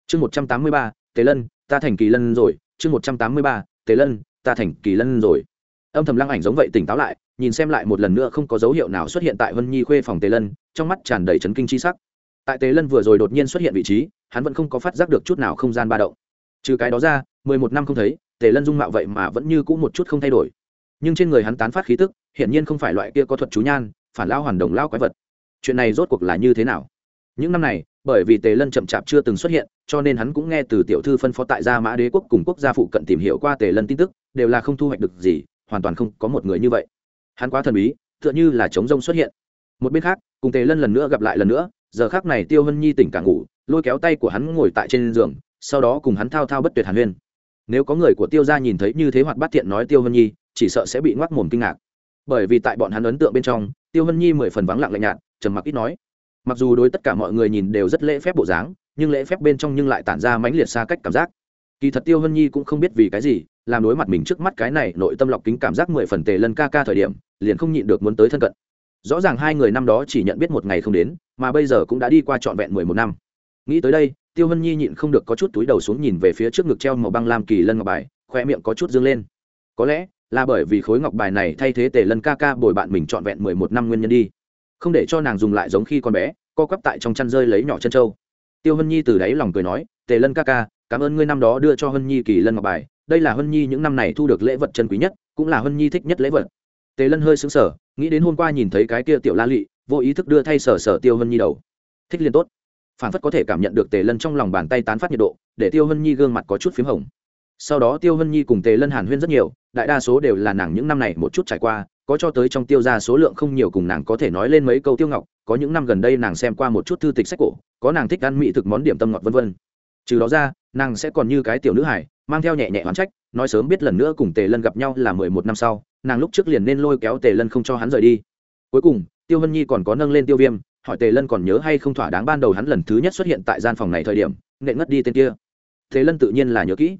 Chương một trăm tám mươi ba, tề lân, ta thành kỳ lân rồi. Chương một trăm tám mươi ba, tề lân, ta thành kỳ lân rồi. Âm thầm lăng ảnh giống vậy tỉnh táo lại, nhìn xem lại một lần nữa không có dấu hiệu nào xuất hiện tại vân nhi khuê phòng tề lân, trong mắt tràn đầy trấn kinh c h i sắc. Tại tề lân vừa rồi đột nhiên xuất hiện vị trí, hắn vẫn không có phát giác được chút nào không gian ba động. Trừ cái đó ra, mười một năm không thấy, tề lân dung mạo vậy mà vẫn như cũ một chút không thay đổi. Nhưng trên người hắn tán phát khí tức, hiển nhiên không phải loại kia có thuật chú nhan, phản lao hoàn đồng lao quái vật chuyện này rốt cuộc là như thế nào? Những năm này, bởi vì tề lân chậm chạp chưa từng xuất hiện, cho nên hắn cũng nghe từ tiểu thư phân phó tại gia mã đế quốc cùng quốc gia phụ cận tìm hiểu qua tề lân tin tức, đều là không thu hoạch được gì, hoàn toàn không có một người như vậy. Hắn quá thần bí, tựa như là chống rông xuất hiện. Một bên khác, cùng tề lân lần nữa gặp lại lần nữa, giờ khác này tiêu hân nhi tỉnh cả ngủ, lôi kéo tay của hắn ngồi tại trên giường, sau đó cùng hắn thao thao bất tuyệt hàn huyên. Nếu có người của tiêu gia nhìn thấy như thế hoạt bát thiện nói tiêu hân nhi, chỉ sợ sẽ bị ngoác mồm kinh ngạc. Bởi vì tại bọn hắn ấn tượng bên trong, tiêu hân nhi mười phần vắng lặng lạnh nhạt trầm mặc ít nói. Mặc dù đối tất cả mọi người nhìn đều rất lễ phép bộ dáng, nhưng lễ phép bên trong nhưng lại tản ra mãnh liệt xa cách cảm giác. Kỳ thật tiêu hân nhi cũng không biết vì cái gì, làm đối mặt mình trước mắt cái này nội tâm lọc kính cảm giác mười phần tề lân ca ca thời điểm, liền không nhịn được muốn tới thân cận. Rõ ràng hai người năm đó chỉ nhận biết một ngày không đến, mà bây giờ cũng đã đi qua trọn vẹn mười một năm. Nghĩ tới đây, tiêu hân nhi nhịn không được có chút túi đầu xuống nhìn về phía trước ngực treo màu băng lam kỳ lân ngọc bài, khoe miệng có chút dương lên. Có lẽ là bởi vì khối ngọc bài này thay thế tề lân ca ca bồi bạn mình trọn vẹn mười một năm nguyên nhân đi không để cho nàng dùng lại giống khi con bé, co quắp tại trong chăn rơi lấy nhỏ chân trâu. Tiêu hân nhi từ đáy lòng cười nói, tề lân ca ca, cảm ơn ngươi năm đó đưa cho hân nhi kỳ lân ngọc bài, đây là hân nhi những năm này thu được lễ vật chân quý nhất, cũng là hân nhi thích nhất lễ vật. Tề lân hơi xứng sở nghĩ đến hôm qua nhìn thấy cái kia tiểu la lị, vô ý thức đưa thay sở sở tiêu hân nhi đầu. Thích liền tốt. Phản phất có thể cảm nhận được tề lân trong lòng bàn tay tán phát nhiệt độ, để tiêu hân nhi gương mặt có chút p h í m hồng. Sau đó tiêu hân nhi cùng tề lân hàn huyên rất nhiều, đại đa số đều là nàng những năm này một chút trải qua có cho tới trong tiêu ra số lượng không nhiều cùng nàng có thể nói lên mấy câu tiêu ngọc có những năm gần đây nàng xem qua một chút thư tịch sách cổ có nàng thích ăn mỹ thực món điểm tâm ngọt vân vân, trừ đó ra nàng sẽ còn như cái tiểu nữ hải mang theo nhẹ nhẹ hoán trách nói sớm biết lần nữa cùng tề lân gặp nhau là mười một năm sau nàng lúc trước liền nên lôi kéo tề lân không cho hắn rời đi. Cuối cùng tiêu hân nhi còn có nâng lên tiêu viêm hỏi tề lân còn nhớ hay không thỏa đáng ban đầu hắn lần thứ nhất xuất hiện tại gian phòng này thời điểm nghệ ngất đi tên kia. Thế lân tự nhiên là nhớ kỹ.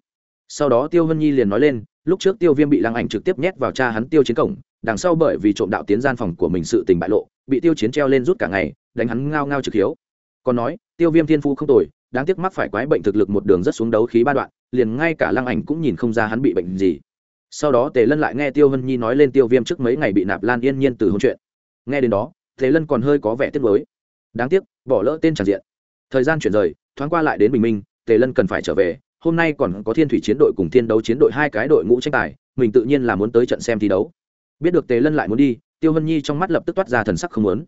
Sau đó tiêu hân nhi liền nói lên lúc trước tiêu viêm bị lăng ảnh trực tiếp nhét vào cha hắn tiêu chiến cổng đằng sau bởi vì trộm đạo tiến gian phòng của mình sự tình bại lộ, bị tiêu chiến treo lên rút cả ngày, đánh hắn ngao ngao trực hiếu. Còn nói, tiêu viêm thiên phu không tồi, đáng tiếc mắc phải quái bệnh thực lực một đường rất xuống đấu khí ba đoạn, liền ngay cả lăng ảnh cũng nhìn không ra hắn bị bệnh gì. Sau đó tề lân lại nghe tiêu hân nhi nói lên tiêu viêm trước mấy ngày bị nạp lan yên nhiên từ hôn chuyện. Nghe đến đó, tề lân còn hơi có vẻ tiếc mới đáng tiếc, bỏ lỡ tên tràn diện. Thời gian chuyển rời, thoáng qua lại đến bình minh, tề lân cần phải trở về, hôm nay còn có thiên thủy chiến đội cùng thiên đấu chiến đội hai cái đội ngũ tranh tài, mình tự nhiên là muốn tới trận xem thi đấu biết được tề lân lại muốn đi, tiêu hân nhi trong mắt lập tức toát ra thần sắc không muốn.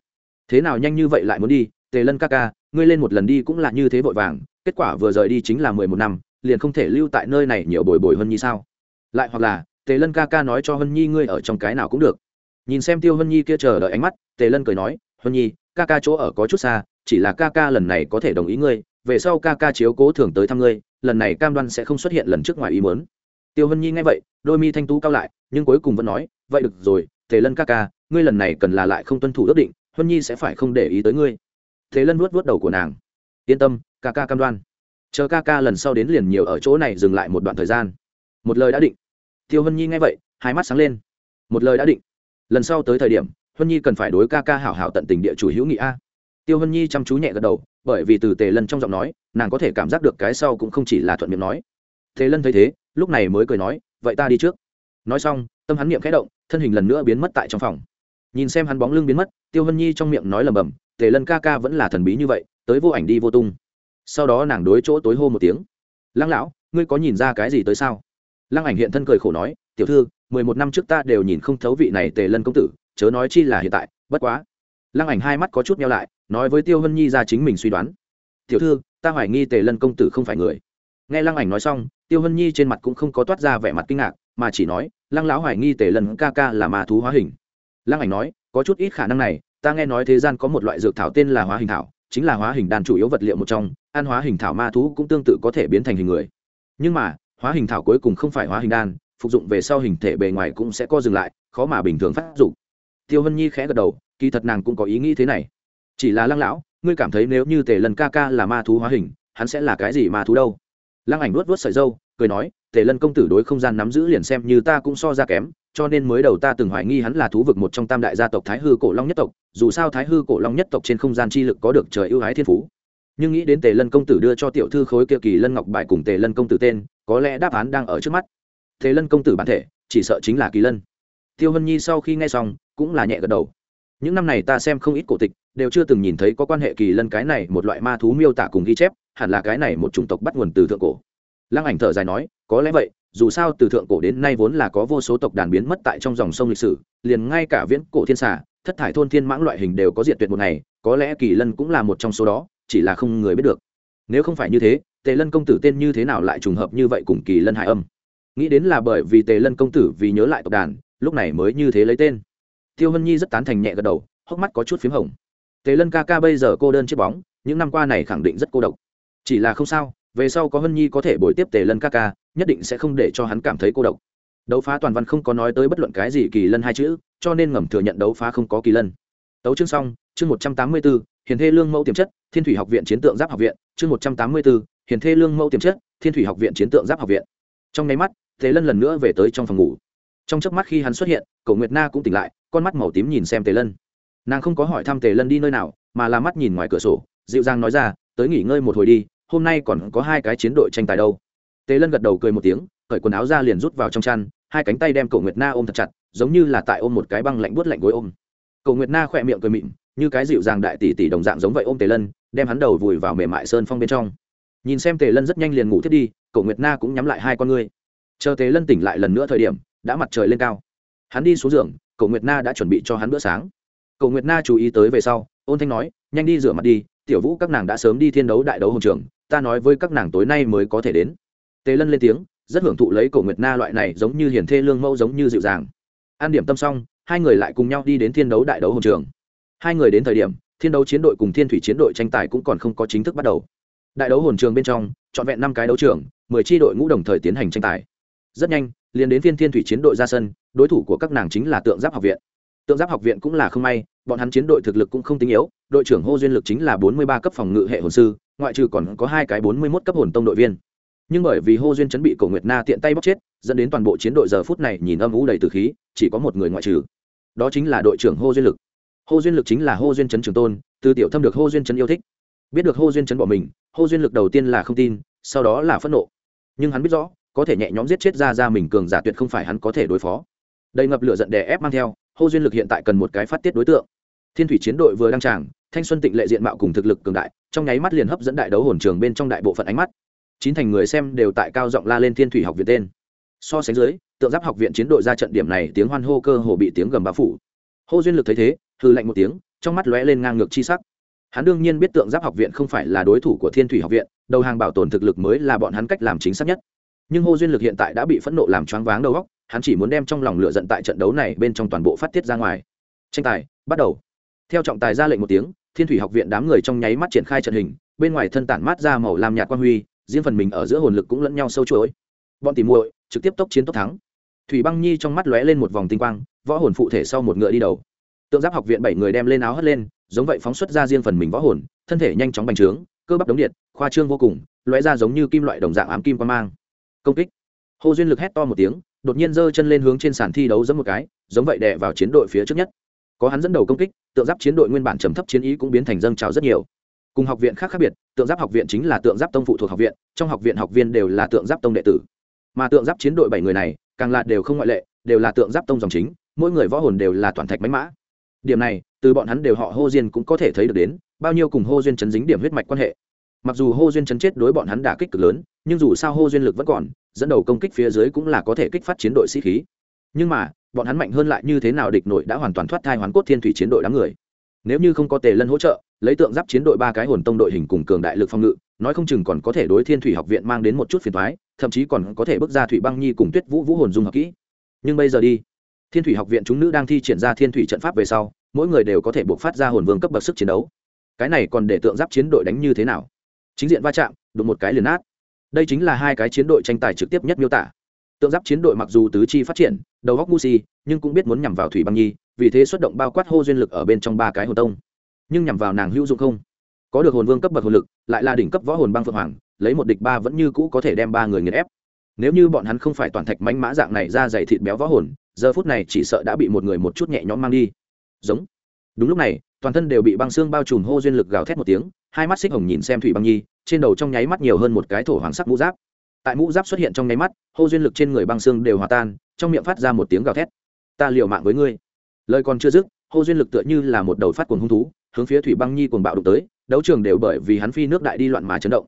Thế nào nhanh như vậy lại muốn đi, tề lân ca ca, ngươi lên một lần đi cũng là như thế vội vàng, kết quả vừa rời đi chính là mười một năm, liền không thể lưu tại nơi này nhiều bồi bồi hơn nhi sao? Lại hoặc là, tề lân ca ca nói cho hân nhi ngươi ở trong cái nào cũng được. Nhìn xem tiêu hân nhi kia chờ đợi ánh mắt, tề lân cười nói, hân nhi, ca ca chỗ ở có chút xa, chỉ là ca ca lần này có thể đồng ý ngươi, về sau ca ca chiếu cố thường tới thăm ngươi, lần này cam đoan sẽ không xuất hiện lần trước ngoài ý muốn. Tiêu hân nhi nghe vậy, đôi mi thanh tú cao lại, nhưng cuối cùng vẫn nói vậy được rồi, tề lân ca ca, ngươi lần này cần là lại không tuân thủ ước định, huân nhi sẽ phải không để ý tới ngươi. Thế lân vuốt vuốt đầu của nàng. Yên tâm, ca ca cam đoan. Chờ ca ca lần sau đến liền nhiều ở chỗ này dừng lại một đoạn thời gian. Một lời đã định. Tiêu hân nhi nghe vậy, hai mắt sáng lên. Một lời đã định. Lần sau tới thời điểm hân nhi cần phải đối ca ca hảo hảo tận tình địa chủ hữu nghị a. Tiêu hân nhi chăm chú nhẹ gật đầu, bởi vì từ tề lân trong giọng nói, nàng có thể cảm giác được cái sau cũng không chỉ là thuận miệng nói. Tề lân thấy thế, lúc này mới cười nói, vậy ta đi trước. Nói xong tâm hắn niệm khẽ động, thân hình lần nữa biến mất tại trong phòng. Nhìn xem hắn bóng lưng biến mất, tiêu hân nhi trong miệng nói lầm bầm tề lân ca ca vẫn là thần bí như vậy, tới vô ảnh đi vô tung. Sau đó nàng đối chỗ tối hô một tiếng, lăng lão, ngươi có nhìn ra cái gì tới sao? Lăng ảnh hiện thân cười khổ nói, tiểu thư, mười một năm trước ta đều nhìn không thấu vị này tề lân công tử, chớ nói chi là hiện tại, bất quá. Lăng ảnh hai mắt có chút nhau lại, nói với tiêu hân nhi ra chính mình suy đoán, tiểu thư, ta hoài nghi tề lân công tử không phải người. Nghe lăng ảnh nói xong, tiêu hân nhi trên mặt cũng không có toát ra vẻ mặt kinh ngạc, mà chỉ nói lăng lão hoài nghi tề lần ca ca là ma thú hóa hình. Lăng ảnh nói, có chút ít khả năng này, ta nghe nói thế gian có một loại dược thảo tên là hóa hình thảo, chính là hóa hình đan chủ yếu vật liệu một trong, ăn hóa hình thảo ma thú cũng tương tự có thể biến thành hình người. Nhưng mà, hóa hình thảo cuối cùng không phải hóa hình đan, phục dụng về sau hình thể bề ngoài cũng sẽ co dừng lại, khó mà bình thường phát dụng tiêu hân nhi khẽ gật đầu, kỳ thật nàng cũng có ý nghĩ thế này. Chỉ là lăng lão, ngươi cảm thấy nếu như tề lần ca ca là ma thú hóa hình, hắn sẽ là cái gì ma thú đâu? Lăng ảnh nuốt vớt sợi dâu, cười nói tề lân công tử đối không gian nắm giữ liền xem như ta cũng so ra kém, cho nên mới đầu ta từng hoài nghi hắn là thú vực một trong tam đại gia tộc thái hư cổ long nhất tộc, dù sao thái hư cổ long nhất tộc trên không gian chi lực có được trời ưu ái thiên phú. Nhưng nghĩ đến tề lân công tử đưa cho tiểu thư khối kia kỳ lân ngọc bài cùng tề lân công tử tên, có lẽ đáp án đang ở trước mắt. Tề lân công tử bản thể, chỉ sợ chính là kỳ lân. Tiêu hân nhi sau khi nghe xong, cũng là nhẹ gật đầu. Những năm này ta xem không ít cổ tịch, đều chưa từng nhìn thấy có quan hệ kỳ lân cái này một loại ma thú miêu tả cùng ghi chép, hẳn là cái này một chủng tộc bắt nguồn từ thượng cổ. Lăng ảnh thở dài nói có lẽ vậy, dù sao từ thượng cổ đến nay vốn là có vô số tộc đàn biến mất tại trong dòng sông lịch sử, liền ngay cả viễn cổ thiên xà, thất thải thôn thiên mãng loại hình đều có diện tuyệt một ngày, có lẽ kỳ lân cũng là một trong số đó, chỉ là không người biết được. Nếu không phải như thế, tề lân công tử tên như thế nào lại trùng hợp như vậy cùng kỳ lân hải âm? Nghĩ đến là bởi vì tề lân công tử vì nhớ lại tộc đàn, lúc này mới như thế lấy tên. Tiêu hân nhi rất tán thành nhẹ gật đầu, hốc mắt có chút p h í m hồng. Tề lân ca ca bây giờ cô đơn chiếc bóng, những năm qua này khẳng định rất cô độc. Chỉ là không sao về sau có hân nhi có thể bồi tiếp tề lân ca ca, nhất định sẽ không để cho hắn cảm thấy cô độc. Đấu phá toàn văn không có nói tới bất luận cái gì kỳ lân hai chữ, cho nên ngầm thừa nhận đấu phá không có kỳ lân. Tấu chương xong, chương một trăm tám mươi b ố hiền thê lương mẫu tiềm chất, thiên thủy học viện chiến tượng giáp học viện, chương một trăm tám mươi b ố hiền thê lương mẫu tiềm chất, thiên thủy học viện chiến tượng giáp học viện. Trong nháy mắt, tề lân lần nữa về tới trong phòng ngủ. Trong chớp mắt khi hắn xuất hiện cậu nguyệt na cũng tỉnh lại, con mắt màu tím nhìn xem tề lân. Nàng không có hỏi thăm tề lân đi nơi nào, mà là mắt nhìn ngoài cửa sổ, dịu dàng nói ra, tới nghỉ ngơi một hồi đi hôm nay còn có hai cái chiến đội tranh tài đâu. Tề lân gật đầu cười một tiếng, cởi quần áo ra liền rút vào trong chăn, hai cánh tay đem cậu nguyệt na ôm thật chặt, giống như là tại ôm một cái băng lạnh buốt lạnh gối ôm. Cậu nguyệt na khỏe miệng cười mịn, như cái dịu dàng đại tỷ tỷ đồng dạng giống vậy ôm tề lân, đem hắn đầu vùi vào mềm mại sơn phong bên trong. Nhìn xem tề lân rất nhanh liền ngủ thiết đi cậu nguyệt na cũng nhắm lại hai con ngươi. Chờ tề lân tỉnh lại lần nữa thời điểm, đã mặt trời lên cao. Hắn đi xuống giường cậu nguyệt na đã chuẩn bị cho hắn bữa sáng. Cậu nguyệt na chú ý tới về sau, ôn thanh nói, nhanh đi rửa mặt đi tiểu vũ các nàng đã sớm đi thiên đấu đại đấu hồng trường, ta nói với các nàng tối nay mới có thể đến. Tề lân lên tiếng, rất hưởng thụ lấy cổ nguyệt na loại này giống như hiền thê lương mẫu giống như dịu dàng. An điểm tâm xong, hai người lại cùng nhau đi đến thiên đấu đại đấu hồng trường. Hai người đến thời điểm, thiên đấu chiến đội cùng thiên thủy chiến đội tranh tài cũng còn không có chính thức bắt đầu. Đại đấu hồn trường bên trong, trọn vẹn năm cái đấu trường, mười tri đội ngũ đồng thời tiến hành tranh tài. Rất nhanh, liền đến phiên thiên thủy chiến đội ra sân, đối thủ của các nàng chính là tượng giáp học viện tượng giáp học viện cũng là không may, bọn hắn chiến đội thực lực cũng không tinh yếu, đội trưởng hô duyên lực chính là bốn mươi ba cấp phòng ngự hệ hồn sư, ngoại trừ còn có hai cái bốn mươi mốt cấp hồn tông đội viên. Nhưng bởi vì hô duyên chấn bị cầu nguyệt na tiện tay bóc chết, dẫn đến toàn bộ chiến đội giờ phút này nhìn âm ú đầy từ khí, chỉ có một người ngoại trừ. Đó chính là đội trưởng hô duyên lực. Hô duyên lực chính là hô duyên chấn trường tôn, từ tiểu thâm được hô duyên chấn yêu thích. Biết được hô duyên chấn bỏ mình, hô duyên lực đầu tiên là không tin, sau đó là phẫn nộ. Nhưng hắn biết rõ, có thể nhẹ nhõm giết chết ra ra mình cường giả tuyệt không phải hắn có thể đối phó. Đầy ngập lửa giận đè ép mang theo hô duyên lực hiện tại cần một cái phát tiết đối tượng. Thiên thủy chiến đội vừa đăng tràng, thanh xuân tịnh lệ diện mạo cùng thực lực cường đại, trong nháy mắt liền hấp dẫn đại đấu hồn trường bên trong đại bộ phận ánh mắt. Chín thành người xem đều tại cao giọng la lên thiên thủy học viện tên. So sánh dưới, tượng giáp học viện chiến đội ra trận điểm này tiếng hoan hô cơ hồ bị tiếng gầm bao phủ. Hô duyên lực thấy thế hư lạnh một tiếng, trong mắt lóe lên ngang ngược chi sắc. Hắn đương nhiên biết tượng giáp học viện không phải là đối thủ của thiên thủy học viện, đầu hàng bảo tồn thực lực mới là bọn hắn cách làm chính xác nhất. Nhưng hô duyên lực hiện tại đã bị phẫn nộ làm choáng váng đầu góc hắn chỉ muốn đem trong lòng lửa giận tại trận đấu này bên trong toàn bộ phát tiết ra ngoài. Tranh tài, bắt đầu. Theo trọng tài ra lệnh một tiếng, thiên thủy học viện đám người trong nháy mắt triển khai trận hình, bên ngoài thân tản mát ra màu làm nhạt quan huy, riêng phần mình ở giữa hồn lực cũng lẫn nhau sâu chuỗi. Bọn tìm muội trực tiếp tốc chiến tốc thắng. Thủy băng nhi trong mắt lóe lên một vòng tinh quang, võ hồn phụ thể sau một ngựa đi đầu. Tượng giáp học viện bảy người đem lên áo hất lên, giống vậy phóng xuất ra riêng phần mình võ hồn, thân thể nhanh chóng bành trướng, cơ bắp đống điện, khoa trương vô cùng, lóe ra giống như kim loại đồng dạng ám kim quan mang. Công kích. Hồ duyên lực hét to một tiếng đột nhiên giơ chân lên hướng trên sàn thi đấu giẫm một cái, giống vậy đè vào chiến đội phía trước nhất. Có hắn dẫn đầu công kích, tượng giáp chiến đội nguyên bản trầm thấp chiến ý cũng biến thành dâng trào rất nhiều. Cùng học viện khác khác biệt, tượng giáp học viện chính là tượng giáp tông phụ thuộc học viện, trong học viện học viên đều là tượng giáp tông đệ tử. Mà tượng giáp chiến đội bảy người này, càng là đều không ngoại lệ, đều là tượng giáp tông dòng chính, mỗi người võ hồn đều là toàn thạch mãnh mã. Điểm này, từ bọn hắn đều họ hô diên cũng có thể thấy được đến, bao nhiêu cùng hô duyên chấn dính điểm huyết mạch quan hệ mặc dù hô duyên chấn chết đối bọn hắn đả kích cực lớn, nhưng dù sao hô duyên lực vẫn còn, dẫn đầu công kích phía dưới cũng là có thể kích phát chiến đội sĩ khí. Nhưng mà, bọn hắn mạnh hơn lại như thế nào địch nội đã hoàn toàn thoát thai hoàn cốt thiên thủy chiến đội đám người. Nếu như không có tề lân hỗ trợ, lấy tượng giáp chiến đội ba cái hồn tông đội hình cùng cường đại lực phòng ngự, nói không chừng còn có thể đối thiên thủy học viện mang đến một chút phiền thoái thậm chí còn có thể bước ra thủy băng nhi cùng tuyết vũ vũ hồn dung học kỹ. Nhưng bây giờ đi, thiên thủy học viện chúng nữ đang thi triển ra thiên thủy trận pháp về sau, mỗi người đều có thể buộc phát ra hồn vương cấp bậc sức chiến đấu. Cái này còn để tượng giáp chiến đội đánh như thế nào? Chính diện va chạm, đụng một cái liền nát. Đây chính là hai cái chiến đội tranh tài trực tiếp nhất miêu tả. Tượng giáp chiến đội mặc dù tứ chi phát triển, đầu góc ngu si, nhưng cũng biết muốn nhằm vào thủy băng nhi, vì thế xuất động bao quát hô duyên lực ở bên trong ba cái hồn tông. Nhưng nhằm vào nàng hữu dụng không? Có được hồn vương cấp bậc hồn lực, lại là đỉnh cấp võ hồn băng phượng hoàng, lấy một địch ba vẫn như cũ có thể đem ba người nghiền ép. Nếu như bọn hắn không phải toàn thạch mánh mã dạng này ra dày thịt béo võ hồn, giờ phút này chỉ sợ đã bị một người một chút nhẹ nhõm mang đi. Giống. Đúng lúc này toàn thân đều bị băng xương bao trùm hô duyên lực gào thét một tiếng, hai mắt xích hồng nhìn xem thủy băng nhi, trên đầu trong nháy mắt nhiều hơn một cái thổ hoàng sắc mũ giáp. Tại mũ giáp xuất hiện trong nháy mắt, hô duyên lực trên người băng xương đều hòa tan, trong miệng phát ra một tiếng gào thét. Ta liều mạng với ngươi. Lời còn chưa dứt, hô duyên lực tựa như là một đầu phát cuồng hung thú, hướng phía thủy băng nhi cuồng bạo đụng tới, đấu trường đều bởi vì hắn phi nước đại đi loạn mà chấn động.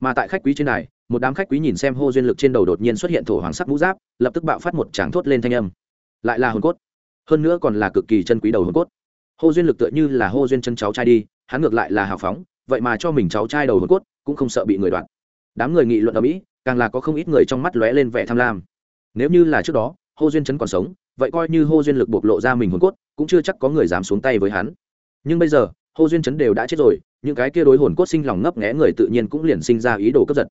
Mà tại khách quý trên này, một đám khách quý nhìn xem hô duyên lực trên đầu đột nhiên xuất hiện thổ hoàng sắc mũ giáp, lập tức bạo phát một tràng thốt lên thanh âm. Lại là hồn cốt. Hơn nữa còn là cực kỳ chân quý đầu hồn cốt hô duyên lực tựa như là hô duyên chân cháu trai đi, hắn ngược lại là hào phóng, vậy mà cho mình cháu trai đầu hồn cốt, cũng không sợ bị người đoạt. Đám người nghị luận ở mỹ, càng là có không ít người trong mắt lóe lên vẻ tham lam. Nếu như là trước đó, hô duyên chấn còn sống, vậy coi như hô duyên lực bộc lộ ra mình hồn cốt, cũng chưa chắc có người dám xuống tay với hắn. Nhưng bây giờ, hô duyên chấn đều đã chết rồi, những cái kia đối hồn cốt sinh lòng ngấp nghé người tự nhiên cũng liền sinh ra ý đồ cướp giật.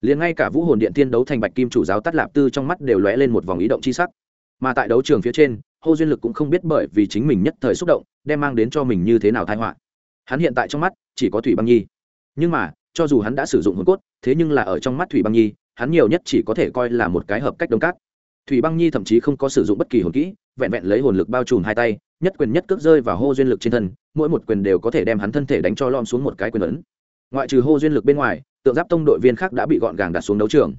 Liền ngay cả vũ hồn điện tiên đấu thành bạch kim chủ giáo tắt lạp tư trong mắt đều lóe lên một vòng ý động chi sắc. Mà tại đấu trường phía trên, hô duyên lực cũng không biết bởi vì chính mình nhất thời xúc động đem mang đến cho mình như thế nào tai họa. Hắn hiện tại trong mắt, chỉ có thủy băng nhi. Nhưng mà, cho dù hắn đã sử dụng hồn cốt, thế nhưng là ở trong mắt thủy băng nhi, hắn nhiều nhất chỉ có thể coi là một cái hợp cách đông cát. Thủy băng nhi thậm chí không có sử dụng bất kỳ hồn kỹ, vẹn vẹn lấy hồn lực bao trùm hai tay, nhất quyền nhất cước rơi vào hô duyên lực trên thân, mỗi một quyền đều có thể đem hắn thân thể đánh cho lom xuống một cái quyền ấn. Ngoại trừ hô duyên lực bên ngoài, tượng giáp tông đội viên khác đã bị gọn gàng đặt xuống đấu trường.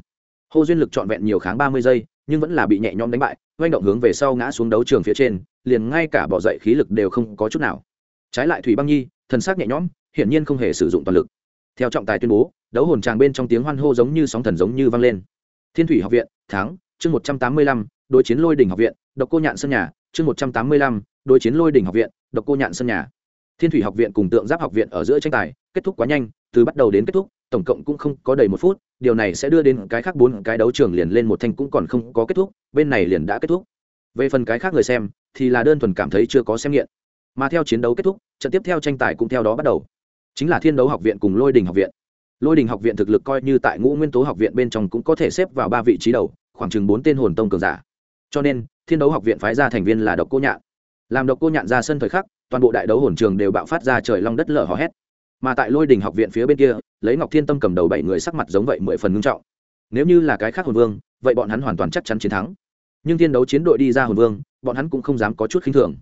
Hô duyên lực trọn vẹn nhiều kháng ba mươi giây, nhưng vẫn là bị nhẹ nhõm đánh bại oanh động hướng về sau ngã xuống đấu trường phía trên liền ngay cả bỏ dậy khí lực đều không có chút nào. Trái lại thủy băng nhi, thần sắc nhẹ nhõm, hiển nhiên không hề sử dụng toàn lực. Theo trọng tài tuyên bố, đấu hồn tràng bên trong tiếng hoan hô giống như sóng thần giống như vang lên. Thiên thủy học viện, tháng, chương một trăm tám mươi lăm, đối chiến lôi đỉnh học viện, độc cô nhạn sân nhà, chương một trăm tám mươi lăm, đối chiến lôi đỉnh học viện, độc cô nhạn sân nhà. Thiên thủy học viện cùng tượng giáp học viện ở giữa tranh tài, kết thúc quá nhanh, từ bắt đầu đến kết thúc, tổng cộng cũng không có đầy một phút, điều này sẽ đưa đến cái khác bốn cái đấu trường liền lên một thanh cũng còn không có kết thúc, bên này liền đã kết thúc. Về phần cái khác người xem thì là đơn thuần cảm thấy chưa có xem nghiện. Mà theo chiến đấu kết thúc, trận tiếp theo tranh tài cũng theo đó bắt đầu. Chính là thiên đấu học viện cùng lôi đình học viện. Lôi đình học viện thực lực coi như tại ngũ nguyên tố học viện bên trong cũng có thể xếp vào ba vị trí đầu, khoảng chừng bốn tên hồn tông cường giả. Cho nên, thiên đấu học viện phái ra thành viên là độc cô nhạn. Làm độc cô nhạn ra sân thời khắc, toàn bộ đại đấu hồn trường đều bạo phát ra trời long đất lở hò hét. Mà tại lôi đình học viện phía bên kia, lấy ngọc thiên tâm cầm đầu bảy người sắc mặt giống vậy mười phần ngưng trọng. Nếu như là cái khác hồn vương, vậy bọn hắn hoàn toàn chắc chắn chiến thắng. Nhưng thiên đấu chiến đội đi ra hồn vương bọn hắn cũng không dám có chút khinh thường.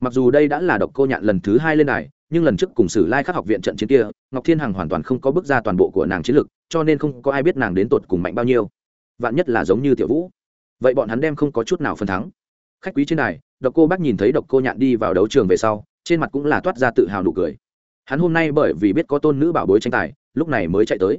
Mặc dù đây đã là độc cô nhạn lần thứ hai lên đài, nhưng lần trước cùng sử lai khắc học viện trận chiến kia, ngọc thiên hằng hoàn toàn không có bước ra toàn bộ của nàng chiến lực, cho nên không có ai biết nàng đến tột cùng mạnh bao nhiêu. Vạn nhất là giống như tiểu vũ. Vậy bọn hắn đem không có chút nào phần thắng. Khách quý trên đài, độc cô bác nhìn thấy độc cô nhạn đi vào đấu trường về sau, trên mặt cũng là toát ra tự hào nụ cười. Hắn hôm nay bởi vì biết có tôn nữ bảo bối tranh tài, lúc này mới chạy tới.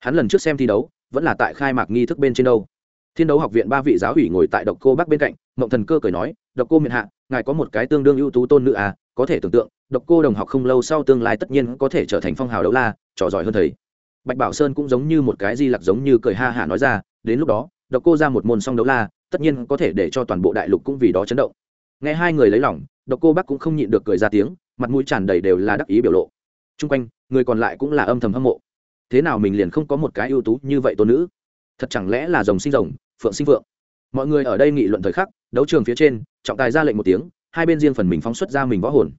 Hắn lần trước xem thi đấu, vẫn là tại khai mạc nghi thức bên trên đâu thiên đấu học viện ba vị giáo ủy ngồi tại độc cô bác bên cạnh, mộng thần cơ cười nói, độc cô miền hạ, ngài có một cái tương đương ưu tú tôn nữ à có thể tưởng tượng, độc cô đồng học không lâu sau tương lai tất nhiên có thể trở thành phong hào đấu la, trò giỏi hơn thầy. Bạch bảo sơn cũng giống như một cái di lặc giống như cười ha hả nói ra, đến lúc đó, độc cô ra một môn song đấu la, tất nhiên có thể để cho toàn bộ đại lục cũng vì đó chấn động. Nghe hai người lấy lòng, độc cô bác cũng không nhịn được cười ra tiếng, mặt mũi tràn đầy đều là đắc ý biểu lộ. T r u n g quanh, người còn lại cũng là âm thầm hâm mộ. Thế nào mình liền không có một cái ưu tú như vậy tôn nữ? Thật chẳng lẽ là rồng sinh rồng, phượng sinh phượng? Mọi người ở đây nghị luận thời khắc, đấu trường phía trên, trọng tài ra lệnh một tiếng, hai bên riêng phần mình phóng xuất ra mình võ hồn.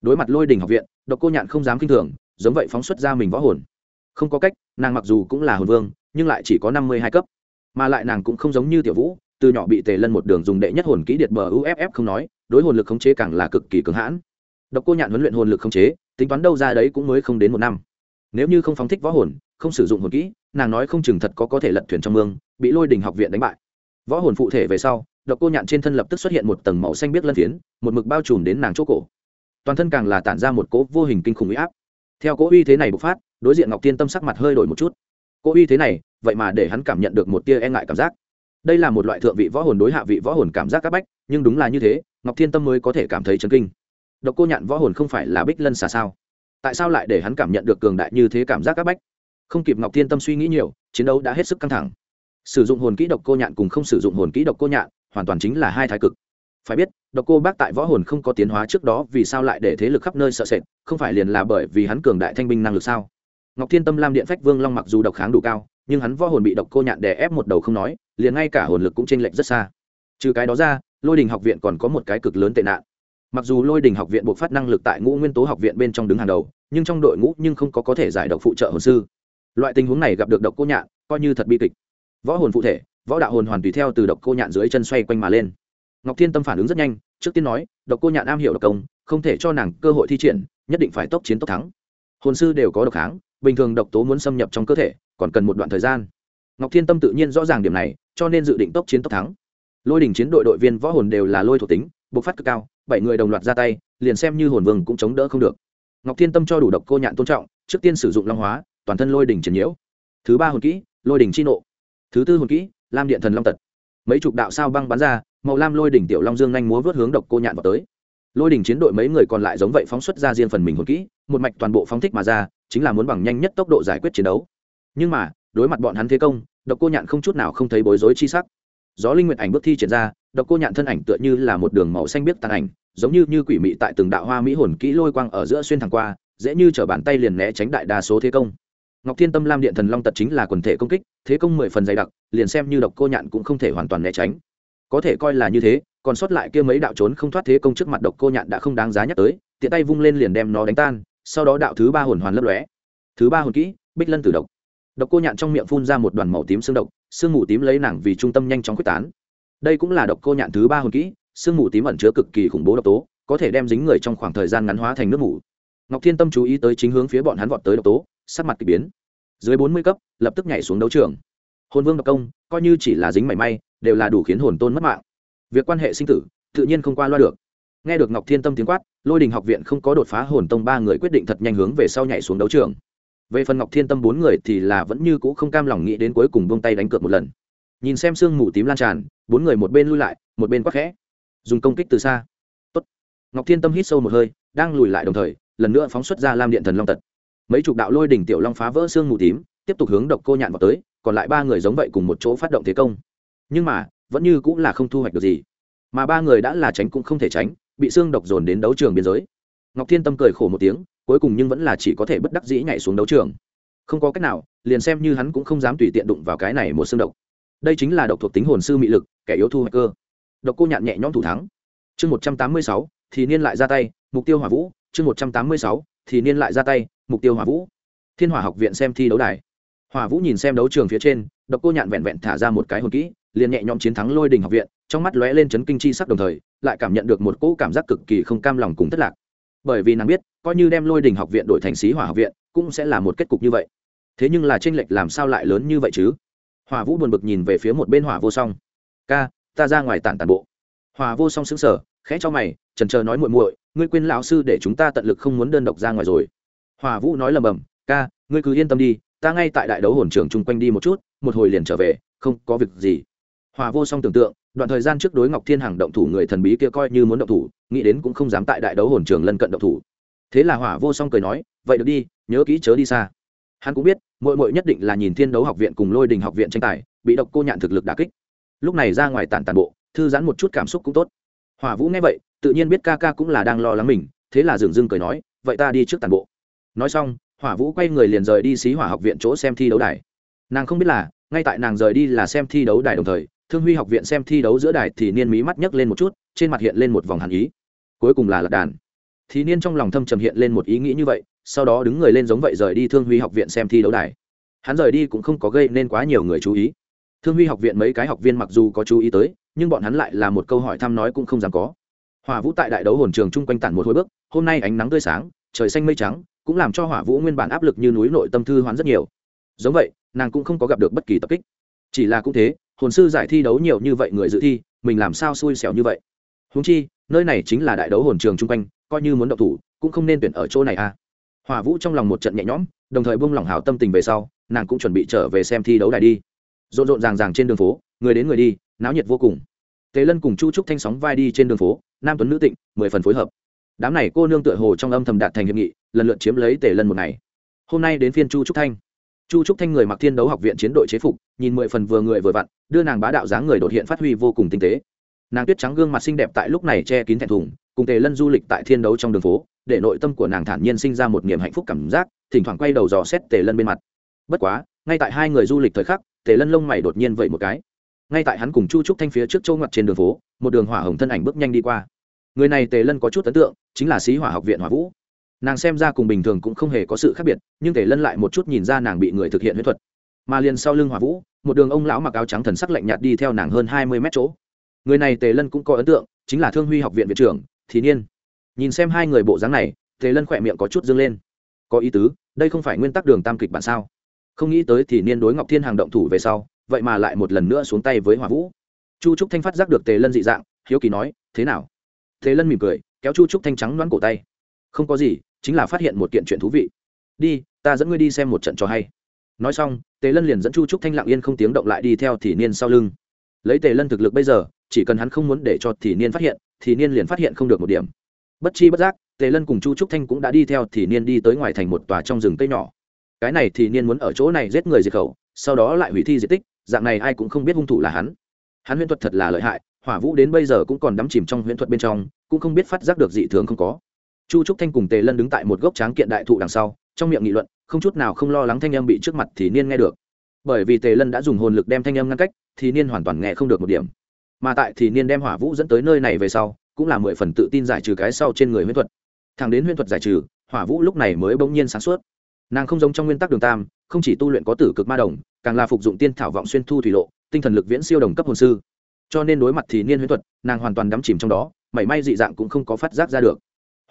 Đối mặt lôi đình học viện, độc cô nhạn không dám k i n h thường, giống vậy phóng xuất ra mình võ hồn. Không có cách, nàng mặc dù cũng là hồn vương, nhưng lại chỉ có năm mươi hai cấp. Mà lại nàng cũng không giống như tiểu vũ, từ nhỏ bị tề lân một đường dùng đệ nhất hồn kỹ điện bờ uff không nói, đối hồn lực khống chế càng là cực kỳ cứng hãn. Độc cô nhạn huấn luyện hồn lực khống chế, tính toán đâu ra đấy cũng mới không đến một năm. Nếu như không phóng thích võ hồn, không sử dụng hồn kỹ nàng nói không chừng thật có có thể lật thuyền trong mương, bị lôi đình học viện đánh bại. Võ hồn phụ thể về sau, độc cô nhạn trên thân lập tức xuất hiện một tầng màu xanh biếc lân phiến, một mực bao trùm đến nàng chỗ cổ. Toàn thân càng là tản ra một cỗ vô hình kinh khủng uy áp. Theo cỗ uy thế này bộc phát, đối diện ngọc tiên tâm sắc mặt hơi đổi một chút. Cỗ uy thế này, vậy mà để hắn cảm nhận được một tia e ngại cảm giác. Đây là một loại thượng vị võ hồn đối hạ vị võ hồn cảm giác các bách, nhưng đúng là như thế, ngọc thiên tâm mới có thể cảm thấy chấn kinh. Độc cô nhạn võ hồn không phải là bích lân xà sao? Tại sao lại để hắn cảm nhận được cường đại như thế cảm giác các bách? Không kịp ngọc thiên tâm suy nghĩ nhiều, chiến đấu đã hết sức căng thẳng. Sử dụng hồn kỹ độc cô nhạn cùng không sử dụng hồn kỹ độc cô nhạn, hoàn toàn chính là hai thái cực. Phải biết, độc cô bác tại võ hồn không có tiến hóa trước đó, vì sao lại để thế lực khắp nơi sợ sệt, không phải liền là bởi vì hắn cường đại thanh binh năng lực sao? Ngọc thiên tâm lam điện phách vương long mặc dù độc kháng đủ cao, nhưng hắn võ hồn bị độc cô nhạn đè ép một đầu không nói, liền ngay cả hồn lực cũng chênh lệch rất xa. Trừ cái đó ra, lôi đình học viện còn có một cái cực lớn tệ nạn. Mặc dù lôi đình học viện buộc phát năng lực tại ngũ nguyên tố học viện bên trong đứng hàng đầu, nhưng trong đội ngũ nhưng không có có thể giải độc phụ trợ hồn sư loại tình huống này gặp được độc cô nhạn, coi như thật bi kịch. Võ hồn phụ thể, võ đạo hồn hoàn tùy theo từ độc cô nhạn dưới chân xoay quanh mà lên. Ngọc thiên tâm phản ứng rất nhanh, trước tiên nói, độc cô nhạn am hiểu độc công, không thể cho nàng cơ hội thi triển, nhất định phải tốc chiến tốc thắng. Hồn sư đều có độc kháng, bình thường độc tố muốn xâm nhập trong cơ thể, còn cần một đoạn thời gian. Ngọc thiên tâm tự nhiên rõ ràng điểm này, cho nên dự định tốc chiến tốc thắng. Lôi đình chiến đội đội viên võ hồn đều là lôi thuộc tính, bộc phát cực cao, bảy người đồng loạt ra tay, liền xem như hồn vương cũng chống đỡ không được. Ngọc thiên tâm cho đủ độc cô nhạn tôn trọng, trước tiên sử dụng long hóa toàn thân lôi đỉnh triển nhiễu. Thứ ba hồn kỹ, lôi đỉnh chi nộ. Thứ tư hồn kỹ, lam điện thần long tật. Mấy chục đạo sao băng bắn ra, màu lam lôi đỉnh tiểu long dương nhanh múa vớt hướng độc cô nhạn vào tới. Lôi đỉnh chiến đội mấy người còn lại giống vậy phóng xuất ra riêng phần mình hồn kỹ, một mạch toàn bộ phóng thích mà ra, chính là muốn bằng nhanh nhất tốc độ giải quyết chiến đấu. Nhưng mà, đối mặt bọn hắn thế công, độc cô nhạn không chút nào không thấy bối rối chi sắc. Gió linh nguyện ảnh bước thi triển ra, độc cô nhạn thân ảnh tựa như là một đường màu xanh biếc tàn ảnh, giống như như quỷ mị tại từng đạo hoa mỹ hồn kỹ lôi quang ở giữa xuyên thẳng qua, dễ như t bàn tay liền né tránh đại đa số thế công ngọc thiên tâm lam điện thần long tật chính là quần thể công kích, thế công mười phần dày đặc, liền xem như độc cô nhạn cũng không thể hoàn toàn né tránh. Có thể coi là như thế, còn sót lại kia mấy đạo trốn không thoát thế công trước mặt độc cô nhạn đã không đáng giá nhắc tới, tiện tay vung lên liền đem nó đánh tan, sau đó đạo thứ ba hồn hoàn lấp lóe. Thứ ba hồn kỹ, bích lân tử độc. Độc cô nhạn trong miệng phun ra một đoàn màu tím xương độc sương mù tím lấy nàng vì trung tâm nhanh chóng quyết tán. Đây cũng là độc cô nhạn thứ ba hồn kỹ sương mù tím ẩn chứa cực kỳ khủng bố độc tố, có thể đem dính người trong khoảng thời gian ngắn hóa thành nước mù. Ngọc thiên tâm chú ý tới chính hướng phía bọn hắn vọt tới độc tố sắc mặt k ỳ biến. Dưới bốn mươi cấp, lập tức nhảy xuống đấu trường. Hồn vương độc công, coi như chỉ là dính mảy may, đều là đủ khiến hồn tôn mất mạng. Việc quan hệ sinh tử, tự nhiên không qua loa được. Nghe được ngọc thiên tâm tiếng quát, lôi đình học viện không có đột phá hồn tông ba người quyết định thật nhanh hướng về sau nhảy xuống đấu trường. Về phần ngọc thiên tâm bốn người thì là vẫn như cũ không cam lòng nghĩ đến cuối cùng buông tay đánh cược một lần. Nhìn xem sương mù tím lan tràn, bốn người một bên lui lại, một bên quắc khẽ. Dùng công kích từ xa. Tốt. ngọc thiên tâm hít sâu một hơi, đang lùi lại đồng thời, lần nữa phóng xuất ra lam điện thần long tật mấy chục đạo lôi đỉnh tiểu long phá vỡ xương mù tím, tiếp tục hướng độc cô nhạn vào tới, còn lại ba người giống vậy cùng một chỗ phát động thế công. Nhưng mà, vẫn như cũng là không thu hoạch được gì. Mà ba người đã là tránh cũng không thể tránh, bị xương độc dồn đến đấu trường biên giới. Ngọc thiên tâm cười khổ một tiếng, cuối cùng nhưng vẫn là chỉ có thể bất đắc dĩ nhảy xuống đấu trường. Không có cách nào, liền xem như hắn cũng không dám tùy tiện đụng vào cái này một xương độc. Đây chính là độc thuộc tính hồn sư mị lực, kẻ yếu thu hoạch cơ. Độc cô nhạn nhẹ nhõm thủ thắng. Chương một trăm tám mươi sáu, thì niên lại ra tay, mục tiêu hỏa vũ, chương một trăm tám mươi sáu thì niên lại ra tay, mục tiêu hỏa vũ. Thiên hỏa học viện xem thi đấu đài. Hỏa vũ nhìn xem đấu trường phía trên, độc cô nhạn vẹn vẹn thả ra một cái hồn kỹ, liền nhẹ nhõm chiến thắng lôi đình học viện, trong mắt lóe lên chấn kinh chi sắc đồng thời, lại cảm nhận được một cỗ cảm giác cực kỳ không cam lòng cùng thất lạc. Bởi vì nàng biết, coi như đem lôi đình học viện đổi thành sĩ hỏa học viện, cũng sẽ là một kết cục như vậy. Thế nhưng là tranh lệch làm sao lại lớn như vậy chứ? Hỏa vũ buồn bực nhìn về phía một bên hỏa vô song. Ca, ta ra ngoài tản tàn bộ. Hỏa vô song xứng sở khẽ cho mày trần chờ nói muội muội ngươi quên lão sư để chúng ta tận lực không muốn đơn độc ra ngoài rồi. Hòa vũ nói lầm bầm, ca, ngươi cứ yên tâm đi, ta ngay tại đại đấu hồn trường chung quanh đi một chút, một hồi liền trở về, không có việc gì. Hòa vô song tưởng tượng, đoạn thời gian trước đối ngọc thiên hằng động thủ người thần bí kia coi như muốn động thủ, nghĩ đến cũng không dám tại đại đấu hồn trường lân cận động thủ. Thế là hỏa vô song cười nói, vậy được đi, nhớ kỹ chớ đi xa. Hắn cũng biết mội mội nhất định là nhìn thiên đấu học viện cùng lôi đình học viện tranh tài, bị độc cô nhạn thực lực đà kích. Lúc này ra ngoài tản tàn bộ, thư giãn một chút cảm xúc cũng tốt. Hỏa vũ nghe vậy tự nhiên biết ca ca cũng là đang lo lắng mình, thế là dường dưng cười nói, vậy ta đi trước tàn bộ. Nói xong, hỏa vũ quay người liền rời đi xí hỏa học viện chỗ xem thi đấu đài. Nàng không biết là, ngay tại nàng rời đi là xem thi đấu đài đồng thời, thương huy học viện xem thi đấu giữa đài thì niên mí mắt nhấc lên một chút, trên mặt hiện lên một vòng hàn ý. Cuối cùng là lật đàn. Thì niên trong lòng thâm trầm hiện lên một ý nghĩ như vậy, sau đó đứng người lên giống vậy rời đi thương huy học viện xem thi đấu đài. Hắn rời đi cũng không có gây nên quá nhiều người chú ý. Thương huy học viện mấy cái học viên mặc dù có chú ý tới, nhưng bọn hắn lại là một câu hỏi thăm nói cũng không dám có hỏa vũ tại đại đấu hồn trường chung quanh tản một hồi bước, hôm nay ánh nắng tươi sáng, trời xanh mây trắng, cũng làm cho hỏa vũ nguyên bản áp lực như núi nội tâm thư hoán rất nhiều. Giống vậy, nàng cũng không có gặp được bất kỳ tập kích. Chỉ là cũng thế, hồn sư giải thi đấu nhiều như vậy người dự thi, mình làm sao xui xẻo như vậy? Húng chi, nơi này chính là đại đấu hồn trường chung quanh, coi như muốn đậu thủ, cũng không nên tuyển ở chỗ này à. Hỏa vũ trong lòng một trận nhẹ nhõm, đồng thời buông lỏng hào tâm tình về sau, nàng cũng chuẩn bị trở về xem thi đấu đài đi. Rộn rộn ràng ràng trên đường phố, người đến người đi, náo nhiệt vô cùng tề lân cùng chu trúc thanh sóng vai đi trên đường phố, nam tuấn nữ tịnh, mười phần phối hợp. Đám này cô nương tựa hồ trong âm thầm đạt thành hiệp nghị, lần lượt chiếm lấy tề lân một ngày. Hôm nay đến phiên chu trúc thanh. Chu trúc thanh người mặc thiên đấu học viện chiến đội chế phục, nhìn mười phần vừa người vừa vặn, đưa nàng bá đạo dáng người đột hiện phát huy vô cùng tinh tế. Nàng tuyết trắng gương mặt xinh đẹp tại lúc này che kín thẹn thùng, cùng tề lân du lịch tại thiên đấu trong đường phố, để nội tâm của nàng thản nhiên sinh ra một niềm hạnh phúc cảm giác, thỉnh thoảng quay đầu dò xét tề lân bên mặt. Bất quá, ngay tại hai người du lịch thời khắc, tề lân lông mày đột nhiên vậy một cái ngay tại hắn cùng chu trúc thanh phía trước châu ngoặt trên đường phố, một đường hỏa hồng thân ảnh bước nhanh đi qua. Người này tề lân có chút ấn tượng, chính là sĩ hỏa học viện hỏa vũ. Nàng xem ra cùng bình thường cũng không hề có sự khác biệt, nhưng tề lân lại một chút nhìn ra nàng bị người thực hiện huyết thuật. Mà liền sau lưng hỏa vũ, một đường ông lão mặc áo trắng thần sắc lạnh nhạt đi theo nàng hơn hai mươi mét chỗ. Người này tề lân cũng có ấn tượng, chính là thương huy học viện viện trưởng thì niên. Nhìn xem hai người bộ dáng này, tề lân khỏe miệng có chút dâng lên. Có ý tứ, đây không phải nguyên tắc đường tam kịch bản sao? Không nghĩ tới thì niên đối ngọc thiên hàng động thủ về sau vậy mà lại một lần nữa xuống tay với hỏa vũ. Chu trúc thanh phát giác được tề lân dị dạng, hiếu kỳ nói, thế nào? Tề lân mỉm cười, kéo chu trúc thanh trắng đoán cổ tay. Không có gì, chính là phát hiện một kiện chuyện thú vị. Đi, ta dẫn ngươi đi xem một trận cho hay. Nói xong, tề lân liền dẫn chu trúc thanh lặng yên không tiếng động lại đi theo thì niên sau lưng. Lấy tề lân thực lực bây giờ, chỉ cần hắn không muốn để cho thì niên phát hiện thì niên liền phát hiện không được một điểm. Bất chi bất giác, tề lân cùng chu trúc thanh cũng đã đi theo thì niên đi tới ngoài thành một tòa trong rừng cây nhỏ. Cái này thì niên muốn ở chỗ này giết người diệt khẩu, sau đó lại hủy thi di tích dạng này ai cũng không biết hung thủ là hắn. Hắn huyễn thuật thật là lợi hại, hỏa vũ đến bây giờ cũng còn đắm chìm trong huyễn thuật bên trong, cũng không biết phát giác được dị thường không có. Chu trúc thanh cùng tề lân đứng tại một gốc tráng kiện đại thụ đằng sau, trong miệng nghị luận, không chút nào không lo lắng thanh âm bị trước mặt thì niên nghe được. Bởi vì tề lân đã dùng hồn lực đem thanh âm ngăn cách, thì niên hoàn toàn nghe không được một điểm. Mà tại thì niên đem hỏa vũ dẫn tới nơi này về sau, cũng là mười phần tự tin giải trừ cái sau trên người huyễn thuật. Thằng đến huyễn thuật giải trừ, hỏa vũ lúc này mới bỗng nhiên sáng suốt nàng không giống trong nguyên tắc đường tam, không chỉ tu luyện có tử cực ma đồng, càng là phục dụng tiên thảo vọng xuyên thu thủy lộ, tinh thần lực viễn siêu đồng cấp hồn sư. Cho nên đối mặt thì niên huyễn thuật, nàng hoàn toàn đắm chìm trong đó, mảy may dị dạng cũng không có phát giác ra được.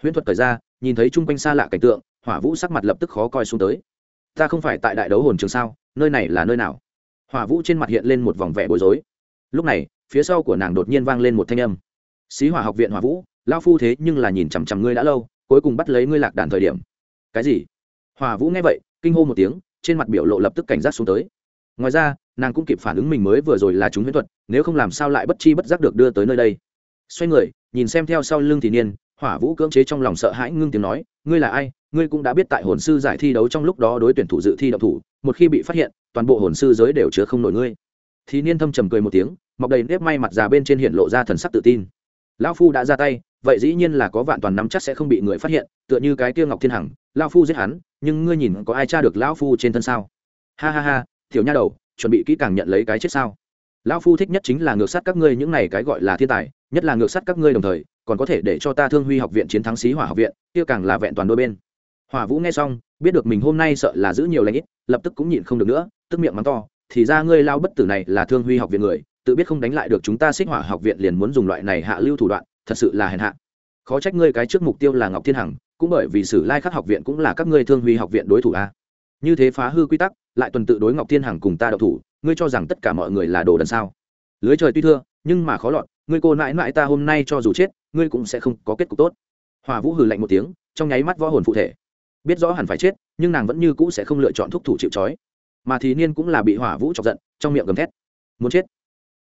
Huyễn thuật thời ra, nhìn thấy chung quanh xa lạ cảnh tượng, hỏa vũ sắc mặt lập tức khó coi xuống tới. Ta không phải tại đại đấu hồn trường sao, nơi này là nơi nào? Hỏa vũ trên mặt hiện lên một vòng vẻ bối rối. Lúc này, phía sau của nàng đột nhiên vang lên một thanh âm. Xí hỏa học viện hỏa vũ lao phu thế nhưng là nhìn chằm chằm ngươi đã lâu, cuối cùng bắt lấy ngươi lạc đàn thời điểm. Cái gì? Hòa vũ nghe vậy, kinh hô một tiếng, trên mặt biểu lộ lập tức cảnh giác xuống tới. Ngoài ra, nàng cũng kịp phản ứng mình mới vừa rồi là chúng huyễn thuật, nếu không làm sao lại bất chi bất giác được đưa tới nơi đây. Xoay người, nhìn xem theo sau lưng thì niên, hỏa vũ cưỡng chế trong lòng sợ hãi ngưng tiếng nói, ngươi là ai? Ngươi cũng đã biết tại hồn sư giải thi đấu trong lúc đó đối tuyển thủ dự thi độc thủ, một khi bị phát hiện, toàn bộ hồn sư giới đều chứa không nổi ngươi. Thì niên thâm trầm cười một tiếng, mọc đầy nếp may mặt già bên trên hiện lộ ra thần sắc tự tin. Lão phu đã ra tay vậy dĩ nhiên là có vạn toàn nắm chắc sẽ không bị người phát hiện, tựa như cái tiêu ngọc thiên hằng, lão phu giết hắn, nhưng ngươi nhìn có ai tra được lão phu trên thân sao? Ha ha ha thiểu nha đầu, chuẩn bị kỹ càng nhận lấy cái chết sao? Lão phu thích nhất chính là ngược sát các ngươi những này cái gọi là thiên tài, nhất là ngược sát các ngươi đồng thời, còn có thể để cho ta thương huy học viện chiến thắng xí hỏa học viện, kia càng là vẹn toàn đôi bên. Hỏa vũ nghe xong, biết được mình hôm nay sợ là giữ nhiều lãnh ít, lập tức cũng nhịn không được nữa, tức miệng mắng to, thì ra ngươi lao bất tử này là thương huy học viện người, tự biết không đánh lại được chúng ta xích hỏa học viện liền muốn dùng loại này hạ lưu thủ đoạn thật sự là hèn hạ. Khó trách ngươi cái trước mục tiêu là ngọc thiên hằng, cũng bởi vì sử lai khắc học viện cũng là các ngươi thương huy học viện đối thủ a. Như thế phá hư quy tắc, lại tuần tự đối ngọc thiên hằng cùng ta đậu thủ, ngươi cho rằng tất cả mọi người là đồ đần sao? Lưới trời tuy thưa, nhưng mà khó lọt, ngươi cô nãi nãi ta hôm nay cho dù chết, ngươi cũng sẽ không có kết cục tốt. Hòa vũ hừ lạnh một tiếng, trong nháy mắt võ hồn phụ thể. Biết rõ hẳn phải chết, nhưng nàng vẫn như cũ sẽ không lựa chọn thúc thủ chịu trói. Mà thì niên cũng là bị hỏa vũ chọc giận, trong miệng gầm thét. Muốn chết.